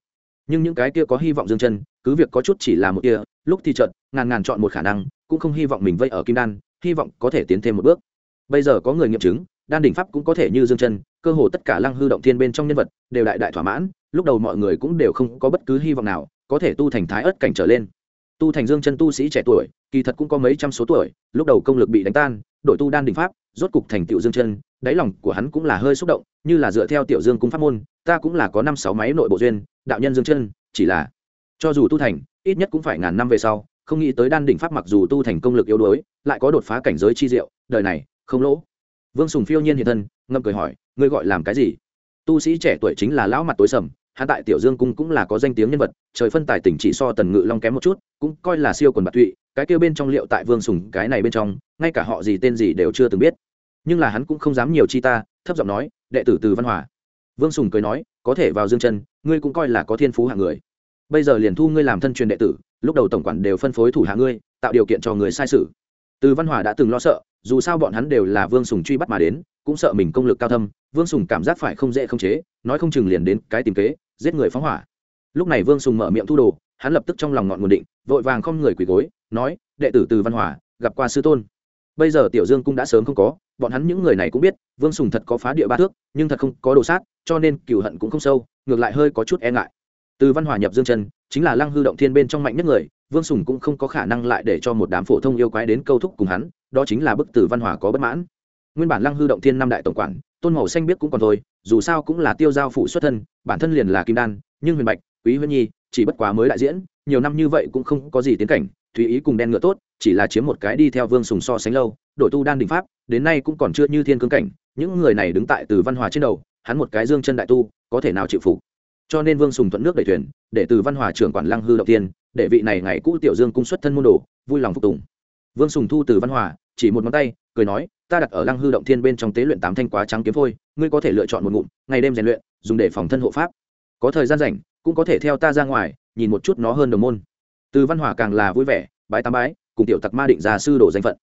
Nhưng những cái kia có hy vọng dương chân, cứ việc có chút chỉ là một kia, lúc thì trận ngàn ngàn chọn một khả năng, cũng không hy vọng mình vây ở kim đan, hy vọng có thể tiến thêm một bước. Bây giờ có người nghiệm chứng, đan đỉnh pháp cũng có thể như dương chân, cơ hồ tất cả lăng hư động thiên bên trong nhân vật, đều đại đại thỏa mãn, lúc đầu mọi người cũng đều không có bất cứ hy vọng nào, có thể tu thành thái ớt cảnh trở lên tu thành dương chân tu sĩ trẻ tuổi, kỳ thật cũng có mấy trăm số tuổi, lúc đầu công lực bị đánh tan, đội tu đan đỉnh pháp, rốt cục thành tiểu dương chân, đáy lòng của hắn cũng là hơi xúc động, như là dựa theo tiểu dương cung pháp môn, ta cũng là có năm sáu máy nội bộ duyên, đạo nhân dương chân, chỉ là cho dù tu thành, ít nhất cũng phải ngàn năm về sau, không nghĩ tới đan đỉnh pháp mặc dù tu thành công lực yếu đuối, lại có đột phá cảnh giới chi diệu, đời này, không lỗ. Vương sùng phiêu nhiên hiện thân ngâm cười hỏi, ngươi gọi làm cái gì? Tu sĩ trẻ tuổi chính là lão mặt tối sầm hạ tại tiểu dương cung cũng là có danh tiếng nhân vật, trời phân tài tỉnh chỉ so tần ngự long kém một chút, cũng coi là siêu quần bạc tụy, cái kêu bên trong liệu tại vương sùng, cái này bên trong, ngay cả họ gì tên gì đều chưa từng biết. Nhưng là hắn cũng không dám nhiều chi ta, thấp giọng nói, đệ tử từ văn hòa. Vương sùng cười nói, có thể vào dương chân, ngươi cũng coi là có thiên phú hạng người. Bây giờ liền thu ngươi làm thân truyền đệ tử, lúc đầu tổng quản đều phân phối thủ hạ ngươi, tạo điều kiện cho người sai sự. Từ văn hòa đã từng lo sợ, dù sao bọn hắn đều là vương sùng truy bắt mà đến, cũng sợ mình công lực cao thâm, vương sùng cảm giác phải không dễ không chế, nói không chừng liền đến cái tìm kế giết người phóng hỏa. Lúc này vương sùng mở miệng thu đồ, hắn lập tức trong lòng ngọn nguồn định, vội vàng không người quỳ gối, nói, đệ tử từ văn hòa gặp qua sư tôn. Bây giờ tiểu dương cũng đã sớm không có, bọn hắn những người này cũng biết, vương sùng thật có phá địa ba thước, nhưng thật không có đồ sát, cho nên cựu hận cũng không sâu, ngược lại hơi có chút e ngại. Từ văn hòa nhập dương chân chính là lăng hư động thiên bên trong mạnh nhất người, vương sùng cũng không có khả năng lại để cho một đám phổ thông yêu quái đến câu thúc cùng hắn, đó chính là bức tử văn hòa có bất mãn. Nguyên bản lăng hư động thiên năm đại tổng quản, tôn màu xanh biết cũng còn thôi dù sao cũng là tiêu giao phụ xuất thân, bản thân liền là kim đan, nhưng huyền bạch, quý huyên nhi, chỉ bất quá mới đại diễn, nhiều năm như vậy cũng không có gì tiến cảnh thúy ý cùng đen ngựa tốt, chỉ là chiếm một cái đi theo vương sùng so sánh lâu, đội tu đan đình pháp, đến nay cũng còn chưa như thiên cương cảnh, những người này đứng tại từ văn hòa trên đầu, hắn một cái dương chân đại tu, có thể nào chịu phục? Cho nên vương sùng thuận nước đẩy thuyền, để từ văn hòa trưởng quản lăng hư đầu tiên, để vị này ngày cũ tiểu dương cung xuất thân môn đồ, vui lòng phục tùng. Vương sùng thu từ văn hòa, chỉ một ngón tay, cười nói ta đặt ở lăng hư động thiên bên trong tế luyện tám thanh quá trắng kiếm phôi, ngươi có thể lựa chọn một ngụm, ngày đêm rèn luyện, dùng để phòng thân hộ pháp. Có thời gian rảnh, cũng có thể theo ta ra ngoài, nhìn một chút nó hơn đồng môn. Từ văn hòa càng là vui vẻ, bái tám bái, cùng tiểu tặc ma định ra sư đồ danh phận.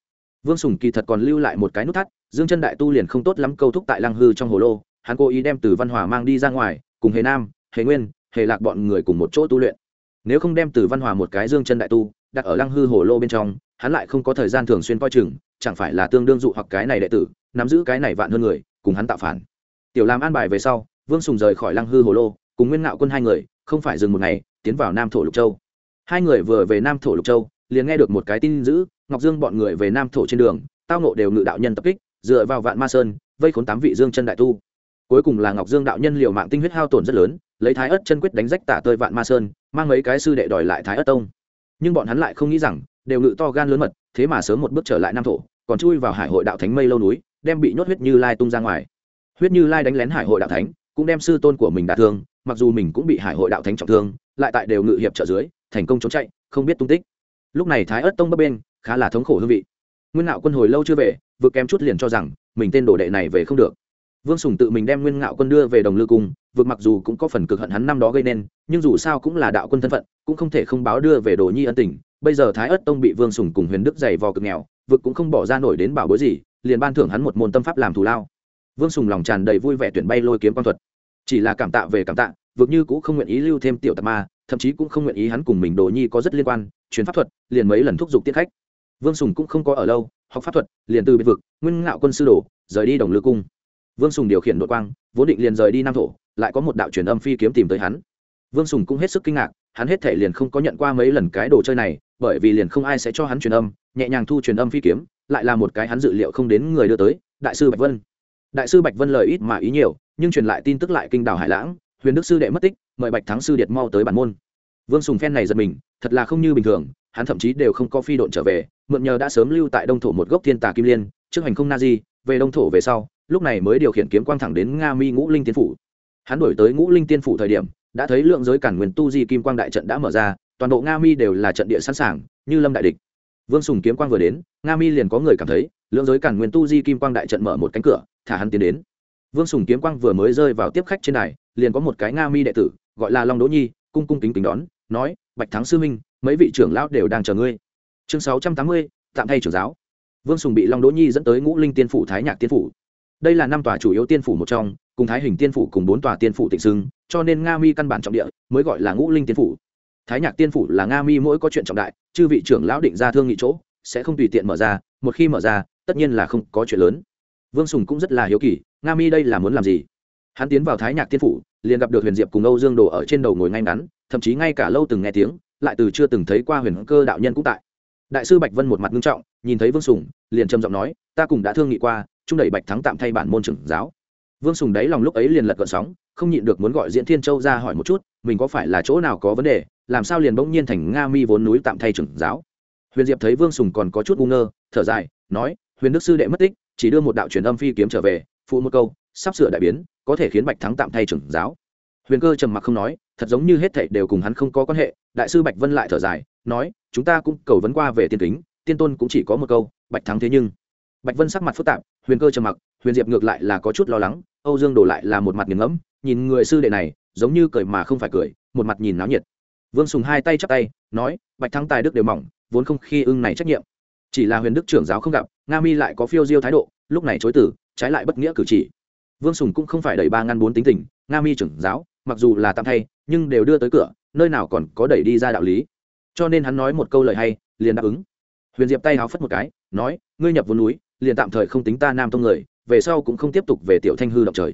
Vương sùng kỳ thật còn lưu lại một cái nút thắt, dương chân đại tu liền không tốt lắm câu thúc tại lăng hư trong hồ lô, hắn cố ý đem từ văn hòa mang đi ra ngoài, cùng hề nam, hề nguyên, hề lạc bọn người cùng một chỗ tu luyện. Nếu không đem từ văn hòa một cái dương chân đại tu đặt ở lăng hư hồ lô bên trong, hắn lại không có thời gian thường xuyên coi chừng chẳng phải là tương đương dụ hoặc cái này đệ tử, nắm giữ cái này vạn hơn người, cùng hắn tạo phản. Tiểu làm an bài về sau, vương sùng rời khỏi lăng hư hồ lô, cùng nguyên ngạo quân hai người, không phải dừng một ngày, tiến vào nam thổ lục châu. Hai người vừa về nam thổ lục châu, liền nghe được một cái tin dữ, ngọc dương bọn người về nam thổ trên đường, tao nộ đều ngự đạo nhân tập kích, dựa vào vạn ma sơn, vây khốn tám vị dương chân đại tu. Cuối cùng là ngọc dương đạo nhân liều mạng tinh huyết hao tổn rất lớn, lấy thái ớt chân quyết đánh rách tả tơi vạn ma sơn, mang mấy cái sư đệ đòi lại thái ớt tông. Nhưng bọn hắn lại không nghĩ rằng, đều ngự to gan lớn mật, thế mà sớm một bước trở lại nam thổ còn chui vào hải hội đạo thánh mây lâu núi, đem bị nhốt huyết như lai tung ra ngoài. Huyết như lai đánh lén hải hội đạo thánh, cũng đem sư tôn của mình đả thương, mặc dù mình cũng bị hải hội đạo thánh trọng thương, lại tại đều ngự hiệp trợ dưới, thành công trốn chạy, không biết tung tích. Lúc này thái ớt tông bấp bên, khá là thống khổ hương vị. Nguyên ngạo quân hồi lâu chưa về vừa kém chút liền cho rằng, mình tên đồ đệ này về không được. Vương sùng tự mình đem nguyên ngạo quân đưa về đồng lư cung, vượt mặc dù cũng có phần cực hận hắn năm đó gây nên, nhưng dù sao cũng là đạo quân thân phận, cũng không thể không báo đưa về đồ nhi ân tình. Bây giờ thái ớt tông bị vương sùng cùng huyền đức dày vò cực nghèo vực cũng không bỏ ra nổi đến bảo bối gì, liền ban thưởng hắn một môn tâm pháp làm thù lao. Vương sùng lòng tràn đầy vui vẻ tuyển bay lôi kiếm quan thuật. Chỉ là cảm tạ về cảm tạ, vực như cũng không nguyện ý lưu thêm tiểu tạp ma, thậm chí cũng không nguyện ý hắn cùng mình đồ nhi có rất liên quan chuyến pháp thuật, liền mấy lần thúc giục tiết khách. Vương sùng cũng không có ở lâu, học pháp thuật, liền từ biệt vực, nguyên ngạo quân sư đồ, rời đi đồng lư cung. Vương sùng điều khiển đội quang, vốn định liền rời đi nam thổ, lại có một đạo truyền âm phi kiếm tìm tới hắn. Vương sùng cũng hết sức kinh ngạc, hắn hết thể liền không có nhận qua mấy lần cái đồ chơi này bởi vì liền không ai sẽ cho hắn truyền âm, nhẹ nhàng thu truyền âm phi kiếm, lại là một cái hắn dự liệu không đến người đưa tới, đại sư bạch vân. Đại sư bạch vân lời ít mà ý nhiều, nhưng truyền lại tin tức lại kinh đảo hải lãng, huyền đức sư đệ mất tích, mời bạch thắng sư điệt mau tới bản môn. Vương sùng phen này giật mình, thật là không như bình thường, hắn thậm chí đều không có phi độn trở về, mượn nhờ đã sớm lưu tại đông thổ một gốc thiên tà kim liên, trước hành không na di, về đông thổ về sau, lúc này mới điều khiển kiếm quang thẳng đến nga mi ngũ linh tiên phủ. Hắn đổi tới ngũ linh tiên phủ thời điểm, đã thấy lượng giới cản nguyên tu di kim quang đại trận đã mở ra toàn bộ nga mi đều là trận địa sẵn sàng, như lâm đại địch. Vương sùng kiếm quang vừa đến, nga mi liền có người cảm thấy, lưỡng giới cản nguyên tu di kim quang đại trận mở một cánh cửa, thả hắn tiến đến. Vương sùng kiếm quang vừa mới rơi vào tiếp khách trên này liền có một cái nga mi đệ tử, gọi là long đỗ nhi, cung cung kính kính đón, nói, bạch thắng sư minh, mấy vị trưởng lão đều đang chờ ngươi. Chương sáu trăm tám mươi, tạm thay trưởng giáo. Vương sùng bị long đỗ nhi dẫn tới ngũ linh tiên phủ, thái nhạc tiên phủ. Đây là năm tòa chủ yếu tiên phủ một trong, cùng thái hình tiên phủ cùng bốn tòa tiên phủ tịnh xưng, cho nên nga mi căn bản trọng địa mới gọi là ngũ linh tiên phủ thái nhạc tiên phủ là nga mi mỗi có chuyện trọng đại, chư vị trưởng lão định ra thương nghị chỗ, sẽ không tùy tiện mở ra, một khi mở ra, tất nhiên là không có chuyện lớn. Vương sùng cũng rất là hiếu kỳ, nga mi đây là muốn làm gì? Hắn tiến vào thái nhạc tiên phủ, liền gặp được huyền diệp cùng âu dương đồ ở trên đầu ngồi ngay ngắn, thậm chí ngay cả lâu từng nghe tiếng, lại từ chưa từng thấy qua huyền cơ đạo nhân cũng tại. Đại sư bạch vân một mặt nghiêm trọng, nhìn thấy vương sùng, liền trầm giọng nói, ta cùng đã thương nghị qua, trung đẩy bạch thắng tạm thay bản môn trưởng giáo. Vương sùng đáy lòng lúc ấy liền lật gợn sóng, không nhịn được muốn gọi diễn thiên châu ra hỏi một chút, mình có phải là chỗ nào có vấn đề làm sao liền bỗng nhiên thành nga mi vốn núi tạm thay trưởng giáo? Huyền diệp thấy vương sùng còn có chút u ngơ, thở dài, nói, huyền đức sư đệ mất tích, chỉ đưa một đạo truyền âm phi kiếm trở về, phụ một câu, sắp sửa đại biến, có thể khiến bạch thắng tạm thay trưởng giáo. Huyền cơ trầm mặc không nói, thật giống như hết thảy đều cùng hắn không có quan hệ, đại sư bạch vân lại thở dài, nói, chúng ta cũng cầu vấn qua về tiên kính, tiên tôn cũng chỉ có một câu, bạch thắng thế nhưng. Bạch vân sắc mặt phức tạp, huyền cơ trầm mặc, huyền diệp ngược lại là có chút lo lắng, âu dương đổ lại là một mặt nghiền ngẫm, nhìn người sư đệ này, giống như cười mà không phải cười, một mặt nhìn náo nhiệt vương sùng hai tay chắp tay, nói, bạch thắng tài đức đều mỏng, vốn không khi ưng này trách nhiệm. Chỉ là huyền đức trưởng giáo không gặp, nga mi lại có phiêu diêu thái độ, lúc này chối tử trái lại bất nghĩa cử chỉ. Vương sùng cũng không phải đẩy ba ngăn bốn tính tình, nga mi trưởng giáo, mặc dù là tạm thay, nhưng đều đưa tới cửa, nơi nào còn có đẩy đi ra đạo lý. Cho nên hắn nói một câu lời hay, liền đáp ứng. Huyền diệp tay háo phất một cái, nói, ngươi nhập vốn núi, liền tạm thời không tính ta nam tông người, về sau cũng không tiếp tục về tiểu thanh hư động trời.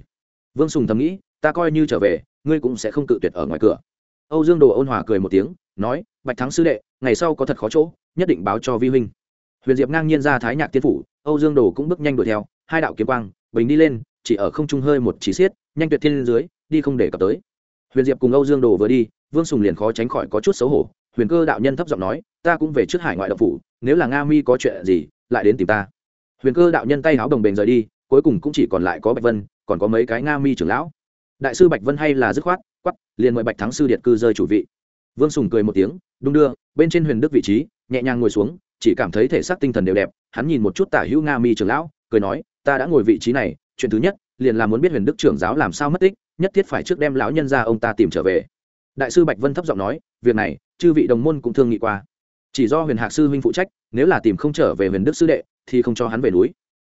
Vương sùng thầm nghĩ, ta coi như trở về, ngươi cũng sẽ không cự tuyệt ở ngoài cửa âu dương đồ ôn hòa cười một tiếng, nói, bạch thắng sư đệ, ngày sau có thật khó chỗ, nhất định báo cho vi huynh. Huyền diệp ngang nhiên ra thái nhạc tiên phủ, âu dương đồ cũng bước nhanh đuổi theo, hai đạo kiếm quang, bình đi lên, chỉ ở không trung hơi một chỉ xiết, nhanh tuyệt thiên lên dưới, đi không để cập tới. Huyền diệp cùng âu dương đồ vừa đi, vương sùng liền khó tránh khỏi có chút xấu hổ, huyền cơ đạo nhân thấp giọng nói, ta cũng về trước hải ngoại đậu phủ, nếu là nga mi có chuyện gì, lại đến tìm ta. Huyền cơ đạo nhân tay áo đồng bền rời đi, cuối cùng cũng chỉ còn lại có bạch vân, còn có mấy cái nga mi trưởng lão. Đại sư bạch vân hay là dứt khoát liền mời bạch thắng sư điện cư rơi chủ vị. Vương sùng cười một tiếng, đung đưa, bên trên huyền đức vị trí, nhẹ nhàng ngồi xuống, chỉ cảm thấy thể xác tinh thần đều đẹp, hắn nhìn một chút tả hữu nga mi trưởng lão, cười nói, ta đã ngồi vị trí này, chuyện thứ nhất, liền là muốn biết huyền đức trưởng giáo làm sao mất tích, nhất thiết phải trước đem lão nhân ra ông ta tìm trở về. Đại sư bạch vân thấp giọng nói, việc này, chư vị đồng môn cũng thương nghị qua. Chỉ do huyền hạc sư huynh phụ trách, nếu là tìm không trở về huyền đức sư đệ, thì không cho hắn về núi.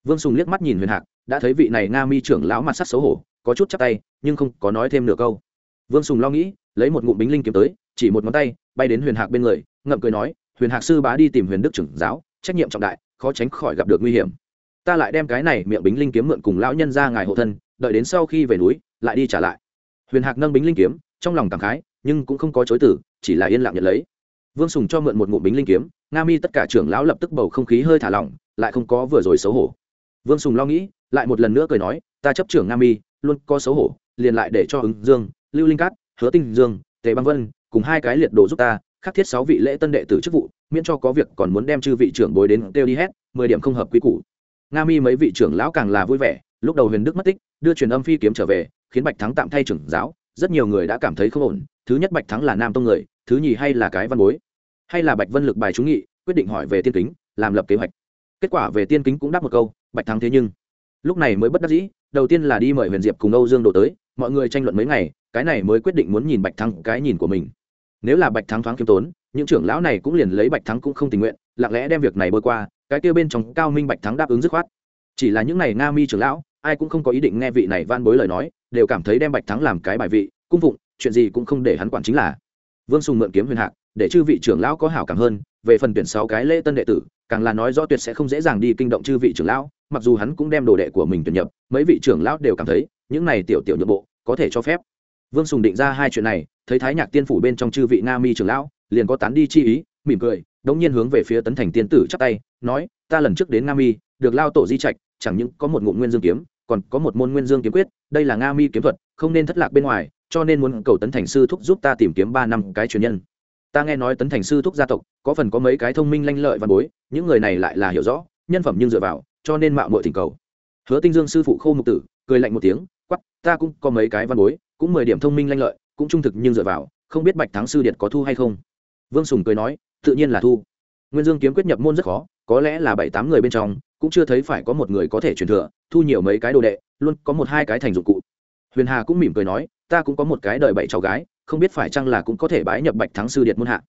Vương sùng liếc mắt nhìn huyền hạc, đã thấy vị này nga mi trưởng lão mặt sắc xấu hổ, có chút chắc tay, nhưng không có nói thêm nửa câu vương sùng lo nghĩ, lấy một ngụm bính linh kiếm tới, chỉ một ngón tay, bay đến huyền hạc bên người, ngậm cười nói, huyền hạc sư bá đi tìm huyền đức trưởng giáo, trách nhiệm trọng đại, khó tránh khỏi gặp được nguy hiểm. Ta lại đem cái này miệng bính linh kiếm mượn cùng lão nhân ra ngài hộ thân, đợi đến sau khi về núi, lại đi trả lại. Huyền hạc nâng bính linh kiếm, trong lòng cảm khái, nhưng cũng không có chối tử chỉ là yên lặng nhận lấy. Vương sùng cho mượn một ngụm bính linh kiếm, nga mi tất cả trưởng lão lập tức bầu không khí hơi thả lỏng, lại không có vừa rồi xấu hổ. Vương sùng lo nghĩ, lại một lần nữa cười nói, ta chấp trưởng nga mi, luôn có xấu hổ, liền lại để cho ứng dương lưu linh cát, hứa tinh dương, tề băng vân, cùng hai cái liệt đồ giúp ta, khắc thiết sáu vị lễ tân đệ tử chức vụ, miễn cho có việc còn muốn đem chư vị trưởng bối đến kêu đi hết, mười điểm không hợp quy củ. Nga mi mấy vị trưởng lão càng là vui vẻ, lúc đầu huyền đức mất tích, đưa truyền âm phi kiếm trở về, khiến bạch thắng tạm thay trưởng giáo, rất nhiều người đã cảm thấy không ổn, thứ nhất bạch thắng là nam tông người, thứ nhì hay là cái văn bối, hay là bạch vân lực bài trúng nghị, quyết định hỏi về tiên kính, làm lập kế hoạch. Kết quả về tiên kính cũng đáp một câu, bạch thắng thế nhưng, lúc này mới bất đắc dĩ, đầu tiên là đi mời huyền diệp cùng âu dương đổ tới mọi người tranh luận mấy ngày, cái này mới quyết định muốn nhìn bạch thắng cái nhìn của mình. Nếu là bạch thắng thoáng khiêm tốn, những trưởng lão này cũng liền lấy bạch thắng cũng không tình nguyện, lặng lẽ đem việc này bơi qua, cái kia bên trong cao minh bạch thắng đáp ứng dứt khoát. Chỉ là những này nga mi trưởng lão, ai cũng không có ý định nghe vị này van bối lời nói, đều cảm thấy đem bạch thắng làm cái bài vị, cung phụng, chuyện gì cũng không để hắn quản chính là. Vương sùng mượn kiếm huyền hạc, để chư vị trưởng lão có hảo cảm hơn, về phần tuyển sáu cái lễ tân đệ tử, càng là nói rõ tuyệt sẽ không dễ dàng đi kinh động chư vị trưởng lão, mặc dù hắn cũng đem đồ đệ của mình tuyển nhập, mấy vị trưởng lão đều cảm thấy, những này tiểu tiểu nhượng bộ có thể cho phép. Vương sùng định ra hai chuyện này, thấy thái nhạc tiên phủ bên trong chư vị nga mi trưởng lão, liền có tán đi chi ý, mỉm cười, đống nhiên hướng về phía tấn thành tiên tử chắp tay, nói, ta lần trước đến nga mi, được lao tổ di trạch, chẳng những có một ngụm nguyên dương kiếm, còn có một môn nguyên dương kiếm quyết, đây là nga mi kiếm thuật, không nên thất lạc bên ngoài, cho nên muốn cầu tấn thành sư thúc giúp ta tìm kiếm ba năm cái truyền nhân. Ta nghe nói tấn thành sư thúc gia tộc, có phần có mấy cái thông minh lanh lợi văn bối, những người này lại là hiểu rõ, nhân phẩm nhưng dựa vào, cho nên mạo muội thỉnh cầu. Hứa tinh dương sư phụ khô mục tử, cười lạnh một tiếng quắp ta cũng có mấy cái văn bối, cũng mười điểm thông minh lanh lợi, cũng trung thực nhưng dựa vào, không biết bạch thắng sư điện có thu hay không. Vương sùng cười nói, tự nhiên là thu. Nguyên dương kiếm quyết nhập môn rất khó, có lẽ là bảy tám người bên trong, cũng chưa thấy phải có một người có thể truyền thừa, thu nhiều mấy cái đồ đệ, luôn có một hai cái thành dụng cụ. Huyền hà cũng mỉm cười nói, ta cũng có một cái đời bảy cháu gái, không biết phải chăng là cũng có thể bái nhập bạch thắng sư điện môn hạ.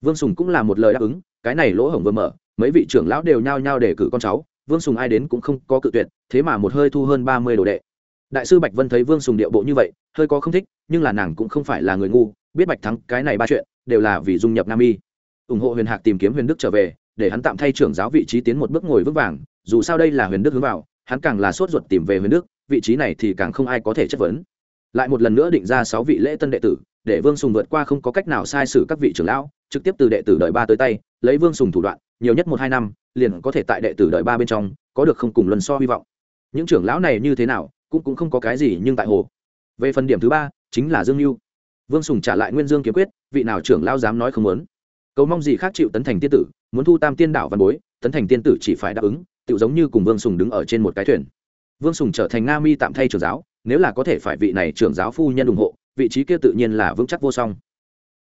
Vương sùng cũng là một lời đáp ứng, cái này lỗ hổng vừa mở, mấy vị trưởng lão đều nhao nhao để cử con cháu, vương sùng ai đến cũng không có cự tuyệt, thế mà một hơi thu hơn ba mươi đồ đệ đại sư bạch vân thấy vương sùng điệu bộ như vậy, hơi có không thích, nhưng là nàng cũng không phải là người ngu, biết bạch thắng cái này ba chuyện, đều là vì dung nhập nam y. Ủng hộ huyền hạc tìm kiếm huyền đức trở về, để hắn tạm thay trưởng giáo vị trí tiến một bước ngồi vững vàng, dù sao đây là huyền đức hướng vào, hắn càng là sốt ruột tìm về huyền đức, vị trí này thì càng không ai có thể chất vấn. Lại một lần nữa định ra sáu vị lễ tân đệ tử, để vương sùng vượt qua không có cách nào sai sử các vị trưởng lão, trực tiếp từ đệ tử đợi ba tới tay, lấy vương sùng thủ đoạn, nhiều nhất một hai năm, liền có thể tại đệ tử đợi ba bên trong, có được không cùng luân so hy vọng. Những trưởng lão này như thế nào cũng cũng không có cái gì nhưng tại hồ. Về phần điểm thứ ba, chính là dương mưu vương sùng trả lại nguyên dương kiếm quyết, vị nào trưởng lao dám nói không muốn. Cầu mong gì khác chịu tấn thành tiên tử, muốn thu tam tiên đảo văn bối, tấn thành tiên tử chỉ phải đáp ứng tự giống như cùng vương sùng đứng ở trên một cái thuyền. Vương sùng trở thành nga mi tạm thay trưởng giáo, nếu là có thể phải vị này trưởng giáo phu nhân ủng hộ, vị trí kia tự nhiên là vững chắc vô song.